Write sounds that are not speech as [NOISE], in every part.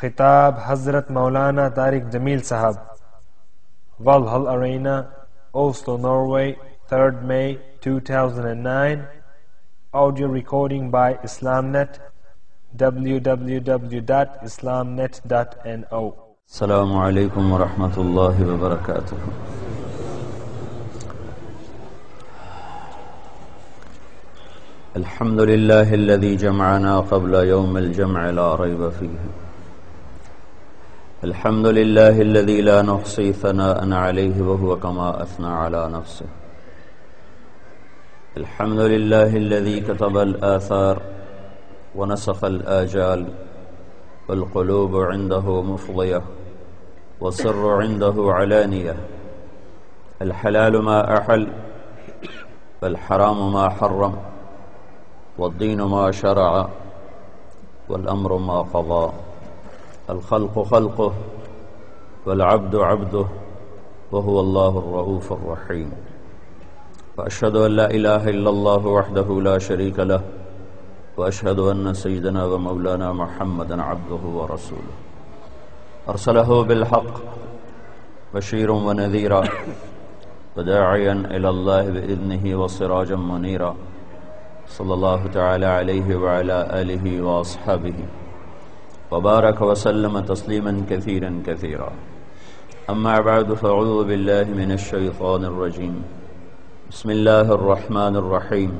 خطاب حضرت مولانا طارق جمیل صاحب۔ Valhall arena Oslo Norway 3rd May 2009 audio recording by IslamNet www.islamnet.no السلام علیکم ورحمۃ اللہ وبرکاتہ الحمد لله الذي جمعنا قبل يوم الجمع لا ريب فيه الحمد لله الذي لا نحصي ثناء عليه وهو كما أثنى على نفسه. الحمد لله الذي كتب الآثار ونسخ الآجال والقلوب عنده مفضية والسر عنده علانية. الحلال ما أحل والحرام ما حرم والدين ما شرع والأمر ما قضى. الخلق خلقه والعبد عبده وهو الله الرؤوف الرحيم. وأشهد أن لا إله إلا الله وحده لا شريك له، وأشهد أن سيدنا ومولانا محمدا عبده ورسوله. أرسله بالحق بشير ونذيرا، وداعيا إلى الله بإذنه وصراجا منيرا، صلى الله تعالى عليه وعلى آله وأصحابه. وبارك وسلم تسليما كثيرا كثيرا. أما بعد، فأعوذ بالله من الشيطان الرجيم. بسم الله الرحمن الرحيم.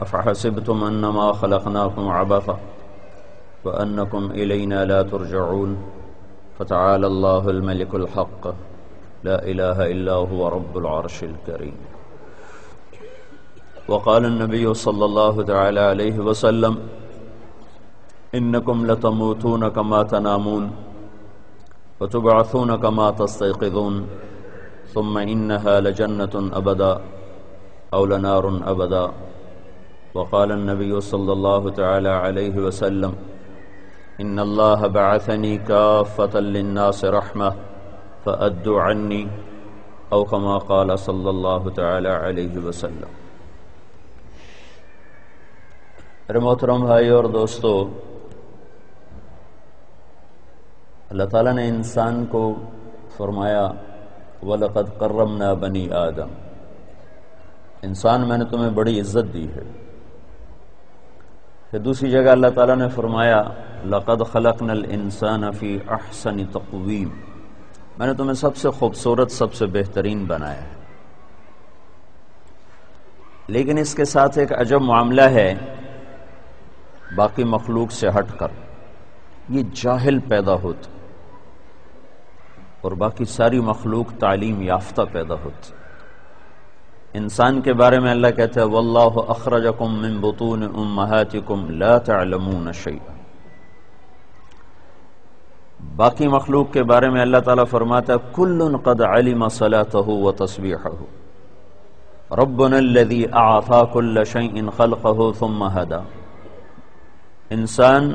أفحسبتم أنما خلقناكم عبثا وأنكم إلينا لا ترجعون. فتعالى الله الملك الحق. لا إله إلا هو رب العرش الكريم. وقال النبي صلى الله تعالى عليه وسلم إنكم لتموتون كما تنامون وتبعثون كما تستيقظون ثم إنها لجنة أبدا أو لنار أبدا وقال النبي صلى الله تعالى عليه وسلم إن الله بعثني كافة للناس رحمة فأدوا عني أو كما قال صلى الله تعالى عليه وسلم. میرے محترم بھائی اور دوستو اللہ تعالیٰ نے انسان کو فرمایا، وَلَقَدْ قَرَّمْنَا بَنِي آدم۔ انسان میں نے تمہیں بڑی عزت دی ہے۔ پھر دوسری جگہ اللہ تعالیٰ نے فرمایا، لقد خلقنا الانسان فی احسن تقویم میں نے تمہیں سب سے خوبصورت، سب سے بہترین بنایا ہے۔ لیکن اس کے ساتھ ایک عجب معاملہ ہے، باقی مخلوق سے ہٹ کر۔ یہ جاہل پیدا ہوتا اور باقی ساری مخلوق تعلیم یافتہ پیدا ہوتی۔ انسان کے بارے میں اللہ کہتا ہے، واللہ اخرجکم من بطون امہاتکم لا تعلمون شیئا۔ باقی مخلوق کے بارے میں اللہ تعالیٰ فرماتا ہے، کل قد علم صلاته وتصبیحه۔ ربنا الذي اعطا كل شيء خلقه ثم هدى انسان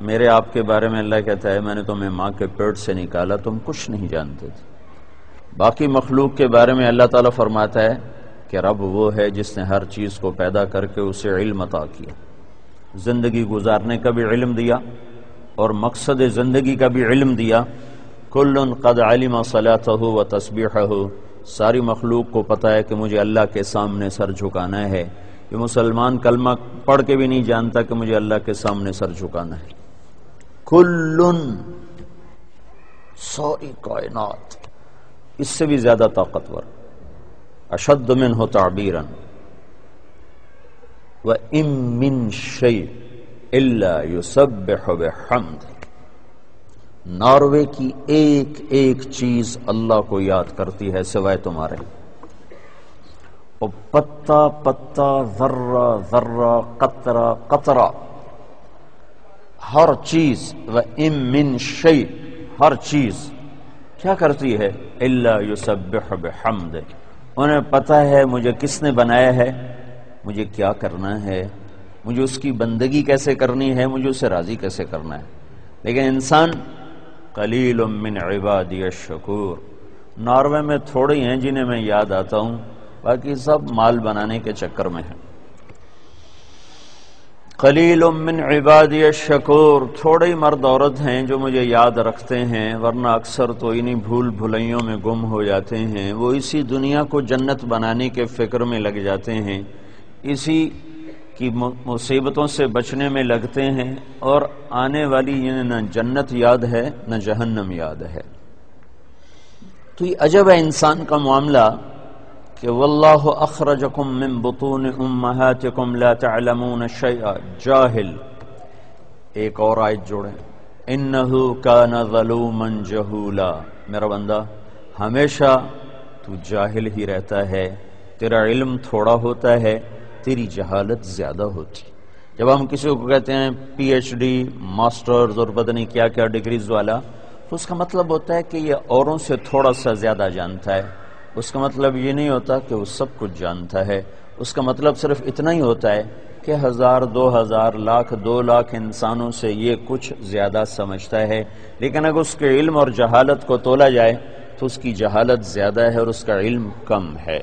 میرے آپ کے بارے میں اللہ کہتا ہے، میں نے تمہیں ماں کے پیٹ سے نکالا، تم کچھ نہیں جانتے تھے۔ باقی مخلوق کے بارے میں اللہ تعالیٰ فرماتا ہے کہ رب وہ ہے جس نے ہر چیز کو پیدا کر کے اسے علم عطا کیا۔ زندگی گزارنے کا بھی علم دیا اور مقصد زندگی کا بھی علم دیا۔ کل قد علم صلاح ہو و تصبیح ہو ساری مخلوق کو پتہ ہے کہ مجھے اللہ کے سامنے سر جھکانا ہے۔ یہ مسلمان کلمہ پڑھ کے بھی نہیں جانتا کہ مجھے اللہ کے سامنے سر جھکانا ہے۔ کلن سوری کائنات۔ اس سے بھی زیادہ طاقتور۔ اشد من ہو تعبیرن۔ و ام من شی اللہ یسبح بحمد۔ ناروے کی ایک ایک چیز اللہ کو یاد کرتی ہے سوائے تمہارے۔ اور پتا پتا ذرہ ذرہ قطرہ قطرہ۔ ہر چیز و ام من شی ہر چیز۔ کیا کرتی ہے؟ اللہ یسبح بحمد انہیں پتا ہے مجھے کس نے بنایا ہے، مجھے کیا کرنا ہے، مجھے اس کی بندگی کیسے کرنی ہے، مجھے اسے راضی کیسے کرنا ہے۔ لیکن انسان قلیل من عبادی الشکور۔ ناروے میں تھوڑے ہیں جنہیں میں یاد آتا ہوں، باقی سب مال بنانے کے چکر میں ہیں۔ قلیل من عبادی الشکور، تھوڑے مرد عورت ہیں جو مجھے یاد رکھتے ہیں، ورنہ اکثر تو انہی بھول بھلائیوں میں گم ہو جاتے ہیں۔ وہ اسی دنیا کو جنت بنانے کے فکر میں لگ جاتے ہیں۔ اسی کی مصیبتوں سے بچنے میں لگتے ہیں اور آنے والی نہ جنت یاد ہے، نہ جہنم یاد ہے۔ تو یہ عجب ہے انسان کا معاملہ۔ کہ واللہ اخرجکم من بطون امہاتکم لا تعلمون شیئا، جاہل۔ ایک اور آیت جوڑے انہو کان ظلوما جہولا۔ میرا بندہ، ہمیشہ تو جاہل ہی رہتا ہے، تیرا علم تھوڑا ہوتا ہے، تیری جہالت زیادہ ہوتی۔ جب ہم کسی کو کہتے ہیں پی ایچ ڈی، ماسٹرز اور پتہ نہیں کیا کیا ڈگریز والا، تو اس کا مطلب ہوتا ہے کہ یہ اوروں سے تھوڑا سا زیادہ جانتا ہے۔ اس کا مطلب یہ نہیں ہوتا کہ وہ سب کچھ جانتا ہے۔ اس کا مطلب صرف اتنا ہی ہوتا ہے کہ ہزار، دو ہزار، لاکھ، دو لاکھ انسانوں سے یہ کچھ زیادہ سمجھتا ہے۔ لیکن اگر اس کے علم اور جہالت کو تولا جائے تو اس کی جہالت زیادہ ہے اور اس کا علم کم ہے۔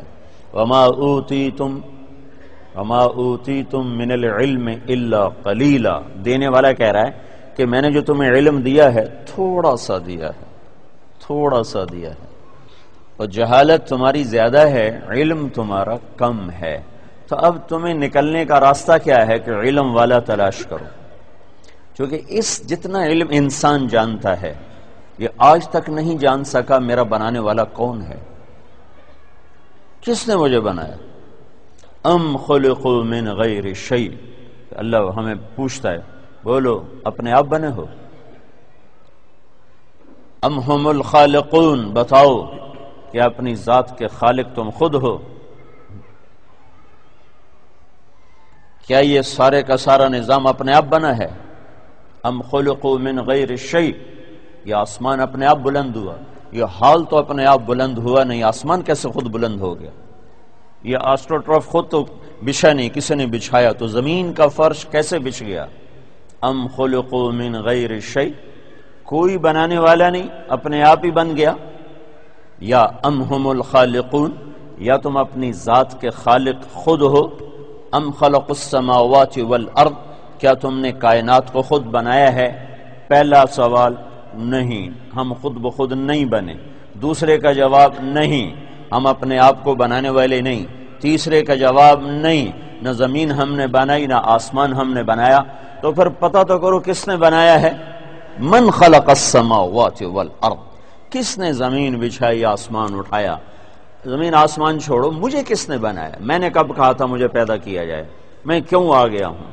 وما اوتی تم وما اوتی تم من العلم الا قلیلا دینے والا کہہ رہا ہے کہ میں نے جو تمہیں علم دیا ہے، تھوڑا سا دیا ہے، تھوڑا سا دیا ہے۔ اور جہالت تمہاری زیادہ ہے، علم تمہارا کم ہے۔ تو اب تمہیں نکلنے کا راستہ کیا ہے کہ علم والا تلاش کرو۔ کیونکہ اس جتنا علم انسان جانتا ہے، یہ آج تک نہیں جان سکا میرا بنانے والا کون ہے۔ کس نے مجھے بنایا؟ ام خلقو من غیر شعی اللہ ہمیں پوچھتا ہے، بولو، اپنے آپ بنے ہو۔ ام ہم الخالقون، بتاؤ۔ کہ اپنی ذات کے خالق تم خود ہو۔ کیا یہ سارے کا سارا نظام اپنے آپ بنا ہے؟ ام خلقو من غیر شیء، یہ آسمان اپنے آپ بلند ہوا۔ یہ حال تو اپنے آپ بلند ہوا نہیں، آسمان کیسے خود بلند ہو گیا؟ یہ آسٹروٹراف خود تو بچھا نہیں کسی نے بچھایا؟ تو زمین کا فرش کیسے بچھ گیا؟ ام خلقو من غیر شیء، کوئی بنانے والا نہیں، اپنے آپ ہی بن گیا۔ یا ام ہم الخالقون، یا تم اپنی ذات کے خالق خود ہو، ام خلق السماوات والارض، کیا تم نے کائنات کو خود بنایا ہے؟ پہلا سوال، نہیں، ہم خود بخود نہیں بنے۔ دوسرے کا جواب، نہیں، ہم اپنے آپ کو بنانے والے نہیں۔ تیسرے کا جواب، نہیں، نہ زمین ہم نے بنائی، نہ آسمان ہم نے بنایا۔ تو پھر پتہ تو کرو کس نے بنایا ہے؟ من خلق السماوات والارض۔ کس نے زمین بچھائی، آسمان اٹھایا؟ زمین آسمان چھوڑو، مجھے کس نے بنایا؟ میں نے کب کہا تھا مجھے پیدا کیا جائے؟ میں کیوں آ گیا ہوں؟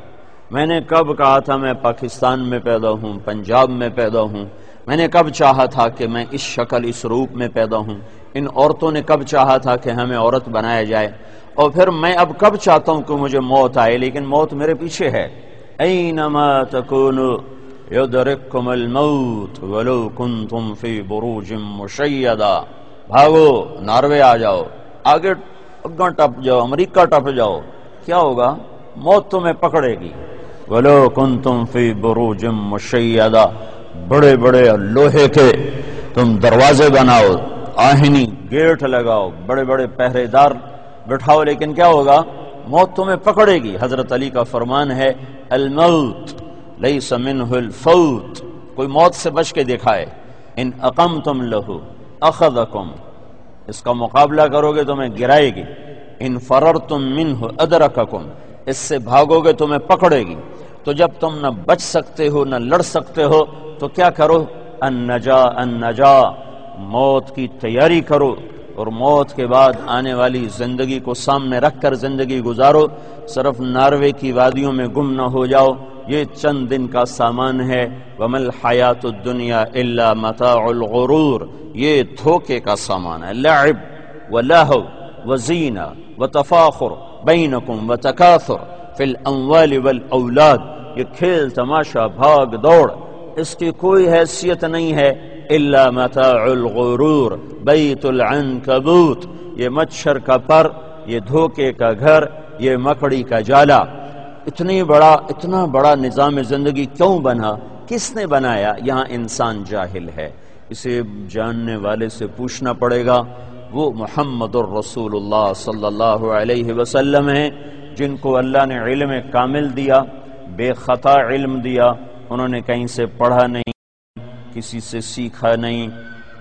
میں نے کب کہا تھا میں پاکستان میں پیدا ہوں، پنجاب میں پیدا ہوں؟ میں نے کب چاہا تھا کہ میں اس شکل، اس روپ میں پیدا ہوں؟ ان عورتوں نے کب چاہا تھا کہ ہمیں عورت بنایا جائے؟ اور پھر میں اب کب چاہتا ہوں کہ مجھے موت آئے؟ لیکن موت میرے پیچھے ہے۔ اینما تکونو یدرککم الموت ولو کنتم فی بروج مشیدہ بھاگو، ناروے آ جاؤ، آگے اگاں ٹپ جاؤ، امریکہ ٹپ جاؤ، کیا ہوگا؟ موت تمہیں پکڑے گی۔ ولو کنتم فی بروج مشیدہ بڑے بڑے لوہے کے تم دروازے بناؤ، آہنی گیٹ لگاؤ، بڑے بڑے پہرے دار بٹھاؤ، لیکن کیا ہوگا؟ موت تمہیں پکڑے گی۔ حضرت علی کا فرمان ہے، الموت لیس منہ الفوت۔ کوئی موت سے بچ کے دکھائے ان اقم تم لہو اخذکم اس کا مقابلہ کرو گے تمہیں گرائے گی۔ ان فرر تم منہ ادرککم اس سے بھاگو گے تمہیں پکڑے گی۔ تو جب تم نہ بچ سکتے ہو، نہ لڑ سکتے ہو، تو کیا کرو؟ ان نجا ان نجا موت کی تیاری کرو۔ اور موت کے بعد آنے والی زندگی کو سامنے رکھ کر زندگی گزارو، صرف ناروے کی وادیوں میں گم نہ ہو جاؤ۔ یہ چند دن کا سامان ہے۔ ومل حیات الدنیا الا متاع الغرور۔ یہ دھوکے کا سامان ہے۔ لعب و لہو و زینہ و تفاخر بینکم و تکاثر فی الاموال والاولاد یہ کھیل تماشا، بھاگ، دوڑ۔ اس کی کوئی حیثیت نہیں ہے۔ الا متاع الغرور بیت العنکبوت یہ مچھر کا پر، یہ دھوکے کا گھر، یہ مکڑی کا جالا. اتنی بڑا، اتنا بڑا نظام زندگی کیوں بنا؟ کس نے بنایا؟ یہاں انسان جاہل ہے. اسے جاننے والے سے پوچھنا پڑے گا. وہ محمد الرسول اللہ صلی اللہ علیہ وسلم ہیں، جن کو اللہ نے علم کامل دیا، بے خطا علم دیا، انہوں نے کہیں سے پڑھا نہیں۔ کسی سے سیکھا نہیں۔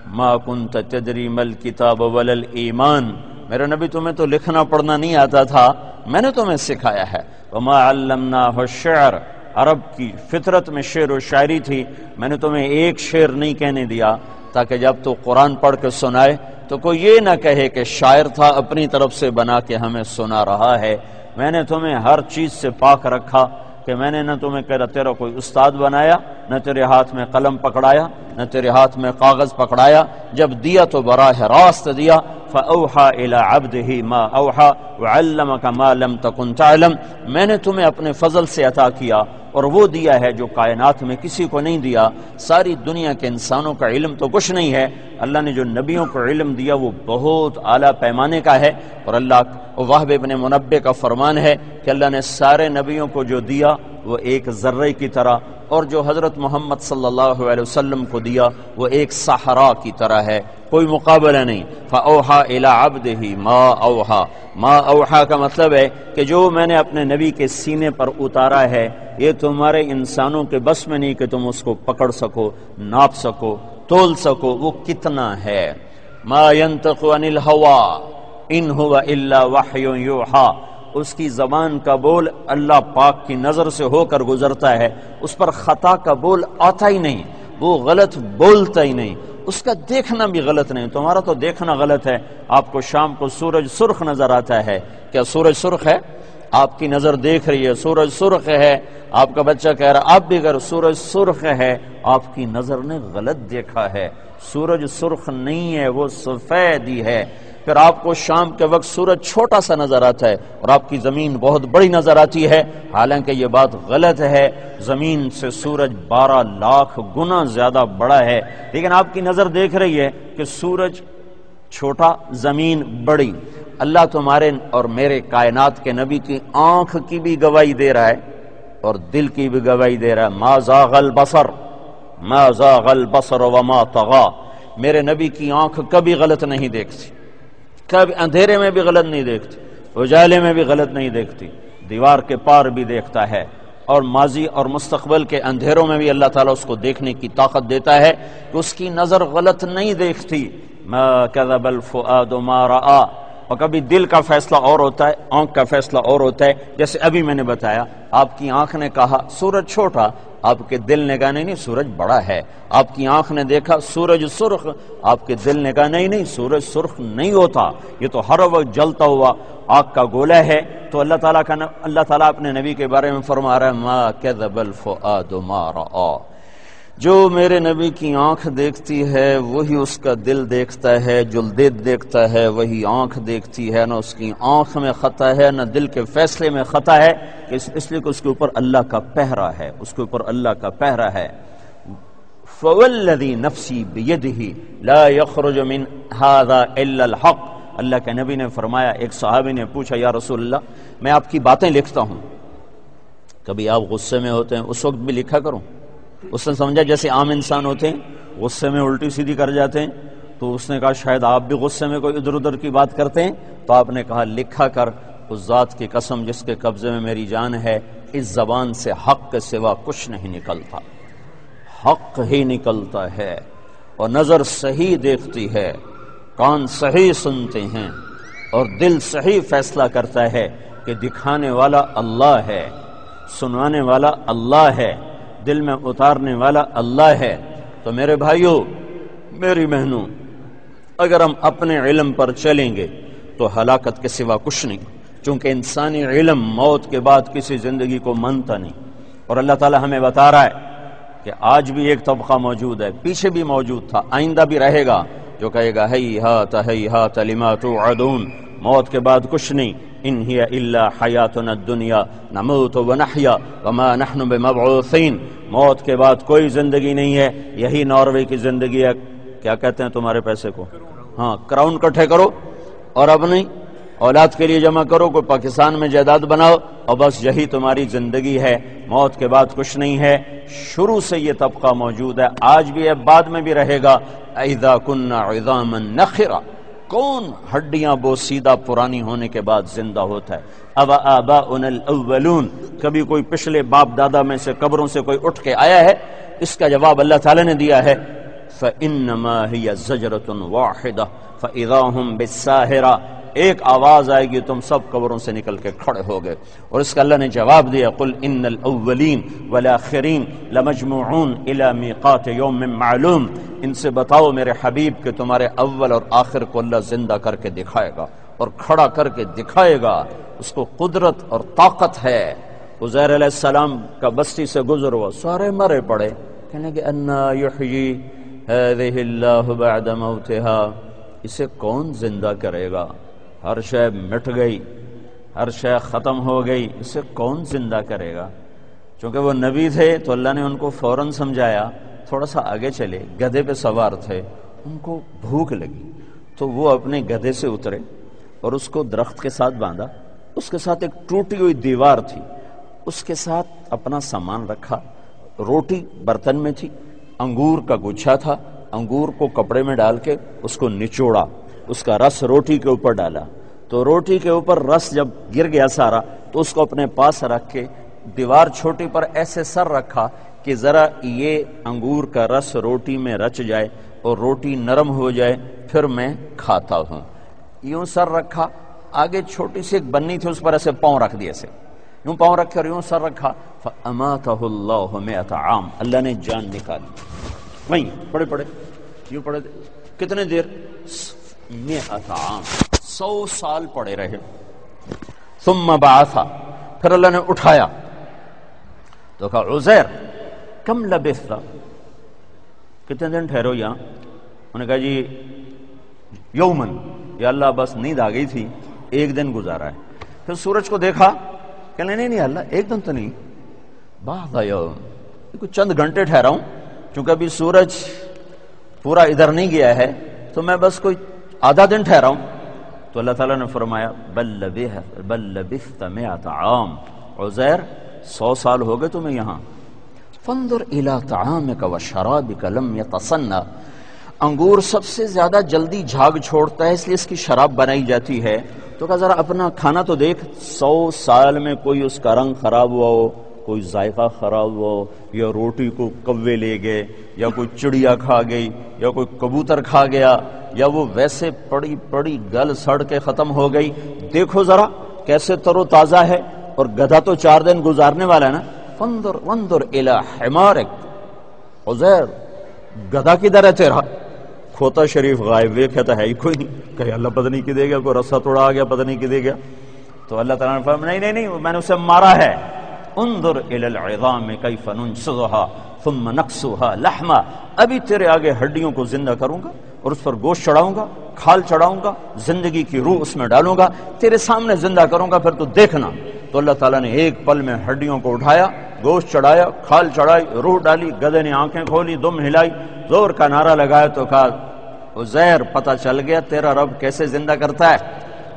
ما کنت تدری مل کتاب ولل ایمان۔ میرے نبی، تمہیں تو لکھنا پڑھنا نہیں آتا تھا۔ میں نے تمہیں سکھایا ہے۔ وما علمناہ الشعر۔ عرب کی فطرت میں شعر و شاعری تھی۔ میں نے تمہیں ایک شعر نہیں کہنے دیا۔ تاکہ جب تو قرآن پڑھ کے سنائے، تو کوئی یہ نہ کہے کہ شاعر تھا اپنی طرف سے بنا کے ہمیں سنا رہا ہے۔ میں نے تمہیں ہر چیز سے پاک رکھا۔ کہ میں نے نہ تمہیں کہہ تیرا کوئی استاد بنایا، نہ تیرے ہاتھ میں قلم پکڑایا، نہ تیرے ہاتھ میں کاغذ پکڑایا، جب دیا تو براہ راست دیا فاوحا الى عبده ما اوحا وعلمك ما لم تكن تعلم۔ میں نے تمہیں اپنے فضل سے عطا کیا۔ اور وہ دیا ہے جو کائنات میں کسی کو نہیں دیا۔ ساری دنیا کے انسانوں کا علم تو کچھ نہیں ہے۔ اللہ نے جو نبیوں کو علم دیا وہ بہت اعلیٰ پیمانے کا ہے۔ اور اللہ واہب ابن منبع کا فرمان ہے کہ اللہ نے سارے نبیوں کو جو دیا وہ ایک ذرے کی طرح اور جو حضرت محمد صلی اللہ علیہ وسلم کو دیا، وہ ایک سہارا کی طرح ہے، کوئی مقابلہ نہیں۔ فاوحا الى عبده ما اوحا ما اوحا کا مطلب ہے کہ جو میں نے اپنے نبی کے سینے پر اتارا ہے، یہ تمہارے انسانوں کے بس میں نہیں کہ تم اس کو پکڑ سکو، ناپ سکو، تول سکو، وہ کتنا ہے۔ ما ينطق عن الهوى۔ ان هو الا وحی یوحا اس کی زبان کا بول اللہ پاک کی نظر سے ہو کر گزرتا ہے، اس پر خطا کا بول آتا ہی نہیں، وہ غلط بولتا ہی نہیں۔ اس کا دیکھنا بھی غلط نہیں، تمہارا تو دیکھنا غلط ہے۔ آپ کو شام کو سورج سرخ نظر آتا ہے۔ کیا سورج سرخ ہے؟ آپ کی نظر دیکھ رہی ہے، سورج سرخ ہے۔ آپ کا بچہ کہہ رہا آپ بھی اگر سورج سرخ ہے۔ آپ کی نظر نے غلط دیکھا ہے۔ سورج سرخ نہیں ہے، وہ سفید ہی ہے۔ پھر آپ کو شام کے وقت سورج چھوٹا سا نظر آتا ہے اور آپ کی زمین بہت بڑی نظر آتی ہے۔ حالانکہ یہ بات غلط ہے۔ زمین سے سورج بارہ لاکھ گنا زیادہ بڑا ہے۔ لیکن آپ کی نظر دیکھ رہی ہے کہ سورج چھوٹا، زمین بڑی۔ اللہ تمہارے اور میرے کائنات کے نبی کی آنکھ کی بھی گواہی دے رہا ہے اور دل کی بھی گواہی دے رہا ہے۔ ما زاغ البصر، ما زاغ البصر وما طغا میرے نبی کی آنکھ کبھی غلط نہیں دیکھتی۔ کبھی اندھیرے میں بھی غلط نہیں دیکھتی، اجالے میں بھی غلط نہیں دیکھتی۔ دیوار کے پار بھی دیکھتا ہے اور ماضی اور مستقبل کے اندھیروں میں بھی اللہ تعالیٰ اس کو دیکھنے کی طاقت دیتا ہے کہ اس کی نظر غلط نہیں دیکھتی۔ ما کذب الفؤاد ما رآ۔ اور کبھی دل کا فیصلہ اور ہوتا ہے، آنکھ کا فیصلہ اور ہوتا ہے۔ جیسے ابھی میں نے بتایا، آپ کی آنکھ نے کہا، سورج چھوٹا، آپ کے دل نے کہا، نہیں نہیں، سورج بڑا ہے۔ آپ کی آنکھ نے دیکھا، سورج سرخ، آپ کے دل نے کہا، نہیں نہیں، سورج سرخ نہیں ہوتا۔ یہ تو ہر وقت جلتا ہوا آگ کا گولا ہے۔ تو اللہ تعالیٰ کا اللہ تعالیٰ اپنے نبی کے بارے میں فرما رہا ہے، ما کذب الفؤاد ما رآ۔ جو میرے نبی کی آنکھ دیکھتی ہے، وہی اس کا دل دیکھتا ہے، جو دل دیکھتا ہے، وہی آنکھ دیکھتی ہے۔ نہ اس کی آنکھ میں خطا ہے، نہ دل کے فیصلے میں خطا ہے۔ اس لیے کہ اس کے اوپر اللہ کا پہرا ہے۔ اس کے اوپر اللہ کا پہرا ہے۔ فَوَالَّذِي نَفْسِي بِيَدِهِ لَا يَخْرُجُ مِنْ هَذَا إِلَّا الْحَقِّ۔ اللہ کے نبی نے فرمایا، ایک صحابی نے پوچھا، یا رسول اللہ، میں آپ کی باتیں لکھتا ہوں۔ کبھی آپ غصے میں ہوتے ہیں، اس وقت بھی لکھا کروں۔ اس نے سمجھا جیسے عام انسان ہوتے ہیں، غصے میں الٹی سیدھی کر جاتے ہیں، تو اس نے کہا شاید آپ بھی غصے میں کوئی ادھر ادھر کی بات کرتے ہیں، تو آپ نے کہا لکھا کر، اس ذات کی قسم جس کے قبضے میں میری جان ہے، اس زبان سے حق کے سوا کچھ نہیں نکلتا۔ حق ہی نکلتا ہے اور نظر صحیح دیکھتی ہے، کان صحیح سنتے ہیں اور دل صحیح فیصلہ کرتا ہے کہ دکھانے والا اللہ ہے سنوانے والا اللہ ہے۔ دل میں اتارنے والا اللہ ہے، تو میرے بھائیوں میری بہنوں، اگر ہم اپنے علم پر چلیں گے تو ہلاکت کے سوا کچھ نہیں، چونکہ انسانی علم موت کے بعد کسی زندگی کو منتا نہیں۔ اور اللہ تعالی ہمیں بتا رہا ہے کہ آج بھی ایک طبقہ موجود ہے، پیچھے بھی موجود تھا، آئندہ بھی رہے گا، جو کہے گا، ہی ہاتھ ہی ہاتھ توعدون، موت کے بعد کچھ نہیں۔ ان ہی الا حیاتنا الدنیا نموت و نحیا وما نحن بمبعوثین موت کے بعد کوئی زندگی نہیں ہے، یہی ناروے کی زندگی ہے۔ کیا کہتے ہیں تمہارے پیسے کو؟ ہاں کراؤن کٹھے کرو اور اب نہیں، اولاد کے لیے جمع کرو، کوئی پاکستان میں جائیداد بناؤ اور بس یہی تمہاری زندگی ہے۔ موت کے بعد کچھ نہیں ہے۔ شروع سے یہ طبقہ موجود ہے۔ آج بھی ہے، بعد میں بھی رہے گا۔ ایدا کن عظام نخرا۔ کون ہڈیاں بو سیدھا پرانی ہونے کے بعد زندہ ہوتا ہے؟ اب آبا الاولون، کبھی کوئی پچھلے باپ دادا میں سے قبروں سے کوئی اٹھ کے آیا ہے؟ اس کا جواب اللہ تعالی نے دیا ہے، فَإِنَّمَا هِيَ زَجْرَةٌ وَاحِدَةٌ، فَإِذَا هُمْ بِالسَّاهِرَةٌ ایک آواز آئے گی، تم سب قبروں سے نکل کے کھڑے ہو گئے۔ اور اس کا اللہ نے جواب دیا، قل ان الاولین والآخرین لمجموعون الى میقات یوم معلوم۔ ان سے بتاؤ میرے حبیب کہ تمہارے اول اور آخر کو اللہ زندہ کر کے دکھائے گا اور کھڑا کر کے دکھائے گا۔ اس کو قدرت اور طاقت ہے۔ عزیر علیہ السلام کا بستی سے گزر ہوا، سارے مرے پڑے۔ کہنے کہ انا یحیی هذه اللہ بعد موتها۔ اسے کون زندہ کرے گا؟ ہر شے مٹ گئی، ہر شے ختم ہو گئی، اسے کون زندہ کرے گا؟ چونکہ وہ نبی تھے تو اللہ نے ان کو فوراً سمجھایا، تھوڑا سا آگے چلے گدے پہ سوار تھے، ان کو بھوک لگی۔ تو وہ اپنے گدے سے اترے اور اس کو درخت کے ساتھ باندھا۔ اس کے ساتھ ایک ٹوٹی ہوئی دیوار تھی۔ اس کے ساتھ اپنا سامان رکھا۔ روٹی برتن میں تھی، انگور کا گچھا تھا، انگور کو کپڑے میں ڈال کے اس کو نچوڑا۔ اس کا رس روٹی کے اوپر ڈالا۔ تو روٹی کے اوپر رس جب گر گیا سارا، تو اس کو اپنے پاس رکھ کے دیوار چھوٹی پر ایسے سر رکھا کہ ذرا یہ انگور کا رس روٹی میں رچ جائے اور روٹی نرم ہو جائے، پھر میں کھاتا ہوں۔ یوں سر رکھا، آگے چھوٹی سی ایک بنی تھی، اس پر ایسے پاؤں رکھ دیا یوں پاؤں رکھے اور یوں سر رکھا۔ عام۔ اللہ نے جان نکالی۔ وہیں پڑے پڑے یوں پڑے کتنے دیر؟ سو سال پڑے رہے۔ ثم بعثا، پھر اللہ نے اٹھایا۔ تو کہا، عزیر، کم لبثتا کتنے دن ٹھہرو یہاں؟ انہوں نے کہا جی یومن یا اللہ، بس نیند آ گئی تھی۔ ایک دن گزارا ہے۔ پھر سورج کو دیکھا کہ نہیں نہیں، اللہ، ایک دن تو نہیں۔ بعد یوم چند گھنٹے ٹھہرا ہوں چونکہ ابھی سورج پورا ادھر نہیں گیا ہے، تو میں بس کوئی آدھا دن ٹھہرا ہوں تو اللہ تعالیٰ نے فرمایا، بل بل لبثت مئات عام۔ عزیر، سو سال ہو گئے تمہیں یہاں۔ فانظر الى طعامك وشرابك لم يتصنع انگور سب سے زیادہ جلدی جھاگ چھوڑتا ہے، اس لیے اس کی شراب بنائی جاتی ہے۔ تو کہا، ذرا اپنا کھانا تو دیکھ، سو سال میں کوئی اس کا رنگ خراب ہوا ہو۔ کوئی ذائقہ خراب ہو یا روٹی کو کوے لے گئے یا کوئی چڑیا کھا گئی یا کوئی کبوتر کھا گیا یا وہ ویسے پڑی پڑی گل سڑ کے ختم ہو گئی، دیکھو ذرا کیسے تر و تازہ ہے۔ اور گدھا تو چار دن گزارنے والا ہے نا۔ فندر، وندر حمارک۔ عزیر، گدھا کدھر ہے تیرا؟ کھوتا شریف غائب ویکھے تو ہے ہی کوئی نہیں۔ کہ اللہ پتہ نہیں کی دے گیا، کوئی رسا توڑا آ گیا، پتہ نہیں کی دے گیا۔ تو اللہ تعالیٰ نے فرمایا، نہیں نہیں نہیں، میں نے اسے مارا ہے۔ انظر الى العظام کیف ننشزها ثم نقصها لحما، ابھی تیرے آگے ہڈیوں کو زندہ کروں گا اور اس پر گوشت چڑھاؤں گا، کھال چڑھاؤں گا، زندگی کی روح اس میں ڈالوں گا، تیرے سامنے زندہ کروں گا، پھر تو دیکھنا۔ تو اللہ تعالیٰ نے ایک پل میں ہڈیوں کو اٹھایا، گوشت چڑھایا، کھال چڑھائی، روح ڈالی، گدے نے آنکھیں کھولی، دم ہلائی، زور کا نعرہ لگایا تو کہا زہر پتہ چل گیا تیرا رب کیسے زندہ کرتا ہے؟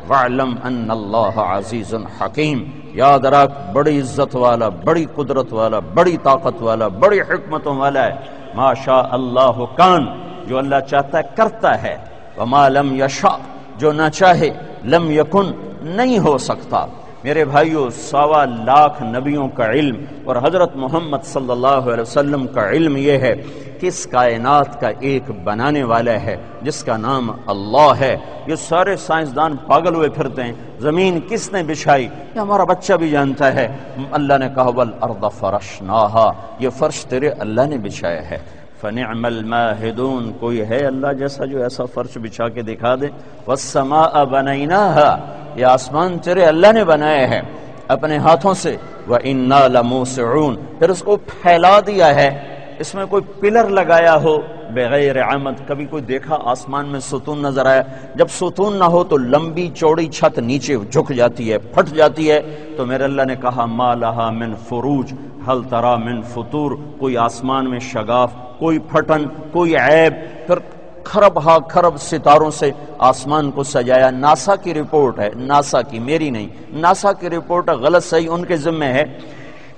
وعلم ان اللہ عزیز حکیم. یاد رکھ، بڑی عزت والا، بڑی قدرت والا، بڑی طاقت والا، بڑی حکمتوں والا ہے. ما شاء اللہ کان، جو اللہ چاہتا ہے، کرتا ہے. وما لم یشا جو نہ چاہے، لم یکن، نہیں ہو سکتا. میرے بھائیوں سوا لاکھ نبیوں کا علم اور حضرت محمد صلی اللہ علیہ وسلم کا علم یہ ہے کہ اس کائنات کا ایک بنانے والا ہے، جس کا نام اللہ ہے۔ یہ سارے سائنسدان پاگل ہوئے پھرتے ہیں۔ زمین کس نے بچھائی؟ یہ ہمارا بچہ بھی جانتا ہے۔ اللہ نے کہا والارض فرشناہا یہ فرش تیرے اللہ نے بچھایا ہے۔ فنعم الماہدون کوئی ہے اللہ جیسا جو ایسا فرش بچھا کے دکھا دے۔ والسماء بنیناها یہ آسمان تیرے اللہ نے بنایا ہے اپنے ہاتھوں سے۔ وَإِنَّا لَمُوسِعُونَ، پھر اس کو پھیلا دیا ہے۔ اس میں کوئی پلر لگایا ہو، بغیر عمد، کبھی کوئی دیکھا آسمان میں ستون نظر آیا؟ جب ستون نہ ہو تو لمبی چوڑی چھت نیچے جھک جاتی ہے، پھٹ جاتی ہے۔ تو میرے اللہ نے کہا، ما لہا من فروج حل ترا من فطور؟ کوئی آسمان میں شگاف، کوئی پھٹن، کوئی عیب۔ پھر کھرب ہا کھرب ستاروں سے آسمان کو سجایا۔ ناسا کی رپورٹ ہے، ناسا کی، میری نہیں۔ ناسا کی رپورٹ غلط صحیح ان کے ذمہ ہے۔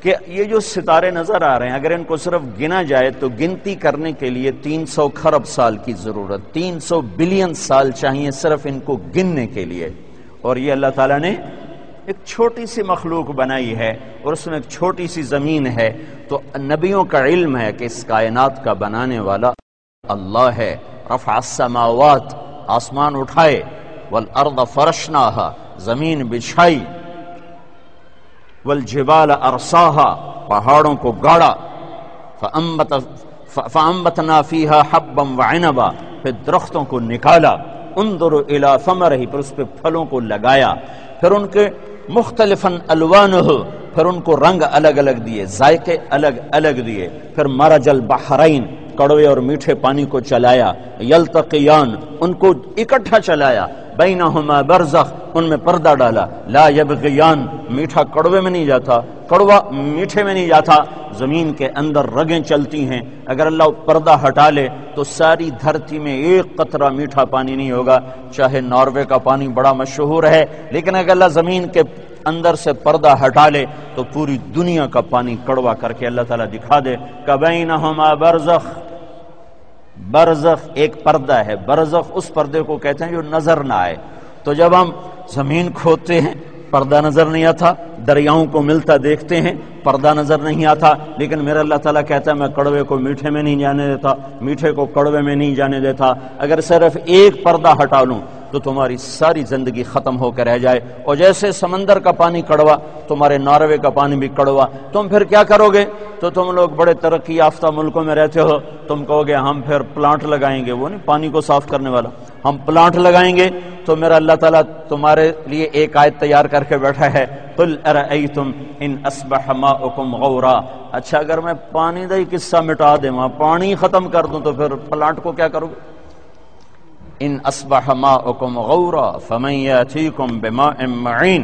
کہ یہ جو ستارے نظر آ رہے ہیں، اگر ان کو صرف گنا جائے تو گنتی کرنے کے لیے تین سو خرب سال کی ضرورت، تین سو بلین سال چاہیے صرف ان کو گننے کے لیے۔ اور یہ اللہ تعالیٰ نے ایک چھوٹی سی مخلوق بنائی ہے اور اس میں ایک چھوٹی سی زمین ہے۔ تو نبیوں کا علم ہے کہ اس کائنات کا بنانے والا اللہ ہے۔ رفع السماوات، آسمان اٹھائے، والارض فرشناها، زمین بچھائی۔ والجبال ارساها پہاڑوں کو گاڑا فامبت فامبتنا فيها حبا وعنبا، پھر درختوں کو نکالا، انظر الى ثمره، پھر اس پہ پھلوں کو لگایا، پھر ان کے مختلف الوانہ پھر ان کو رنگ الگ الگ دیے، ذائقے الگ الگ دیے۔ پھر مرج البحرین، کڑوے اور میٹھے پانی کو چلایا۔ یلتقیان، ان کو اکٹھا چلایا۔ بینہما برزخ، ان میں پردہ ڈالا۔ لا یبغیان، میٹھا کڑوے میں نہیں جاتا، کڑوا میٹھے میں نہیں جاتا۔ زمین کے اندر رگیں چلتی ہیں۔ اگر اللہ پردہ ہٹا لے تو ساری دھرتی میں ایک قطرہ میٹھا پانی نہیں ہوگا۔ چاہے ناروے کا پانی بڑا مشہور ہے، لیکن اگر اللہ زمین کے اندر سے پردہ ہٹا لے، تو پوری دنیا کا پانی کڑوا کر کے اللہ تعالیٰ دکھا دے۔ کبینہما برزخ۔ برزخ ایک پردہ ہے۔ برزخ اس پردے کو کہتے ہیں جو نظر نہ آئے۔ تو جب ہم زمین کھودتے ہیں، پردہ نظر نہیں آتا۔ دریاؤں کو ملتا دیکھتے ہیں، پردہ نظر نہیں آتا۔ لیکن میرا اللہ تعالیٰ کہتا ہے، میں کڑوے کو میٹھے میں نہیں جانے دیتا۔ میٹھے کو کڑوے میں نہیں جانے دیتا۔ اگر صرف ایک پردہ ہٹا لوں تو تمہاری ساری زندگی ختم ہو کر رہ جائے۔ اور جیسے سمندر کا پانی کڑوا، تمہارے ناروے کا پانی بھی کڑوا۔ تم پھر کیا کرو گے؟ تو تم لوگ بڑے ترقی یافتہ ملکوں میں رہتے ہو۔ تم کہو گے، ہم پھر پلانٹ لگائیں گے۔ وہ نہیں، پانی کو صاف کرنے والا۔ ہم پلانٹ لگائیں گے۔ تو میرا اللہ تعالیٰ تمہارے لیے ایک آیت تیار کر کے بیٹھا ہے۔ قل ارأیتم ان اصبح ماؤکم غورا۔ اچھا اگر میں پانی دا ہی قصہ مٹا دے وہاں پانی ختم کر دوں تو پھر پلانٹ کو کیا کرو گے؟ ان اصبح ماؤکم غورا فمن یاتیکم بماء معین۔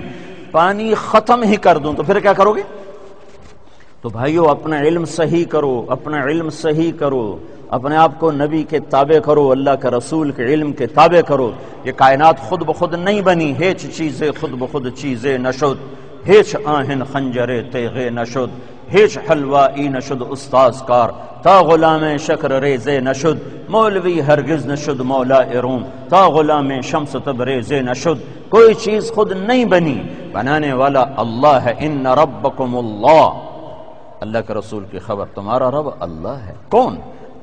پانی ختم ہی کر دوں تو پھر کیا کرو گے؟ تو بھائیو، اپنا علم صحیح کرو، اپنا علم صحیح کرو، اپنے آپ کو نبی کے تابع کرو، اللہ کے رسول کے علم کے تابع کرو۔ یہ کائنات خود بخود نہیں بنی، ہیچ چیزیں خود بخود چیزیں نشد ہیچ آہن خنجر تیغے نشد ہیچ حلوہ ای نشد استاز کار، تا غلام شکر ریز نشد، مولوی ہرگز نشد مولا اروم، تا غلام شمس تبریز نشد، کوئی چیز خود نہیں بنی، بنانے والا اللہ ہے، ان ربکم اللہ۔ اللہ کے رسول کی خبر تمہارا رب اللہ ہے۔ کون؟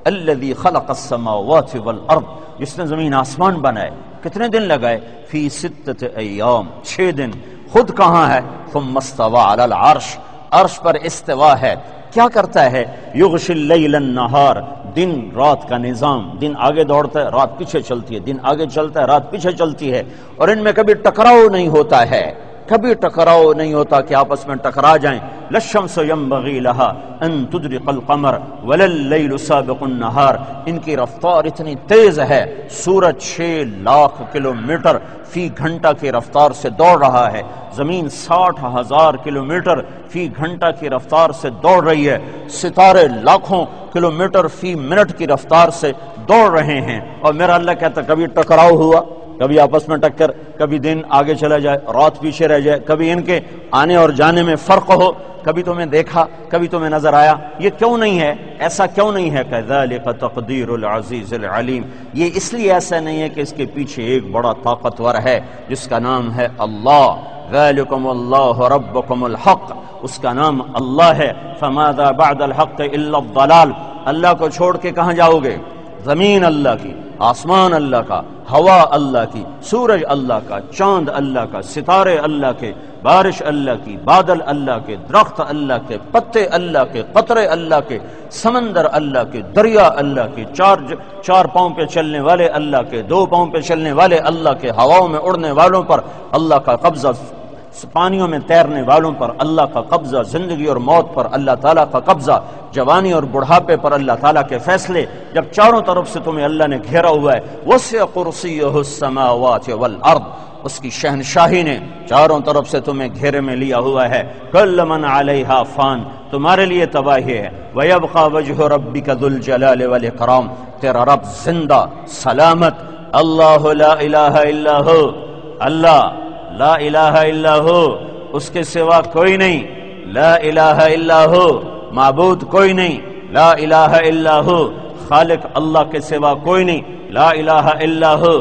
الذي خلق السماوات والارض۔ جس نے زمین آسمان بنائے، کتنے دن لگائے؟ فی ستت ایام، چھ دن۔ خود کہاں ہے؟ ثم استوى على العرش۔ عرش پر استوا ہے۔ کیا کرتا ہے؟ یغش اللیل النہار۔ دن رات کا نظام۔ دن آگے دوڑتا ہے، رات پیچھے چلتی ہے۔ دن آگے چلتا ہے، رات پیچھے چلتی ہے۔ اور ان میں کبھی ٹکراؤ نہیں ہوتا ہے۔ کبھی ٹکراؤ نہیں ہوتا کہ آپس میں ٹکرا جائیں۔ لشم ينبغي لها ان تدرق القمر ولا الليل سابق النهار ان کی رفتار اتنی تیز ہے۔ سورج چھ لاکھ کلومیٹر فی گھنٹہ کی رفتار سے دوڑ رہا ہے۔ زمین ساٹھ ہزار کلومیٹر فی گھنٹہ کی رفتار سے دوڑ رہی ہے۔ ستارے لاکھوں کلومیٹر فی منٹ کی رفتار سے دوڑ رہے ہیں۔ اور میرا اللہ کہتا کبھی ٹکراؤ ہوا؟ کبھی آپس میں ٹکر، کبھی دن آگے چلا جائے، رات پیچھے رہ جائے، کبھی ان کے آنے اور جانے میں فرق ہو، کبھی تمہیں دیکھا، کبھی تمہیں نظر آیا، یہ کیوں نہیں ہے؟ ایسا کیوں نہیں ہے؟ کہ تقدیر العزیز العلیم۔ یہ اس لیے ایسا نہیں ہے کہ اس کے پیچھے ایک بڑا طاقتور ہے، جس کا نام ہے اللہ۔ ذالکم اللہ ربکم الحق۔ اس کا نام اللہ ہے۔ فماذا بعد الحق الا الضلال۔ اللہ کو چھوڑ کے کہاں جاؤ گے؟ زمین اللہ کی۔ آسمان اللہ کا، ہوا اللہ کی، سورج اللہ کا، چاند اللہ کا، ستارے اللہ کے، بارش اللہ کی، بادل اللہ کے، درخت اللہ کے، پتے اللہ کے، قطرے اللہ کے، سمندر اللہ کے، دریا اللہ کے، چار چار پاؤں پہ چلنے والے اللہ کے، دو پاؤں پہ چلنے والے اللہ کے، ہواؤں میں اڑنے والوں پر اللہ کا قبضہ پانیوں میں تیرنے والوں پر اللہ کا قبضہ، زندگی اور موت پر اللہ تعالیٰ کا قبضہ، جوانی اور بڑھاپے پر اللہ تعالیٰ کے فیصلے۔ جب چاروں طرف سے تمہیں اللہ نے گھیرا ہوا ہے قرسی اس کی شہنشاہی نے چاروں طرف سے تمہیں گھیرے میں لیا ہوا ہے۔ کل من علیہ فان، تمہارے لیے تباہی ہے۔ وَيَبْقَى وَجْهُ رَبِّكَ ذُو الْجَلَالِ وَالْإِكْرَامِ تیرا رب زندہ، سلامت، اللہ لا الہ الا ہو۔ اللہ لا الہ الا ہو اس کے سوا کوئی نہیں. لا الہ الا ہو معبود کوئی نہیں. لا الہ الا ہو خالق اللہ کے سوا کوئی نہیں. لا الہ الا ہو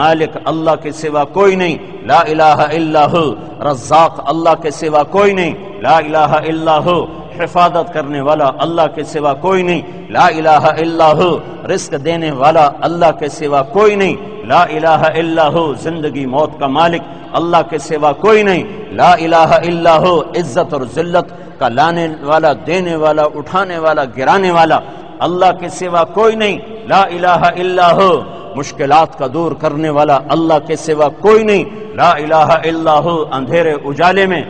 مالک اللہ کے سوا کوئی نہیں. لا الہ الا ہو رزاق اللہ کے سوا کوئی نہیں. لا الہ الا ہو حفاظت کرنے والا اللہ کے سوا کوئی نہیں۔ لا الہ الا ہو، رزق دینے والا اللہ کے سوا کوئی نہیں۔ لا الہ الا ہو، زندگی موت کا مالک اللہ کے سوا کوئی نہیں۔ لا الہ الا ہو، عزت اور ذلت کا لانے والا، دینے والا، اٹھانے والا، گرانے والا اللہ کے سوا کوئی نہیں۔ لا الہ الا ہو، مشکلات کا دور کرنے والا اللہ کے سوا کوئی نہیں۔ لا الہ الا ہو، اندھیرے اجالے میں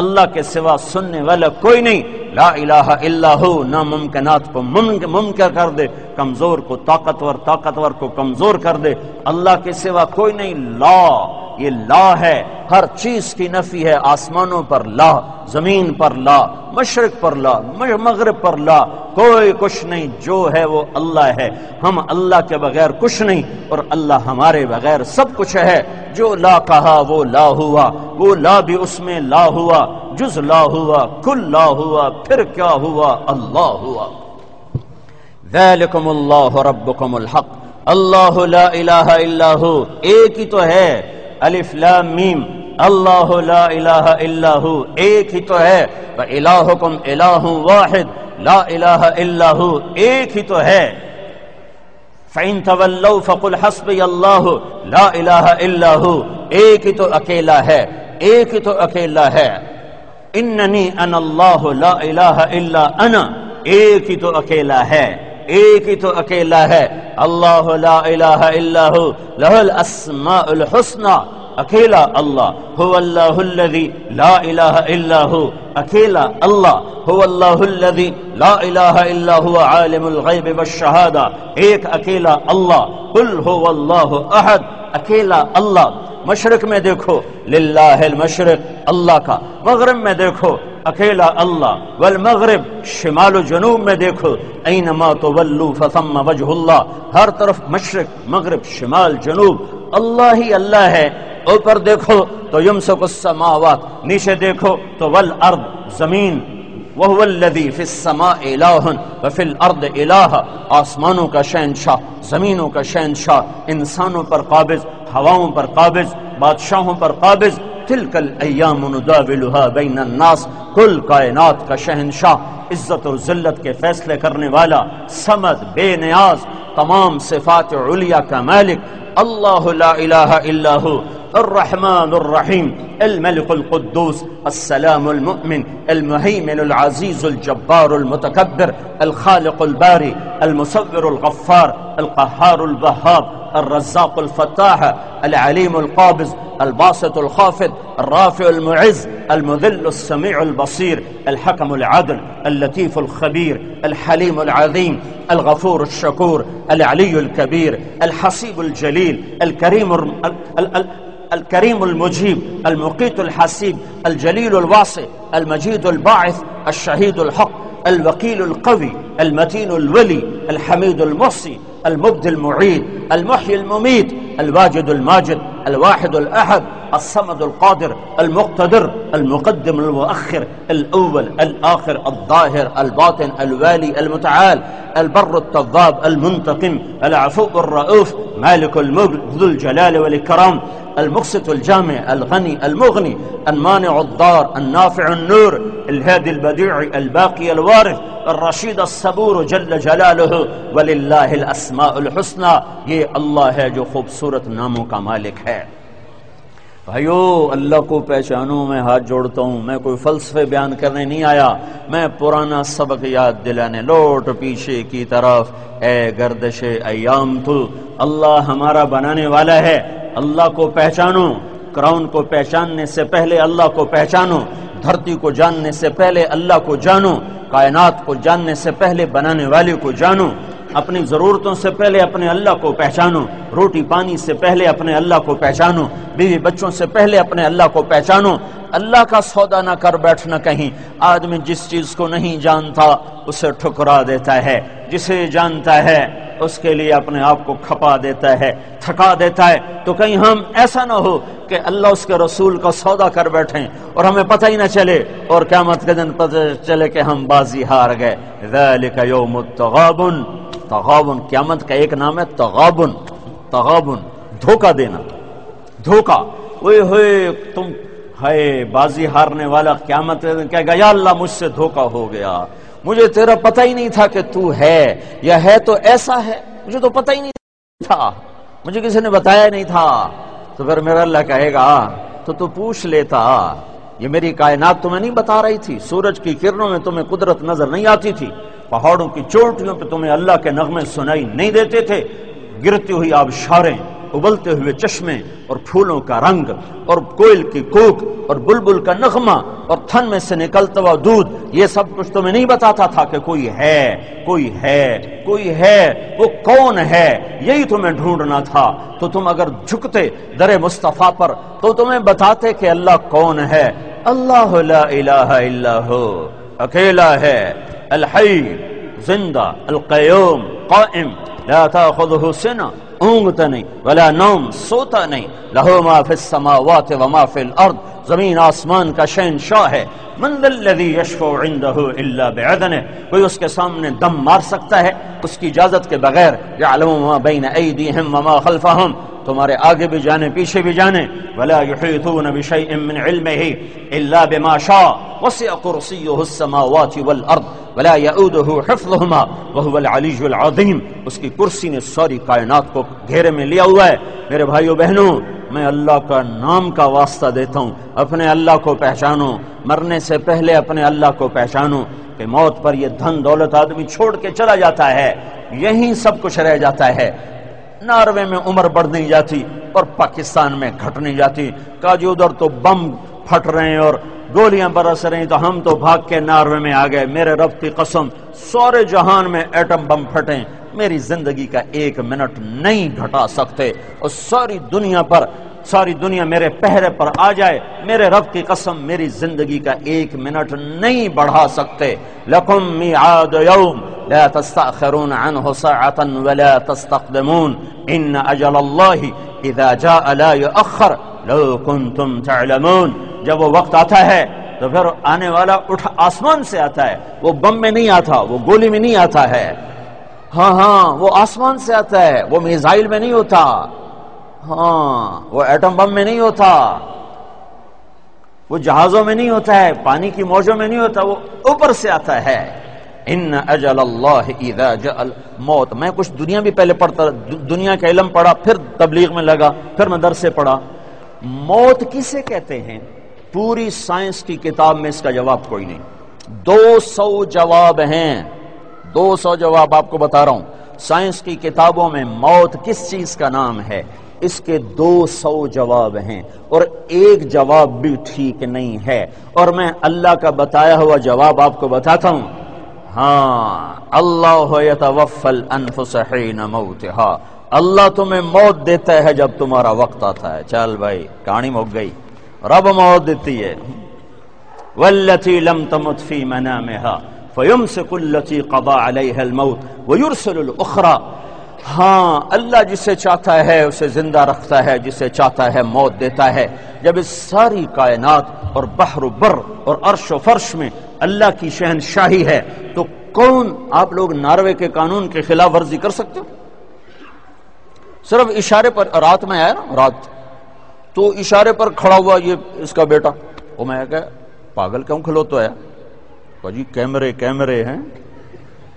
اللہ کے سوا سننے والا کوئی نہیں۔ لا الہ الا ہو، ناممکنات کو ممکن کر دے۔ کمزور کو طاقتور طاقتور کو کمزور کر دے۔ اللہ کے سوا کوئی نہیں۔ لا یہ لا ہے، ہر چیز کی نفی ہے، آسمانوں پر لا، زمین پر لا، مشرق پر لا مغرب پر لا، کوئی کچھ نہیں، جو ہے وہ اللہ ہے۔ ہم اللہ کے بغیر کچھ نہیں، اور اللہ ہمارے بغیر سب کچھ ہے۔ جو لا کہا، وہ لا ہوا۔ وہ لا بھی اس میں لا ہوا۔ جز لا ہوا، کل لا ہوا، پھر کیا ہوا؟ اللہ ہوا۔ ذالکم اللہ ربکم الحق۔ اللہ لا الہ الا ہو۔ ایک ہی تو ہے۔ الف لام میم اللہ لا الہ الا ہو، ایک ہی تو ہے۔ الہکم الہ واحد، لا الہ الا ہو، ایک ہی تو ہے۔ فَإِن تَوَلَّوْا فَقُلْ حَسْبِيَ اللَّهُ، لَا إِلَهَ إِلَّا هُ ایک ہی تو اکیلا ہے، ایک ہی تو اکیلا ہے۔ اننی ان اللہ لا الہ الا انا، ایک ہی تو اکیلا ہے۔ ایک ہی تو اکیلا ہے۔ اللہ لا الہ الا ہو لہ الاسماء الحسنى اکیلا اللہ۔ هو اللہ الذي لا الہ الا ہو۔ اکیلا اللہ۔ هو اللہ الذي لا الہ الا هو عالم الغیب والشہادہ۔ ایک اکیلا اللہ۔ قل هو اللہ احد۔ اکیلا اللہ۔ مشرق میں دیکھو۔ للہ المشرق، اللہ کا۔ مغرب میں دیکھو۔ اکیلا اللہ، والمغرب، شمال و جنوب میں دیکھو، اینما تولو فثم وجہ اللہ، ہر طرف مشرق، مغرب، شمال، جنوب، اللہ ہی اللہ ہے، اوپر دیکھو تو یمسک السماوات، نیچے دیکھو تو والارض، زمین وهو الذي في السماء اله وفي الارض اله آسمانوں کا شہنشاہ، زمینوں کا شہنشاہ، انسانوں پر قابض، ہواؤں پر قابض، بادشاہوں پر قابض تلک الایام نداولها بین الناس، کل کائنات کا شہنشاہ، عزت اور ذلت کے فیصلے کرنے والا سمد بے نیاز تمام صفات علیا کا مالک، اللہ لا الہ الا ہو، الرحمن الرحیم الملك القدوس، السلام المؤمن المهيمن العزيز الجبار المتكبر الخالق الباري المصور الغفار القهار البهاب الرزاق الفتاح العليم القابض، الباسط الخافض، الرافع المعز، المذل السميع البصير الحكم العدل اللطيف الخبير الحليم العظيم الغفور الشكور العلي الكبير الحسيب الجليل، الكريم الكريم المجيب، المقيت الحسيب، الجليل الواسع المجيد الباعث، الشهيد الحق، الوكيل القوي، المتين الولي، الحميد المحصي المبدي المعيد، المحيي المميت، الواجد الماجد، الواحد الأحد الصمد القادر، المقتدر، المقدم، المؤخر، الأول، الآخر، الظاهر، الباطن، الوالي، المتعال، البر التضاب، المنتقم، العفو الرؤوف، مالك الملك، ذو الجلال والإكرام، المقسط الجامع، الغني المغني، المانع الضار، النافع النور، الهادي البديع، الباقي الوارث الرشید الصبور جل جلالہ وللہ الاسماء الحسنى. یہ اللہ ہے جو خوبصورت ناموں کا مالک ہے۔ بھائیو، اللہ کو پہچانوں، میں ہاتھ جوڑتا ہوں، میں کوئی فلسفے بیان کرنے نہیں آیا، میں پرانا سبق یاد دلانے لوٹ پیچھے کی طرف۔ اے گردش ایام تو، اللہ ہمارا بنانے والا ہے، اللہ کو پہچانو۔ کراؤن کو پہچاننے سے پہلے اللہ کو پہچانو، دھرتی کو جاننے سے پہلے اللہ کو جانو، کائنات کو جاننے سے پہلے بنانے والے کو جانو۔ اپنی ضرورتوں سے پہلے اپنے اللہ کو پہچانو، روٹی پانی سے پہلے اپنے اللہ کو پہچانو، بیوی بچوں سے پہلے اپنے اللہ کو پہچانو۔ اللہ کا سودا نہ کر بیٹھنا کہیں۔ آدمی جس چیز کو نہیں جانتا، اسے ٹھکرا دیتا ہے۔ جسے جانتا ہے، اس کے لیے اپنے آپ کو کھپا دیتا ہے، تھکا دیتا ہے۔ تو کہیں ہم ایسا نہ ہو کہ اللہ اس کے رسول کا سودا کر بیٹھیں اور ہمیں پتہ ہی نہ چلے اور قیامت کے دن پتہ چلے کہ ہم بازی ہار گئے۔ ذالک یوم التغابن۔ تغابن، قیامت کا ایک نام ہے تغابن تغابن، دھوکہ دینا، دھوکہ۔ اوئے ہوئے، تم ہے بازی ہارنے والا قیامت کہے گا، یا اللہ، مجھ سے دھوکہ ہو گیا۔ مجھے تیرا پتہ ہی نہیں تھا کہ تو ہے یا ہے تو ایسا ہے۔ مجھے تو پتہ ہی نہیں تھا۔ مجھے کسی نے بتایا نہیں تھا۔ تو پھر میرا اللہ کہے گا، تو تو پوچھ لیتا۔ یہ میری کائنات تمہیں نہیں بتا رہی تھی۔ سورج کی کرنوں میں تمہیں قدرت نظر نہیں آتی تھی۔ پہاڑوں کی چوٹیوں پہ تمہیں اللہ کے نغمے سنائی نہیں دیتے تھے گرتی ہوئی آبشاریں، ابلتے ہوئے چشمے اور پھولوں کا رنگ اور کوئل کی کوک اور بلبل کا نغمہ اور تھن میں سے نکلتا ہوا دودھ، یہ سب کچھ تمہیں نہیں بتاتا تھا کہ کوئی ہے کوئی ہے کوئی ہے، وہ کون ہے؟ یہی تمہیں ڈھونڈنا تھا۔ تو تم اگر جھکتے در مصطفیٰ پر، تو تمہیں بتاتے کہ اللہ کون ہے؟ اللہ لا الہ الا ہو، اکیلا ہے۔ الحی، زندہ، القیوم، قائم، لا تاخذه سنہ، اونگتا نہیں، ولا نوم، سوتا نہیں، لہو ما فی السماوات وما فی الارض زمین آسمان کا شہن شاہ ہے۔ من الذي يشفع عنده الا بعدنه، کوئی اس کے سامنے دم مار سکتا ہے۔ اس کی اجازت کے بغیر يعلم ما بين ايديهم وما خلفهم تمہارے آگے بھی جانے، پیچھے بھی جانے۔ ولا يحيطون بشيء من علمه الا بما شاء۔ وسع كرسيه السماوات والارض، ولا يؤوده حفظهما، وهو العلي العظيم اس کی کرسی نے ساری کائنات کو گھیرے میں لیا ہوا ہے۔ میرے بھائیو بہنوں میں اللہ کا نام کا واسطہ دیتا ہوں، اپنے اللہ کو پہچانو، مرنے سے پہلے اپنے اللہ کو پہچانو کہ موت پر یہ دھن دولت آدمی چھوڑ کے چلا جاتا ہے، یہیں سب کچھ رہ جاتا ہے۔ ناروے میں عمر بڑھ نہیں جاتی اور پاکستان میں گھٹ نہیں جاتی۔ کہا جی ادھر تو بم پھٹ رہے ہیں اور گولیاں برس رہی تو ہم تو بھاگ کے ناروے میں آ گئے۔ میرے رب کی قسم، سورے جہان میں ایٹم بم پھٹے میری زندگی کا ایک منٹ نہیں گھٹا سکتے اور ساری دنیا پر، ساری دنیا میرے پہرے پر آ جائے، میرے رب کی قسم میری زندگی کا ایک منٹ نہیں بڑھا سکتے۔ لکم میعاد یوم لا تستأخرون عنه ساعة ولا تستقدمون۔ ان اجل اللہ اذا جاء لا يؤخر لو کنتم تعلمون۔ جب وہ وقت آتا ہے تو پھر آنے والا اٹھ آسمان سے آتا ہے، وہ بم میں نہیں آتا، وہ گولی میں نہیں آتا ہے۔ ہاں ہاں وہ آسمان سے آتا ہے، وہ میزائل میں نہیں ہوتا۔ ہاں وہ ایٹم بم میں نہیں ہوتا۔ وہ جہازوں میں نہیں ہوتا ہے، پانی کی موجوں میں نہیں ہوتا، وہ اوپر سے آتا ہے۔ ان اجل اللہ اذا جعل موت میں کچھ دنیا بھی پہلے پڑھتا، دنیا کا علم پڑھا، پھر تبلیغ میں لگا، پھر میں درسے پڑھا۔ موت کسے کہتے ہیں؟ پوری سائنس کی کتاب میں اس کا جواب کوئی نہیں۔ دو سو جواب ہیں۔ دو سو جواب آپ کو بتا رہا ہوں۔ سائنس کی کتابوں میں موت کس چیز کا نام ہے؟ اس کے دو سو جواب ہیں اور ایک جواب بھی ٹھیک نہیں ہے۔ اور میں اللہ کا بتایا ہوا جواب آپ کو بتاتا ہوں۔ ہاں اللہ یتوفل انفس حین موتہا۔ اللہ تمہیں موت دیتا ہے جب تمہارا وقت آتا ہے۔ چل بھائی، کہانی مک گئی۔ رب موت دیتی ہے۔ والتي لم تمت في منامها فيمسك التي قضى عليها الموت ويرسل الاخرى ہاں اللہ جسے چاہتا ہے، اسے زندہ رکھتا ہے، جسے چاہتا ہے موت دیتا ہے۔ جب اس ساری کائنات اور بحر و بر اور عرش و فرش میں اللہ کی شہنشاہی ہے، تو کون آپ لوگ ناروے کے قانون کے خلاف ورزی کر سکتے ہو؟ صرف اشارے پر، رات میں آیا نا، رات۔ تو اشارے پر کھڑا ہوا یہ اس کا بیٹا۔ وہ میں کہ پاگل کیوں کھلو تو جی کیمرے کیمرے ہیں،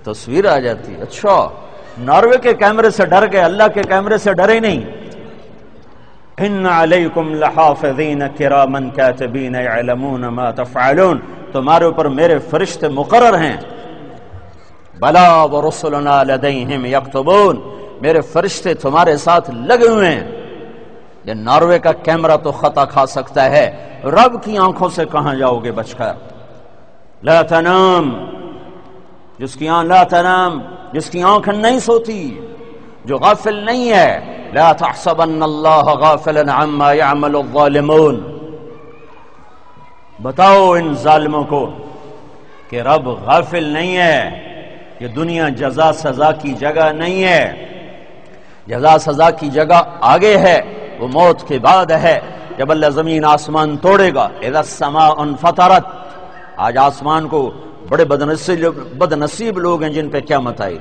تصویر آ جاتی اچھا ناروے کے کیمرے سے ڈر گئے، اللہ کے کیمرے سے ڈرے نہیں۔ ان علیکم لحافظین کرامن کاتبین یعلمون ما تفعلون۔ تمہارے اوپر میرے فرشتے مقرر ہیں۔ بلا ورسلنا لدیہم یکتبون۔ میرے فرشتے تمہارے ساتھ لگے ہوئے ہیں۔ یہ ناروے کا کیمرہ تو خطا کھا سکتا ہے۔ رب کی آنکھوں سے کہاں جاؤ گے بچ کر لا تنام. جس کی آنکھ لا تنام، جس کی آنکھ نہیں سوتی، جو غافل نہیں ہے، لا تحسبن اللہ غافلا عما يعمل الظالمون. بتاؤ ان ظالموں کو کہ رب غافل نہیں ہے، یہ دنیا جزا سزا کی جگہ نہیں ہے۔ جزا سزا کی جگہ آگے ہے، وہ موت کے بعد ہے۔ جب اللہ زمین آسمان توڑے گا سما ان فطرت آج آسمان کو بڑے بدنصیب لوگ ہیں جن پہ قیامت آئی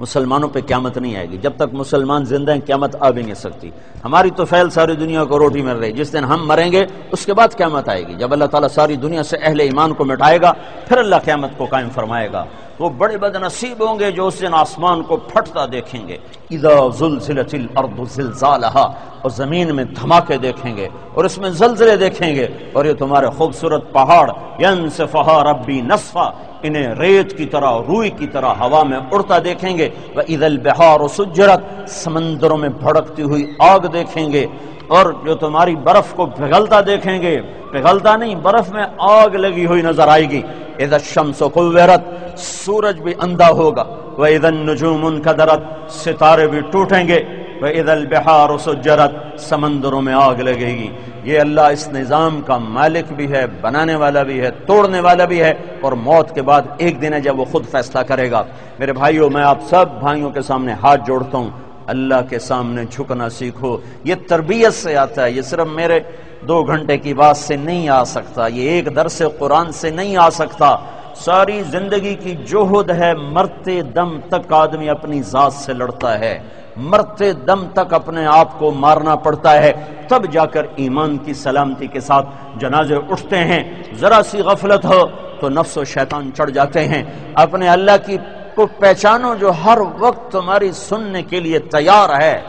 مسلمانوں پہ قیامت نہیں آئے گی۔ جب تک مسلمان زندہ ہیں، قیامت آ بھی نہیں سکتی۔ ہماری تو فیل ساری دنیا کو روٹی مل رہی جس دن ہم مریں گے، اس کے بعد قیامت آئے گی۔ جب اللہ تعالیٰ ساری دنیا سے اہل ایمان کو مٹائے گا، پھر اللہ قیامت کو قائم فرمائے گا۔ وہ بڑے بد نصیب ہوں گے جو اس دن آسمان کو پھٹتا دیکھیں گے۔ اذا زلزلت الارض زلزالها، اور زمین میں دھماکے دیکھیں گے، اور اس میں زلزلے دیکھیں گے، اور یہ تمہارے خوبصورت پہاڑ ینسفها ربی نصفا، انہیں ریت کی طرح، روئی کی طرح ہوا میں اڑتا دیکھیں گے۔ وَإِذَا الْبِحَارُ سُجِّرَتْ، سمندروں میں بھڑکتی ہوئی آگ دیکھیں گے۔ اور جو تمہاری برف کو پگھلتا دیکھیں گے، پگھلتا نہیں، برف میں آگ لگی ہوئی نظر آئے گی۔ اذا الشمس قُوِّرَتْ، سورج بھی اندھا ہوگا۔ وَإِذَا النُّجُومُ انْكَدَرَتْ ستارے بھی ٹوٹیں گے۔ وَإِذَا الْبِحَارُ سُجِّرَتْ، سمندروں میں آگ لگے گی۔ یہ اللہ اس نظام کا مالک بھی ہے، بنانے والا بھی ہے، توڑنے والا بھی ہے۔ اور موت کے بعد ایک دن ہے جب وہ خود فیصلہ کرے گا۔ میرے بھائیوں میں آپ سب بھائیوں کے سامنے ہاتھ جوڑتا ہوں۔ اللہ کے سامنے جھکنا سیکھو۔ یہ تربیت سے آتا ہے، یہ صرف میرے دو گھنٹے کی بات سے نہیں آ سکتا، یہ ایک درس قرآن سے نہیں آ سکتا۔ ساری زندگی کی جوہد ہے، مرتے دم تک آدمی اپنی ذات سے لڑتا ہے۔ مرتے دم تک اپنے آپ کو مارنا پڑتا ہے۔ تب جا کر ایمان کی سلامتی کے ساتھ جنازے اٹھتے ہیں۔ ذرا سی غفلت ہو تو نفس و شیطان چڑھ جاتے ہیں۔ اپنے اللہ کی کو پہچانو جو ہر وقت تمہاری سننے کے لیے تیار ہے۔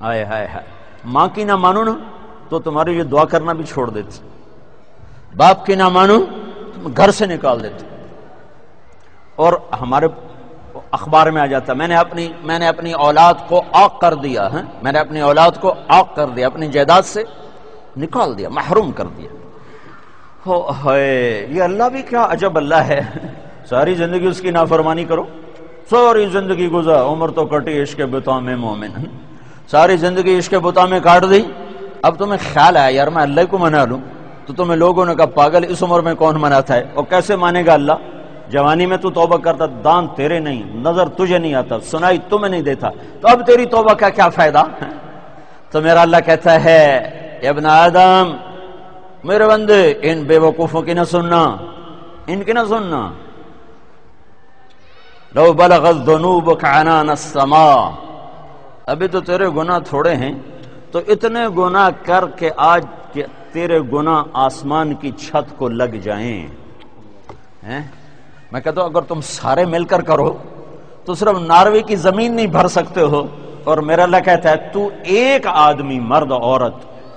آئے ہائے ہائے۔ ماں کی نہ مانو نا، تو تمہاری یہ دعا کرنا بھی چھوڑ دیتے۔ باپ کی نہ مانو، تم گھر سے نکال دیتے۔ اور ہمارے اخبار میں آ جاتا، میں نے اپنی، میں نے اپنی اولاد کو آگ کر دیا ہے میں نے اپنی اولاد کو آگ کر دیا، اپنی جائیداد سے نکال دیا، محروم کر دیا۔ یہ اللہ بھی کیا عجب اللہ ہے۔ ساری زندگی اس کی نافرمانی کرو ساری زندگی گزر عمر تو کٹی، عشق بتا میں مومن۔ ساری زندگی عشق بتا میں کاٹ دی۔ اب تمہیں خیال آیا یار میں اللہ کو منا لوں، تو تمہیں لوگوں نے کہا، پاگل، اس عمر میں کون مناتا ہے؟ اور کیسے مانے گا اللہ؟ جوانی میں تو توبہ کرتا، دان تیرے نہیں، نظر تجھے نہیں آتا، سنائی تمہیں نہیں دیتا۔ تو اب تیری توبہ کا کیا فائدہ؟ تو میرا اللہ کہتا ہے ابن آدم، میرے بندے، ان بے وقوفوں کی نہ سننا، ان کی نہ سننا۔ لو بلغت ذنوبك عنان السماء ابھی تو تیرے گناہ تھوڑے ہیں۔ تو اتنے گناہ کر کے آج تیرے گناہ آسمان کی چھت کو لگ جائیں۔ میں کہتا ہوں، اگر تم سارے مل کر کرو، تو صرف ناروے کی زمین نہیں بھر سکتے ہو۔ اور میرا اللہ کہتا ہے، تو ایک آدمی مرد عورت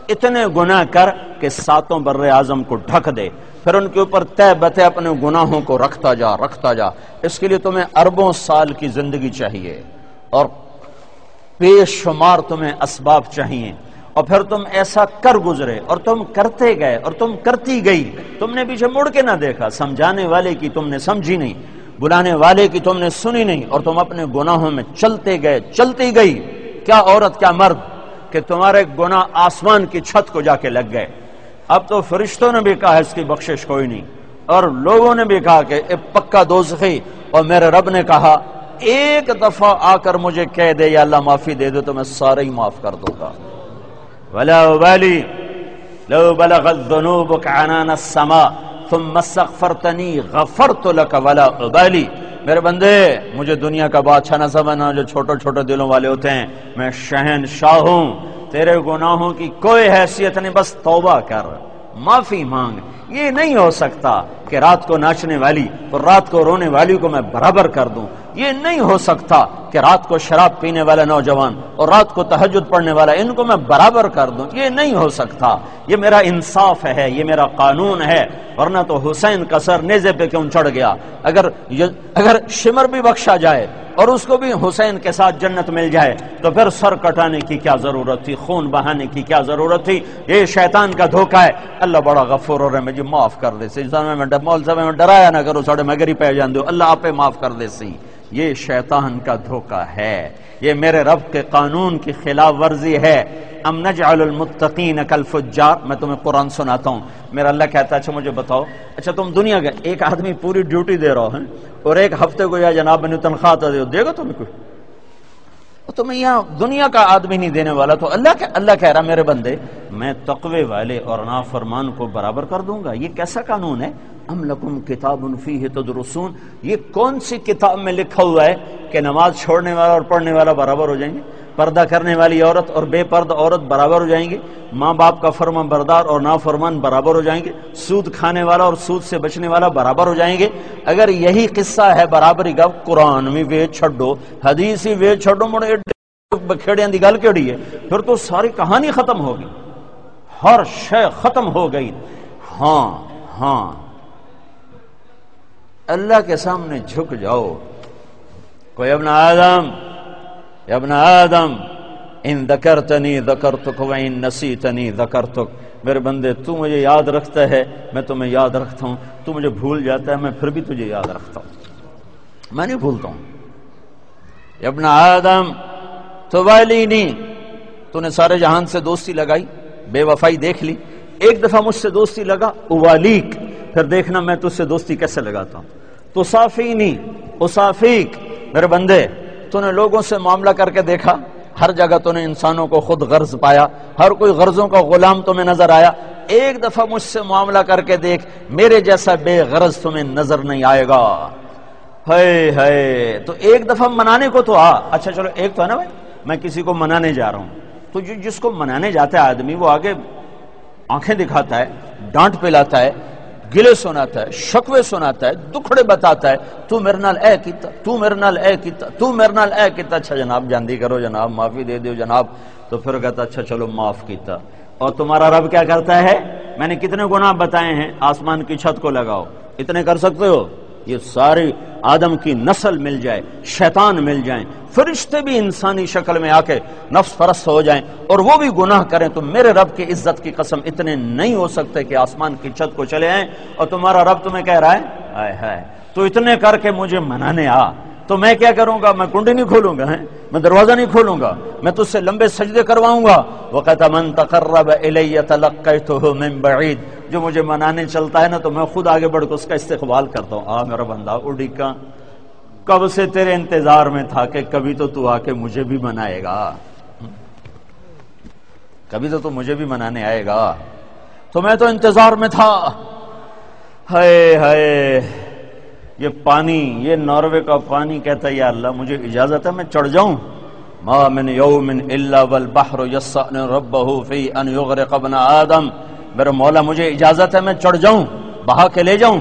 اتنے گناہ کر کہ ساتوں بر اعظم کو ڈھک دے۔ پھر ان کے اوپر طے بتے اپنے گناہوں کو رکھتا جا رکھتا جا۔ اس کے لیے تمہیں اربوں سال کی زندگی چاہیے اور بے شمار تمہیں اسباب چاہیے۔ اور پھر تم ایسا کر گزرے اور تم کرتے گئے اور تم کرتی گئی۔ تم نے پیچھے مڑ کے نہ دیکھا، سمجھانے والے کی تم نے سمجھی نہیں، بلانے والے کی تم نے سنی نہیں اور تم اپنے گناہوں میں چلتے گئے، چلتی گئی۔ کیا عورت، کیا مرد کہ تمہارے گناہ آسمان کی چھت کو جا کے لگ گئے۔ اب تو فرشتوں نے بھی کہا اس کی بخشش کوئی نہیں، اور لوگوں نے بھی کہا کہ پکا دوزخی۔ اور میرے رب نے کہا، ایک دفعہ آ کر مجھے کہہ دے، یا اللہ معافی دے دو تو میں سارے ہی معاف کر دوں گا۔ ولا ابالي لو بلغت ذنوبك عنان السماء ثم استغفرتني غفرت لك ولا ابالي میرے بندے، مجھے دنیا کا بادشاہ نہ سمجھنا، جو چھوٹے چھوٹے دلوں والے ہوتے ہیں، میں شہن شاہ ہوں۔ تیرے گناہوں کی کوئی حیثیت نہیں، بس توبہ کر، معافی مانگ۔ یہ نہیں ہو سکتا کہ رات کو ناچنے والی اور رات کو رونے والی کو میں برابر کر دوں۔ یہ نہیں ہو سکتا کہ رات کو شراب پینے والا نوجوان اور رات کو تحجد پڑھنے والا ان کو میں برابر کر دوں، یہ نہیں ہو سکتا۔ یہ میرا انصاف ہے، یہ میرا قانون ہے۔ ورنہ تو حسین کا سر نیزے پہ کیوں چڑھ گیا؟ اگر اگر شمر بھی بخشا جائے اور اس کو بھی حسین کے ساتھ جنت مل جائے، تو پھر سر کٹانے کی کیا ضرورت تھی؟ خون بہانے کی کیا ضرورت تھی؟ یہ شیطان کا دھوکہ ہے۔ اللہ بڑا غفور اور مجھے معاف کر دے سی میں ڈرایا نہ کرو ساڑھے مگری پہ جان دو اللہ آپ معاف کر دے سی یہ شیطان کا دھوکہ ہے، یہ میرے رب کے قانون کی خلاف ورزی ہے۔ ام نجعل المتقین کالفجار، میں تمہیں قرآن سناتا ہوں۔ میرا اللہ کہتا ہے اچھا مجھے بتاؤ۔ اچھا تم دنیا کے ایک آدمی پوری ڈیوٹی دے رہا ہے اور ایک ہفتے کو یا جناب میں تنخواہ دے دے گا تمہیں کوئی؟ تمہیں یہاں دنیا کا آدمی نہیں دینے والا، تو اللہ کہ اللہ کہہ رہا میرے بندے، میں تقوی والے اور نافرمان کو برابر کر دوں گا۔ یہ کیسا قانون ہے؟ ام لکم کتاب فیہ تدرسون، یہ کون سی کتاب میں لکھا ہوا ہے کہ نماز چھوڑنے والا اور پڑھنے والا برابر ہو جائیں گے؟ پردہ کرنے والی عورت اور بے پرد عورت برابر ہو جائیں گے؟ ماں باپ کا فرما بردار اور نافرمان برابر ہو جائیں گے؟ سود کھانے والا اور سود سے بچنے والا برابر ہو جائیں گے؟ اگر یہی قصہ ہے برابری کا، قرآن میں وے چھڈو، حدیث ہی وے چھڈو مڑے بکھیڑیاں دی گل کیڑی ہے؟ پھر تو ساری کہانی ختم ہوگی۔ ہر شے ختم ہو گئی۔ ہاں ہاں۔ اللہ کے سامنے جھک جاؤ۔ کوئی ابن آدم ابن آدم، ان ذکرتنی ذکرتک و ان نسیتنی ذکرتک۔ میرے بندے، تو مجھے یاد رکھتا ہے، میں تمہیں یاد رکھتا ہوں۔ تو مجھے بھول جاتا ہے، میں پھر بھی تجھے یاد رکھتا ہوں۔ میں نہیں بھولتا ہوں۔ ابن آدم، تو والی نہیں۔ تو نے سارے جہان سے دوستی لگائی، بے وفائی دیکھ لی۔ ایک دفعہ مجھ سے دوستی لگا اوالیک پھر دیکھنا میں تجھ سے دوستی کیسے لگاتا ہوں؟ تو صافی نہیں اصافیق میرے بندے تو نے لوگوں سے معاملہ کر کے دیکھا، ہر جگہ تو نے انسانوں کو خود غرض پایا، ہر کوئی غرضوں کا غلام تمہیں نظر آیا۔ ایک دفعہ مجھ سے معاملہ کر کے دیکھ، میرے جیسا بے غرض تمہیں نظر نہیں آئے گا۔ ہے ہے تو ایک دفعہ منانے کو تو آ۔ اچھا چلو ایک تو ہے نا بھائی، میں کسی کو منانے جا رہا ہوں۔ تو جس کو منانے جاتا ہے آدمی، وہ آگے آنکھیں دکھاتا ہے، ڈانٹ پلاتا ہے۔ گلے سناتا ہے، شکوے سناتا ہے، دکھڑے بتاتا ہے، تو میرے نال اے کیتا، تو میرے نال اے کیتا، تو میرے نال اے کیتا اچھا جناب، جاندی کرو جناب، معافی دے دیو جناب۔ تو پھر کہتا اچھا چلو، معاف کیتا۔ اور تمہارا رب کیا کرتا ہے؟ میں نے کتنے گناہ بتائے ہیں، آسمان کی چھت کو لگاؤ۔ اتنے کر سکتے ہو؟ یہ ساری آدم کی نسل مل جائے، شیطان مل جائیں، فرشتے بھی انسانی شکل میں آ کے نفس فرست ہو جائیں اور وہ بھی گناہ کریں تو میرے رب کی عزت کی قسم اتنے نہیں ہو سکتے کہ آسمان کی چھت کو چلے آئیں اور تمہارا رب تمہیں کہہ رہا ہے، آئے ہائے، تو اتنے کر کے مجھے منانے آ۔ تو میں کیا کروں گا؟ میں کنڈی نہیں کھولوں گا میں دروازہ نہیں کھولوں گا۔ میں تجھ سے لمبے سجدے کرواؤں گا۔ وہ کہتا من تقرب الیہ تلقیتہ من بعید جو مجھے منانے چلتا ہے نا، تو میں خود آگے بڑھ کے اس کا استقبال کرتا ہوں۔ آ میرا بندہ اڈی کا۔ کب سے تیرے انتظار میں تھا کہ کبھی تو تو آ کے مجھے بھی منائے گا؟ کبھی تو تو مجھے بھی منانے آئے گا۔ تو میں تو انتظار میں تھا۔ ہائے ہائے۔ یہ پانی، یہ ناروے کا پانی کہتا ہے، یا اللہ، مجھے اجازت ہے، میں چڑھ جاؤں۔ ما من یوم الا والبحر یسعن ربه فی ان یغرق ابن آدم۔ میرے مولا، مجھے اجازت ہے، میں چڑھ جاؤں، بہا کے لے جاؤں۔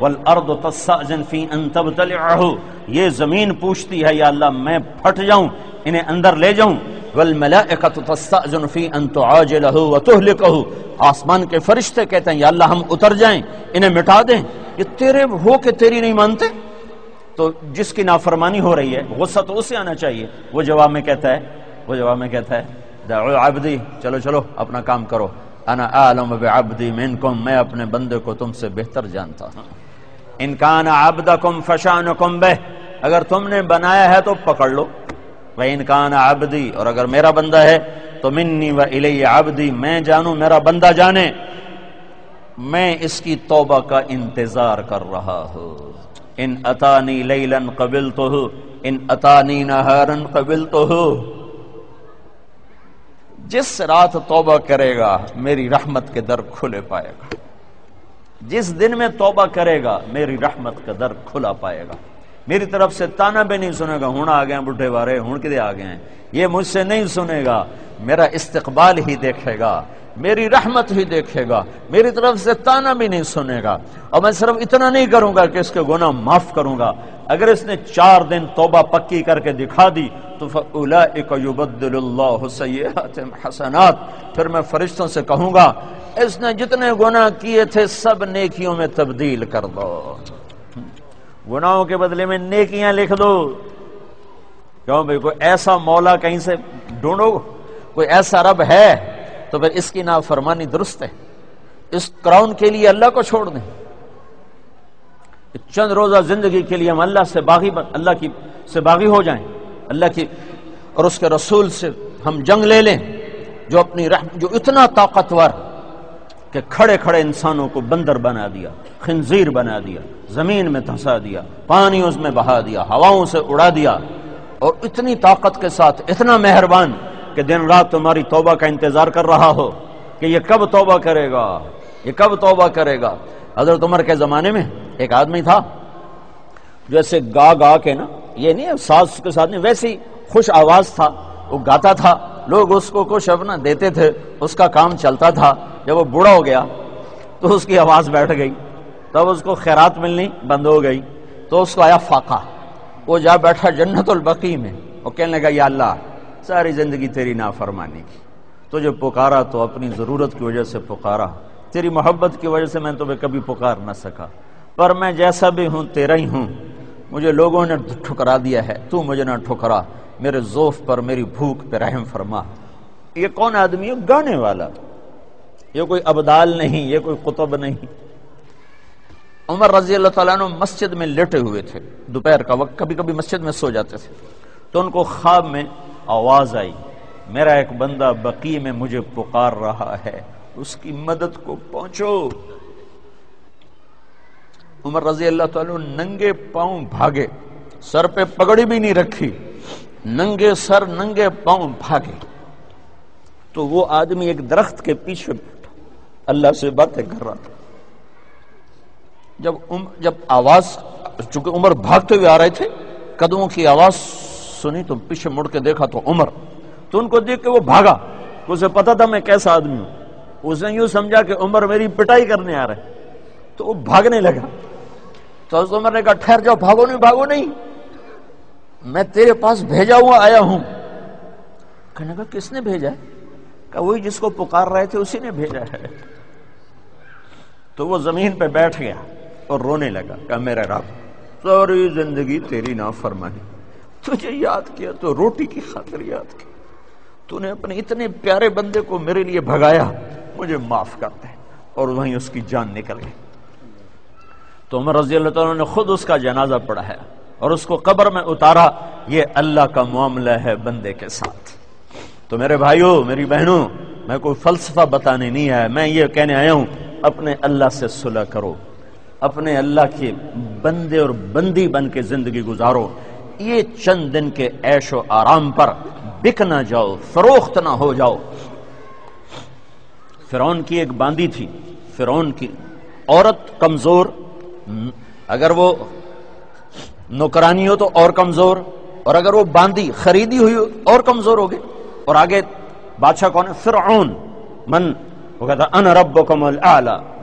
والارض تستأذن فی ان تبتلعه یہ زمین پوچھتی ہے، یا اللہ، میں پھٹ جاؤں، انہیں اندر لے جاؤں۔ والملائکۃ تستأذن فی ان تعاجله وتهلكه آسمان کے فرشتے کہتے ہیں، یا اللہ، ہم اتر جائیں، انہیں مٹا دیں۔ یہ تیرے ہو کے تیری نہیں مانتے؟ تو جس کی نافرمانی ہو رہی ہے، غصہ تو اسے آنا چاہیے۔ وہ جواب میں کہتا ہے، وہ جواب میں کہتا ہے، دعو عبدی، چلو چلو، اپنا کام کرو۔ انا عالم بعبدی منکم، میں اپنے بندے کو تم سے بہتر جانتا ہوں۔ ان کان عبدکم فشانکم بہ، اگر تم نے بنایا ہے تو پکڑ لو۔ وہ ان کان عبدی، اور اگر میرا بندہ ہے تو منی و الی عبدی، میں جانوں، میرا بندہ جانے۔ میں اس کی توبہ کا انتظار کر رہا ہوں۔ ان اتانی لیلن قبل تو ہو ان اتانی نہارن قبل تو ہو جس رات توبہ کرے گا، میری رحمت کے در کھلے پائے گا۔ جس دن میں توبہ کرے گا، میری رحمت کا در کھلا پائے گا۔ میری طرف سے تانا بھی نہیں سنے گا، ہوں آ گئے بڈھے بارے ہوں کدے آ گئے یہ مجھ سے نہیں سنے گا، میرا استقبال ہی دیکھے گا۔ میری رحمت ہی دیکھے گا، میری طرف سے تانا بھی نہیں سنے گا۔ اور میں صرف اتنا نہیں کروں گا کہ اس کے گناہ معاف کروں گا۔ اگر اس نے چار دن توبہ پکی کر کے دکھا دی، تو يُبَدِّلُ اللَّهُ سَيِّئَاتِمْ حَسَنَات۔ پھر میں فرشتوں سے کہوں گا، اس نے جتنے گناہ کیے تھے، سب نیکیوں میں تبدیل کر دو۔ گناہوں کے بدلے میں نیکیاں لکھ دو۔ کیوں بھائی، کوئی ایسا مولا کہیں سے ڈھونڈو؟ کوئی ایسا رب ہے؟ تو پھر اس کی نافرمانی درست ہے۔ اس کراؤن کے لیے اللہ کو چھوڑ دیں۔ چند روزہ زندگی کے لیے ہم اللہ سے باغی اللہ کی سے باغی ہو جائیں۔ اللہ کی اور اس کے رسول سے ہم جنگ لے لیں۔ جو اپنی رحم جو اتنا طاقتور کہ کھڑے کھڑے انسانوں کو بندر بنا دیا، خنزیر بنا دیا، زمین میں دھسا دیا پانی اس میں بہا دیا، ہواؤں سے اڑا دیا۔ اور اتنی طاقت کے ساتھ، اتنا مہربان کہ دن رات تمہاری توبہ کا انتظار کر رہا ہو کہ یہ کب توبہ کرے گا؟ یہ کب توبہ کرے گا؟ حضرت عمر کے زمانے میں ایک آدمی تھا جیسے گا گا کے نا، یہ نہیں ساز کے ساتھ نہیں، ویسی خوش آواز تھا، وہ گاتا تھا، لوگ اس کو کچھ اپنا دیتے تھے، اس کا کام چلتا تھا، جب وہ بوڑھا ہو گیا تو اس کی آواز بیٹھ گئی، تب اس کو خیرات ملنی بند ہو گئی، تو اس کو آیا فاقہ، وہ جا بیٹھا جنت البقی میں، وہ کہنے لگا، یا اللہ ساری زندگی تیری نافرمانی کی۔ تجھے پکارا تو اپنی ضرورت کی وجہ سے پکارا۔ تیری محبت کی وجہ سے میں تمہیں کبھی پکار نہ سکا۔ پر میں جیسا بھی ہوں، تیرا ہی ہوں۔ مجھے لوگوں نے ٹھکرا دیا ہے۔ تو مجھے نہ ٹھکرا۔ میرے زوف پر میری بھوک پہ رحم فرما۔ یہ کون آدمی ہے؟ گانے والا۔ یہ کوئی ابدال نہیں، یہ کوئی قطب نہیں۔ عمر رضی اللہ تعالیٰ عنہ مسجد میں لیٹے ہوئے تھے۔ دوپہر کا وقت، کبھی کبھی مسجد میں سو جاتے تھے۔ تو ان کو خواب میں آواز آئی۔ میرا ایک بندہ بقی میں مجھے پکار رہا ہے۔ اس کی مدد کو پہنچو۔ عمر رضی اللہ تعالی ننگے پاؤں بھاگے۔ سر پہ پگڑی بھی نہیں رکھی۔ ننگے سر، ننگے پاؤں بھاگے۔ تو وہ آدمی ایک درخت کے پیچھے بیٹھا۔ اللہ سے باتیں کر رہا تھا۔ جب جب آواز چونکہ عمر بھاگتے ہوئے آ رہے تھے، قدموں کی آواز سنی تو پیچھے مڑ کے دیکھا تو عمر۔ تو ان کو دیکھ کے وہ بھاگا۔ اسے پتا تھا میں کیسا آدمی ہوں۔ اس نے یوں سمجھا کہ عمر میری پٹائی کرنے آ رہے تو وہ بھاگنے لگا۔ تو اس عمر نے کہا، ٹھہر جاؤ، بھاگو نہیں بھاگو نہیں۔ میں تیرے پاس بھیجا ہوا آیا ہوں۔ کہنے کا کس نے بھیجا ہے؟ کہ وہی جس کو پکار رہے تھے، اسی نے بھیجا ہے۔ تو وہ زمین پہ بیٹھ گیا اور رونے لگا۔ کہ میرے رب، ساری زندگی تیری نہ فرمانی تجھے یاد کیا تو روٹی کی خاطر یاد کیا تو نے اپنے اتنے پیارے بندے کو میرے لیے بھگایا، مجھے معاف کرتے اور وہیں اس کی جان نکل گئی۔ تو عمر رضی اللہ تعالیٰ نے خود اس کا جنازہ پڑھا ہے اور اس کو قبر میں اتارا۔ یہ اللہ کا معاملہ ہے بندے کے ساتھ۔ تو میرے بھائیوں میری بہنوں، میں کوئی فلسفہ بتانے نہیں آیا۔ میں یہ کہنے آیا ہوں، اپنے اللہ سے صلح کرو۔ اپنے اللہ کے بندے اور بندی بن کے زندگی گزارو۔ یہ چند دن کے عیش و آرام پر بک نہ جاؤ، فروخت نہ ہو جاؤ۔ فرون کی ایک باندی تھی۔ فرون کی عورت کمزور۔ اگر وہ نوکرانی ہو تو اور کمزور۔ اور اگر وہ باندی خریدی ہوئی اور کمزور ہوگی۔ اور آگے بادشاہ کون ہے؟ فرعون۔ من وہ کہتا ان رب کمل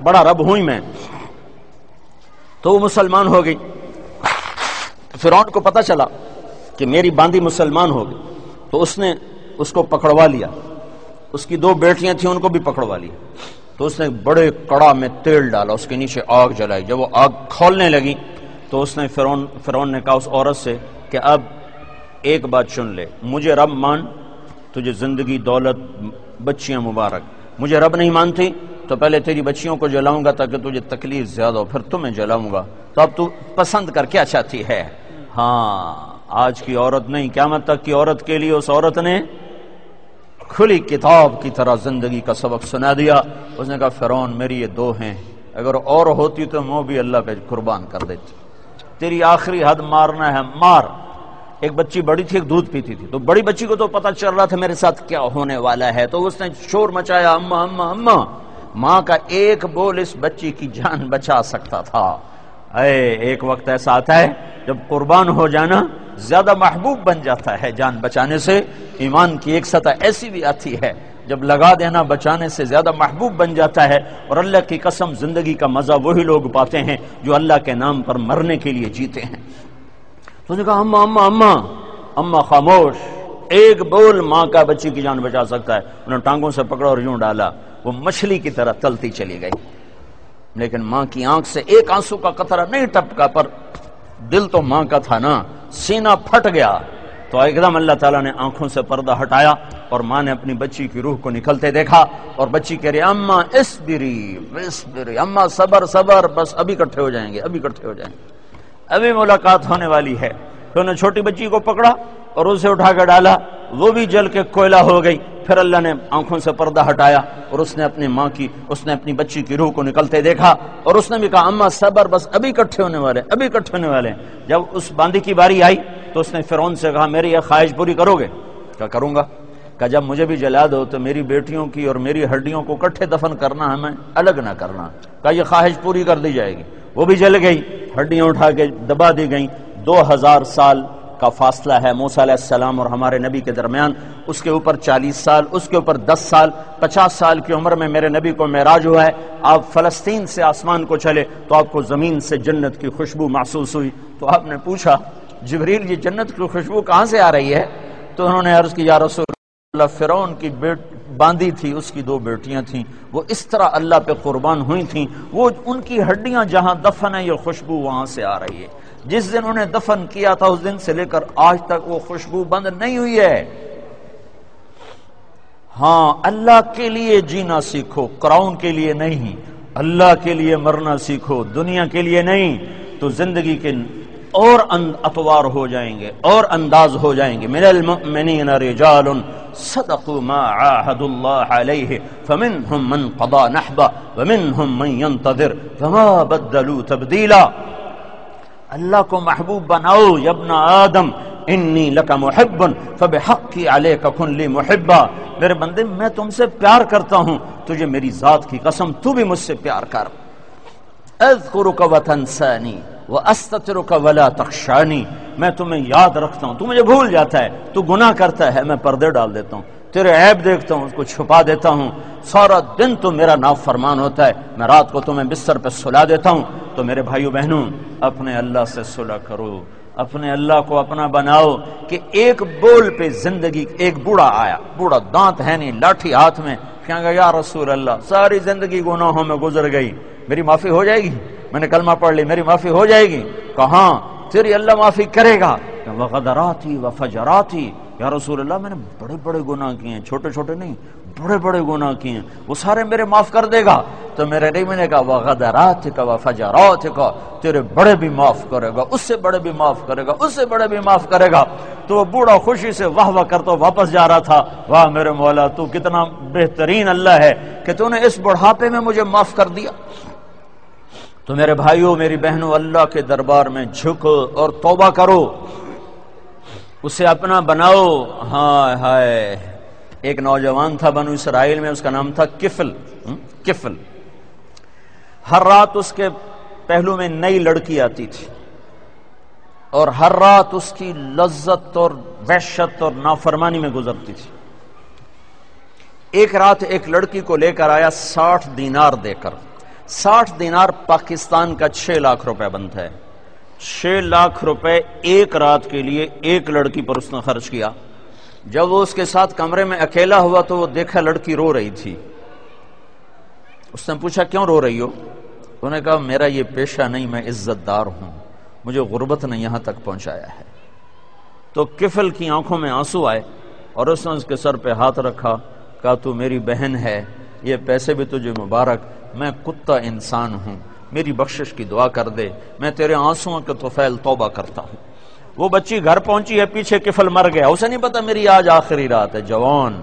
بڑا رب ہوں میں۔ تو وہ مسلمان ہو گئی۔ فرعون کو پتا چلا کہ میری باندی مسلمان ہو گئی، تو اس نے اس کو پکڑوا لیا۔ اس کی دو بیٹیاں تھیں، ان کو بھی پکڑوا لیا۔ تو اس نے بڑے کڑا میں تیل ڈالا، اس کے نیچے آگ جلائی۔ جب وہ آگ کھولنے لگی، تو اس نے فرون فرون نے کہا اس عورت سے کہ اب ایک بات چن لے، مجھے رب مان، تجھے زندگی، دولت، بچیاں مبارک۔ مجھے رب نہیں مانتی، تو پہلے تیری بچیوں کو جلاؤں گا تاکہ تجھے تکلیف زیادہ ہو، پھر تمہیں جلاؤں گا۔ تو اب تو پسند کر کیا چاہتی ہے؟ ہاں آج کی عورت نہیں، قیامت تک کی عورت کے لیے اس عورت نے کھلی کتاب کی طرح زندگی کا سبق سنا دیا۔ اس نے کہا فرون میری یہ دو ہیں، اگر اور ہوتی تو میں بھی اللہ پہ قربان کر دیتی تیری آخری حد مارنا ہے، مار۔ ایک بچی بڑی تھی، ایک دودھ پیتی تھی۔ تو بڑی بچی کو تو پتا چل رہا تھا میرے ساتھ کیا ہونے والا ہے۔ تو اس نے شور مچایا اما اما اما ماں کا ایک بول اس بچی کی جان بچا سکتا تھا۔ اے، ایک وقت ایسا آتا ہے جب قربان ہو جانا زیادہ محبوب بن جاتا ہے جان بچانے سے، ایمان کی ایک سطح ایسی بھی آتی ہے جب لگا دینا بچانے سے زیادہ محبوب بن جاتا ہے اور اللہ کی قسم زندگی کا مزہ وہی لوگ پاتے ہیں جو اللہ کے نام پر مرنے کے لیے جیتے ہیں۔ تو نے کہا اما اما اما خاموش، ایک بول ماں کا بچی کی جان بچا سکتا ہے۔ انہوں نے ٹانگوں سے پکڑا اور یوں ڈالا۔ وہ مچھلی کی طرح تلتی چلی گئی۔ لیکن ماں کی آنکھ سے ایک آنسو کا قطرہ نہیں ٹپکا، پر دل تو ماں کا تھا نا، سینہ پھٹ گیا۔ تو ایک دم اللہ تعالیٰ نے آنکھوں سے پردہ ہٹایا اور ماں نے اپنی بچی کی روح کو نکلتے دیکھا اور بچی کہہ رہی، اما اس بری اس بری اما صبر صبر، بس ابھی کٹھے ہو جائیں گے، ابھی کٹھے ہو جائیں گے۔ ابھی ملاقات ہونے والی ہے۔ تو انہوں نے چھوٹی بچی کو پکڑا اور اسے اٹھا کر ڈالا۔ وہ بھی جل کے کوئلہ ہو گئی۔ پھر اللہ نے آنکھوں سے پردہ ہٹایا اور اس نے اپنی ماں کی، اس نے اپنی بچی کی روح کو نکلتے دیکھا اور اس نے بھی کہا، اما صبر، بس ابھی کٹھے ہونے والے، ابھی کٹھے ہونے والے۔ جب اس باندی کی باری آئی تو اس نے فرون سے کہا، میری یہ خواہش پوری کرو گے؟ کیا کروں گا۔ کہ جب مجھے بھی جلا دو تو میری بیٹیوں کی اور میری ہڈیوں کو کٹھے دفن کرنا ہمیں الگ نہ کرنا۔ کہ یہ خواہش پوری کر دی جائے گی۔ وہ بھی جل گئی، ہڈیاں اٹھا کے دبا دی گئیں۔ دو ہزار سال کا فاصلہ ہے۔ موسیٰ علیہ السلام اور ہمارے نبی کے درمیان۔ اس کے اوپر چالیس سال، اس کے اوپر دس سال، پچاس سال کی عمر میں میرے نبی کو معراج ہوا ہے۔ آپ فلسطین سے آسمان کو چلے تو آپ کو زمین سے جنت کی خوشبو محسوس ہوئی۔ تو آپ نے پوچھا، جبریل یہ جنت کی خوشبو کہاں سے آ رہی ہے؟ تو انہوں نے عرض کی، یا رسول اللہ، فرعون کی بیٹ باندھی تھی، اس کی دو بیٹیاں تھیں۔ وہ اس طرح اللہ پہ قربان ہوئی تھیں۔ وہ ان کی ہڈیاں جہاں دفن ہے یہ خوشبو وہاں سے آ رہی ہے۔ جس دن انہیں دفن کیا تھا، اس دن سے لے کر آج تک وہ خوشبو بند نہیں ہوئی ہے۔ ہاں اللہ کے لیے جینا سیکھو، کراؤن کے لیے نہیں۔ اللہ کے لیے مرنا سیکھو، دنیا کے لیے نہیں۔ تو زندگی کے اور اتوار ہو جائیں گے، اور انداز ہو جائیں گے۔ من المؤمنین رجال صدقوا ما عاهد الله عليه فمنهم من قضى نحبه ومنهم من ينتظر، فما بدلوا تبديلا اللہ کو محبوب بناؤ یبنا آدم، انی لکا محب فبحقی علیکا کن لی محبا۔ میرے بندے، میں تم سے پیار کرتا ہوں، تجھے میری ذات کی قسم، تو بھی مجھ سے پیار کر۔ اذکرک و تنسانی و استترک ولا تخشانی۔ میں تمہیں یاد رکھتا ہوں، تو مجھے بھول جاتا ہے، تو گناہ کرتا ہے، میں پردے ڈال دیتا ہوں۔ تیرے عیب دیکھتا ہوں، اس کو چھپا دیتا ہوں۔ سارا دن تو میرا ناف فرمان ہوتا ہے۔ میں رات کو تمہیں بستر پہ سلا دیتا ہوں۔ تو میرے بھائیو بہنوں، اپنے اللہ سے صلح کرو۔ اپنے اللہ کو اپنا بناؤ کہ ایک بول پہ زندگی، ایک بوڑھا آیا۔ بوڑھا دانت ہے نہیں، لاٹھی ہاتھ میں۔ کیا گا یا رسول اللہ؟ ساری زندگی گناہوں میں گزر گئی۔ میری معافی ہو جائے گی؟ میں نے کلمہ پڑھ لی، میری معافی ہو جائے گی؟ کہاں؟ تیری اللہ معافی کرے گا۔ وغدراتی وفجراتی یا رسول اللہ، میں نے بڑے بڑے گناہ کیے ہیں، چھوٹے چھوٹے نہیں، بڑے بڑے گناہ کیے ہیں۔ وہ سارے میرے معاف کر دے گا۔ تو میرے نہیں میں نے کہا وغدرات کا وہ وفجرات کا تیرے بڑے بھی معاف کرے گا، اس سے بڑے بھی معاف کرے گا، اس سے بڑے بھی معاف کرے گا۔ تو وہ بوڑھا خوشی سے واہ واہ کرتا واپس جا رہا تھا۔ واہ میرے مولا، تو کتنا بہترین اللہ ہے کہ تو نے اس بڑھاپے میں مجھے معاف کر دیا۔ تو میرے بھائیوں میری بہنوں اللہ کے دربار میں جھکو اور توبہ کرو۔ اسے اپنا بناؤ۔ ہائے ہائے۔ ایک نوجوان تھا بنو اسرائیل میں، اس کا نام تھا کفل۔ کفل۔ ہر رات اس کے پہلو میں نئی لڑکی آتی تھی۔ اور ہر رات اس کی لذت اور وحشت اور نافرمانی میں گزرتی تھی۔ ایک رات ایک لڑکی کو لے کر آیا ساٹھ دینار دے کر۔ ساٹھ دینار پاکستان کا چھ لاکھ روپے بنتا ہے۔ چھ لاکھ روپے ایک رات کے لیے ایک لڑکی پر اس نے خرچ کیا۔ جب وہ اس کے ساتھ کمرے میں اکیلا ہوا تو وہ دیکھا لڑکی رو رہی تھی۔ اس نے پوچھا، کیوں رو رہی ہو؟ انہوں نے کہا، میرا یہ پیشہ نہیں، میں عزت دار ہوں۔ مجھے غربت نے یہاں تک پہنچایا ہے۔ تو کفل کی آنکھوں میں آنسو آئے اور اس نے اس کے سر پہ ہاتھ رکھا۔ کہا، تو میری بہن ہے، یہ پیسے بھی تجھے مبارک، میں کتا انسان ہوں۔ میری بخشش کی دعا کر دے، میں تیرے آنسو کے توفیل توبہ کرتا ہوں۔ وہ بچی گھر پہنچی ہے، پیچھے کفل مر گیا۔ اسے نہیں پتا میری آج آخری رات ہے۔ جوان،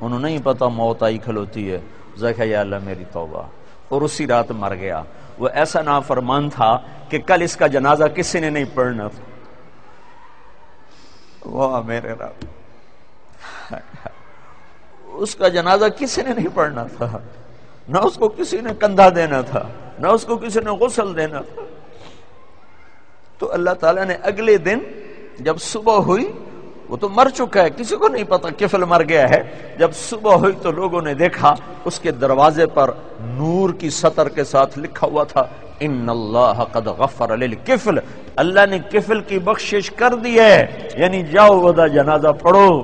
انہوں نہیں پتا موت آئی کھلوتی ہے۔ یا اللہ میری توبہ۔ اور اسی رات مر گیا۔ وہ ایسا نافرمان تھا کہ کل اس کا جنازہ کسی نے نہیں پڑھنا تھا۔ وہ میرے رب۔ اس کا جنازہ کسی نے نہیں پڑھنا تھا۔ نہ اس کو کسی نے کندھا دینا تھا۔ نہ اس کو کسی نے غسل دینا۔ تو اللہ تعالیٰ نے اگلے دن جب صبح ہوئی، وہ تو مر چکا ہے، کسی کو نہیں پتا کفل مر گیا ہے۔ جب صبح ہوئی تو لوگوں نے دیکھا، اس کے دروازے پر نور کی سطر کے ساتھ لکھا ہوا تھا، ان اللہ قد غفر کفل اللہ نے کفل کی بخشش کر دی ہے یعنی جاؤ ودا جنازہ پڑھو۔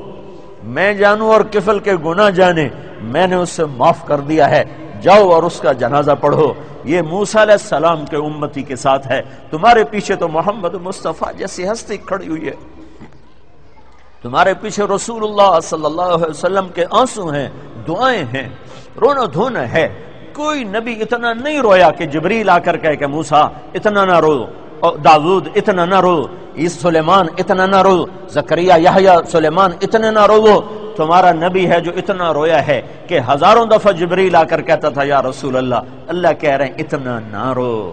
میں جانوں اور کفل کے گناہ جانے، میں نے اس سے معاف کر دیا ہے۔ جاؤ اور اس کا جنازہ پڑھو۔ یہ موسیٰ علیہ السلام کے امتی کے ساتھ ہے۔ تمہارے پیچھے تو محمد مصطفیٰ جیسی ہستی کھڑی ہوئی ہے۔ تمہارے پیچھے رسول اللہ صلی اللہ علیہ وسلم کے آنسو ہیں، دعائیں ہیں رونا دھونا ہے۔ کوئی نبی اتنا نہیں رویا کہ جبریل آ کر کہے کہ موسا اتنا نہ رو۔ داود، اتنا نہ رو۔ عیس سلیمان، اتنا نہ رو۔ زکریہ یحییٰ، سلیمان اتنے نہ رو۔ تمہارا نبی ہے جو اتنا رویا ہے کہ ہزاروں دفعہ جبریل آ کر کہتا تھا، یا رسول اللہ اللہ کہہ رہے ہیں، اتنا نہ رو۔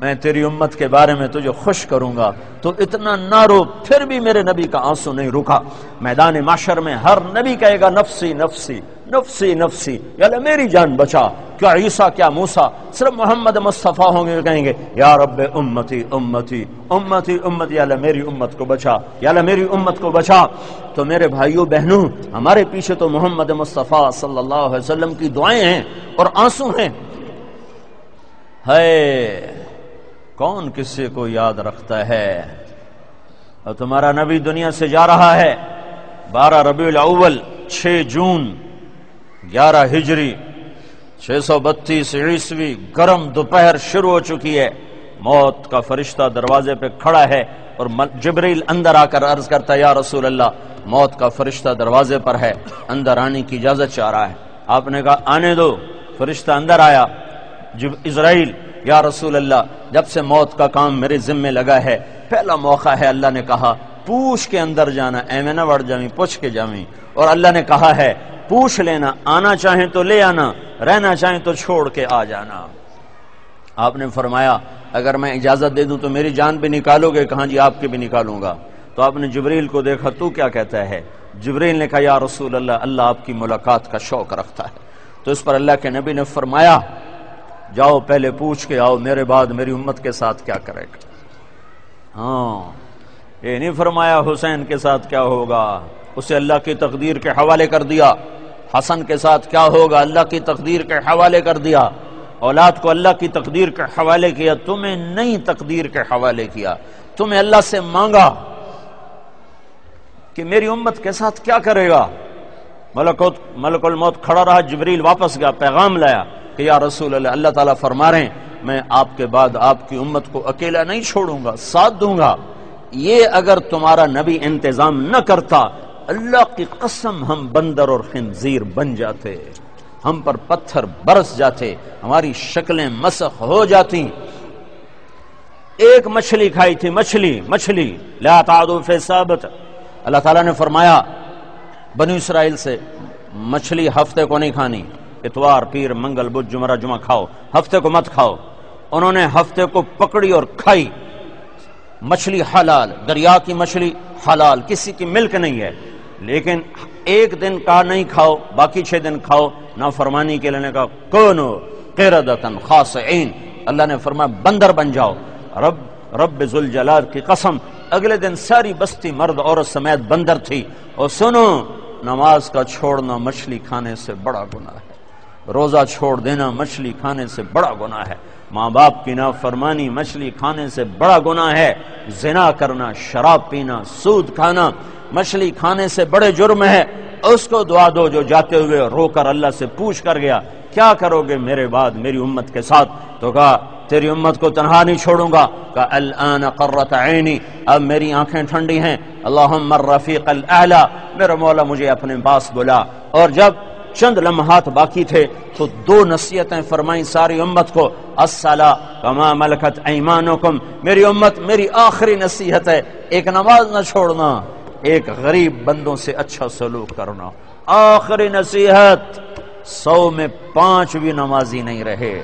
میں تیری امت کے بارے میں تجھے خوش کروں گا۔ تو اتنا نہ رو، پھر بھی میرے نبی کا آنسو نہیں رکا۔ میدان معاشر میں ہر نبی کہے گا، نفسی نفسی نفسی نفسی۔ یا میری جان بچا۔ کیا عیسیٰ، کیا موسا صرف محمد مصطفیٰ ہوں گے، کہیں گے، یا رب امتی امتی امتی امتی۔ یا میری امت کو بچا۔ یا میری امت کو بچا۔ تو میرے بھائیوں، بہنوں، ہمارے پیچھے تو محمد مصطفیٰ صلی اللہ علیہ وسلم کی دعائیں ہیں اور آنسو ہیں۔ ہے کون کسی کو یاد رکھتا ہے؟ اور تمہارا نبی دنیا سے جا رہا ہے۔ بارہ ربیع الاول، چھ جون۔ گیارہ ہجری، چھ سو بتیس عیسوی، گرم دوپہر شروع ہو چکی ہے۔ موت کا فرشتہ دروازے پہ کھڑا ہے اور جبریل اندر آ کر عرض کرتا ہے، یا رسول اللہ، موت کا فرشتہ دروازے پر ہے، اندر آنے کی اجازت چاہ رہا ہے۔ آپ نے کہا، آنے دو۔ فرشتہ اندر آیا۔ جب اسرائیل، یا رسول اللہ، جب سے موت کا کام میرے ذمے لگا ہے، پہلا موقع ہے، اللہ نے کہا، پوچھ کے اندر جانا۔ اے نہ بڑھ جاویں پوچھ کے جاویں اور اللہ نے کہا ہے پوچھ لینا، آنا چاہیں تو لے آنا، رہنا چاہیں تو چھوڑ کے آ جانا۔ آپ نے فرمایا، اگر میں اجازت دے دوں تو میری جان بھی نکالو گے، کہاں جی آپ کی بھی نکالوں گا۔ تو آپ نے جبریل کو دیکھا، تو کیا کہتا ہے؟ جبریل نے کہا، یا رسول اللہ اللہ آپ کی ملاقات کا شوق رکھتا ہے۔ تو اس پر اللہ کے نبی نے فرمایا، جاؤ پہلے پوچھ کے آؤ، میرے بعد میری امت کے ساتھ کیا کرے گا۔ ہاں یہ نہیں فرمایا حسین کے ساتھ کیا ہوگا۔ اسے اللہ کی تقدیر کے حوالے کر دیا۔ حسن کے ساتھ کیا ہوگا؟ اللہ کی تقدیر کے حوالے کر دیا۔ اولاد کو اللہ کی تقدیر کے حوالے کیا، تمہیں نئی تقدیر کے حوالے کیا۔ تمہیں اللہ سے مانگا کہ میری امت کے ساتھ کیا کرے گا۔ ملک الموت کھڑا رہا، جبریل واپس گیا، پیغام لایا کہ یا رسول اللہ اللہ تعالیٰ فرما رہے ہیں، میں آپ کے بعد آپ کی امت کو اکیلا نہیں چھوڑوں گا، ساتھ دوں گا۔ یہ اگر تمہارا نبی انتظام نہ کرتا اللہ کی قسم ہم بندر اور خنزیر بن جاتے، ہم پر پتھر برس جاتے، ہماری شکلیں مسخ ہو جاتی۔ ایک مچھلی کھائی تھی، مچھلی مچھلی۔ لا تعدو فی ثابت۔ اللہ تعالیٰ نے فرمایا، بنو اسرائیل سے مچھلی ہفتے کو نہیں کھانی۔ اتوار، پیر، منگل، بدھ جمعرہ جمعہ کھاؤ۔ ہفتے کو مت کھاؤ۔ انہوں نے ہفتے کو پکڑی اور کھائی۔ مچھلی حلال، دریا کی مچھلی حلال، کسی کی ملک نہیں ہے۔ لیکن ایک دن کا نہیں کھاؤ، باقی چھ دن کھاؤ نہ فرمانی کے لینے کا کونو قردتن خاصعین اللہ نے فرمایا، بندر بن جاؤ۔ رب رب ذوالجلال کی قسم، اگلے دن ساری بستی مرد، عورت سمیت بندر تھی۔ اور سنو، نماز کا چھوڑنا مچھلی کھانے سے بڑا گناہ ہے۔ روزہ چھوڑ دینا مچھلی کھانے سے بڑا گناہ ہے۔ ماں باپ کی نافرمانی، مچھلی کھانے سے بڑا گناہ ہے۔ زنا کرنا، شراب پینا، سود کھانا، مچھلی کھانے سے بڑے جرم ہے۔ اس کو دعا دو جو جاتے ہوئے رو کر اللہ سے پوچھ کر گیا، کیا کرو گے میرے بعد، میری امت کے ساتھ؟ تو کہا، تیری امت کو تنہا نہیں چھوڑوں گا۔ کہ الان قرت عینی، اب میری آنکھیں ٹھنڈی ہیں۔ اللہم الرفیق الاعلی میرا مولا مجھے اپنے پاس بلا۔ اور جب چند لمحات باقی تھے، تو دو نصیحتیں فرمائیں ساری امت کو۔ کما ملکت ایمانکم۔ میری امت، میری آخری نصیحت ہے، ایک نماز نہ چھوڑنا، ایک غریب بندوں سے اچھا سلوک کرنا۔ آخری نصیحت، سو میں پانچ بھی نمازی نہیں رہے۔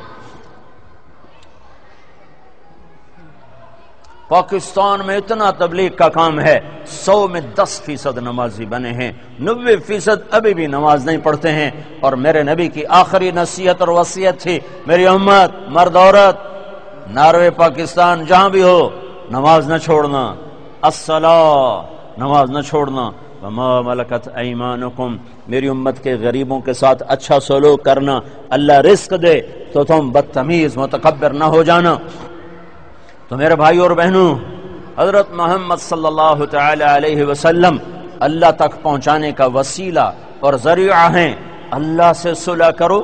پاکستان میں اتنا تبلیغ کا کام ہے، سو میں دس فیصد نمازی بنے ہیں، نوے فیصد ابھی بھی نماز نہیں پڑھتے ہیں۔ اور میرے نبی کی آخری نصیحت اور وسیعت تھی، میری امت، مرد، عورت، ناروے پاکستان جہاں بھی ہو، نماز نہ چھوڑنا۔ نماز نہ چھوڑنا۔ ملکت ایمانکم میری امت کے غریبوں کے ساتھ اچھا سلوک کرنا۔ اللہ رزق دے تو تم بدتمیز، متکبر نہ ہو جانا۔ تو میرے بھائی اور بہنوں، حضرت محمد صلی اللہ تعالی علیہ وسلم اللہ تک پہنچانے کا وسیلہ اور ذریعہ ہیں۔ اللہ سے صلح کرو،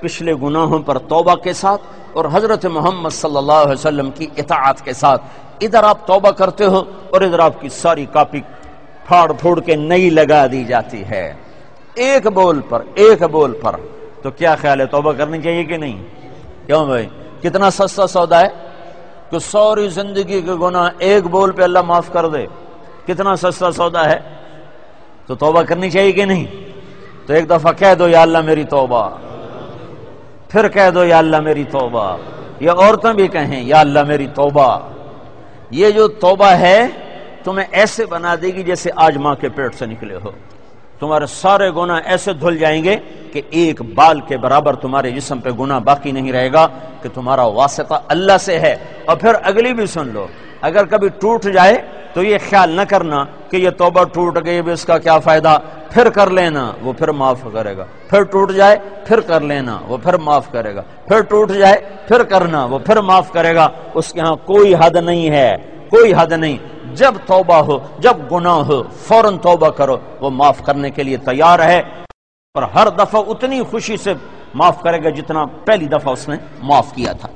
پچھلے گناہوں پر توبہ کے ساتھ اور حضرت محمد صلی اللہ علیہ وسلم کی اطاعت کے ساتھ۔ ادھر آپ توبہ کرتے ہو اور ادھر آپ کی ساری کاپی پھاڑ پھوڑ کے نئی لگا دی جاتی ہے۔ ایک بول پر، ایک بول پر۔ تو کیا خیال ہے، توبہ کرنی چاہیے کہ نہیں؟ کیوں بھائی؟ کتنا سستا سودا ہے؟ کہ سوری زندگی کے گناہ ایک بول پہ اللہ معاف کر دے۔ کتنا سستا سودا ہے؟ تو توبہ کرنی چاہیے کہ نہیں؟ تو ایک دفعہ کہہ دو، یا اللہ میری توبہ۔ پھر کہہ دو، یا اللہ میری توبہ۔ یا عورتیں بھی کہیں، یا اللہ میری توبہ۔ یہ جو توبہ ہے، تمہیں ایسے بنا دے گی جیسے آج ماں کے پیٹ سے نکلے ہو۔ تمہارے سارے گناہ ایسے دھل جائیں گے کہ ایک بال کے برابر تمہارے جسم پہ گناہ باقی نہیں رہے گا کہ تمہارا واسطہ اللہ سے ہے۔ اور پھر اگلی بھی سن لو۔ اگر کبھی ٹوٹ جائے تو یہ خیال نہ کرنا کہ یہ توبہ ٹوٹ گئی اس کا کیا فائدہ؟ پھر کر لینا، وہ پھر معاف کرے گا۔ پھر ٹوٹ جائے، پھر کر لینا، وہ پھر معاف کرے گا۔ پھر ٹوٹ جائے، پھر کرنا، وہ پھر معاف کرے گا۔ اس کے ہاں کوئی حد نہیں ہے، کوئی حد نہیں۔ جب توبہ ہو، جب گناہ ہو، فوراً توبہ کرو، وہ معاف کرنے کے لیے تیار ہے۔ اور ہر دفعہ اتنی خوشی سے معاف کرے گا جتنا پہلی دفعہ اس نے معاف کیا تھا۔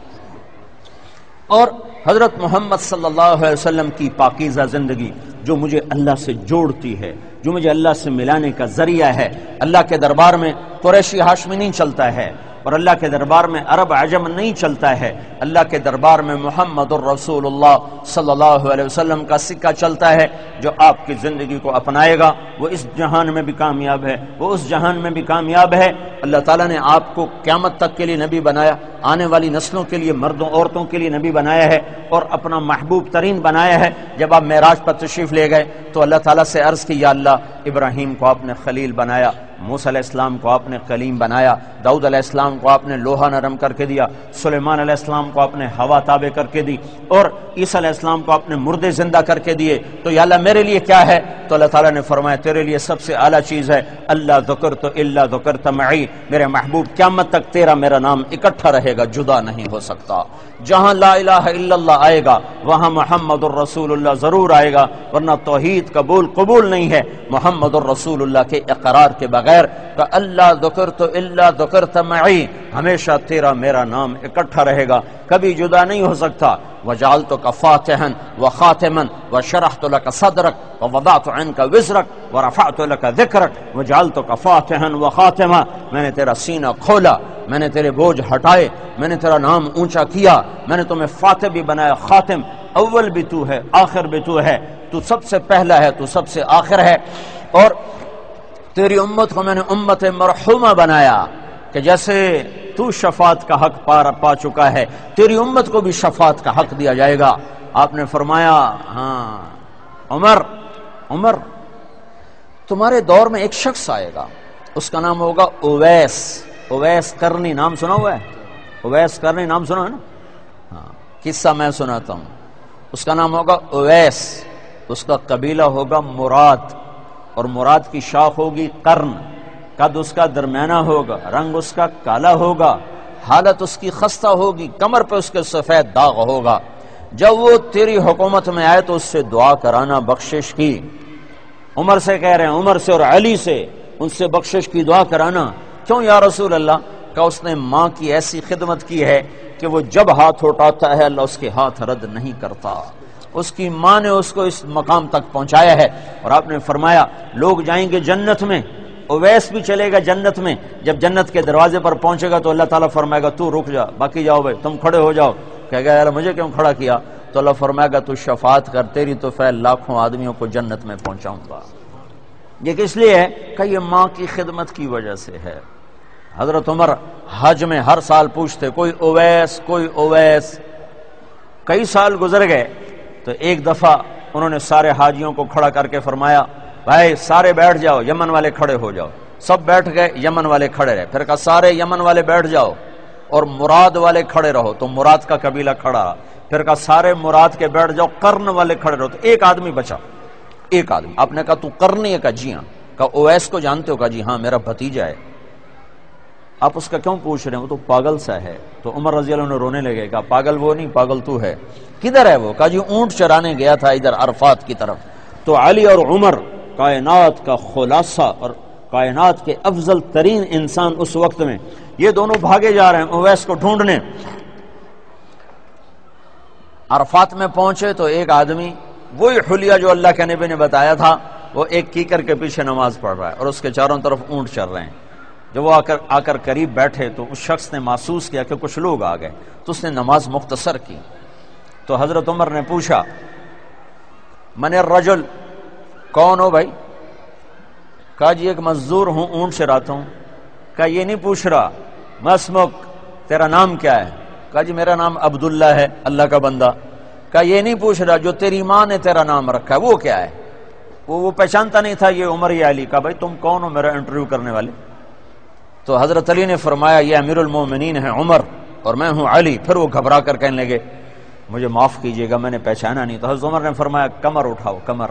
اور حضرت محمد صلی اللہ علیہ وسلم کی پاکیزہ زندگی جو مجھے اللہ سے جوڑتی ہے، جو مجھے اللہ سے ملانے کا ذریعہ ہے، اللہ کے دربار میں قریشی ہاشمی نہیں چلتا ہے۔ اور اللہ کے دربار میں عرب عجم نہیں چلتا ہے۔ اللہ کے دربار میں محمد الرسول اللہ صلی اللہ علیہ وسلم کا سکہ چلتا ہے۔ جو آپ کی زندگی کو اپنائے گا، وہ اس جہان میں بھی کامیاب ہے۔ وہ اس جہان میں بھی کامیاب ہے۔ اللہ تعالیٰ نے آپ کو قیامت تک کے لیے نبی بنایا۔ آنے والی نسلوں کے لیے، مردوں، عورتوں کے لیے نبی بنایا ہے اور اپنا محبوب ترین بنایا ہے۔ جب آپ معراج پر تشریف لے گئے، تو اللہ تعالیٰ سے عرض کی، یا اللہ، ابراہیم کو آپ نے خلیل بنایا۔ موس علیہ السلام کو آپ نے کلیم بنایا، داؤد علیہ السلام کو آپ نے لوہا نرم کر کے دیا، سلیمان علیہ السلام کو آپ نے ہوا تابع کر کے دی، اور عیسی علیہ السلام کو آپ نے مردے زندہ کر کے دیے۔ تو یا اللہ میرے لیے کیا ہے؟ تو اللہ تعالیٰ نے فرمایا، تیرے لیے سب سے اعلیٰ چیز ہے، اللہ ذکر تو اللہ ذکر تمعی میرے محبوب، قیامت تک تیرا میرا نام اکٹھا رہے گا، جدا نہیں ہو سکتا۔ جہاں لا الہ الا اللہ آئے گا، وہاں محمد الرسول اللہ ضرور آئے گا، ورنہ توحید قبول قبول نہیں ہے، محمد الرسول اللہ کے اقرار کے بغیر۔ خیر کہ اللہ ذکر تو اللہ ذکر تمعی ہمیشہ تیرا میرا نام اکٹھا رہے گا، کبھی جدا نہیں ہو سکتا۔ وجال تو کا فاتحن و خاتمن و شرح تو کا صدرک و ودا تو عین کا وزرک و رفا تو کا ذکرک۔ و جال تو کا فاتحن و خاتمہ میں نے تیرا سینہ کھولا، میں نے تیرے بوجھ ہٹائے، میں نے تیرا نام اونچا کیا، میں نے تمہیں فاتح بھی بنایا، خاتم۔ اول بھی تو ہے، آخر بھی تو ہے۔ تو سب سے پہلا ہے، تو سب سے آخر ہے۔ اور تیری امت کو میں نے امت مرحومہ بنایا کہ جیسے تو شفاعت کا حق پا پا چکا ہے، تیری امت کو بھی شفاعت کا حق دیا جائے گا۔ آپ نے فرمایا ہاں عمر عمر، تمہارے دور میں ایک شخص آئے گا۔ اس کا نام ہوگا اویس۔ اویس کرنی نام سنا ہوا ہے؟ اویس کرنی نام سنا ہے نا؟ ہاں قصہ میں سناتا ہوں۔ اس کا نام ہوگا اویس۔ اس کا قبیلہ ہوگا مراد۔ اور مراد کی شاخ ہوگی کرن قد اس کا درمیانہ ہوگا، رنگ اس کا کالا ہوگا۔ حالت اس کی خستہ ہوگی، کمر پہ اس کے سفید داغ ہوگا۔ جب وہ تیری حکومت میں آئے تو اس سے دعا کرانا بخشش کی۔ عمر سے کہہ رہے ہیں، عمر سے اور علی سے ان سے بخشش کی دعا کرانا۔ کیوں یا رسول اللہ؟ کا اس نے ماں کی ایسی خدمت کی ہے کہ وہ جب ہاتھ اٹھاتا ہے، اللہ اس کے ہاتھ رد نہیں کرتا۔ اس کی ماں نے اس کو اس مقام تک پہنچایا ہے۔ اور آپ نے فرمایا، لوگ جائیں گے جنت میں، اویس بھی چلے گا جنت میں۔ جب جنت کے دروازے پر پہنچے گا تو اللہ تعالیٰ فرمائے گا، تو رک جا، باقی جاؤ بھائی، تم کھڑے ہو جاؤ۔ کہ گا، یار، مجھے کیوں کھڑا کیا؟ تو اللہ فرمائے گا، تو شفاعت کر، تیری تو فیل لاکھوں آدمیوں کو جنت میں پہنچاؤں گا۔ یہ کس لیے ہے؟ کہ یہ ماں کی خدمت کی وجہ سے ہے۔ حضرت عمر حج میں ہر سال پوچھتے، کوئی اویس کوئی اویس۔ کئی سال گزر گئے تو ایک دفعہ انہوں نے سارے حاجیوں کو کھڑا کر کے فرمایا، بھائی سارے بیٹھ جاؤ، یمن والے کھڑے ہو جاؤ۔ سب بیٹھ گئے، یمن والے کھڑے رہے۔ پھر کہا، سارے یمن والے بیٹھ جاؤ اور مراد والے کھڑے رہو۔ تو مراد کا قبیلہ کھڑا۔ رہا پھر کہا، سارے مراد کے بیٹھ جاؤ کرن والے کھڑے رہو۔ تو ایک آدمی بچا، ایک آدمی۔ آپ نے کہا، تو کرنی ہے، کہا جی ہاں۔ کہا اویس کو جانتے ہو؟ کہا جی ہاں میرا بھتیجا ہے۔ آپ اس کا کیوں پوچھ رہے ہیں؟ وہ تو پاگل سا ہے۔ تو عمر رضی اللہ نے رونے لگے، کہا، پاگل وہ نہیں، پاگل تو ہے۔ کدھر ہے وہ؟ کہا جی اونٹ چرانے گیا تھا ادھر عرفات کی طرف۔ تو علی اور عمر، کائنات کا خلاصہ اور کائنات کے افضل ترین انسان اس وقت میں۔ یہ دونوں بھاگے جا رہے ہیں، اویس کو ڈھونڈنے۔ عرفات میں پہنچے تو ایک آدمی، وہی حلیہ جو اللہ کے نبی نے بتایا تھا، وہ ایک کیکر کے پیچھے نماز پڑھ رہا ہے اور اس کے چاروں طرف اونٹ چل رہے ہیں۔ جب وہ آ کر آ کر قریب بیٹھے تو اس شخص نے محسوس کیا کہ کچھ لوگ آ گئے تو اس نے نماز مختصر کی۔ تو حضرت عمر نے پوچھا، من رجل کون ہو بھائی؟ کہا جی ایک مزدور ہوں، اونٹ چراتا ہوں کہا، یہ نہیں پوچھ رہا مسمک تیرا نام کیا ہے؟ کہا جی میرا نام عبداللہ ہے، اللہ کا بندہ۔ کہا، یہ نہیں پوچھ رہا، جو تیری ماں نے تیرا نام رکھا ہے، وہ کیا ہے؟ وہ وہ پہچانتا نہیں تھا یہ عمر یا علی کا۔ بھائی، تم کون ہو میرا انٹرویو کرنے والے؟ تو حضرت علی نے فرمایا، یہ امیر المومنین ہے عمر اور میں ہوں علی. پھر وہ گھبرا کر کہنے لگے، مجھے معاف کیجیے گا، میں نے پہچانا نہیں تو حضرت عمر نے فرمایا، کمر اٹھاؤ، کمر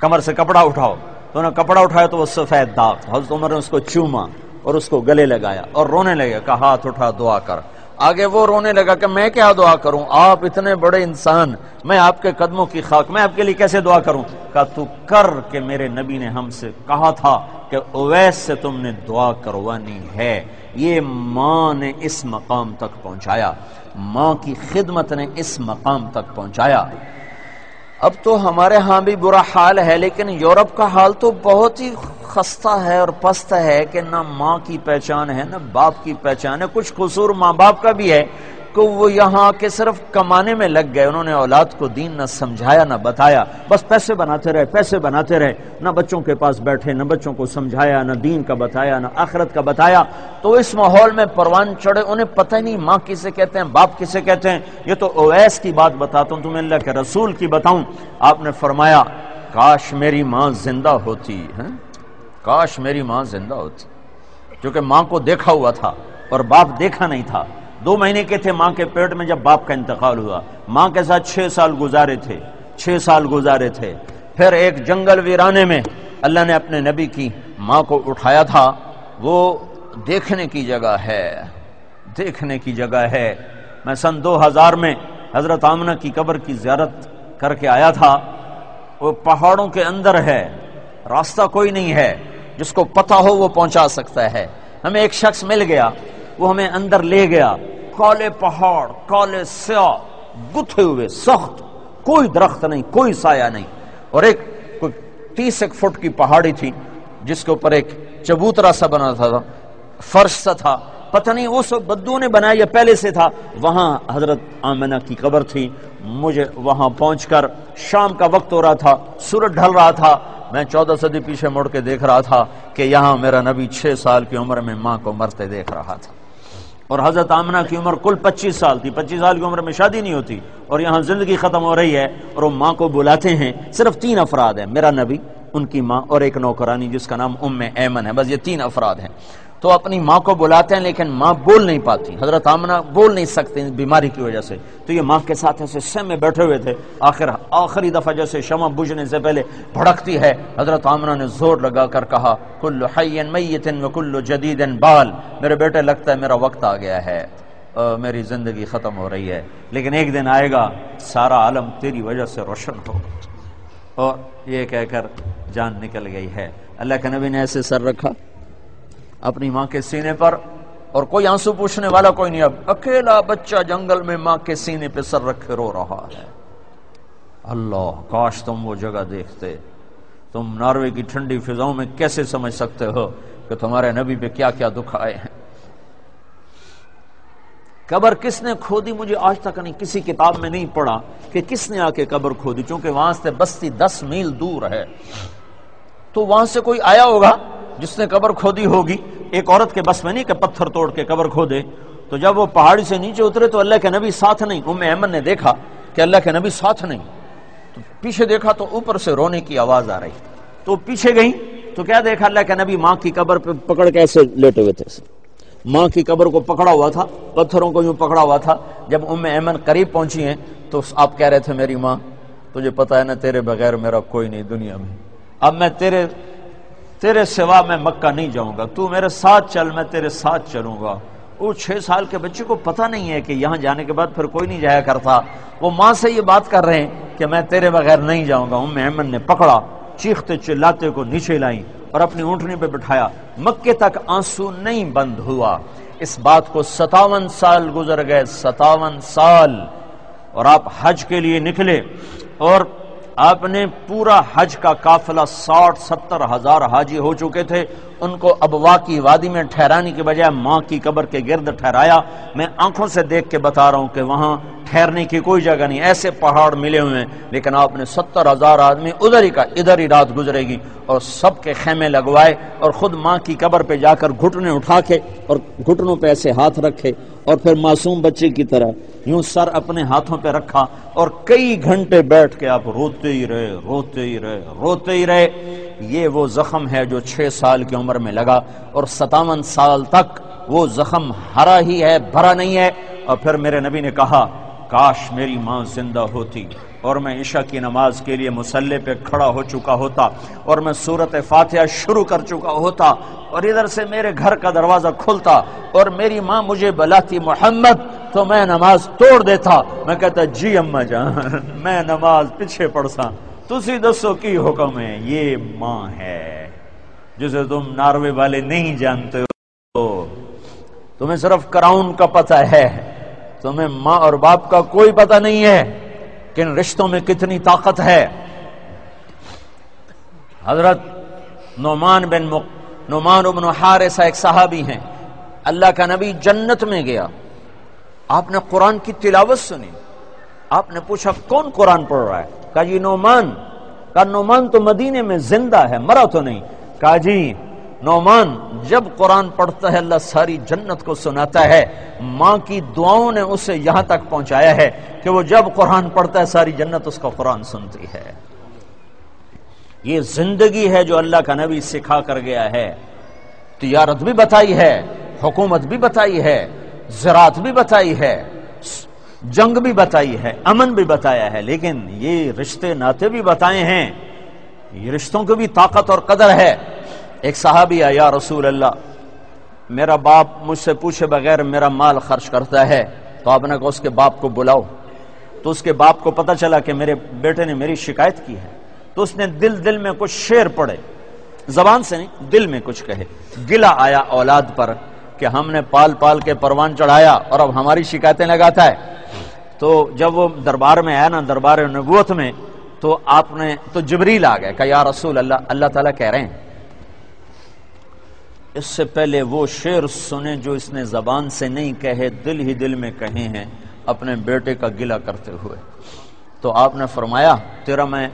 کمر سے کپڑا اٹھاؤ۔ تو انہوں نے کپڑا اٹھایا تو وہ سفید داغ حضرت عمر نے اس کو چوما اور اس کو گلے لگایا اور رونے لگے، کہا، ہاتھ اٹھا، دعا کر۔ آگے وہ رونے لگا کہ میں کیا دعا کروں؟ آپ اتنے بڑے انسان، میں آپ کے قدموں کی خاک، میں آپ کے لیے کیسے دعا کروں؟ کہا، تو کر کہ میرے نبی نے ہم سے کہا تھا کہ اویس سے تم نے دعا کروانی ہے۔ یہ ماں نے اس مقام تک پہنچایا۔ ماں کی خدمت نے اس مقام تک پہنچایا۔ اب تو ہمارے ہاں بھی برا حال ہے، لیکن یورپ کا حال تو بہت ہی خستہ ہے اور پست ہے کہ نہ ماں کی پہچان ہے، نہ باپ کی پہچان ہے۔ کچھ قصور ماں باپ کا بھی ہے۔ کہ وہ یہاں کے صرف کمانے میں لگ گئے۔ انہوں نے اولاد کو دین نہ سمجھایا، نہ بتایا۔ بس پیسے بناتے رہے، پیسے بناتے رہے۔ نہ بچوں کے پاس بیٹھے، نہ بچوں کو سمجھایا، نہ دین کا بتایا، نہ آخرت کا بتایا۔ تو اس ماحول میں پروان چڑھے، انہیں پتہ نہیں ماں کسے کہتے ہیں، باپ کسے کہتے ہیں۔ یہ تو اویس کی بات بتاتا ہوں، تمہیں اللہ کے رسول کی بتاؤں۔ آپ نے فرمایا، کاش میری ماں زندہ ہوتی ہے کاش میری ماں زندہ ہوتی۔ کیونکہ ماں کو دیکھا ہوا تھا اور باپ دیکھا نہیں تھا۔ دو مہینے کے تھے ماں کے پیٹ میں جب باپ کا انتقال ہوا۔ ماں کے ساتھ چھ سال گزارے تھے۔ چھ سال گزارے تھے۔ پھر ایک جنگل ویرانے میں اللہ نے اپنے نبی کی ماں کو اٹھایا تھا۔ وہ دیکھنے کی جگہ ہے۔ دیکھنے کی جگہ ہے۔ میں سن دو ہزار میں حضرت آمنہ کی قبر کی زیارت کر کے آیا تھا۔ وہ پہاڑوں کے اندر ہے۔ راستہ کوئی نہیں ہے۔ جس کو پتا ہو وہ پہنچا سکتا ہے۔ ہمیں ایک شخص مل گیا۔ وہ ہمیں اندر لے گیا۔ کالے پہاڑ، کالے سیاہ، گتھے ہوئے، سخت۔ کوئی درخت نہیں، کوئی سایہ نہیں۔ اور ایک کوئی تیس ایک فٹ کی پہاڑی تھی، جس کے اوپر ایک چبوترا سا بنا تھا، فرش سا تھا۔ پتہ نہیں اس بدو نے بنایا یا پہلے سے تھا۔ وہاں حضرت آمنہ کی قبر تھی۔ مجھے وہاں پہنچ کر شام کا وقت ہو رہا تھا، سورج ڈھل رہا تھا۔ میں چودہ صدی پیچھے مڑ کے دیکھ رہا تھا کہ یہاں میرا نبی چھ سال کی عمر میں ماں کو مرتے دیکھ رہا تھا۔ اور حضرت آمنہ کی عمر کل پچیس سال تھی۔ پچیس سال کی عمر میں شادی نہیں ہوتی اور یہاں زندگی ختم ہو رہی ہے اور وہ ماں کو بلاتے ہیں۔ صرف تین افراد ہیں۔ میرا نبی، ان کی ماں اور ایک نوکرانی جس کا نام ام ایمن ہے۔ بس یہ تین افراد ہیں۔ تو اپنی ماں کو بلاتے ہیں لیکن ماں بول نہیں پاتی۔ حضرت آمنہ بول نہیں سکتے بیماری کی وجہ سے۔ تو یہ ماں کے ساتھ ایسے سم میں بیٹھے ہوئے تھے۔ آخر آخری دفعہ جیسے شمع بجھنے سے پہلے بھڑکتی ہے۔ حضرت آمنہ نے زور لگا کر کہا، کل حین میتن و کل جدید بال۔ میرے بیٹے، لگتا ہے میرا وقت آ گیا ہے۔ میری زندگی ختم ہو رہی ہے۔ لیکن ایک دن آئے گا، سارا عالم تیری وجہ سے روشن ہو اور یہ کہہ کر جان نکل گئی ہے۔ اللہ کے نبی نے ایسے سر رکھا۔ اپنی ماں کے سینے پر، اور کوئی آنسو پوچھنے والا کوئی نہیں، اب اکیلا بچہ جنگل میں ماں کے سینے پہ سر رکھے رو رہا ہے۔ اللہ، کاش تم وہ جگہ دیکھتے۔ تم ناروے کی ٹھنڈی فضاؤں میں کیسے سمجھ سکتے ہو کہ تمہارے نبی پہ کیا کیا دکھ آئے ہیں۔ قبر کس نے کھودی؟ مجھے آج تک نہیں، کسی کتاب میں نہیں پڑھا کہ کس نے آ کے قبر کھودی، چونکہ وہاں سے بستی دس میل دور ہے۔ تو وہاں سے کوئی آیا ہوگا؟ جس نے قبر کھودی ہوگی، ایک عورت کے بس میں نہیں کہ پتھر توڑ کے قبر کھو دے تو جب وہ پہاڑی سے نیچے اترے تو اللہ کے نبی ساتھ نہیں، ام احمد نے دیکھا کہ اللہ کے نبی ساتھ نہیں۔ تو پیچھے دیکھا تو اوپر سے رونے کی آواز آ رہی۔ تو پیچھے گئی تو کیا دیکھا اللہ کے نبی ماں کی قبر پہ پکڑ کے ایسے لیٹے ہوئے تھے۔ ماں کی قبر کو پکڑا ہوا تھا، پتھروں کو یوں پکڑا ہوا تھا۔ جب ام ایمن قریب پہنچی ہیں، تو آپ کہہ رہے تھے، میری ماں، تجھے پتا ہے نا تیرے بغیر میرا کوئی نہیں دنیا میں۔ اب میں تیرے تیرے سوا میں مکہ نہیں جاؤں گا۔ تو میرے ساتھ چل، میں تیرے ساتھ چلوں گا۔ وہ چھ سال کے بچے کو پتہ نہیں ہے کہ یہاں جانے کے بعد پھر کوئی نہیں جایا کرتا۔ وہ ماں سے یہ بات کر رہے ہیں کہ میں تیرے بغیر نہیں جاؤں گا۔ ام احمد نے پکڑا، چیختے چلاتے کو نیچے لائی اور اپنی اونٹنی پہ بٹھایا۔ مکے تک آنسو نہیں بند ہوا۔ اس بات کو ستاون سال گزر گئے، ستاون سال۔ اور آپ حج کے لیے نکلے اور آپ نے پورا حج کا قافلہ ساٹھ ستر ہزار حاجی ہو چکے تھے۔ ان کو ابوا کی وادی میں ٹھہرانے کی بجائے ماں کی قبر کے گرد ٹھہرایا۔ میں آنکھوں سے دیکھ کے بتا رہا ہوں کہ وہاں ٹھہرنے کی کوئی جگہ نہیں، ایسے پہاڑ ملے ہوئے ہیں۔ لیکن آپ نے ستر ہزار آدمی ادھر ہی کا ادھر ہی رات گزرے گی اور سب کے خیمے لگوائے اور خود ماں کی قبر پہ جا کر گھٹنے اٹھا کے اور گھٹنوں پہ ایسے ہاتھ رکھے۔ اور پھر معصوم بچے کی طرح یوں سر اپنے ہاتھوں پہ رکھا اور کئی گھنٹے بیٹھ کے آپ روتے ہی رہے، روتے ہی رہے، روتے ہی رہے۔ یہ وہ زخم ہے جو چھ سال کی عمر میں لگا اور ستاون سال تک وہ زخم ہرا ہی ہے، بھرا نہیں ہے۔ اور پھر میرے نبی نے کہا، کاش میری ماں زندہ ہوتی۔ اور میں عشاء کی نماز کے لیے مسلح پہ کھڑا ہو چکا ہوتا اور میں صورت فاتحہ شروع کر چکا ہوتا اور ادھر سے میرے گھر کا دروازہ کھلتا اور میری ماں مجھے بلاتی محمد تو میں نماز توڑ دیتا میں کہتا جی اما جان، میں نماز پیچھے پڑسا تسی دسو کی حکم ہے؟ یہ ماں ہے، جسے تم ناروے والے نہیں جانتے ہو۔ تمہیں صرف کراؤن کا پتہ ہے، تمہیں ماں اور باپ کا کوئی پتہ نہیں ہے۔ کہ ان رشتوں میں کتنی طاقت ہے؟ حضرت نعمان بن مق... نعمان بن حارثہ ایک صحابی ہیں۔ اللہ کا نبی جنت میں گیا۔ آپ نے قرآن کی تلاوت سنی۔ آپ نے پوچھا، کون قرآن پڑھ رہا ہے؟ کہا جی نعمان۔ کہا، نعمان تو مدینے میں زندہ ہے، مرا تو نہیں۔ کہا جی نعمان، جب قرآن پڑھتا ہے، اللہ ساری جنت کو سناتا ہے۔ ماں کی دعاؤں نے اسے یہاں تک پہنچایا ہے کہ وہ جب قرآن پڑھتا ہے، ساری جنت اس کا قرآن سنتی ہے۔ یہ زندگی ہے جو اللہ کا نبی سکھا کر گیا ہے۔ تجارت بھی بتائی ہے، حکومت بھی بتائی ہے، زراعت بھی بتائی ہے، جنگ بھی بتائی ہے، امن بھی بتایا ہے۔ لیکن یہ رشتے ناطے بھی بتائے ہیں۔ یہ رشتوں کی بھی طاقت اور قدر ہے۔ ایک صحابی یا رسول اللہ، میرا باپ مجھ سے پوچھے بغیر میرا مال خرچ کرتا ہے، تو آپ نے کہا اس کے باپ کو بلاؤ۔ تو اس کے باپ کو پتا چلا کہ میرے بیٹے نے میری شکایت کی ہے۔ تو اس نے دل دل میں کچھ شیر پڑے زبان سے نہیں، دل میں کچھ کہے۔ گلا آیا اولاد پر کہ ہم نے پال پال کے پروان چڑھایا اور اب ہماری شکایتیں لگاتا ہے تو جب وہ دربار میں آیا نا، دربار نبوت میں، تو آپ نے، تو جبریل آ گئے کہ یا رسول اللہ اللہ تعالیٰ کہہ رہے ہیں۔ اس سے پہلے وہ شعر سنے جو اس نے زبان سے نہیں کہے، دل ہی دل میں کہے ہیں اپنے بیٹے کا گلا کرتے ہوئے۔ تو آپ نے فرمایا، تیرا میں،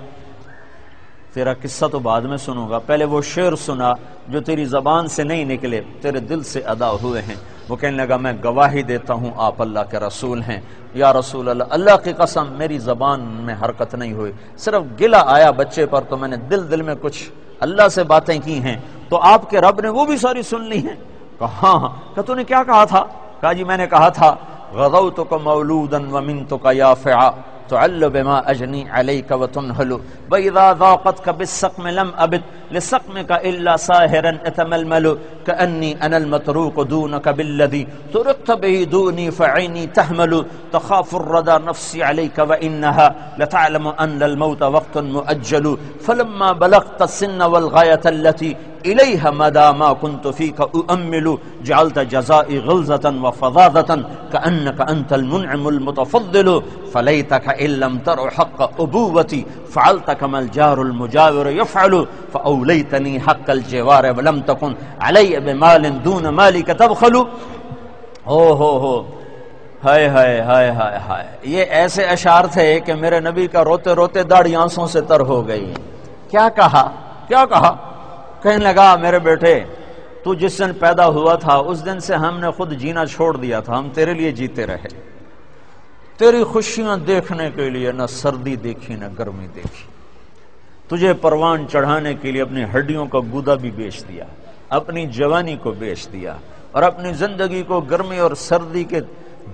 تیرا قصہ تو بعد میں سنوں گا۔ پہلے وہ شعر سنا جو تیری زبان سے نہیں نکلے، تیرے دل سے ادا ہوئے ہیں۔ وہ کہنے لگا، میں گواہی دیتا ہوں، آپ اللہ کے رسول ہیں۔ یا رسول اللہ اللہ کی قسم، میری زبان میں حرکت نہیں ہوئی۔ صرف گلا آیا بچے پر، تو میں نے دل دل میں کچھ اللہ سے باتیں کی ہیں۔ تو آپ کے رب نے وہ بھی ساری سن لی ہیں۔ کہا ہاں کہ تو نے کیا کہا تھا؟ کہا جی میں نے کہا تھا، غضوتک مولودا ومنتک یافعا تعل بما اجنی علیک وتنهل واذا ضاقتك بالسقم لم ابت لسقمك الا ساهرا اتململ كاني انا المتروك دونك بالذي ترقت به دوني فعيني تحمل، تخاف الردى نفسي عليك وانها لتعلم ان الموت وقت مؤجل، فلما بلغت السن والغايه التي إليها مدى ما كنت فيك أؤمل، جعلت جزائي غلزة وفضاضة كأنك أنت المنعم المتفضل، فليتك إن لم تر حق أبوتي، فعلت كما الجار المجاور يفعل، فأوليتني حق الجوار ولم تكن علي بمال دون مالك تبخل. ہو ہو ہو ہائے ہائے ہائے ہائے ہائے یہ ایسے اشعار تھے کہ میرے نبی کا روتے روتے داڑھی آنسوں سے تر ہو گئی۔ کیا کہا؟ کیا کہا؟ کہنے لگا، میرے بیٹے، تو جس دن پیدا ہوا تھا، اس دن سے ہم نے خود جینا چھوڑ دیا تھا، ہم تیرے لیے جیتے رہے۔ تیری خوشیاں دیکھنے کے لیے نہ سردی دیکھی، نہ گرمی دیکھی۔ تجھے پروان چڑھانے کے لیے اپنی ہڈیوں کا گودا بھی بیچ دیا، اپنی جوانی کو بیچ دیا اور اپنی زندگی کو گرمی اور سردی کے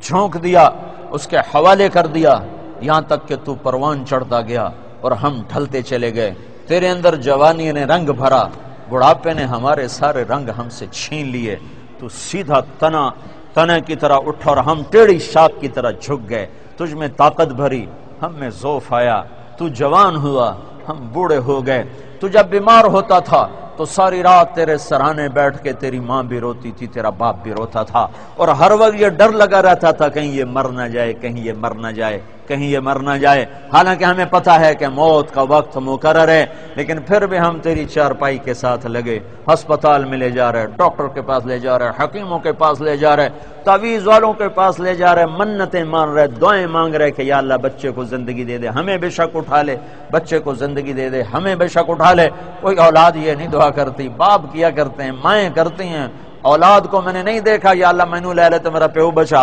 جھونک دیا، اس کے حوالے کر دیا۔ یہاں تک کہ تو پروان چڑھتا گیا اور ہم ڈھلتے چلے گئے۔ تیرے اندر جوانی نے رنگ بھرا بڑھاپے نے ہمارے سارے رنگ ہم سے چھین لیے تو سیدھا تنا، تنے کی طرح اٹھا اور ہم ٹیڑھی شاک کی طرح جھک گئے۔ تجھ میں طاقت بھری، ہم میں زوف آیا۔ تو جوان ہوا، ہم بوڑھے ہو گئے۔ تو جب بیمار ہوتا تھا تو ساری رات تیرے سرانے بیٹھ کے تیری ماں بھی روتی تھی، تیرا باپ بھی روتا تھا۔ اور ہر وقت یہ ڈر لگا رہتا تھا، کہیں یہ مر نہ جائے، کہیں یہ مر نہ جائے، کہیں یہ مر نہ جائے۔ حالانکہ ہمیں پتا ہے کہ موت کا وقت مقرر ہے، لیکن پھر بھی ہم تیری چارپائی کے ساتھ لگے۔ ہسپتال میں لے جا رہے، ڈاکٹر کے پاس لے جا رہے، حکیموں کے پاس لے جا رہے تعویز والوں کے پاس لے جا رہے، منتیں مان رہے، دعائیں مانگ رہے کہ یا اللہ بچے کو زندگی دے دے، ہمیں بے شک اٹھا لے۔ بچے کو زندگی دے دے، ہمیں بے شک اٹھا لے کوئی اولاد یہ نہیں دعا کرتی، باپ کیا کرتے ہیں، مائیں کرتی ہیں۔ اولاد کو میں نے نہیں دیکھا، یا اللہ مینو لے لے تو میرا پیو بچا۔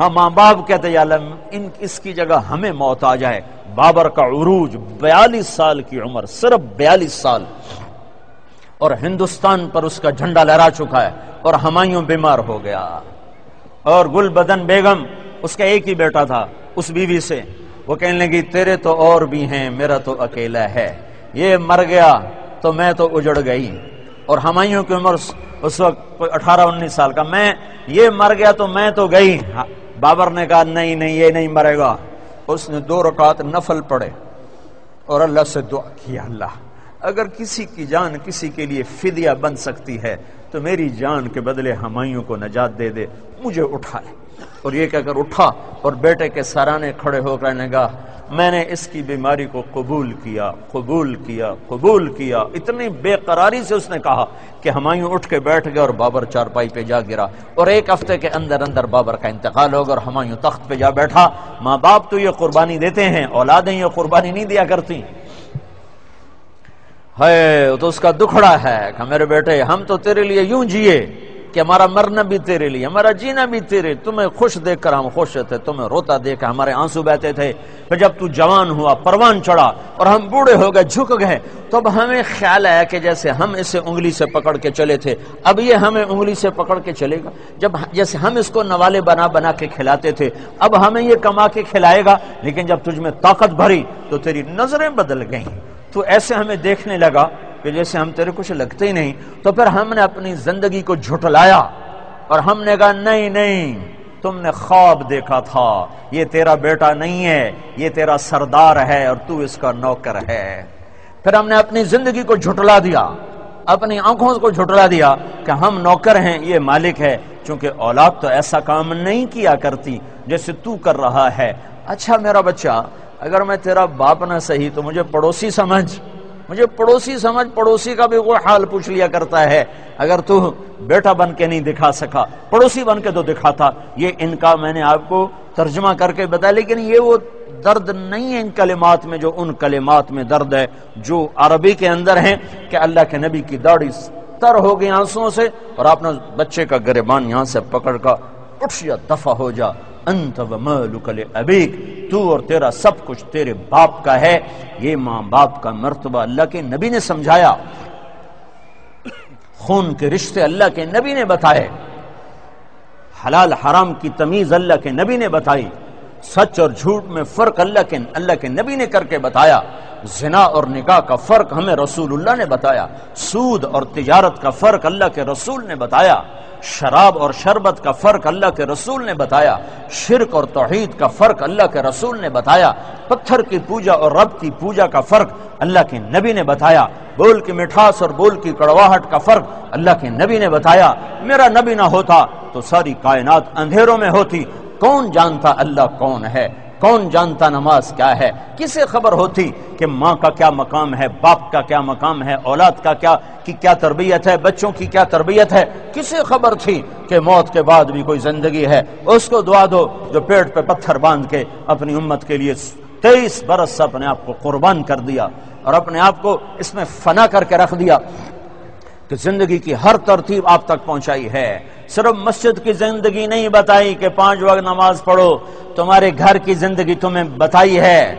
ہاں ماں باپ کہتے یا اللہ، ان، اس کی جگہ ہمیں موت آ جائے۔ بابر کا عروج، بیالیس سال کی عمر، صرف بیالیس سال۔ اور ہندوستان پر اس کا جھنڈا لہرا چکا ہے، اور ہمایوں بیمار ہو گیا۔ اور گل بدن بیگم، اس کا ایک ہی بیٹا تھا، اس بیوی سے۔ وہ کہنے لگی، تیرے تو اور بھی ہیں، میرا تو اکیلا ہے۔ یہ مر گیا تو میں تو اجڑ گئی اور ہمایوں کی عمر اس وقت اٹھارہ انیس سال کا۔ میں یہ مر گیا تو میں تو گئی۔ ہاں، بابر نے کہا، نہیں نہیں، یہ نہیں مرے گا۔ اس نے دو رکعت نفل پڑے اور اللہ سے دعا کیا، اللہ، اگر کسی کی جان کسی کے لیے فدیہ بن سکتی ہے تو میری جان کے بدلے ہمایوں کو نجات دے دے، مجھے اٹھا لے۔ اور یہ کہ اگر اٹھا اور بیٹے کے سرانے کھڑے ہو کر نے میں نے اس کی بیماری کو قبول کیا قبول کیا قبول کیا۔ اتنی بے قراری سے اس نے کہا کہ ہمایوں اٹھ کے بیٹھ گیا اور بابر چارپائی پہ جا گرا۔ اور ایک ہفتے کے اندر اندر بابر کا انتقال ہوگا اور ہمایوں تخت پہ جا بیٹھا۔ ماں باپ تو یہ قربانی دیتے ہیں، اولادیں یہ قربانی نہیں دیا کرتی۔ ہے تو اس کا دکھڑا ہے کہ میرے بیٹے، ہم تو تیرے لیے یوں جیے۔ کہ ہمارا مرنا بھی تیرے لیے، ہمارا جینا بھی تیرے، تمہیں خوش دیکھ کر ہم خوش تھے تمہیں روتا دیکھ کر ہمارے آنسو بہتے تھے۔ پھر جب تو جوان ہوا، پروان چڑھا اور ہم بوڑھے ہو گئے، جھک گئے، تو اب ہمیں خیال آیا کہ جیسے ہم اسے انگلی سے پکڑ کے چلے تھے، اب یہ ہمیں انگلی سے پکڑ کے چلے گا۔ جب جیسے ہم اس کو نوالے بنا بنا کے کھلاتے تھے، اب ہمیں یہ کما کے کھلائے گا، لیکن جب تجھ میں طاقت بھری تو تیری نظریں بدل گئیں۔ تو ایسے ہمیں دیکھنے لگا کہ جیسے ہم تیرے کچھ لگتے ہی نہیں، تو پھر ہم نے اپنی زندگی کو جھٹلایا اور ہم نے کہا، نہیں نہیں، تم نے خواب دیکھا تھا، یہ تیرا بیٹا نہیں ہے، یہ تیرا سردار ہے اور تو اس کا نوکر ہے۔ پھر ہم نے اپنی زندگی کو جھٹلا دیا، اپنی آنکھوں کو جھٹلا دیا کہ ہم نوکر ہیں، یہ مالک ہے۔ چونکہ اولاد تو ایسا کام نہیں کیا کرتی جیسے تو کر رہا ہے۔ اچھا میرا بچہ، اگر میں تیرا باپ نہ صحیح تو مجھے پڑوسی سمجھ۔ مجھے پڑوسی سمجھ پڑوسی کا بھی کوئی حال پوچھ لیا کرتا ہے۔ اگر تو بیٹا بن کے نہیں دکھا سکا، پڑوسی بن کے تو دکھاتا۔ یہ ان کا میں نے آپ کو ترجمہ کر کے بتایا، لیکن یہ وہ درد نہیں ہے ان کلمات میں جو ان کلمات میں درد ہے، جو عربی کے اندر ہیں کہ اللہ کے نبی کی داڑھی تر ہو گئی آنسو سے اور آپ نے بچے کا گریبان یہاں سے پکڑ کا اٹھ یا دفع ہو جا۔ انت و مالک ابیک تو اور تیرا سب کچھ تیرے باپ کا ہے۔ یہ ماں باپ کا مرتبہ اللہ کے نبی نے سمجھایا۔ خون کے رشتے اللہ کے نبی نے بتائے۔ حلال حرام کی تمیز اللہ کے نبی نے بتائی۔ سچ اور جھوٹ میں فرق اللہ کے اللہ کے نبی نے کر کے بتایا۔ زنا اور نکاح کا فرق ہمیں رسول اللہ نے بتایا۔ سود اور تجارت کا فرق اللہ کے رسول نے بتایا۔ شراب اور شربت کا فرق اللہ کے رسول نے بتایا، شرک اور توحید کا فرق اللہ کے رسول نے بتایا، پتھر کی پوجا اور رب کی پوجا کا فرق اللہ کے نبی نے بتایا، بول کی مٹھاس اور بول کی کڑواہٹ کا فرق اللہ کے نبی نے بتایا۔ میرا نبی نہ ہوتا تو ساری کائنات اندھیروں میں ہوتی، کون جانتا اللہ کون ہے؟ کون جانتا نماز کیا ہے؟ کسے خبر ہوتی کہ ماں کا کیا مقام ہے، باپ کا کیا مقام ہے، اولاد کا کیا، کی کیا تربیت ہے، بچوں کی کیا تربیت ہے؟ کسے خبر تھی کہ موت کے بعد بھی کوئی زندگی ہے؟ اس کو دعا دو جو پیٹ پہ پتھر باندھ کے اپنی امت کے لیے تیئیس برس اپنے آپ کو قربان کر دیا اور اپنے آپ کو اس میں فنا کر کے رکھ دیا۔ کہ زندگی کی ہر ترتیب آپ تک پہنچائی ہے۔ صرف مسجد کی زندگی نہیں بتائی کہ پانچ وقت نماز پڑھو، تمہارے گھر کی زندگی تمہیں بتائی ہے۔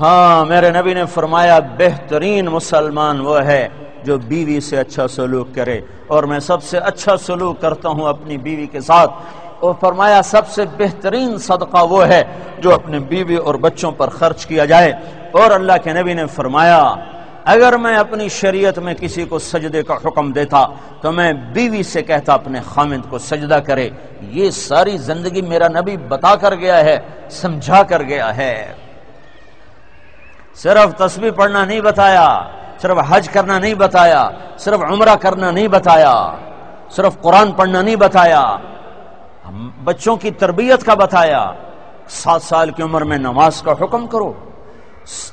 ہاں میرے نبی نے فرمایا، بہترین مسلمان وہ ہے جو بیوی سے اچھا سلوک کرے۔ اور میں سب سے اچھا سلوک کرتا ہوں اپنی بیوی کے ساتھ۔ اور فرمایا، سب سے بہترین صدقہ وہ ہے جو اپنے بیوی اور بچوں پر خرچ کیا جائے۔ اور اللہ کے نبی نے فرمایا اگر میں اپنی شریعت میں کسی کو سجدے کا حکم دیتا تو میں بیوی سے کہتا اپنے خامد کو سجدہ کرے۔ یہ ساری زندگی میرا نبی بتا کر گیا ہے، سمجھا کر گیا ہے۔ صرف تصویر پڑھنا نہیں بتایا، صرف حج کرنا نہیں بتایا، صرف عمرہ کرنا نہیں بتایا، صرف قرآن پڑھنا نہیں بتایا۔ بچوں کی تربیت کا بتایا، سات سال کی عمر میں نماز کا حکم کرو۔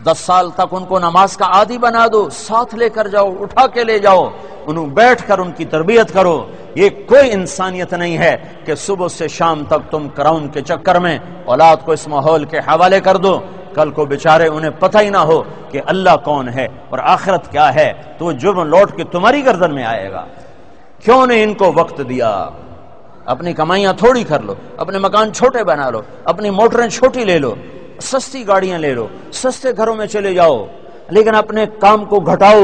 دس سال تک ان کو نماز کا عادی بنا دو، ساتھ لے کر جاؤ، اٹھا کے لے جاؤ، انہوں بیٹھ کر ان کی تربیت کرو۔ یہ کوئی انسانیت نہیں ہے کہ صبح سے شام تک تم کراؤن کے چکر میں اولاد کو اس ماحول کے حوالے کر دو۔ کل کو بےچارے انہیں پتہ ہی نہ ہو کہ اللہ کون ہے اور آخرت کیا ہے۔ تو وہ جرم لوٹ کے تمہاری گردن میں آئے گا۔ کیوں نے ان کو وقت دیا؟ اپنی کمائیاں تھوڑی کر لو، اپنے مکان چھوٹے بنا لو، اپنی موٹریں چھوٹی لے لو۔ سستی گاڑیاں لے لو، سستے گھروں میں چلے جاؤ، لیکن اپنے کام کو گھٹاؤ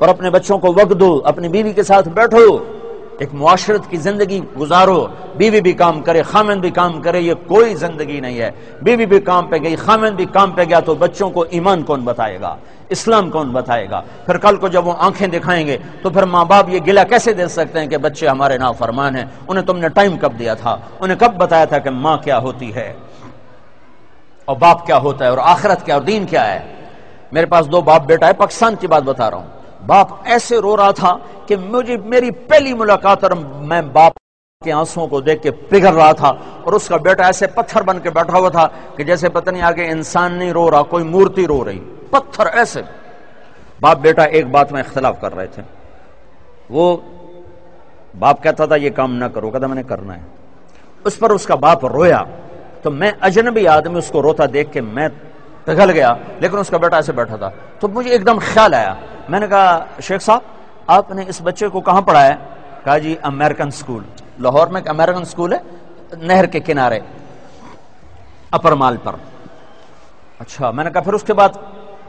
اور اپنے بچوں کو وقت دو، اپنی بیوی کے ساتھ بیٹھو، ایک معاشرت کی زندگی گزارو، بیوی بھی کام کرے، خامن بھی کام کرے، یہ کوئی زندگی نہیں ہے۔ بیوی بھی کام پہ گئی، خامن بھی کام پہ گیا تو بچوں کو ایمان کون بتائے گا؟ اسلام کون بتائے گا؟ پھر کل کو جب وہ آنکھیں دکھائیں گے تو پھر ماں باپ یہ گلا کیسے دے سکتے ہیں کہ بچے ہمارے نا فرمان ہیں؟ انہیں تم نے ٹائم کب دیا تھا؟ انہیں کب بتایا تھا کہ ماں کیا ہوتی ہے؟ اور باپ کیا ہوتا ہے اور آخرت کیا اور دین کیا ہے؟ میرے پاس دو باپ بیٹا ہے، پاکستان کی بات بتا رہا ہوں۔ باپ ایسے رو رہا تھا کہ مجھے میری پہلی ملاقات اور میں باپ کے آنسوں کو دیکھ کے پگھل رہا تھا اور اس کا بیٹا ایسے پتھر بن کے بیٹھا ہوا تھا کہ جیسے پتہ نہیں آگے انسان نہیں رو رہا، کوئی مورتی رو رہی۔ پتھر ایسے۔ باپ بیٹا ایک بات میں اختلاف کر رہے تھے۔ وہ باپ کہتا تھا، یہ کام نہ کرو، کہتا میں نے کرنا ہے۔ اس پر اس کا باپ رویا۔ تو میں اجنبی آدمی اس کو روتا دیکھ کے میں پگھل گیا، لیکن اس کا بیٹا ایسے بیٹھا تھا۔ تو مجھے ایک دم خیال آیا۔ میں نے کہا، شیخ صاحب، آپ نے اس بچے کو کہاں پڑھایا؟ کہا جی امریکن سکول لاہور میں ایک امریکن سکول ہے، نہر کے کنارے، اپر مال پر۔ اچھا میں نے کہا، پھر اس کے بعد؟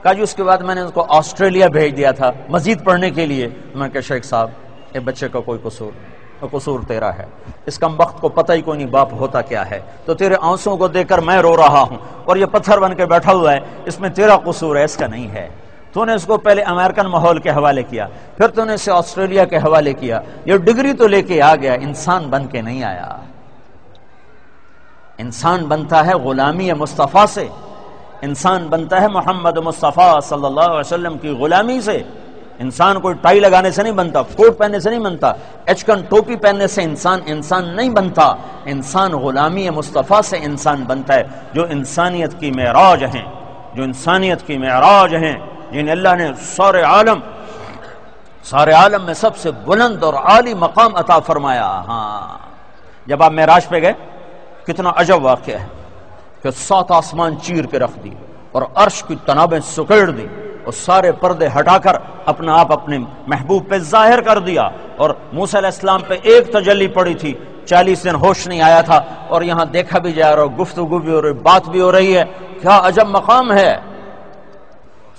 کہا جی اس کے بعد میں نے اس کو آسٹریلیا بھیج دیا تھا، مزید پڑھنے کے لیے۔ میں نے کہا، شیخ صاحب، یہ بچے کا کوئی قصور۔ قصور تیرا ہے۔ اس کم وقت کو پتہ ہی کوئی نہیں باپ ہوتا کیا ہے۔ تو تیرے آنسوں کو دیکھ کر میں رو رہا ہوں اور یہ پتھر بن کے بیٹھا ہوا ہے، اس میں تیرا قصور ہے، اس کا نہیں ہے۔ تو نے اس کو پہلے امریکن ماحول کے حوالے کیا، پھر تو نے اسے آسٹریلیا کے حوالے کیا۔ یہ ڈگری تو لے کے آ گیا، انسان بن کے نہیں آیا۔ انسان بنتا ہے غلامی مصطفیٰ سے۔ انسان بنتا ہے محمد مصطفیٰ صلی اللہ علیہ وسلم کی غلامی سے۔ انسان کوئی ٹائی لگانے سے نہیں بنتا، کوٹ پہننے سے نہیں بنتا ایچکن ٹوپی پہننے سے انسان انسان نہیں بنتا۔ انسان غلامی مصطفیٰ سے انسان بنتا ہے، جو انسانیت کی معراج ہیں، جو انسانیت کی معراج ہیں۔ جن اللہ نے سارے عالم سارے عالم میں سب سے بلند اور عالی مقام عطا فرمایا۔ ہاں۔ جب آپ معراج پہ گئے، کتنا عجب واقعہ ہے کہ سات آسمان چیر کے رکھ دی اور عرش کی تنابیں سکڑ دی۔ اور سارے پردے ہٹا کر اپنا آپ اپنے محبوب پہ ظاہر کر دیا اور موسیٰ علیہ السلام پہ ایک تجلی پڑی تھی چالیس دن ہوش نہیں آیا تھا اور یہاں دیکھا بھی جا رہا گفتگو بھی ہو رہی، بات بھی ہو رہی ہے۔ کیا عجب مقام ہے؟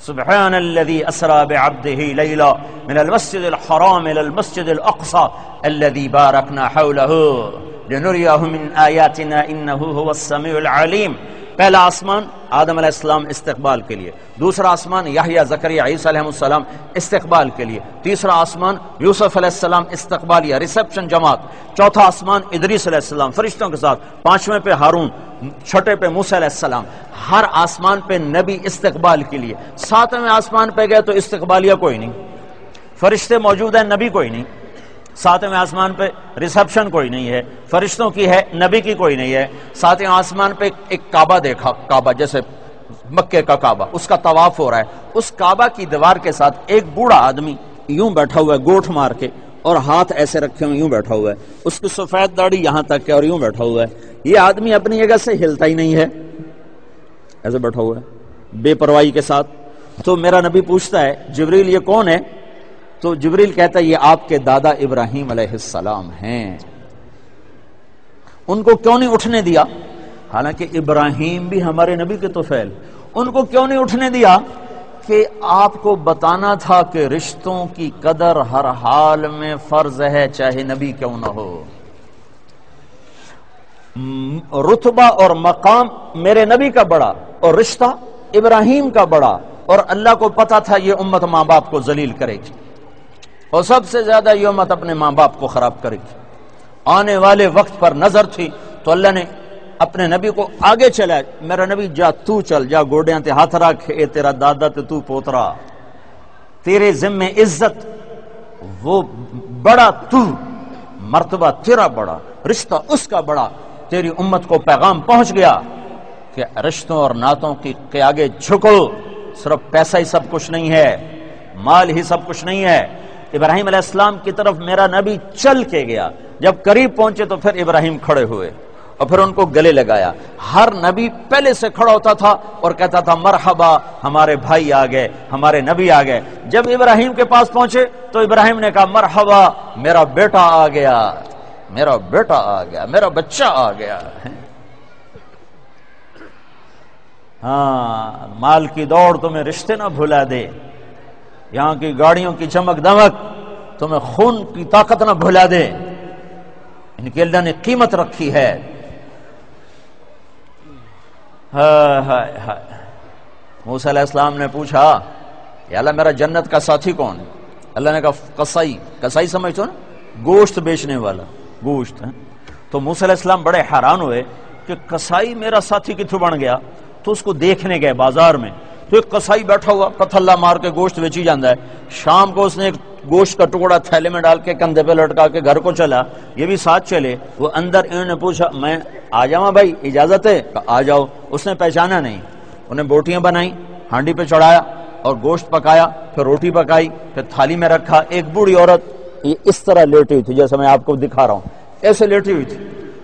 سبحان الذي اسرى بعبده ليلا من المسجد الحرام الى المسجد الاقصى الذي باركنا حوله لنريه من آياتنا انه هو السميع العليم پہلا آسمان آدم علیہ السلام استقبال کے لیے، دوسرا آسمان یحییٰ، زکریا، عیسیٰ علیہ السلام استقبال کے لیے، تیسرا آسمان یوسف علیہ السلام استقبال یا ریسپشن جماعت، چوتھا آسمان ادریس علیہ السلام فرشتوں کے ساتھ، پانچویں پہ ہارون، چھٹے پہ موسیٰ علیہ السلام، ہر آسمان پہ نبی استقبال کے لیے۔ ساتویں آسمان پہ گئے تو استقبالیہ کوئی نہیں۔ فرشتے موجود ہیں، نبی کوئی نہیں۔ ساتویں آسمان پہ ریسپشن کوئی نہیں ہے، فرشتوں کی ہے، نبی کی کوئی نہیں ہے۔ ساتویں آسمان پہ ایک کعبہ دیکھا، کعبہ جیسے مکے کا کعبہ، اس کا طواف ہو رہا ہے۔ اس کعبہ کی دیوار کے ساتھ ایک بوڑھا آدمی یوں بیٹھا ہوا ہے گوٹھ مار کے، اور ہاتھ ایسے رکھے ہوئے، یوں بیٹھا ہوا ہے۔ اس کی سفید داڑھی یہاں تک ہے اور یوں بیٹھا ہوا ہے۔ یہ آدمی اپنی جگہ سے ہلتا ہی نہیں ہے۔ ایسے بیٹھا ہوا ہے، بے پرواہی کے ساتھ۔ تو میرا نبی پوچھتا ہے، جبریل یہ کون ہے؟ تو جبریل کہتا ہے، یہ آپ کے دادا ابراہیم علیہ السلام ہیں۔ ان کو کیوں نہیں اٹھنے دیا؟ حالانکہ ابراہیم بھی ہمارے نبی کے تو فیل ان کو کیوں نہیں اٹھنے دیا کہ آپ کو بتانا تھا کہ رشتوں کی قدر ہر حال میں فرض ہے، چاہے نبی کیوں نہ ہو۔ رتبہ اور مقام میرے نبی کا بڑا اور رشتہ ابراہیم کا بڑا اور اللہ کو پتا تھا یہ امت ماں باپ کو ذلیل کرے گی۔ اور سب سے زیادہ یہ امت اپنے ماں باپ کو خراب کرے گی۔ آنے والے وقت پر نظر تھی تو اللہ نے اپنے نبی کو آگے چلا۔ میرا نبی، جا تو چل، جا گوڈیاں تے ہاتھ رکھ، اے تیرا دادا تے تو پوترا۔ تیرے ذمے عزت، وہ بڑا تو، مرتبہ تیرا بڑا، رشتہ اس کا بڑا۔ تیری امت کو پیغام پہنچ گیا کہ رشتوں اور نعتوں کے آگے جھکو، صرف پیسہ ہی سب کچھ نہیں ہے، مال ہی سب کچھ نہیں ہے۔ ابراہیم علیہ السلام کی طرف میرا نبی چل کے گیا۔ جب قریب پہنچے تو پھر ابراہیم کھڑے ہوئے اور پھر ان کو گلے لگایا۔ ہر نبی پہلے سے کھڑا ہوتا تھا اور کہتا تھا، مرحبا، ہمارے بھائی آ گئے، ہمارے نبی آ گئے۔ جب ابراہیم کے پاس پہنچے تو ابراہیم نے کہا، مرحبا، میرا بیٹا آ گیا، میرا بیٹا آ گیا، میرا بچہ آ گیا۔ ہاں مال کی دوڑ تمہیں رشتے نہ بھلا دے۔ یہاں کی گاڑیوں کی چمک دمک تمہیں خون کی طاقت نہ بھلا دے۔ ان کی اللہ نے قیمت رکھی ہے۔ موسیٰ علیہ السلام نے پوچھا کہ اللہ، میرا جنت کا ساتھی کون؟ ہے اللہ نے کہا کسائی کسائی سمجھتے نا؟ گوشت بیچنے والا۔ گوشت ہاں۔ تو موسیٰ علیہ السلام بڑے حیران ہوئے کہ کسائی میرا ساتھی کتوں بن گیا؟ تو اس کو دیکھنے گئے بازار میں۔ تو ایک کسائی بیٹھا ہوا پتھلا مار کے گوشت بیچی جاندہ ہے۔ شام کو اس نے ایک گوشت کا ٹکڑا تھیلے میں ڈال کے کندھے پہ لٹکا کے گھر کو چلا۔ یہ بھی ساتھ چلے۔ وہ اندر انہوں نے پوچھا میں آ جاؤں بھائی؟ اجازت ہے؟ آ جاؤ۔ اس نے پہچانا نہیں۔ انہیں بوٹیاں بنائی ہانڈی پہ چڑھایا اور گوشت پکایا پھر روٹی پکائی پھر تھالی میں رکھا ایک بوڑھی عورت۔ یہ اس طرح لیٹی ہوئی تھی جیسے میں آپ کو دکھا رہا ہوں۔ ایسے لیٹی ہوئی تھی۔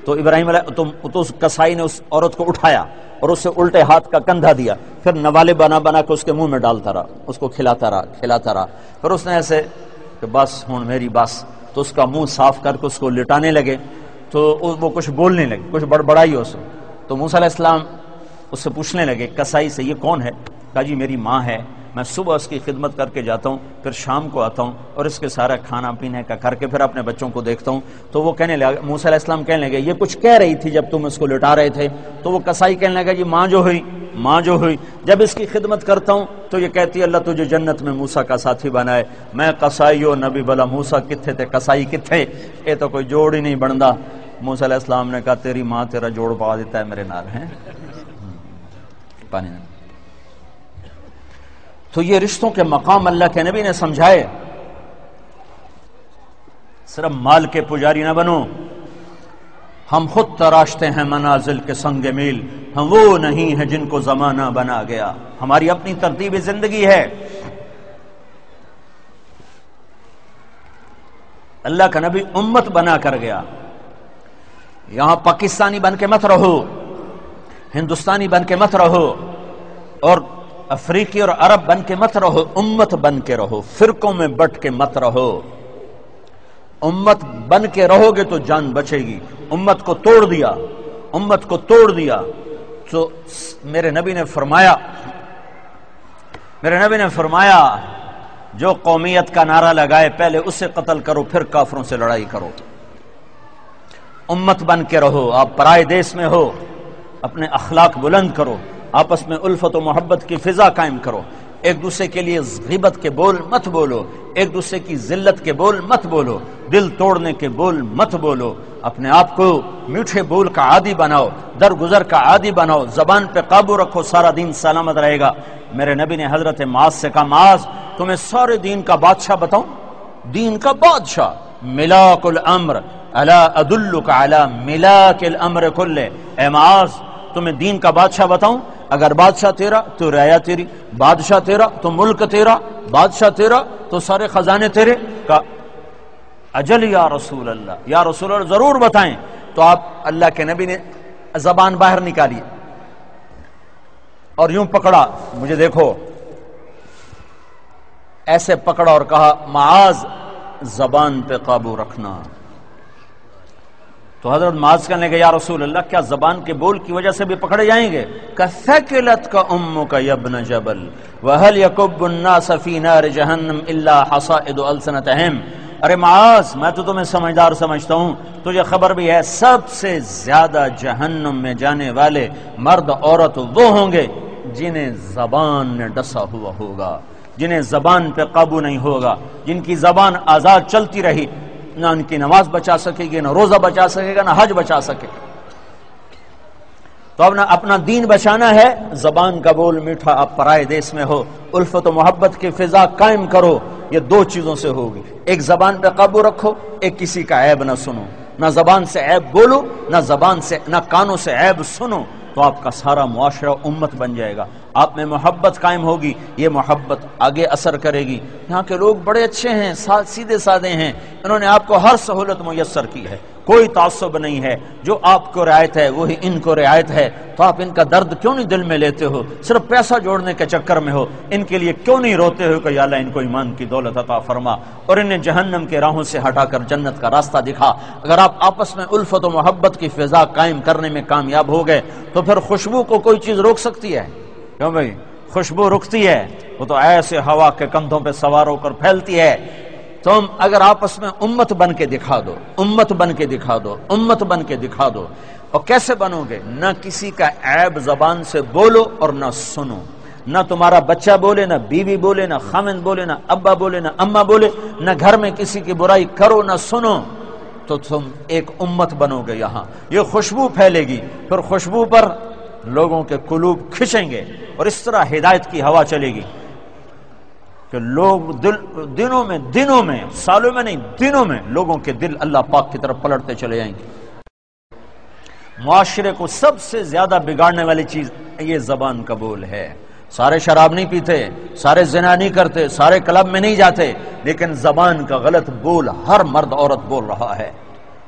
تو ابراہیم علیہ تو, تو اس کسائی نے اس عورت کو اٹھایا۔ اور اسے الٹے ہاتھ کا کندھا دیا۔ پھر نوالے بنا بنا کے اس کے منہ میں ڈالتا رہا، اس کو کھلاتا رہا کھلاتا رہا۔ پھر اس نے ایسے کہ بس ہوں میری بس۔ تو اس کا منہ صاف کر کے اس کو لٹانے لگے۔ تو وہ کچھ بولنے لگے، کچھ بڑبڑائی ہو اسے تو موسیٰ علیہ السلام اس سے پوچھنے لگے، کسائی سے یہ کون ہے؟ کہا جی میری ماں ہے۔ میں صبح اس کی خدمت کر کے جاتا ہوں، پھر شام کو آتا ہوں اور اس کے سارا کھانا پینے کا کر کے پھر اپنے بچوں کو دیکھتا ہوں۔ تو وہ کہنے لگا، موسیٰ علیہ السلام کہنے لگے، یہ کچھ کہہ رہی تھی جب تم اس کو لٹا رہے تھے؟ تو وہ کسائی کہنے لگا جی ماں جو ہوئی، ماں جو ہوئی۔ جب اس کی خدمت کرتا ہوں تو یہ کہتی ہے، اللہ تجھے جنت میں موسا کا ساتھی بنائے۔ میں کسائی ہو نبی بلا موسا کتنے تھے کسائی کتنے یہ تو کوئی جوڑ ہی نہیں بنتا۔ موسا علیہ السلام نے کہا، تیری ماں تیرا جوڑ پا دیتا ہے، میرے نال ہیں۔ پانی تو یہ رشتوں کے مقام اللہ کے نبی نے سمجھائے۔ صرف مال کے پجاری نہ بنو۔ ہم خود تراشتے ہیں منازل کے سنگ میل۔ ہم وہ نہیں ہیں جن کو زمانہ بنا گیا۔ ہماری اپنی ترتیب زندگی ہے۔ اللہ کا نبی امت بنا کر گیا۔ یہاں پاکستانی بن کے مت رہو۔ ہندوستانی بن کے مت رہو۔ اور افریقی اور عرب بن کے مت رہو، امت بن کے رہو، فرقوں میں بٹ کے مت رہو۔ امت بن کے رہو گے تو جان بچے گی۔ امت کو توڑ دیا، امت کو توڑ دیا۔ تو میرے نبی نے فرمایا، میرے نبی نے فرمایا، جو قومیت کا نعرہ لگائے، پہلے اسے قتل کرو، پھر کافروں سے لڑائی کرو۔ امت بن کے رہو، آپ پرائے دیس میں ہو، اپنے اخلاق بلند کرو۔ آپس میں الفت و محبت کی فضا قائم کرو۔ ایک دوسرے کے لیے غیبت کے بول مت بولو۔ ایک دوسرے کی ذلت کے بول مت بولو۔ دل توڑنے کے بول مت بولو۔ اپنے آپ کو میٹھے بول کا عادی بناؤ۔ در گزر کا عادی بناؤ۔ زبان پہ قابو رکھو۔ سارا دین سلامت رہے گا۔ میرے نبی نے حضرت معاذ سے کہا، معاذ، تمہیں سارے دین کا بادشاہ بتاؤں؟ دین کا بادشاہ۔ ملاک الامر۔ الا ادلک علی ملاک الامر کلے اے معاذ تمہیں دین کا بادشاہ بتاؤں؟ اگر بادشاہ تیرا تو ریا تیری، بادشاہ تیرا تو ملک تیرا، بادشاہ تیرا تو سارے خزانے تیرے۔ کا اجل یا رسول اللہ، یا رسول اللہ ضرور بتائیں۔ تو آپ اللہ کے نبی نے زبان باہر نکالی۔ اور یوں پکڑا، مجھے دیکھو۔ ایسے پکڑا اور کہا، معاذ، زبان پہ قابو رکھنا۔ تو حضرت معاذ کہنے گے یا رسول اللہ، کیا زبان کے بول کی وجہ سے بھی پکڑے جائیں گے؟ کثکلت کا امو کا یبن جبل وهل يكب الناس في نار جهنم الا حصائد السنتهم ارے معاذ، میں تو تمہیں سمجھدار سمجھتا ہوں، تجھے خبر بھی ہے، سب سے زیادہ جہنم میں جانے والے مرد عورت وہ ہوں گے جنہیں زبان نے ڈسا ہوا ہوگا، جنہیں زبان پہ قابو نہیں ہوگا، جن کی زبان آزاد چلتی رہی۔ نہ ان کی نماز بچا سکے گی، نہ روزہ بچا سکے گا، نہ حج بچا سکے گا۔ تو اپنا اپنا دین بچانا ہے، زبان کا بول میٹھا آپ پرائے دیس میں ہو، الفت و محبت کی فضا قائم کرو، یہ دو چیزوں سے ہوگی۔ ایک زبان پہ قابو رکھو، ایک کسی کا عیب نہ سنو۔ نہ زبان سے عیب بولو، نہ زبان سے نہ کانوں سے عیب سنو۔ تو آپ کا سارا معاشرہ امت بن جائے گا۔ آپ میں محبت قائم ہوگی، یہ محبت آگے اثر کرے گی۔ یہاں کے لوگ بڑے اچھے ہیں سیدھے سادے ہیں۔ انہوں نے آپ کو ہر سہولت میسر کی ہے۔ کوئی تعصب نہیں ہے، جو آپ کو رعایت ہے، وہی ان کو رعایت ہے۔ تو آپ ان کا درد کیوں نہیں دل میں لیتے ہو؟ صرف پیسہ جوڑنے کے چکر میں ہو۔ ان کے لیے کیوں نہیں روتے ہو کہ یا اللہ ان کو ایمان کی دولت عطا فرما اور انہیں جہنم کے راہوں سے ہٹا کر جنت کا راستہ دکھا۔ اگر آپ آپس میں الفت و محبت کی فضا قائم کرنے میں کامیاب ہو گئے، تو پھر خوشبو کو کوئی چیز روک سکتی ہے؟ کیوں بھائی؟ خوشبو رکتی ہے۔ وہ تو ایسے ہوا کے کندھوں پہ سوار ہو کر پھیلتی ہے۔ تم اگر آپس میں امت بن کے دکھا دو، امت بن کے دکھا دو، امت بن کے دکھا دو، اور کیسے بنو گے؟ نہ کسی کا عیب زبان سے بولو اور نہ سنو۔ نہ تمہارا بچہ بولے، نہ بیوی بولے، نہ خامن بولے، نہ ابا بولے، نہ اما بولے، نہ گھر میں کسی کی برائی کرو، نہ سنو۔ تو تم ایک امت بنو گے یہاں۔ یہ خوشبو پھیلے گی، پھر خوشبو پر لوگوں کے قلوب کھچیں گے اور اس طرح ہدایت کی ہوا چلے گی۔ کہ لوگ دل دنوں میں دنوں میں، سالوں میں نہیں، دنوں میں لوگوں کے دل اللہ پاک کی طرف پلٹتے چلے جائیں گے۔ معاشرے کو سب سے زیادہ بگاڑنے والی چیز یہ زبان کا بول ہے۔ سارے شراب نہیں پیتے، سارے زنا نہیں کرتے، سارے کلب میں نہیں جاتے، لیکن زبان کا غلط بول ہر مرد عورت بول رہا ہے۔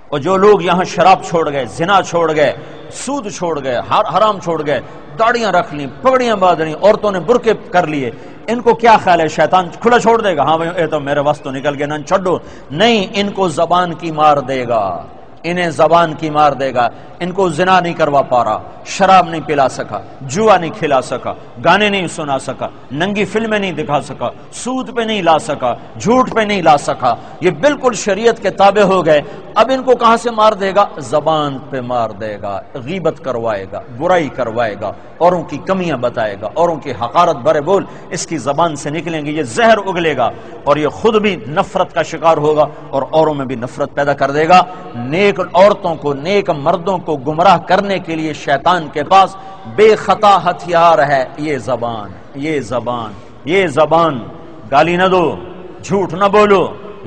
اور جو لوگ یہاں شراب چھوڑ گئے، زنا چھوڑ گئے، سود چھوڑ گئے حرام چھوڑ گئے، داڑیاں رکھ لی پگڑیاں باندھ لی عورتوں نے برقے کر لیے ان کو کیا خیال ہے؟ شیطان کھلا چھوڑ دے گا۔ ہاں بھائی تو میرے وسط نکل گیا نہ چھڈو۔ نہیں، ان کو زبان کی مار دے گا۔ انہیں زبان کی مار دے گا۔ ان کو زنا نہیں کروا پا رہا، شراب نہیں پلا سکا، جوا نہیں کھلا سکا، گانے نہیں سنا سکا، ننگی فلمیں نہیں دکھا سکا، سود پہ نہیں لا سکا، جھوٹ پہ نہیں لا سکا۔ یہ بالکل شریعت کے تابع ہو گئے۔ اب ان کو کہاں سے مار دے گا؟ زبان پہ مار دے گا، غیبت کروائے گا، برائی کروائے گا، اوروں کی کمیاں بتائے گا، اوروں کی حقارت برے بول، اس کی زبان سے نکلیں گے، یہ زہر اگلے گا اور یہ خود بھی نفرت کا شکار ہوگا اور اوروں میں بھی نفرت پیدا کر دے گا۔ نیک عورتوں کو، نیک مردوں کو گمراہ کرنے کے لیے شیطان کے پاس بے خطا ہتھیار ہے۔ یہ زبان یہ زبان یہ زبان۔ گالی نہ دو، جھوٹ نہ بولو،